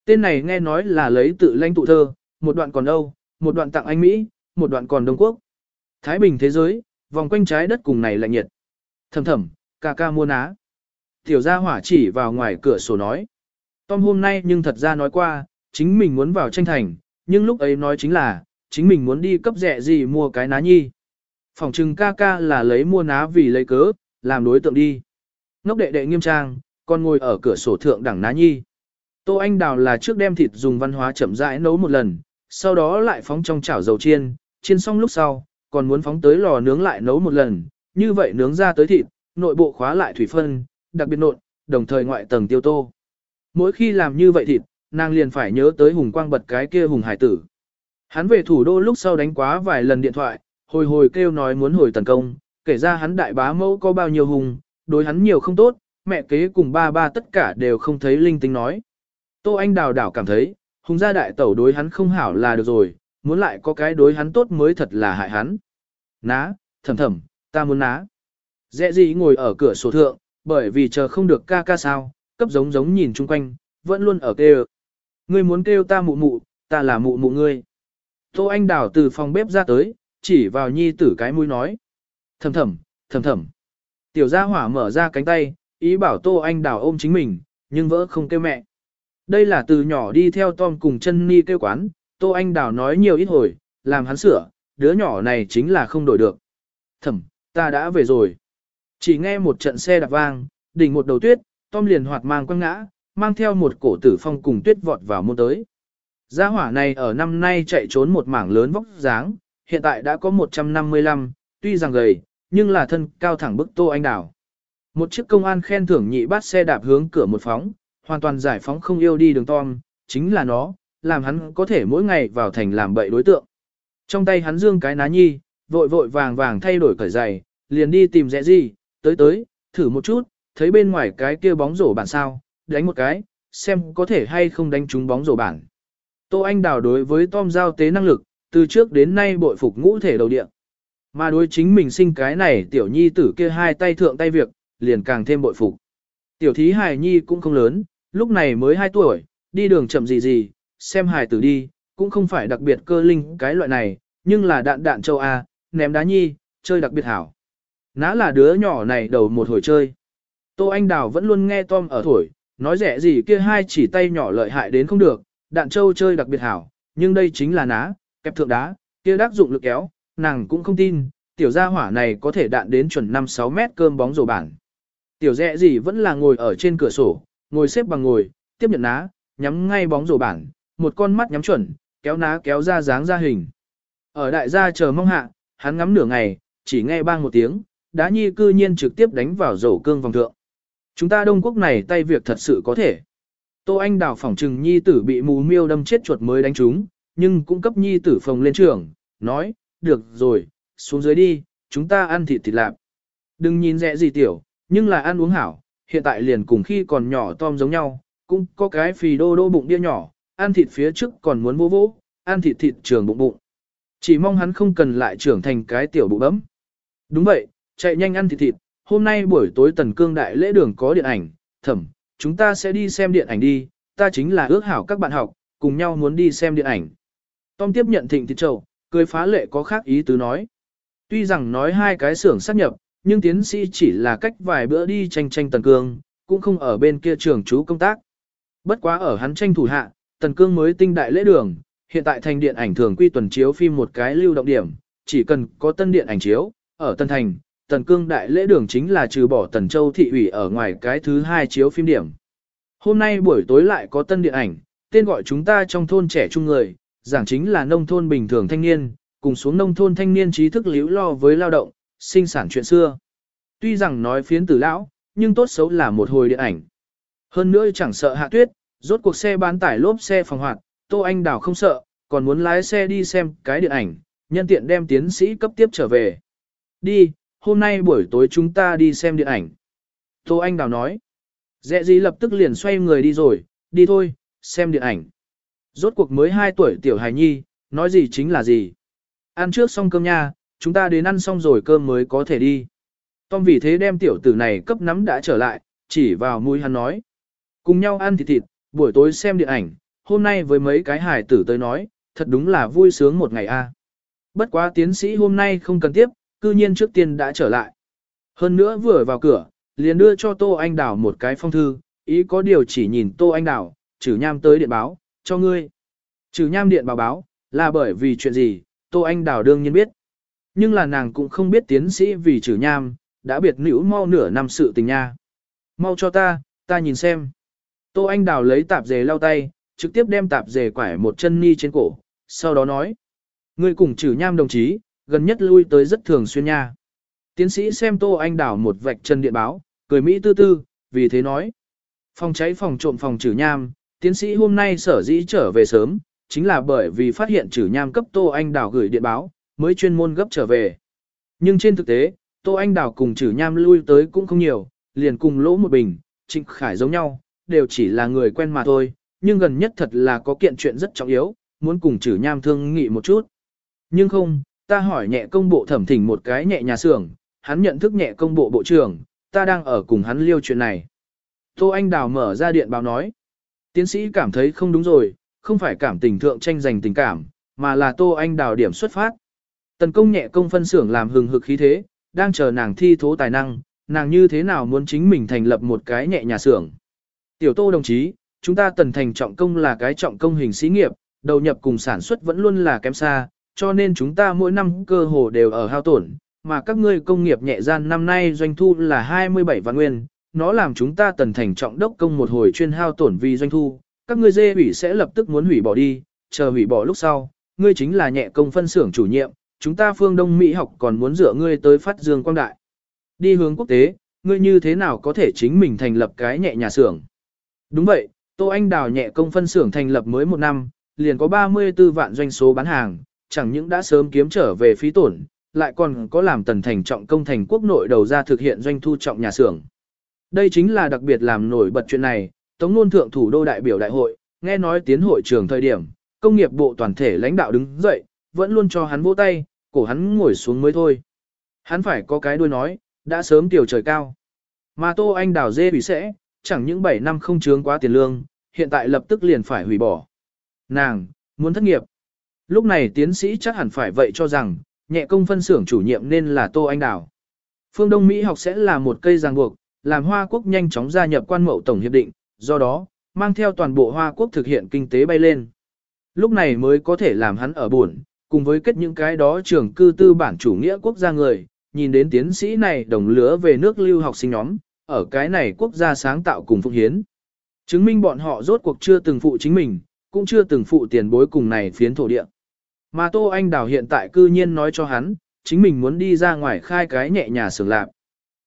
Tên này nghe nói là lấy tự lãnh tụ thơ, một đoạn còn Âu, một đoạn tặng Anh Mỹ, một đoạn còn Đông Quốc. Thái Bình thế giới, vòng quanh trái đất cùng này là nhiệt. Thầm thầm, ca ca mua ná. Tiểu gia hỏa chỉ vào ngoài cửa sổ nói. Tom hôm nay nhưng thật ra nói qua, chính mình muốn vào tranh thành, nhưng lúc ấy nói chính là, chính mình muốn đi cấp rẻ gì mua cái ná nhi. Phòng trừng ca ca là lấy mua ná vì lấy cớ, làm đối tượng đi. Ngốc đệ đệ nghiêm trang, còn ngồi ở cửa sổ thượng đẳng ná nhi. Tô Anh Đào là trước đem thịt dùng văn hóa chậm rãi nấu một lần, sau đó lại phóng trong chảo dầu chiên, chiên xong lúc sau, còn muốn phóng tới lò nướng lại nấu một lần, như vậy nướng ra tới thịt, nội bộ khóa lại thủy phân, đặc biệt nộn, đồng thời ngoại tầng tiêu tô. Mỗi khi làm như vậy thịt, nàng liền phải nhớ tới hùng quang bật cái kia hùng hải tử. Hắn về thủ đô lúc sau đánh quá vài lần điện thoại, hồi hồi kêu nói muốn hồi tấn công, kể ra hắn đại bá mẫu có bao nhiêu hùng, đối hắn nhiều không tốt, mẹ kế cùng ba ba tất cả đều không thấy linh tinh nói. Tô Anh đào đảo cảm thấy, hùng gia đại tẩu đối hắn không hảo là được rồi, muốn lại có cái đối hắn tốt mới thật là hại hắn. Ná, thầm thầm, ta muốn ná. Dẹ gì ngồi ở cửa sổ thượng, bởi vì chờ không được ca ca sao, cấp giống giống nhìn chung quanh, vẫn luôn ở kêu. Ngươi muốn kêu ta mụ mụ, ta là mụ mụ ngươi. Tô Anh Đào từ phòng bếp ra tới, chỉ vào nhi tử cái mũi nói. Thầm thầm, thầm thầm. Tiểu gia hỏa mở ra cánh tay, ý bảo Tô Anh Đào ôm chính mình, nhưng vỡ không kêu mẹ. Đây là từ nhỏ đi theo Tom cùng chân ni kêu quán, Tô Anh Đào nói nhiều ít hồi, làm hắn sửa, đứa nhỏ này chính là không đổi được. Thầm, ta đã về rồi. Chỉ nghe một trận xe đạp vang, đỉnh một đầu tuyết, Tom liền hoạt mang quăng ngã, mang theo một cổ tử phong cùng tuyết vọt vào môn tới. Gia hỏa này ở năm nay chạy trốn một mảng lớn vóc dáng, hiện tại đã có 155, tuy rằng gầy, nhưng là thân cao thẳng bức tô anh đào. Một chiếc công an khen thưởng nhị bát xe đạp hướng cửa một phóng, hoàn toàn giải phóng không yêu đi đường Tom, chính là nó, làm hắn có thể mỗi ngày vào thành làm bậy đối tượng. Trong tay hắn dương cái ná nhi, vội vội vàng vàng thay đổi cởi giày, liền đi tìm rẽ gì, tới tới, thử một chút, thấy bên ngoài cái kia bóng rổ bản sao, đánh một cái, xem có thể hay không đánh trúng bóng rổ bản. Tô Anh Đào đối với Tom giao tế năng lực, từ trước đến nay bội phục ngũ thể đầu địa. Mà đối chính mình sinh cái này tiểu nhi tử kia hai tay thượng tay việc, liền càng thêm bội phục. Tiểu thí hài nhi cũng không lớn, lúc này mới 2 tuổi, đi đường chậm gì gì, xem hài tử đi, cũng không phải đặc biệt cơ linh cái loại này, nhưng là đạn đạn châu A, ném đá nhi, chơi đặc biệt hảo. Ná là đứa nhỏ này đầu một hồi chơi. Tô Anh Đào vẫn luôn nghe Tom ở thổi, nói rẻ gì kia hai chỉ tay nhỏ lợi hại đến không được, đạn châu chơi đặc biệt hảo, nhưng đây chính là ná, kẹp thượng đá, kia đắc dụng lực kéo, nàng cũng không tin, tiểu gia hỏa này có thể đạn đến chuẩn 5-6 mét cơm bóng rổ bản. Tiểu dẹ gì vẫn là ngồi ở trên cửa sổ, ngồi xếp bằng ngồi, tiếp nhận ná, nhắm ngay bóng rổ bản, một con mắt nhắm chuẩn, kéo ná kéo ra dáng ra hình. Ở đại gia chờ mong hạ, hắn ngắm nửa ngày, chỉ nghe bang một tiếng, đá nhi cư nhiên trực tiếp đánh vào rổ cương vòng thượng. Chúng ta Đông Quốc này tay việc thật sự có thể. Tô Anh đào phỏng trừng nhi tử bị mù miêu đâm chết chuột mới đánh chúng, nhưng cũng cấp nhi tử phòng lên trường, nói, được rồi, xuống dưới đi, chúng ta ăn thịt thịt lạp. Đừng nhìn rẻ gì tiểu, nhưng là ăn uống hảo, hiện tại liền cùng khi còn nhỏ tom giống nhau, cũng có cái phì đô đô bụng bia nhỏ, ăn thịt phía trước còn muốn vô vô, ăn thịt thịt trường bụng bụng. Chỉ mong hắn không cần lại trưởng thành cái tiểu bụng bấm. Đúng vậy, chạy nhanh ăn thịt thịt, hôm nay buổi tối tần cương đại lễ đường có điện ảnh, thẩm, chúng ta sẽ đi xem điện ảnh đi, ta chính là ước hảo các bạn học, cùng nhau muốn đi xem điện ảnh. Tom tiếp nhận thịnh thịt trầu, cười phá lệ có khác ý tứ nói. Tuy rằng nói hai cái xưởng sát nhập, nhưng tiến sĩ chỉ là cách vài bữa đi tranh tranh tần cương, cũng không ở bên kia trường chú công tác. Bất quá ở hắn tranh thủ hạ, tần cương mới tinh đại lễ đường, hiện tại thành điện ảnh thường quy tuần chiếu phim một cái lưu động điểm, chỉ cần có tân điện ảnh chiếu, ở tân thành, Tần Cương Đại Lễ Đường chính là trừ bỏ Tần Châu thị ủy ở ngoài cái thứ hai chiếu phim điểm. Hôm nay buổi tối lại có tân điện ảnh, tên gọi chúng ta trong thôn trẻ trung người, giảng chính là nông thôn bình thường thanh niên, cùng xuống nông thôn thanh niên trí thức liễu lo với lao động, sinh sản chuyện xưa. Tuy rằng nói phiến tử lão, nhưng tốt xấu là một hồi điện ảnh. Hơn nữa chẳng sợ hạ tuyết, rốt cuộc xe bán tải lốp xe phòng hoạt, Tô Anh Đào không sợ, còn muốn lái xe đi xem cái điện ảnh, nhân tiện đem tiến sĩ cấp tiếp trở về. Đi, hôm nay buổi tối chúng ta đi xem điện ảnh. Tô Anh Đào nói. Dẹ gì lập tức liền xoay người đi rồi, đi thôi, xem điện ảnh. Rốt cuộc mới 2 tuổi tiểu hài nhi, nói gì chính là gì. Ăn trước xong cơm nha, chúng ta đến ăn xong rồi cơm mới có thể đi. Tom vì thế đem tiểu tử này cấp nắm đã trở lại, chỉ vào mũi hắn nói. Cùng nhau ăn thịt thịt, buổi tối xem điện ảnh, hôm nay với mấy cái hài tử tới nói, thật đúng là vui sướng một ngày a. Bất quá tiến sĩ hôm nay không cần tiếp, cư nhiên trước tiên đã trở lại. Hơn nữa vừa vào cửa, liền đưa cho Tô Anh Đào một cái phong thư, ý có điều chỉ nhìn Tô Anh Đào, trừ nham tới điện báo, cho ngươi. Trừ nham điện báo báo, là bởi vì chuyện gì, Tô Anh Đào đương nhiên biết. Nhưng là nàng cũng không biết tiến sĩ vì trừ nham, đã biệt nữ mau nửa năm sự tình nha. Mau cho ta, ta nhìn xem. Tô Anh Đào lấy tạp dề lau tay, trực tiếp đem tạp dề quải một chân ni trên cổ, sau đó nói. Ngươi cùng trừ nham đồng chí, gần nhất lui tới rất thường xuyên nha. Tiến sĩ xem Tô Anh Đào một vạch chân điện báo, cười Mỹ tư tư, vì thế nói. Phòng cháy phòng trộm phòng trừ nham, tiến sĩ hôm nay sở dĩ trở về sớm, chính là bởi vì phát hiện trừ nham cấp Tô Anh Đào gửi điện báo, mới chuyên môn gấp trở về. Nhưng trên thực tế, Tô Anh Đào cùng trừ nham lui tới cũng không nhiều, liền cùng lỗ một bình, trịnh khải giống nhau, đều chỉ là người quen mà thôi, nhưng gần nhất thật là có kiện chuyện rất trọng yếu, muốn cùng trừ nham thương nghị một chút. Nhưng không, ta hỏi nhẹ công bộ thẩm thỉnh một cái nhẹ nhà xưởng, hắn nhận thức nhẹ công bộ bộ trưởng, ta đang ở cùng hắn liêu chuyện này. Tô Anh Đào mở ra điện báo nói. Tiến sĩ cảm thấy không đúng rồi, không phải cảm tình thượng tranh giành tình cảm, mà là Tô Anh Đào điểm xuất phát. Tần công nhẹ công phân xưởng làm hừng hực khí thế, đang chờ nàng thi thố tài năng, nàng như thế nào muốn chính mình thành lập một cái nhẹ nhà xưởng. Tiểu Tô đồng chí, chúng ta tần thành trọng công là cái trọng công hình xí nghiệp, đầu nhập cùng sản xuất vẫn luôn là kém xa, cho nên chúng ta mỗi năm cơ hồ đều ở hao tổn, mà các ngươi công nghiệp nhẹ gian năm nay doanh thu là 27 vạn nguyên, nó làm chúng ta tần thành trọng đốc công một hồi chuyên hao tổn vì doanh thu, các ngươi dê ủy sẽ lập tức muốn hủy bỏ đi, chờ hủy bỏ lúc sau, ngươi chính là nhẹ công phân xưởng chủ nhiệm, chúng ta phương Đông Mỹ học còn muốn dựa ngươi tới phát dương quang đại. Đi hướng quốc tế, ngươi như thế nào có thể chính mình thành lập cái nhẹ nhà xưởng? Đúng vậy, Tô Anh Đào nhẹ công phân xưởng thành lập mới một năm, liền có 34 vạn doanh số bán hàng, chẳng những đã sớm kiếm trở về phí tổn, lại còn có làm tần thành trọng công thành quốc nội đầu ra thực hiện doanh thu trọng nhà xưởng. Đây chính là đặc biệt làm nổi bật chuyện này, Tống Nôn Thượng Thủ đô đại biểu đại hội, nghe nói tiến hội trường thời điểm, công nghiệp bộ toàn thể lãnh đạo đứng dậy, vẫn luôn cho hắn vỗ tay, cổ hắn ngồi xuống mới thôi. Hắn phải có cái đuôi nói, đã sớm tiểu trời cao. Mà Tô Anh đào dê hủy sẽ, chẳng những 7 năm không chướng quá tiền lương, hiện tại lập tức liền phải hủy bỏ. Nàng, muốn thất nghiệp. Lúc này tiến sĩ chắc hẳn phải vậy cho rằng, nhẹ công phân xưởng chủ nhiệm nên là Tô Anh Đào. Phương Đông Mỹ học sẽ là một cây ràng buộc, làm Hoa Quốc nhanh chóng gia nhập quan mậu tổng hiệp định, do đó, mang theo toàn bộ Hoa Quốc thực hiện kinh tế bay lên. Lúc này mới có thể làm hắn ở buồn, cùng với kết những cái đó trường cư tư bản chủ nghĩa quốc gia người, nhìn đến tiến sĩ này đồng lứa về nước lưu học sinh nhóm, ở cái này quốc gia sáng tạo cùng phụng hiến. Chứng minh bọn họ rốt cuộc chưa từng phụ chính mình, cũng chưa từng phụ tiền bối cùng này phiến thổ địa. Mà Tô Anh Đào hiện tại cư nhiên nói cho hắn, chính mình muốn đi ra ngoài khai cái nhẹ nhà xưởng lạc.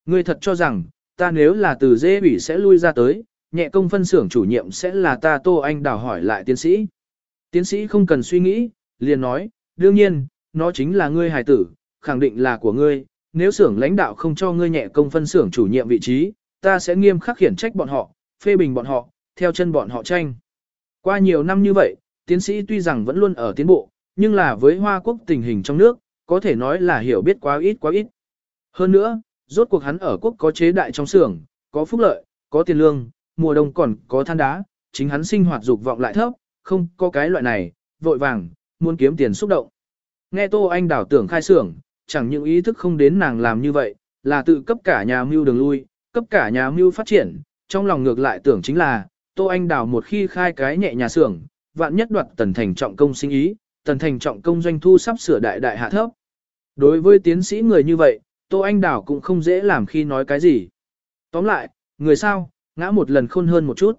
Ngươi thật cho rằng, ta nếu là từ dê bỉ sẽ lui ra tới, nhẹ công phân xưởng chủ nhiệm sẽ là ta Tô Anh Đào hỏi lại tiến sĩ. Tiến sĩ không cần suy nghĩ, liền nói, đương nhiên, nó chính là ngươi hài tử, khẳng định là của ngươi, nếu xưởng lãnh đạo không cho ngươi nhẹ công phân xưởng chủ nhiệm vị trí, ta sẽ nghiêm khắc khiển trách bọn họ, phê bình bọn họ, theo chân bọn họ tranh. Qua nhiều năm như vậy, tiến sĩ tuy rằng vẫn luôn ở tiến bộ, nhưng là với Hoa Quốc tình hình trong nước, có thể nói là hiểu biết quá ít quá ít. Hơn nữa, rốt cuộc hắn ở quốc có chế đại trong xưởng, có phúc lợi, có tiền lương, mùa đông còn có than đá, chính hắn sinh hoạt dục vọng lại thấp, không có cái loại này, vội vàng, muốn kiếm tiền xúc động. Nghe Tô Anh đảo tưởng khai xưởng, chẳng những ý thức không đến nàng làm như vậy, là tự cấp cả nhà mưu đường lui, cấp cả nhà mưu phát triển, trong lòng ngược lại tưởng chính là, Tô Anh đảo một khi khai cái nhẹ nhà xưởng, vạn nhất đoạt tần thành trọng công sinh ý, tần thành trọng công doanh thu sắp sửa đại đại hạ thấp. Đối với tiến sĩ người như vậy, Tô Anh Đảo cũng không dễ làm khi nói cái gì. Tóm lại, người sao, ngã một lần khôn hơn một chút.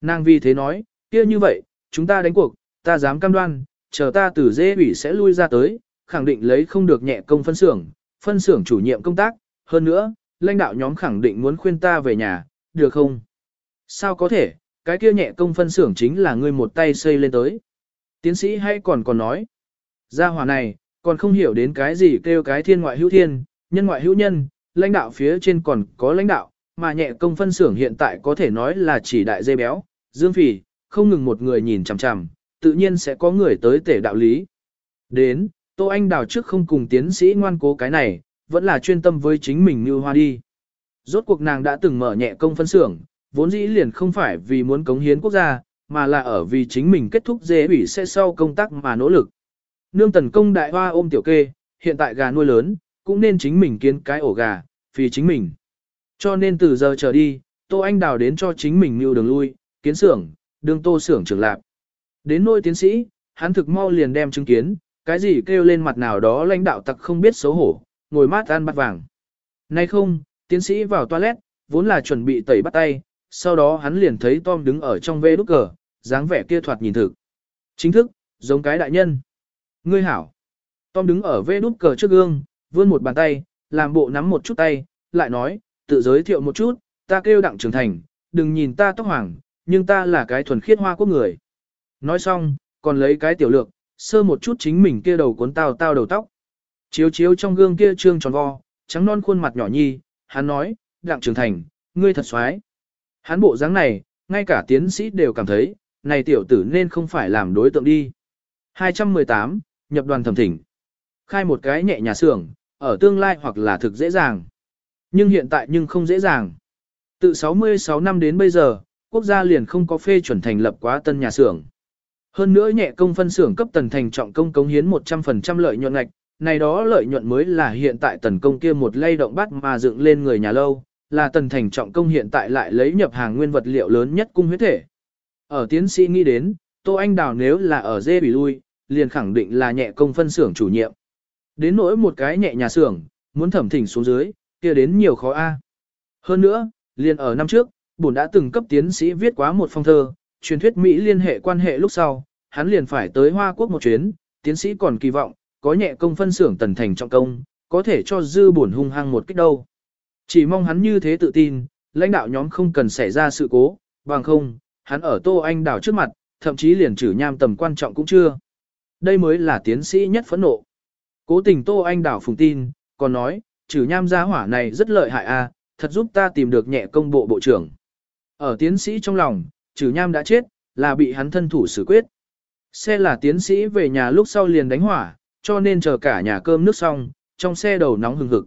Nàng vì thế nói, kia như vậy, chúng ta đánh cuộc, ta dám cam đoan, chờ ta từ dê ủy sẽ lui ra tới, khẳng định lấy không được nhẹ công phân xưởng, phân xưởng chủ nhiệm công tác, hơn nữa, lãnh đạo nhóm khẳng định muốn khuyên ta về nhà, được không? Sao có thể, cái kia nhẹ công phân xưởng chính là ngươi một tay xây lên tới. Tiến sĩ hay còn còn nói, gia hỏa này, còn không hiểu đến cái gì kêu cái thiên ngoại hữu thiên, nhân ngoại hữu nhân, lãnh đạo phía trên còn có lãnh đạo, mà nhẹ công phân xưởng hiện tại có thể nói là chỉ đại dây béo, dương phỉ, không ngừng một người nhìn chằm chằm, tự nhiên sẽ có người tới tể đạo lý. Đến, Tô Anh Đào trước không cùng tiến sĩ ngoan cố cái này, vẫn là chuyên tâm với chính mình như hoa đi. Rốt cuộc nàng đã từng mở nhẹ công phân xưởng, vốn dĩ liền không phải vì muốn cống hiến quốc gia, mà là ở vì chính mình kết thúc dễ ủy sẽ sau công tác mà nỗ lực. Nương tần công đại hoa ôm tiểu kê, hiện tại gà nuôi lớn, cũng nên chính mình kiến cái ổ gà, vì chính mình. Cho nên từ giờ trở đi, Tô Anh Đào đến cho chính mình mưu đường lui, kiến xưởng, đường tô xưởng trưởng lạp. Đến nôi tiến sĩ, hắn thực mau liền đem chứng kiến, cái gì kêu lên mặt nào đó lãnh đạo tặc không biết xấu hổ, ngồi mát ăn bát vàng. Nay không, tiến sĩ vào toilet, vốn là chuẩn bị tẩy bắt tay, sau đó hắn liền thấy Tom đứng ở trong vê đúc cờ, dáng vẻ kia thoạt nhìn thực. Chính thức, giống cái đại nhân. Ngươi hảo. Tom đứng ở vê đúc cờ trước gương, vươn một bàn tay, làm bộ nắm một chút tay, lại nói, tự giới thiệu một chút, ta kêu đặng trưởng thành, đừng nhìn ta tóc hoàng, nhưng ta là cái thuần khiết hoa quốc người. Nói xong, còn lấy cái tiểu lược, sơ một chút chính mình kia đầu cuốn tao tao đầu tóc. Chiếu chiếu trong gương kia trương tròn vo, trắng non khuôn mặt nhỏ nhi, hắn nói, đặng trưởng thành, ngươi thật xoái. Hắn bộ dáng này, ngay cả tiến sĩ đều cảm thấy, này tiểu tử nên không phải làm đối tượng đi. 218, nhập đoàn thẩm thỉnh. Khai một cái nhẹ nhà xưởng, ở tương lai hoặc là thực dễ dàng. Nhưng hiện tại nhưng không dễ dàng. Từ 66 năm đến bây giờ, quốc gia liền không có phê chuẩn thành lập quá tân nhà xưởng. Hơn nữa nhẹ công phân xưởng cấp tần thành trọng công cống hiến 100% lợi nhuận ngạch, này đó lợi nhuận mới là hiện tại tần công kia một lay động bắt mà dựng lên người nhà lâu, là tần thành trọng công hiện tại lại lấy nhập hàng nguyên vật liệu lớn nhất cung huyết thể. Ở tiến sĩ nghĩ đến, Tô Anh Đào nếu là ở dê bị lui, liền khẳng định là nhẹ công phân xưởng chủ nhiệm. Đến nỗi một cái nhẹ nhà xưởng, muốn thẩm thỉnh xuống dưới, kia đến nhiều khó a. Hơn nữa, liền ở năm trước, bổn đã từng cấp tiến sĩ viết quá một phong thơ, truyền thuyết Mỹ liên hệ quan hệ lúc sau, hắn liền phải tới Hoa Quốc một chuyến, tiến sĩ còn kỳ vọng, có nhẹ công phân xưởng tần thành trọng công, có thể cho dư bổn hung hăng một kích đâu. Chỉ mong hắn như thế tự tin, lãnh đạo nhóm không cần xảy ra sự cố, bằng không, hắn ở Tô Anh đảo trước mặt, thậm chí liền trừ nham tầm quan trọng cũng chưa. Đây mới là tiến sĩ nhất phẫn nộ. Cố tình Tô Anh đảo phùng tin, còn nói, trừ nham gia hỏa này rất lợi hại a, thật giúp ta tìm được nhẹ công bộ bộ trưởng. Ở tiến sĩ trong lòng, trừ nham đã chết, là bị hắn thân thủ xử quyết. Xe là tiến sĩ về nhà lúc sau liền đánh hỏa, cho nên chờ cả nhà cơm nước xong, trong xe đầu nóng hừng hực.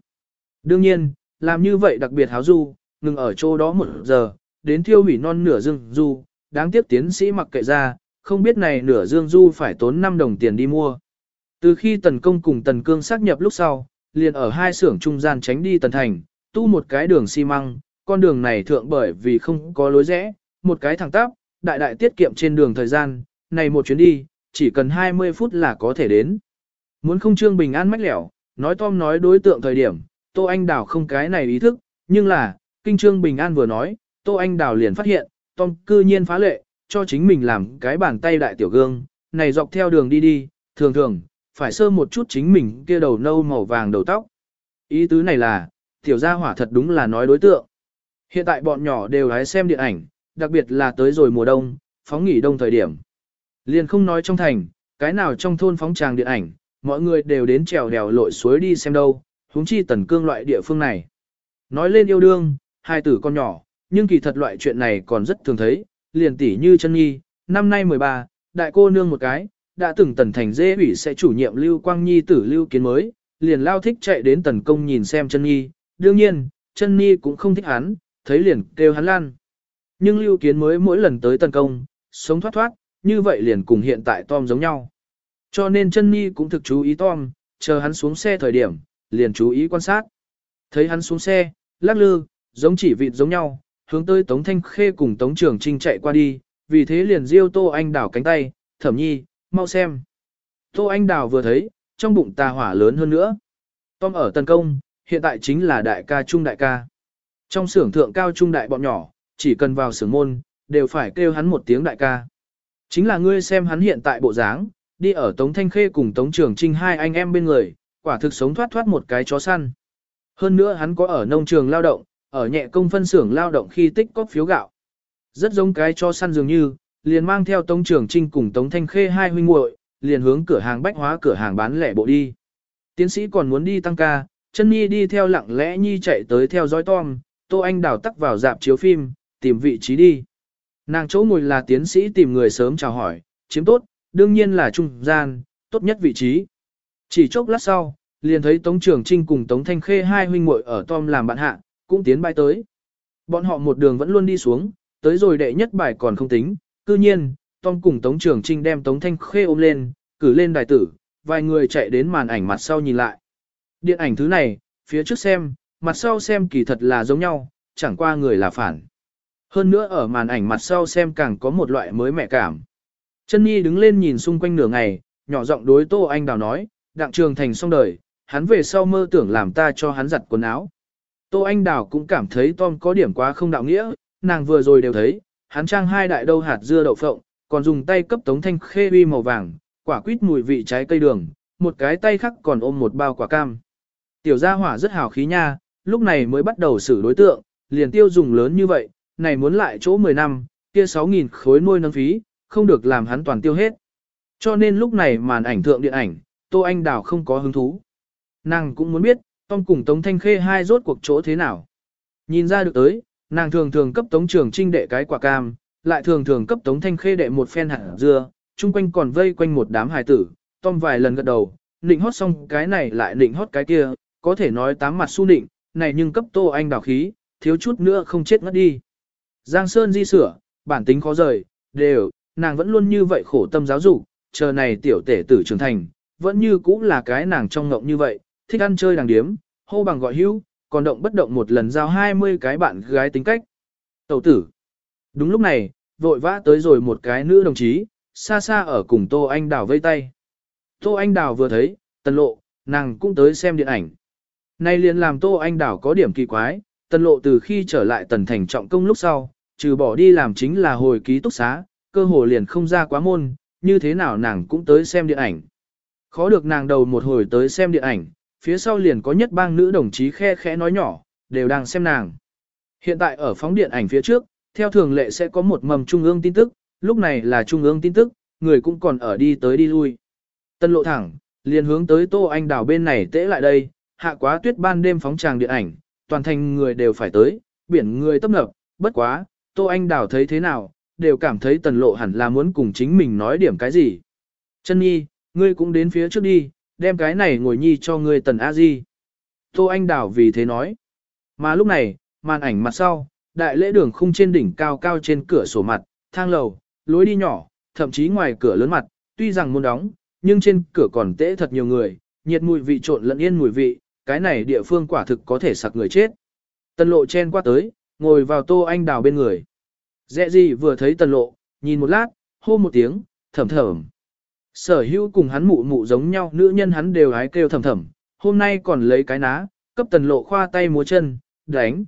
Đương nhiên, làm như vậy đặc biệt háo du, ngừng ở chỗ đó một giờ, đến thiêu hủy non nửa dương du, đáng tiếc tiến sĩ mặc kệ ra, không biết này nửa dương du phải tốn 5 đồng tiền đi mua. Từ khi tần công cùng tần cương xác nhập lúc sau, liền ở hai xưởng trung gian tránh đi tần thành, tu một cái đường xi măng, con đường này thượng bởi vì không có lối rẽ, một cái thẳng tắp, đại đại tiết kiệm trên đường thời gian, này một chuyến đi, chỉ cần 20 phút là có thể đến. Muốn không trương bình an mách lẻo, nói Tom nói đối tượng thời điểm, Tô Anh Đào không cái này ý thức, nhưng là, kinh trương bình an vừa nói, Tô Anh Đào liền phát hiện, Tom cư nhiên phá lệ, cho chính mình làm cái bàn tay đại tiểu gương, này dọc theo đường đi đi, thường thường, phải sơ một chút chính mình kia đầu nâu màu vàng đầu tóc. Ý tứ này là, tiểu gia hỏa thật đúng là nói đối tượng. Hiện tại bọn nhỏ đều hái xem điện ảnh, đặc biệt là tới rồi mùa đông, phóng nghỉ đông thời điểm. Liền không nói trong thành, cái nào trong thôn phóng tràng điện ảnh, mọi người đều đến trèo đèo lội suối đi xem đâu, huống chi tần cương loại địa phương này. Nói lên yêu đương, hai tử con nhỏ, nhưng kỳ thật loại chuyện này còn rất thường thấy, liền tỷ như chân nhi, năm nay 13, đại cô nương một cái, đã từng tần thành dê ủy sẽ chủ nhiệm Lưu Quang Nhi tử Lưu Kiến mới, liền lao thích chạy đến tần công nhìn xem chân nhi, đương nhiên, chân nhi cũng không thích hắn, thấy liền kêu hắn lan. Nhưng Lưu Kiến mới mỗi lần tới tần công, sống thoát thoát, như vậy liền cùng hiện tại Tom giống nhau. Cho nên chân nhi cũng thực chú ý Tom, chờ hắn xuống xe thời điểm, liền chú ý quan sát. Thấy hắn xuống xe, lắc lư, giống chỉ vịt giống nhau, hướng tới Tống Thanh Khê cùng Tống Trường Trinh chạy qua đi, vì thế liền diêu Tô Anh đảo cánh tay, thẩm nhi, mau xem. Tô Anh đào vừa thấy, trong bụng tà hỏa lớn hơn nữa. Tom ở tấn công, hiện tại chính là đại ca trung đại ca. Trong xưởng thượng cao trung đại bọn nhỏ, chỉ cần vào xưởng môn, đều phải kêu hắn một tiếng đại ca. Chính là ngươi xem hắn hiện tại bộ dáng, đi ở Tống Thanh Khê cùng Tống Trường Trinh hai anh em bên người, quả thực sống thoát thoát một cái chó săn. Hơn nữa hắn có ở nông trường lao động, ở nhẹ công phân xưởng lao động khi tích có phiếu gạo. Rất giống cái chó săn dường như, liền mang theo Tống Trường Trinh cùng Tống Thanh Khê hai huynh muội, liền hướng cửa hàng bách hóa cửa hàng bán lẻ bộ đi. Tiến sĩ còn muốn đi tăng ca, chân Nhi đi theo lặng lẽ Nhi chạy tới theo dõi Tom, Tô Anh đào tắc vào dạp chiếu phim, tìm vị trí đi. Nàng chỗ ngồi là tiến sĩ tìm người sớm chào hỏi, chiếm tốt, đương nhiên là trung gian, tốt nhất vị trí. Chỉ chốc lát sau, liền thấy Tống Trường Trinh cùng Tống Thanh Khê hai huynh muội ở Tom làm bạn hạ, cũng tiến bay tới. Bọn họ một đường vẫn luôn đi xuống, tới rồi đệ nhất bài còn không tính, cư nhiên, Tom cùng Tống Trường Trinh đem Tống Thanh Khê ôm lên, cử lên đài tử, vài người chạy đến màn ảnh mặt sau nhìn lại. Điện ảnh thứ này, phía trước xem, mặt sau xem kỳ thật là giống nhau, chẳng qua người là phản. Hơn nữa ở màn ảnh mặt sau xem càng có một loại mới mẹ cảm. Chân Nhi đứng lên nhìn xung quanh nửa ngày, nhỏ giọng đối Tô Anh Đào nói, đặng trường thành xong đời, hắn về sau mơ tưởng làm ta cho hắn giặt quần áo. Tô Anh Đào cũng cảm thấy Tom có điểm quá không đạo nghĩa, nàng vừa rồi đều thấy, hắn trang hai đại đâu hạt dưa đậu phộng, còn dùng tay cấp tống thanh khê uy màu vàng, quả quýt mùi vị trái cây đường, một cái tay khác còn ôm một bao quả cam. Tiểu gia hỏa rất hào khí nha, lúc này mới bắt đầu xử đối tượng, liền tiêu dùng lớn như vậy, này muốn lại chỗ 10 năm, kia 6.000 khối nuôi nâng phí, không được làm hắn toàn tiêu hết. Cho nên lúc này màn ảnh thượng điện ảnh, Tô Anh Đào không có hứng thú. Nàng cũng muốn biết, Tom cùng Tống Thanh Khê hai rốt cuộc chỗ thế nào. Nhìn ra được tới, nàng thường thường cấp Tống Trường Trinh đệ cái quả cam, lại thường thường cấp Tống Thanh Khê đệ một phen hạt dưa, chung quanh còn vây quanh một đám hài tử, Tom vài lần gật đầu, nịnh hót xong cái này lại nịnh hót cái kia, có thể nói tám mặt su nịnh, này nhưng cấp Tô Anh Đào khí, thiếu chút nữa không chết ngất đi. Giang Sơn di sửa, bản tính khó rời, đều, nàng vẫn luôn như vậy khổ tâm giáo dục, chờ này tiểu tể tử trưởng thành, vẫn như cũ là cái nàng trong ngộng như vậy, thích ăn chơi đàng điếm, hô bằng gọi hữu, còn động bất động một lần giao 20 cái bạn gái tính cách. Tẩu tử. Đúng lúc này, vội vã tới rồi một cái nữ đồng chí, xa xa ở cùng Tô Anh Đào vây tay. Tô Anh Đào vừa thấy, tần lộ, nàng cũng tới xem điện ảnh. Nay liền làm Tô Anh Đào có điểm kỳ quái, tần lộ từ khi trở lại tần thành trọng công lúc sau, trừ bỏ đi làm chính là hồi ký túc xá, cơ hồ liền không ra quá môn, như thế nào nàng cũng tới xem điện ảnh. Khó được nàng đầu một hồi tới xem điện ảnh, phía sau liền có nhất bang nữ đồng chí khe khẽ nói nhỏ, đều đang xem nàng. Hiện tại ở phóng điện ảnh phía trước, theo thường lệ sẽ có một mầm trung ương tin tức, lúc này là trung ương tin tức, người cũng còn ở đi tới đi lui. Tân lộ thẳng, liền hướng tới Tô Anh Đào bên này tễ lại đây, hạ quá tuyết ban đêm phóng tràng điện ảnh, toàn thành người đều phải tới, biển người tấp nập, bất quá, Tô Anh Đào thấy thế nào, đều cảm thấy tần lộ hẳn là muốn cùng chính mình nói điểm cái gì. Chân nhi, ngươi cũng đến phía trước đi, đem cái này ngồi nhi cho ngươi tần a di. Tô Anh Đào vì thế nói. Mà lúc này, màn ảnh mặt sau, đại lễ đường khung trên đỉnh cao cao trên cửa sổ mặt, thang lầu, lối đi nhỏ, thậm chí ngoài cửa lớn mặt, tuy rằng muốn đóng, nhưng trên cửa còn tễ thật nhiều người, nhiệt mùi vị trộn lẫn yên mùi vị, cái này địa phương quả thực có thể sặc người chết. Tần lộ chen qua tới, ngồi vào tô anh đào bên người. Dẹ gì vừa thấy tần lộ, nhìn một lát, hô một tiếng, thầm thầm. Sở hữu cùng hắn mụ mụ giống nhau, nữ nhân hắn đều hái kêu thầm thầm, hôm nay còn lấy cái ná, cấp tần lộ khoa tay múa chân, đánh.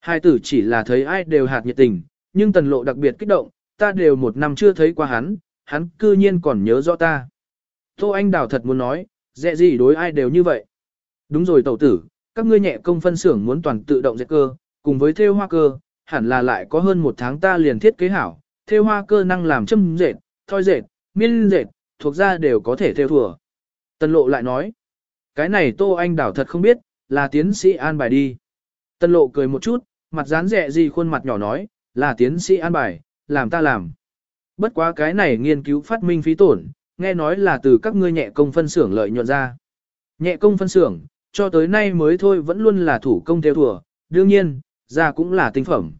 Hai tử chỉ là thấy ai đều hạt nhiệt tình, nhưng tần lộ đặc biệt kích động, ta đều một năm chưa thấy qua hắn, hắn cư nhiên còn nhớ rõ ta. Tô Anh Đào thật muốn nói, dẹ gì đối ai đều như vậy. Đúng rồi tẩu tử, các ngươi nhẹ công phân xưởng muốn toàn tự động dệt cơ, cùng với thêu hoa cơ, hẳn là lại có hơn một tháng ta liền thiết kế hảo, thêu hoa cơ năng làm châm dệt, thoi dệt, miên dệt, thuộc ra đều có thể theo thừa. Tân lộ lại nói, cái này Tô Anh Đảo thật không biết, là tiến sĩ an bài đi. Tân lộ cười một chút, mặt dán rẻ gì khuôn mặt nhỏ nói, là tiến sĩ an bài, làm ta làm. Bất quá cái này nghiên cứu phát minh phí tổn, nghe nói là từ các ngươi nhẹ công phân xưởng lợi nhuận ra. Nhẹ công phân xưởng, cho tới nay mới thôi vẫn luôn là thủ công theo thừa, đương nhiên, ra cũng là tinh phẩm.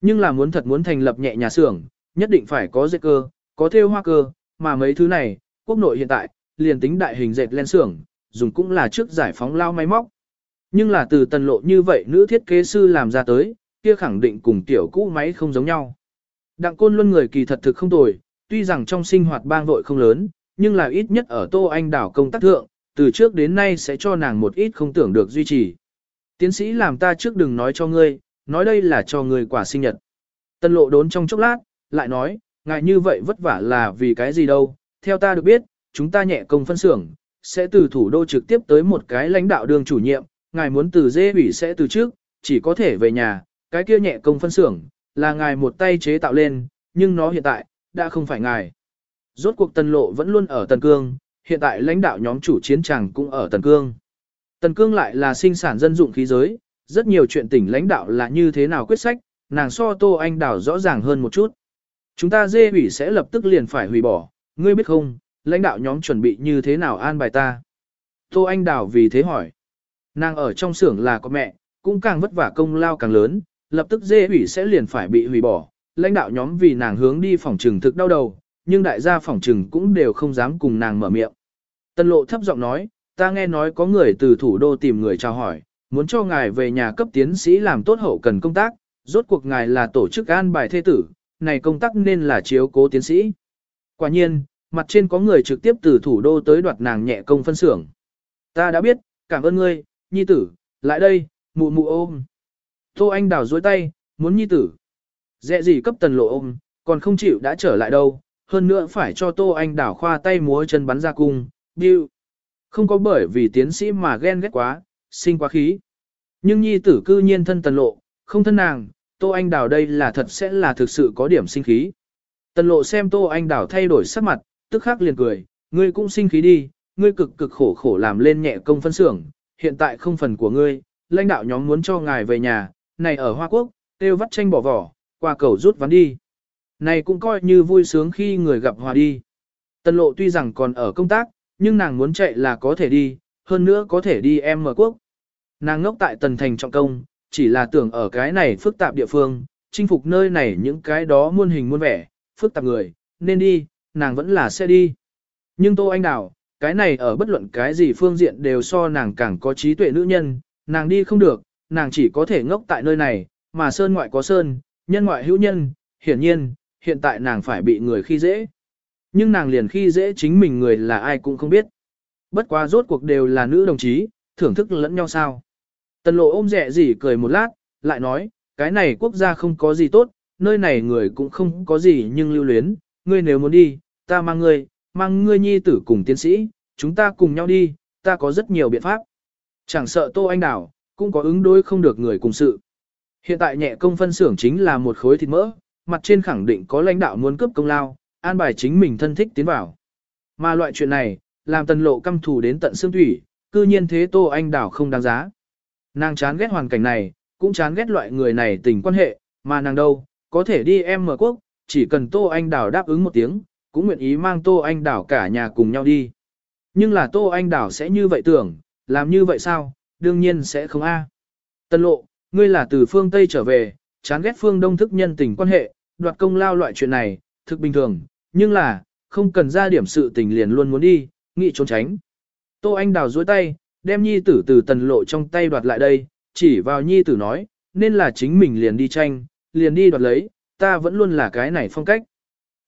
Nhưng là muốn thật muốn thành lập nhẹ nhà xưởng, nhất định phải có dệt cơ, có theo hoa cơ, mà mấy thứ này, quốc nội hiện tại, liền tính đại hình dệt len xưởng, dùng cũng là trước giải phóng lao máy móc. Nhưng là từ tần lộ như vậy nữ thiết kế sư làm ra tới, kia khẳng định cùng tiểu cũ máy không giống nhau. Đặng côn luân người kỳ thật thực không tồi, tuy rằng trong sinh hoạt bang vội không lớn, nhưng là ít nhất ở Tô Anh đảo công tác thượng, từ trước đến nay sẽ cho nàng một ít không tưởng được duy trì. tiến sĩ làm ta trước đừng nói cho ngươi, nói đây là cho ngươi quả sinh nhật. Tân lộ đốn trong chốc lát, lại nói, ngài như vậy vất vả là vì cái gì đâu, theo ta được biết, chúng ta nhẹ công phân xưởng, sẽ từ thủ đô trực tiếp tới một cái lãnh đạo đường chủ nhiệm, ngài muốn từ dê ủy sẽ từ trước, chỉ có thể về nhà, cái kia nhẹ công phân xưởng, là ngài một tay chế tạo lên, nhưng nó hiện tại, đã không phải ngài. Rốt cuộc Tân Lộ vẫn luôn ở Tần Cương, hiện tại lãnh đạo nhóm chủ chiến tràng cũng ở Tần Cương. Tần Cương lại là sinh sản dân dụng khí giới, rất nhiều chuyện tỉnh lãnh đạo là như thế nào quyết sách, nàng so Tô Anh Đào rõ ràng hơn một chút. Chúng ta dê ủy sẽ lập tức liền phải hủy bỏ, ngươi biết không, lãnh đạo nhóm chuẩn bị như thế nào an bài ta. Tô Anh Đào vì thế hỏi. Nàng ở trong xưởng là có mẹ, cũng càng vất vả công lao càng lớn, lập tức dê ủy sẽ liền phải bị hủy bỏ. Lãnh đạo nhóm vì nàng hướng đi phòng trừng thực đau đầu, nhưng đại gia phòng trừng cũng đều không dám cùng nàng mở miệng. Tân lộ thấp giọng nói, ta nghe nói có người từ thủ đô tìm người chào hỏi, muốn cho ngài về nhà cấp tiến sĩ làm tốt hậu cần công tác, rốt cuộc ngài là tổ chức an bài thế tử, này công tác nên là chiếu cố tiến sĩ. Quả nhiên, mặt trên có người trực tiếp từ thủ đô tới đoạt nàng nhẹ công phân xưởng. Ta đã biết, cảm ơn ngươi, nhi tử, lại đây, mụ mụ ôm. Tô Anh đào dối tay, muốn nhi tử. Dẹ gì cấp tần lộ ôm, còn không chịu đã trở lại đâu, hơn nữa phải cho Tô Anh đảo khoa tay múa chân bắn ra cung, điêu. Không có bởi vì tiến sĩ mà ghen ghét quá, sinh quá khí. Nhưng nhi tử cư nhiên thân tần lộ, không thân nàng, Tô Anh Đào đây là thật sẽ là thực sự có điểm sinh khí. Tần lộ xem Tô Anh Đào thay đổi sắc mặt, tức khắc liền cười, ngươi cũng sinh khí đi, ngươi cực cực khổ khổ làm lên nhẹ công phân xưởng, hiện tại không phần của ngươi, lãnh đạo nhóm muốn cho ngài về nhà, này ở Hoa Quốc, têu vắt tranh bỏ vỏ, qua cầu rút ván đi. Này cũng coi như vui sướng khi người gặp hòa đi. Tần lộ tuy rằng còn ở công tác, nhưng nàng muốn chạy là có thể đi, hơn nữa có thể đi em mở quốc. Nàng ngốc tại tần thành trọng công, chỉ là tưởng ở cái này phức tạp địa phương, chinh phục nơi này những cái đó muôn hình muôn vẻ, phức tạp người, nên đi, nàng vẫn là sẽ đi. Nhưng Tô Anh Đào, cái này ở bất luận cái gì phương diện đều so nàng càng có trí tuệ nữ nhân, nàng đi không được, nàng chỉ có thể ngốc tại nơi này, mà sơn ngoại có sơn, nhân ngoại hữu nhân, hiển nhiên, hiện tại nàng phải bị người khi dễ. Nhưng nàng liền khi dễ chính mình người là ai cũng không biết. Bất quá rốt cuộc đều là nữ đồng chí, thưởng thức lẫn nhau sao. Tần lộ ôm rẻ gì cười một lát, lại nói, cái này quốc gia không có gì tốt, nơi này người cũng không có gì nhưng lưu luyến, ngươi nếu muốn đi, ta mang ngươi, mang ngươi nhi tử cùng tiến sĩ, chúng ta cùng nhau đi, ta có rất nhiều biện pháp. Chẳng sợ Tô Anh Đảo, cũng có ứng đối không được người cùng sự. Hiện tại nhẹ công phân xưởng chính là một khối thịt mỡ, mặt trên khẳng định có lãnh đạo muốn cướp công lao, an bài chính mình thân thích tiến vào. Mà loại chuyện này, làm tần lộ căm thù đến tận xương thủy, cư nhiên thế Tô Anh Đảo không đáng giá. Nàng chán ghét hoàn cảnh này, cũng chán ghét loại người này tình quan hệ, mà nàng đâu, có thể đi em mở quốc, chỉ cần Tô Anh Đảo đáp ứng một tiếng, cũng nguyện ý mang Tô Anh Đảo cả nhà cùng nhau đi. Nhưng là Tô Anh Đảo sẽ như vậy tưởng, làm như vậy sao, đương nhiên sẽ không a. Tân lộ, ngươi là từ phương Tây trở về, chán ghét phương Đông thức nhân tình quan hệ, đoạt công lao loại chuyện này, thực bình thường, nhưng là, không cần ra điểm sự tình liền luôn muốn đi, nghĩ trốn tránh. Tô Anh Đào duỗi tay, đem nhi tử từ tần lộ trong tay đoạt lại đây, chỉ vào nhi tử nói, nên là chính mình liền đi tranh, liền đi đoạt lấy, ta vẫn luôn là cái này phong cách.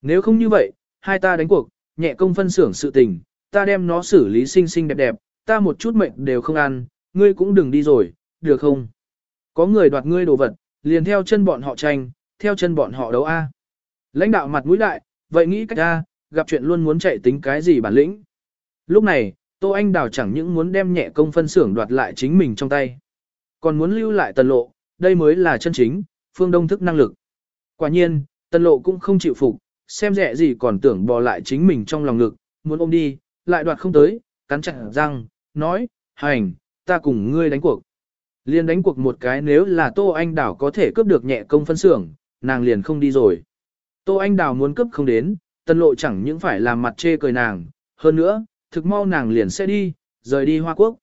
Nếu không như vậy, hai ta đánh cuộc, nhẹ công phân xưởng sự tình, ta đem nó xử lý xinh xinh đẹp đẹp, ta một chút mệnh đều không ăn, ngươi cũng đừng đi rồi, được không? Có người đoạt ngươi đồ vật, liền theo chân bọn họ tranh, theo chân bọn họ đấu A. Lãnh đạo mặt mũi đại, vậy nghĩ cách A, gặp chuyện luôn muốn chạy tính cái gì bản lĩnh. Lúc này, Tô Anh Đào chẳng những muốn đem nhẹ công phân xưởng đoạt lại chính mình trong tay, còn muốn lưu lại tần lộ, đây mới là chân chính, phương đông thức năng lực. Quả nhiên, tần lộ cũng không chịu phục, xem rẻ gì còn tưởng bò lại chính mình trong lòng ngực, muốn ôm đi, lại đoạt không tới, cắn chặt răng, nói, hành, ta cùng ngươi đánh cuộc. Liên đánh cuộc một cái nếu là Tô Anh Đảo có thể cướp được nhẹ công phân xưởng, nàng liền không đi rồi. Tô Anh Đảo muốn cướp không đến, tân lộ chẳng những phải làm mặt chê cười nàng, hơn nữa, thực mau nàng liền sẽ đi, rời đi Hoa Quốc.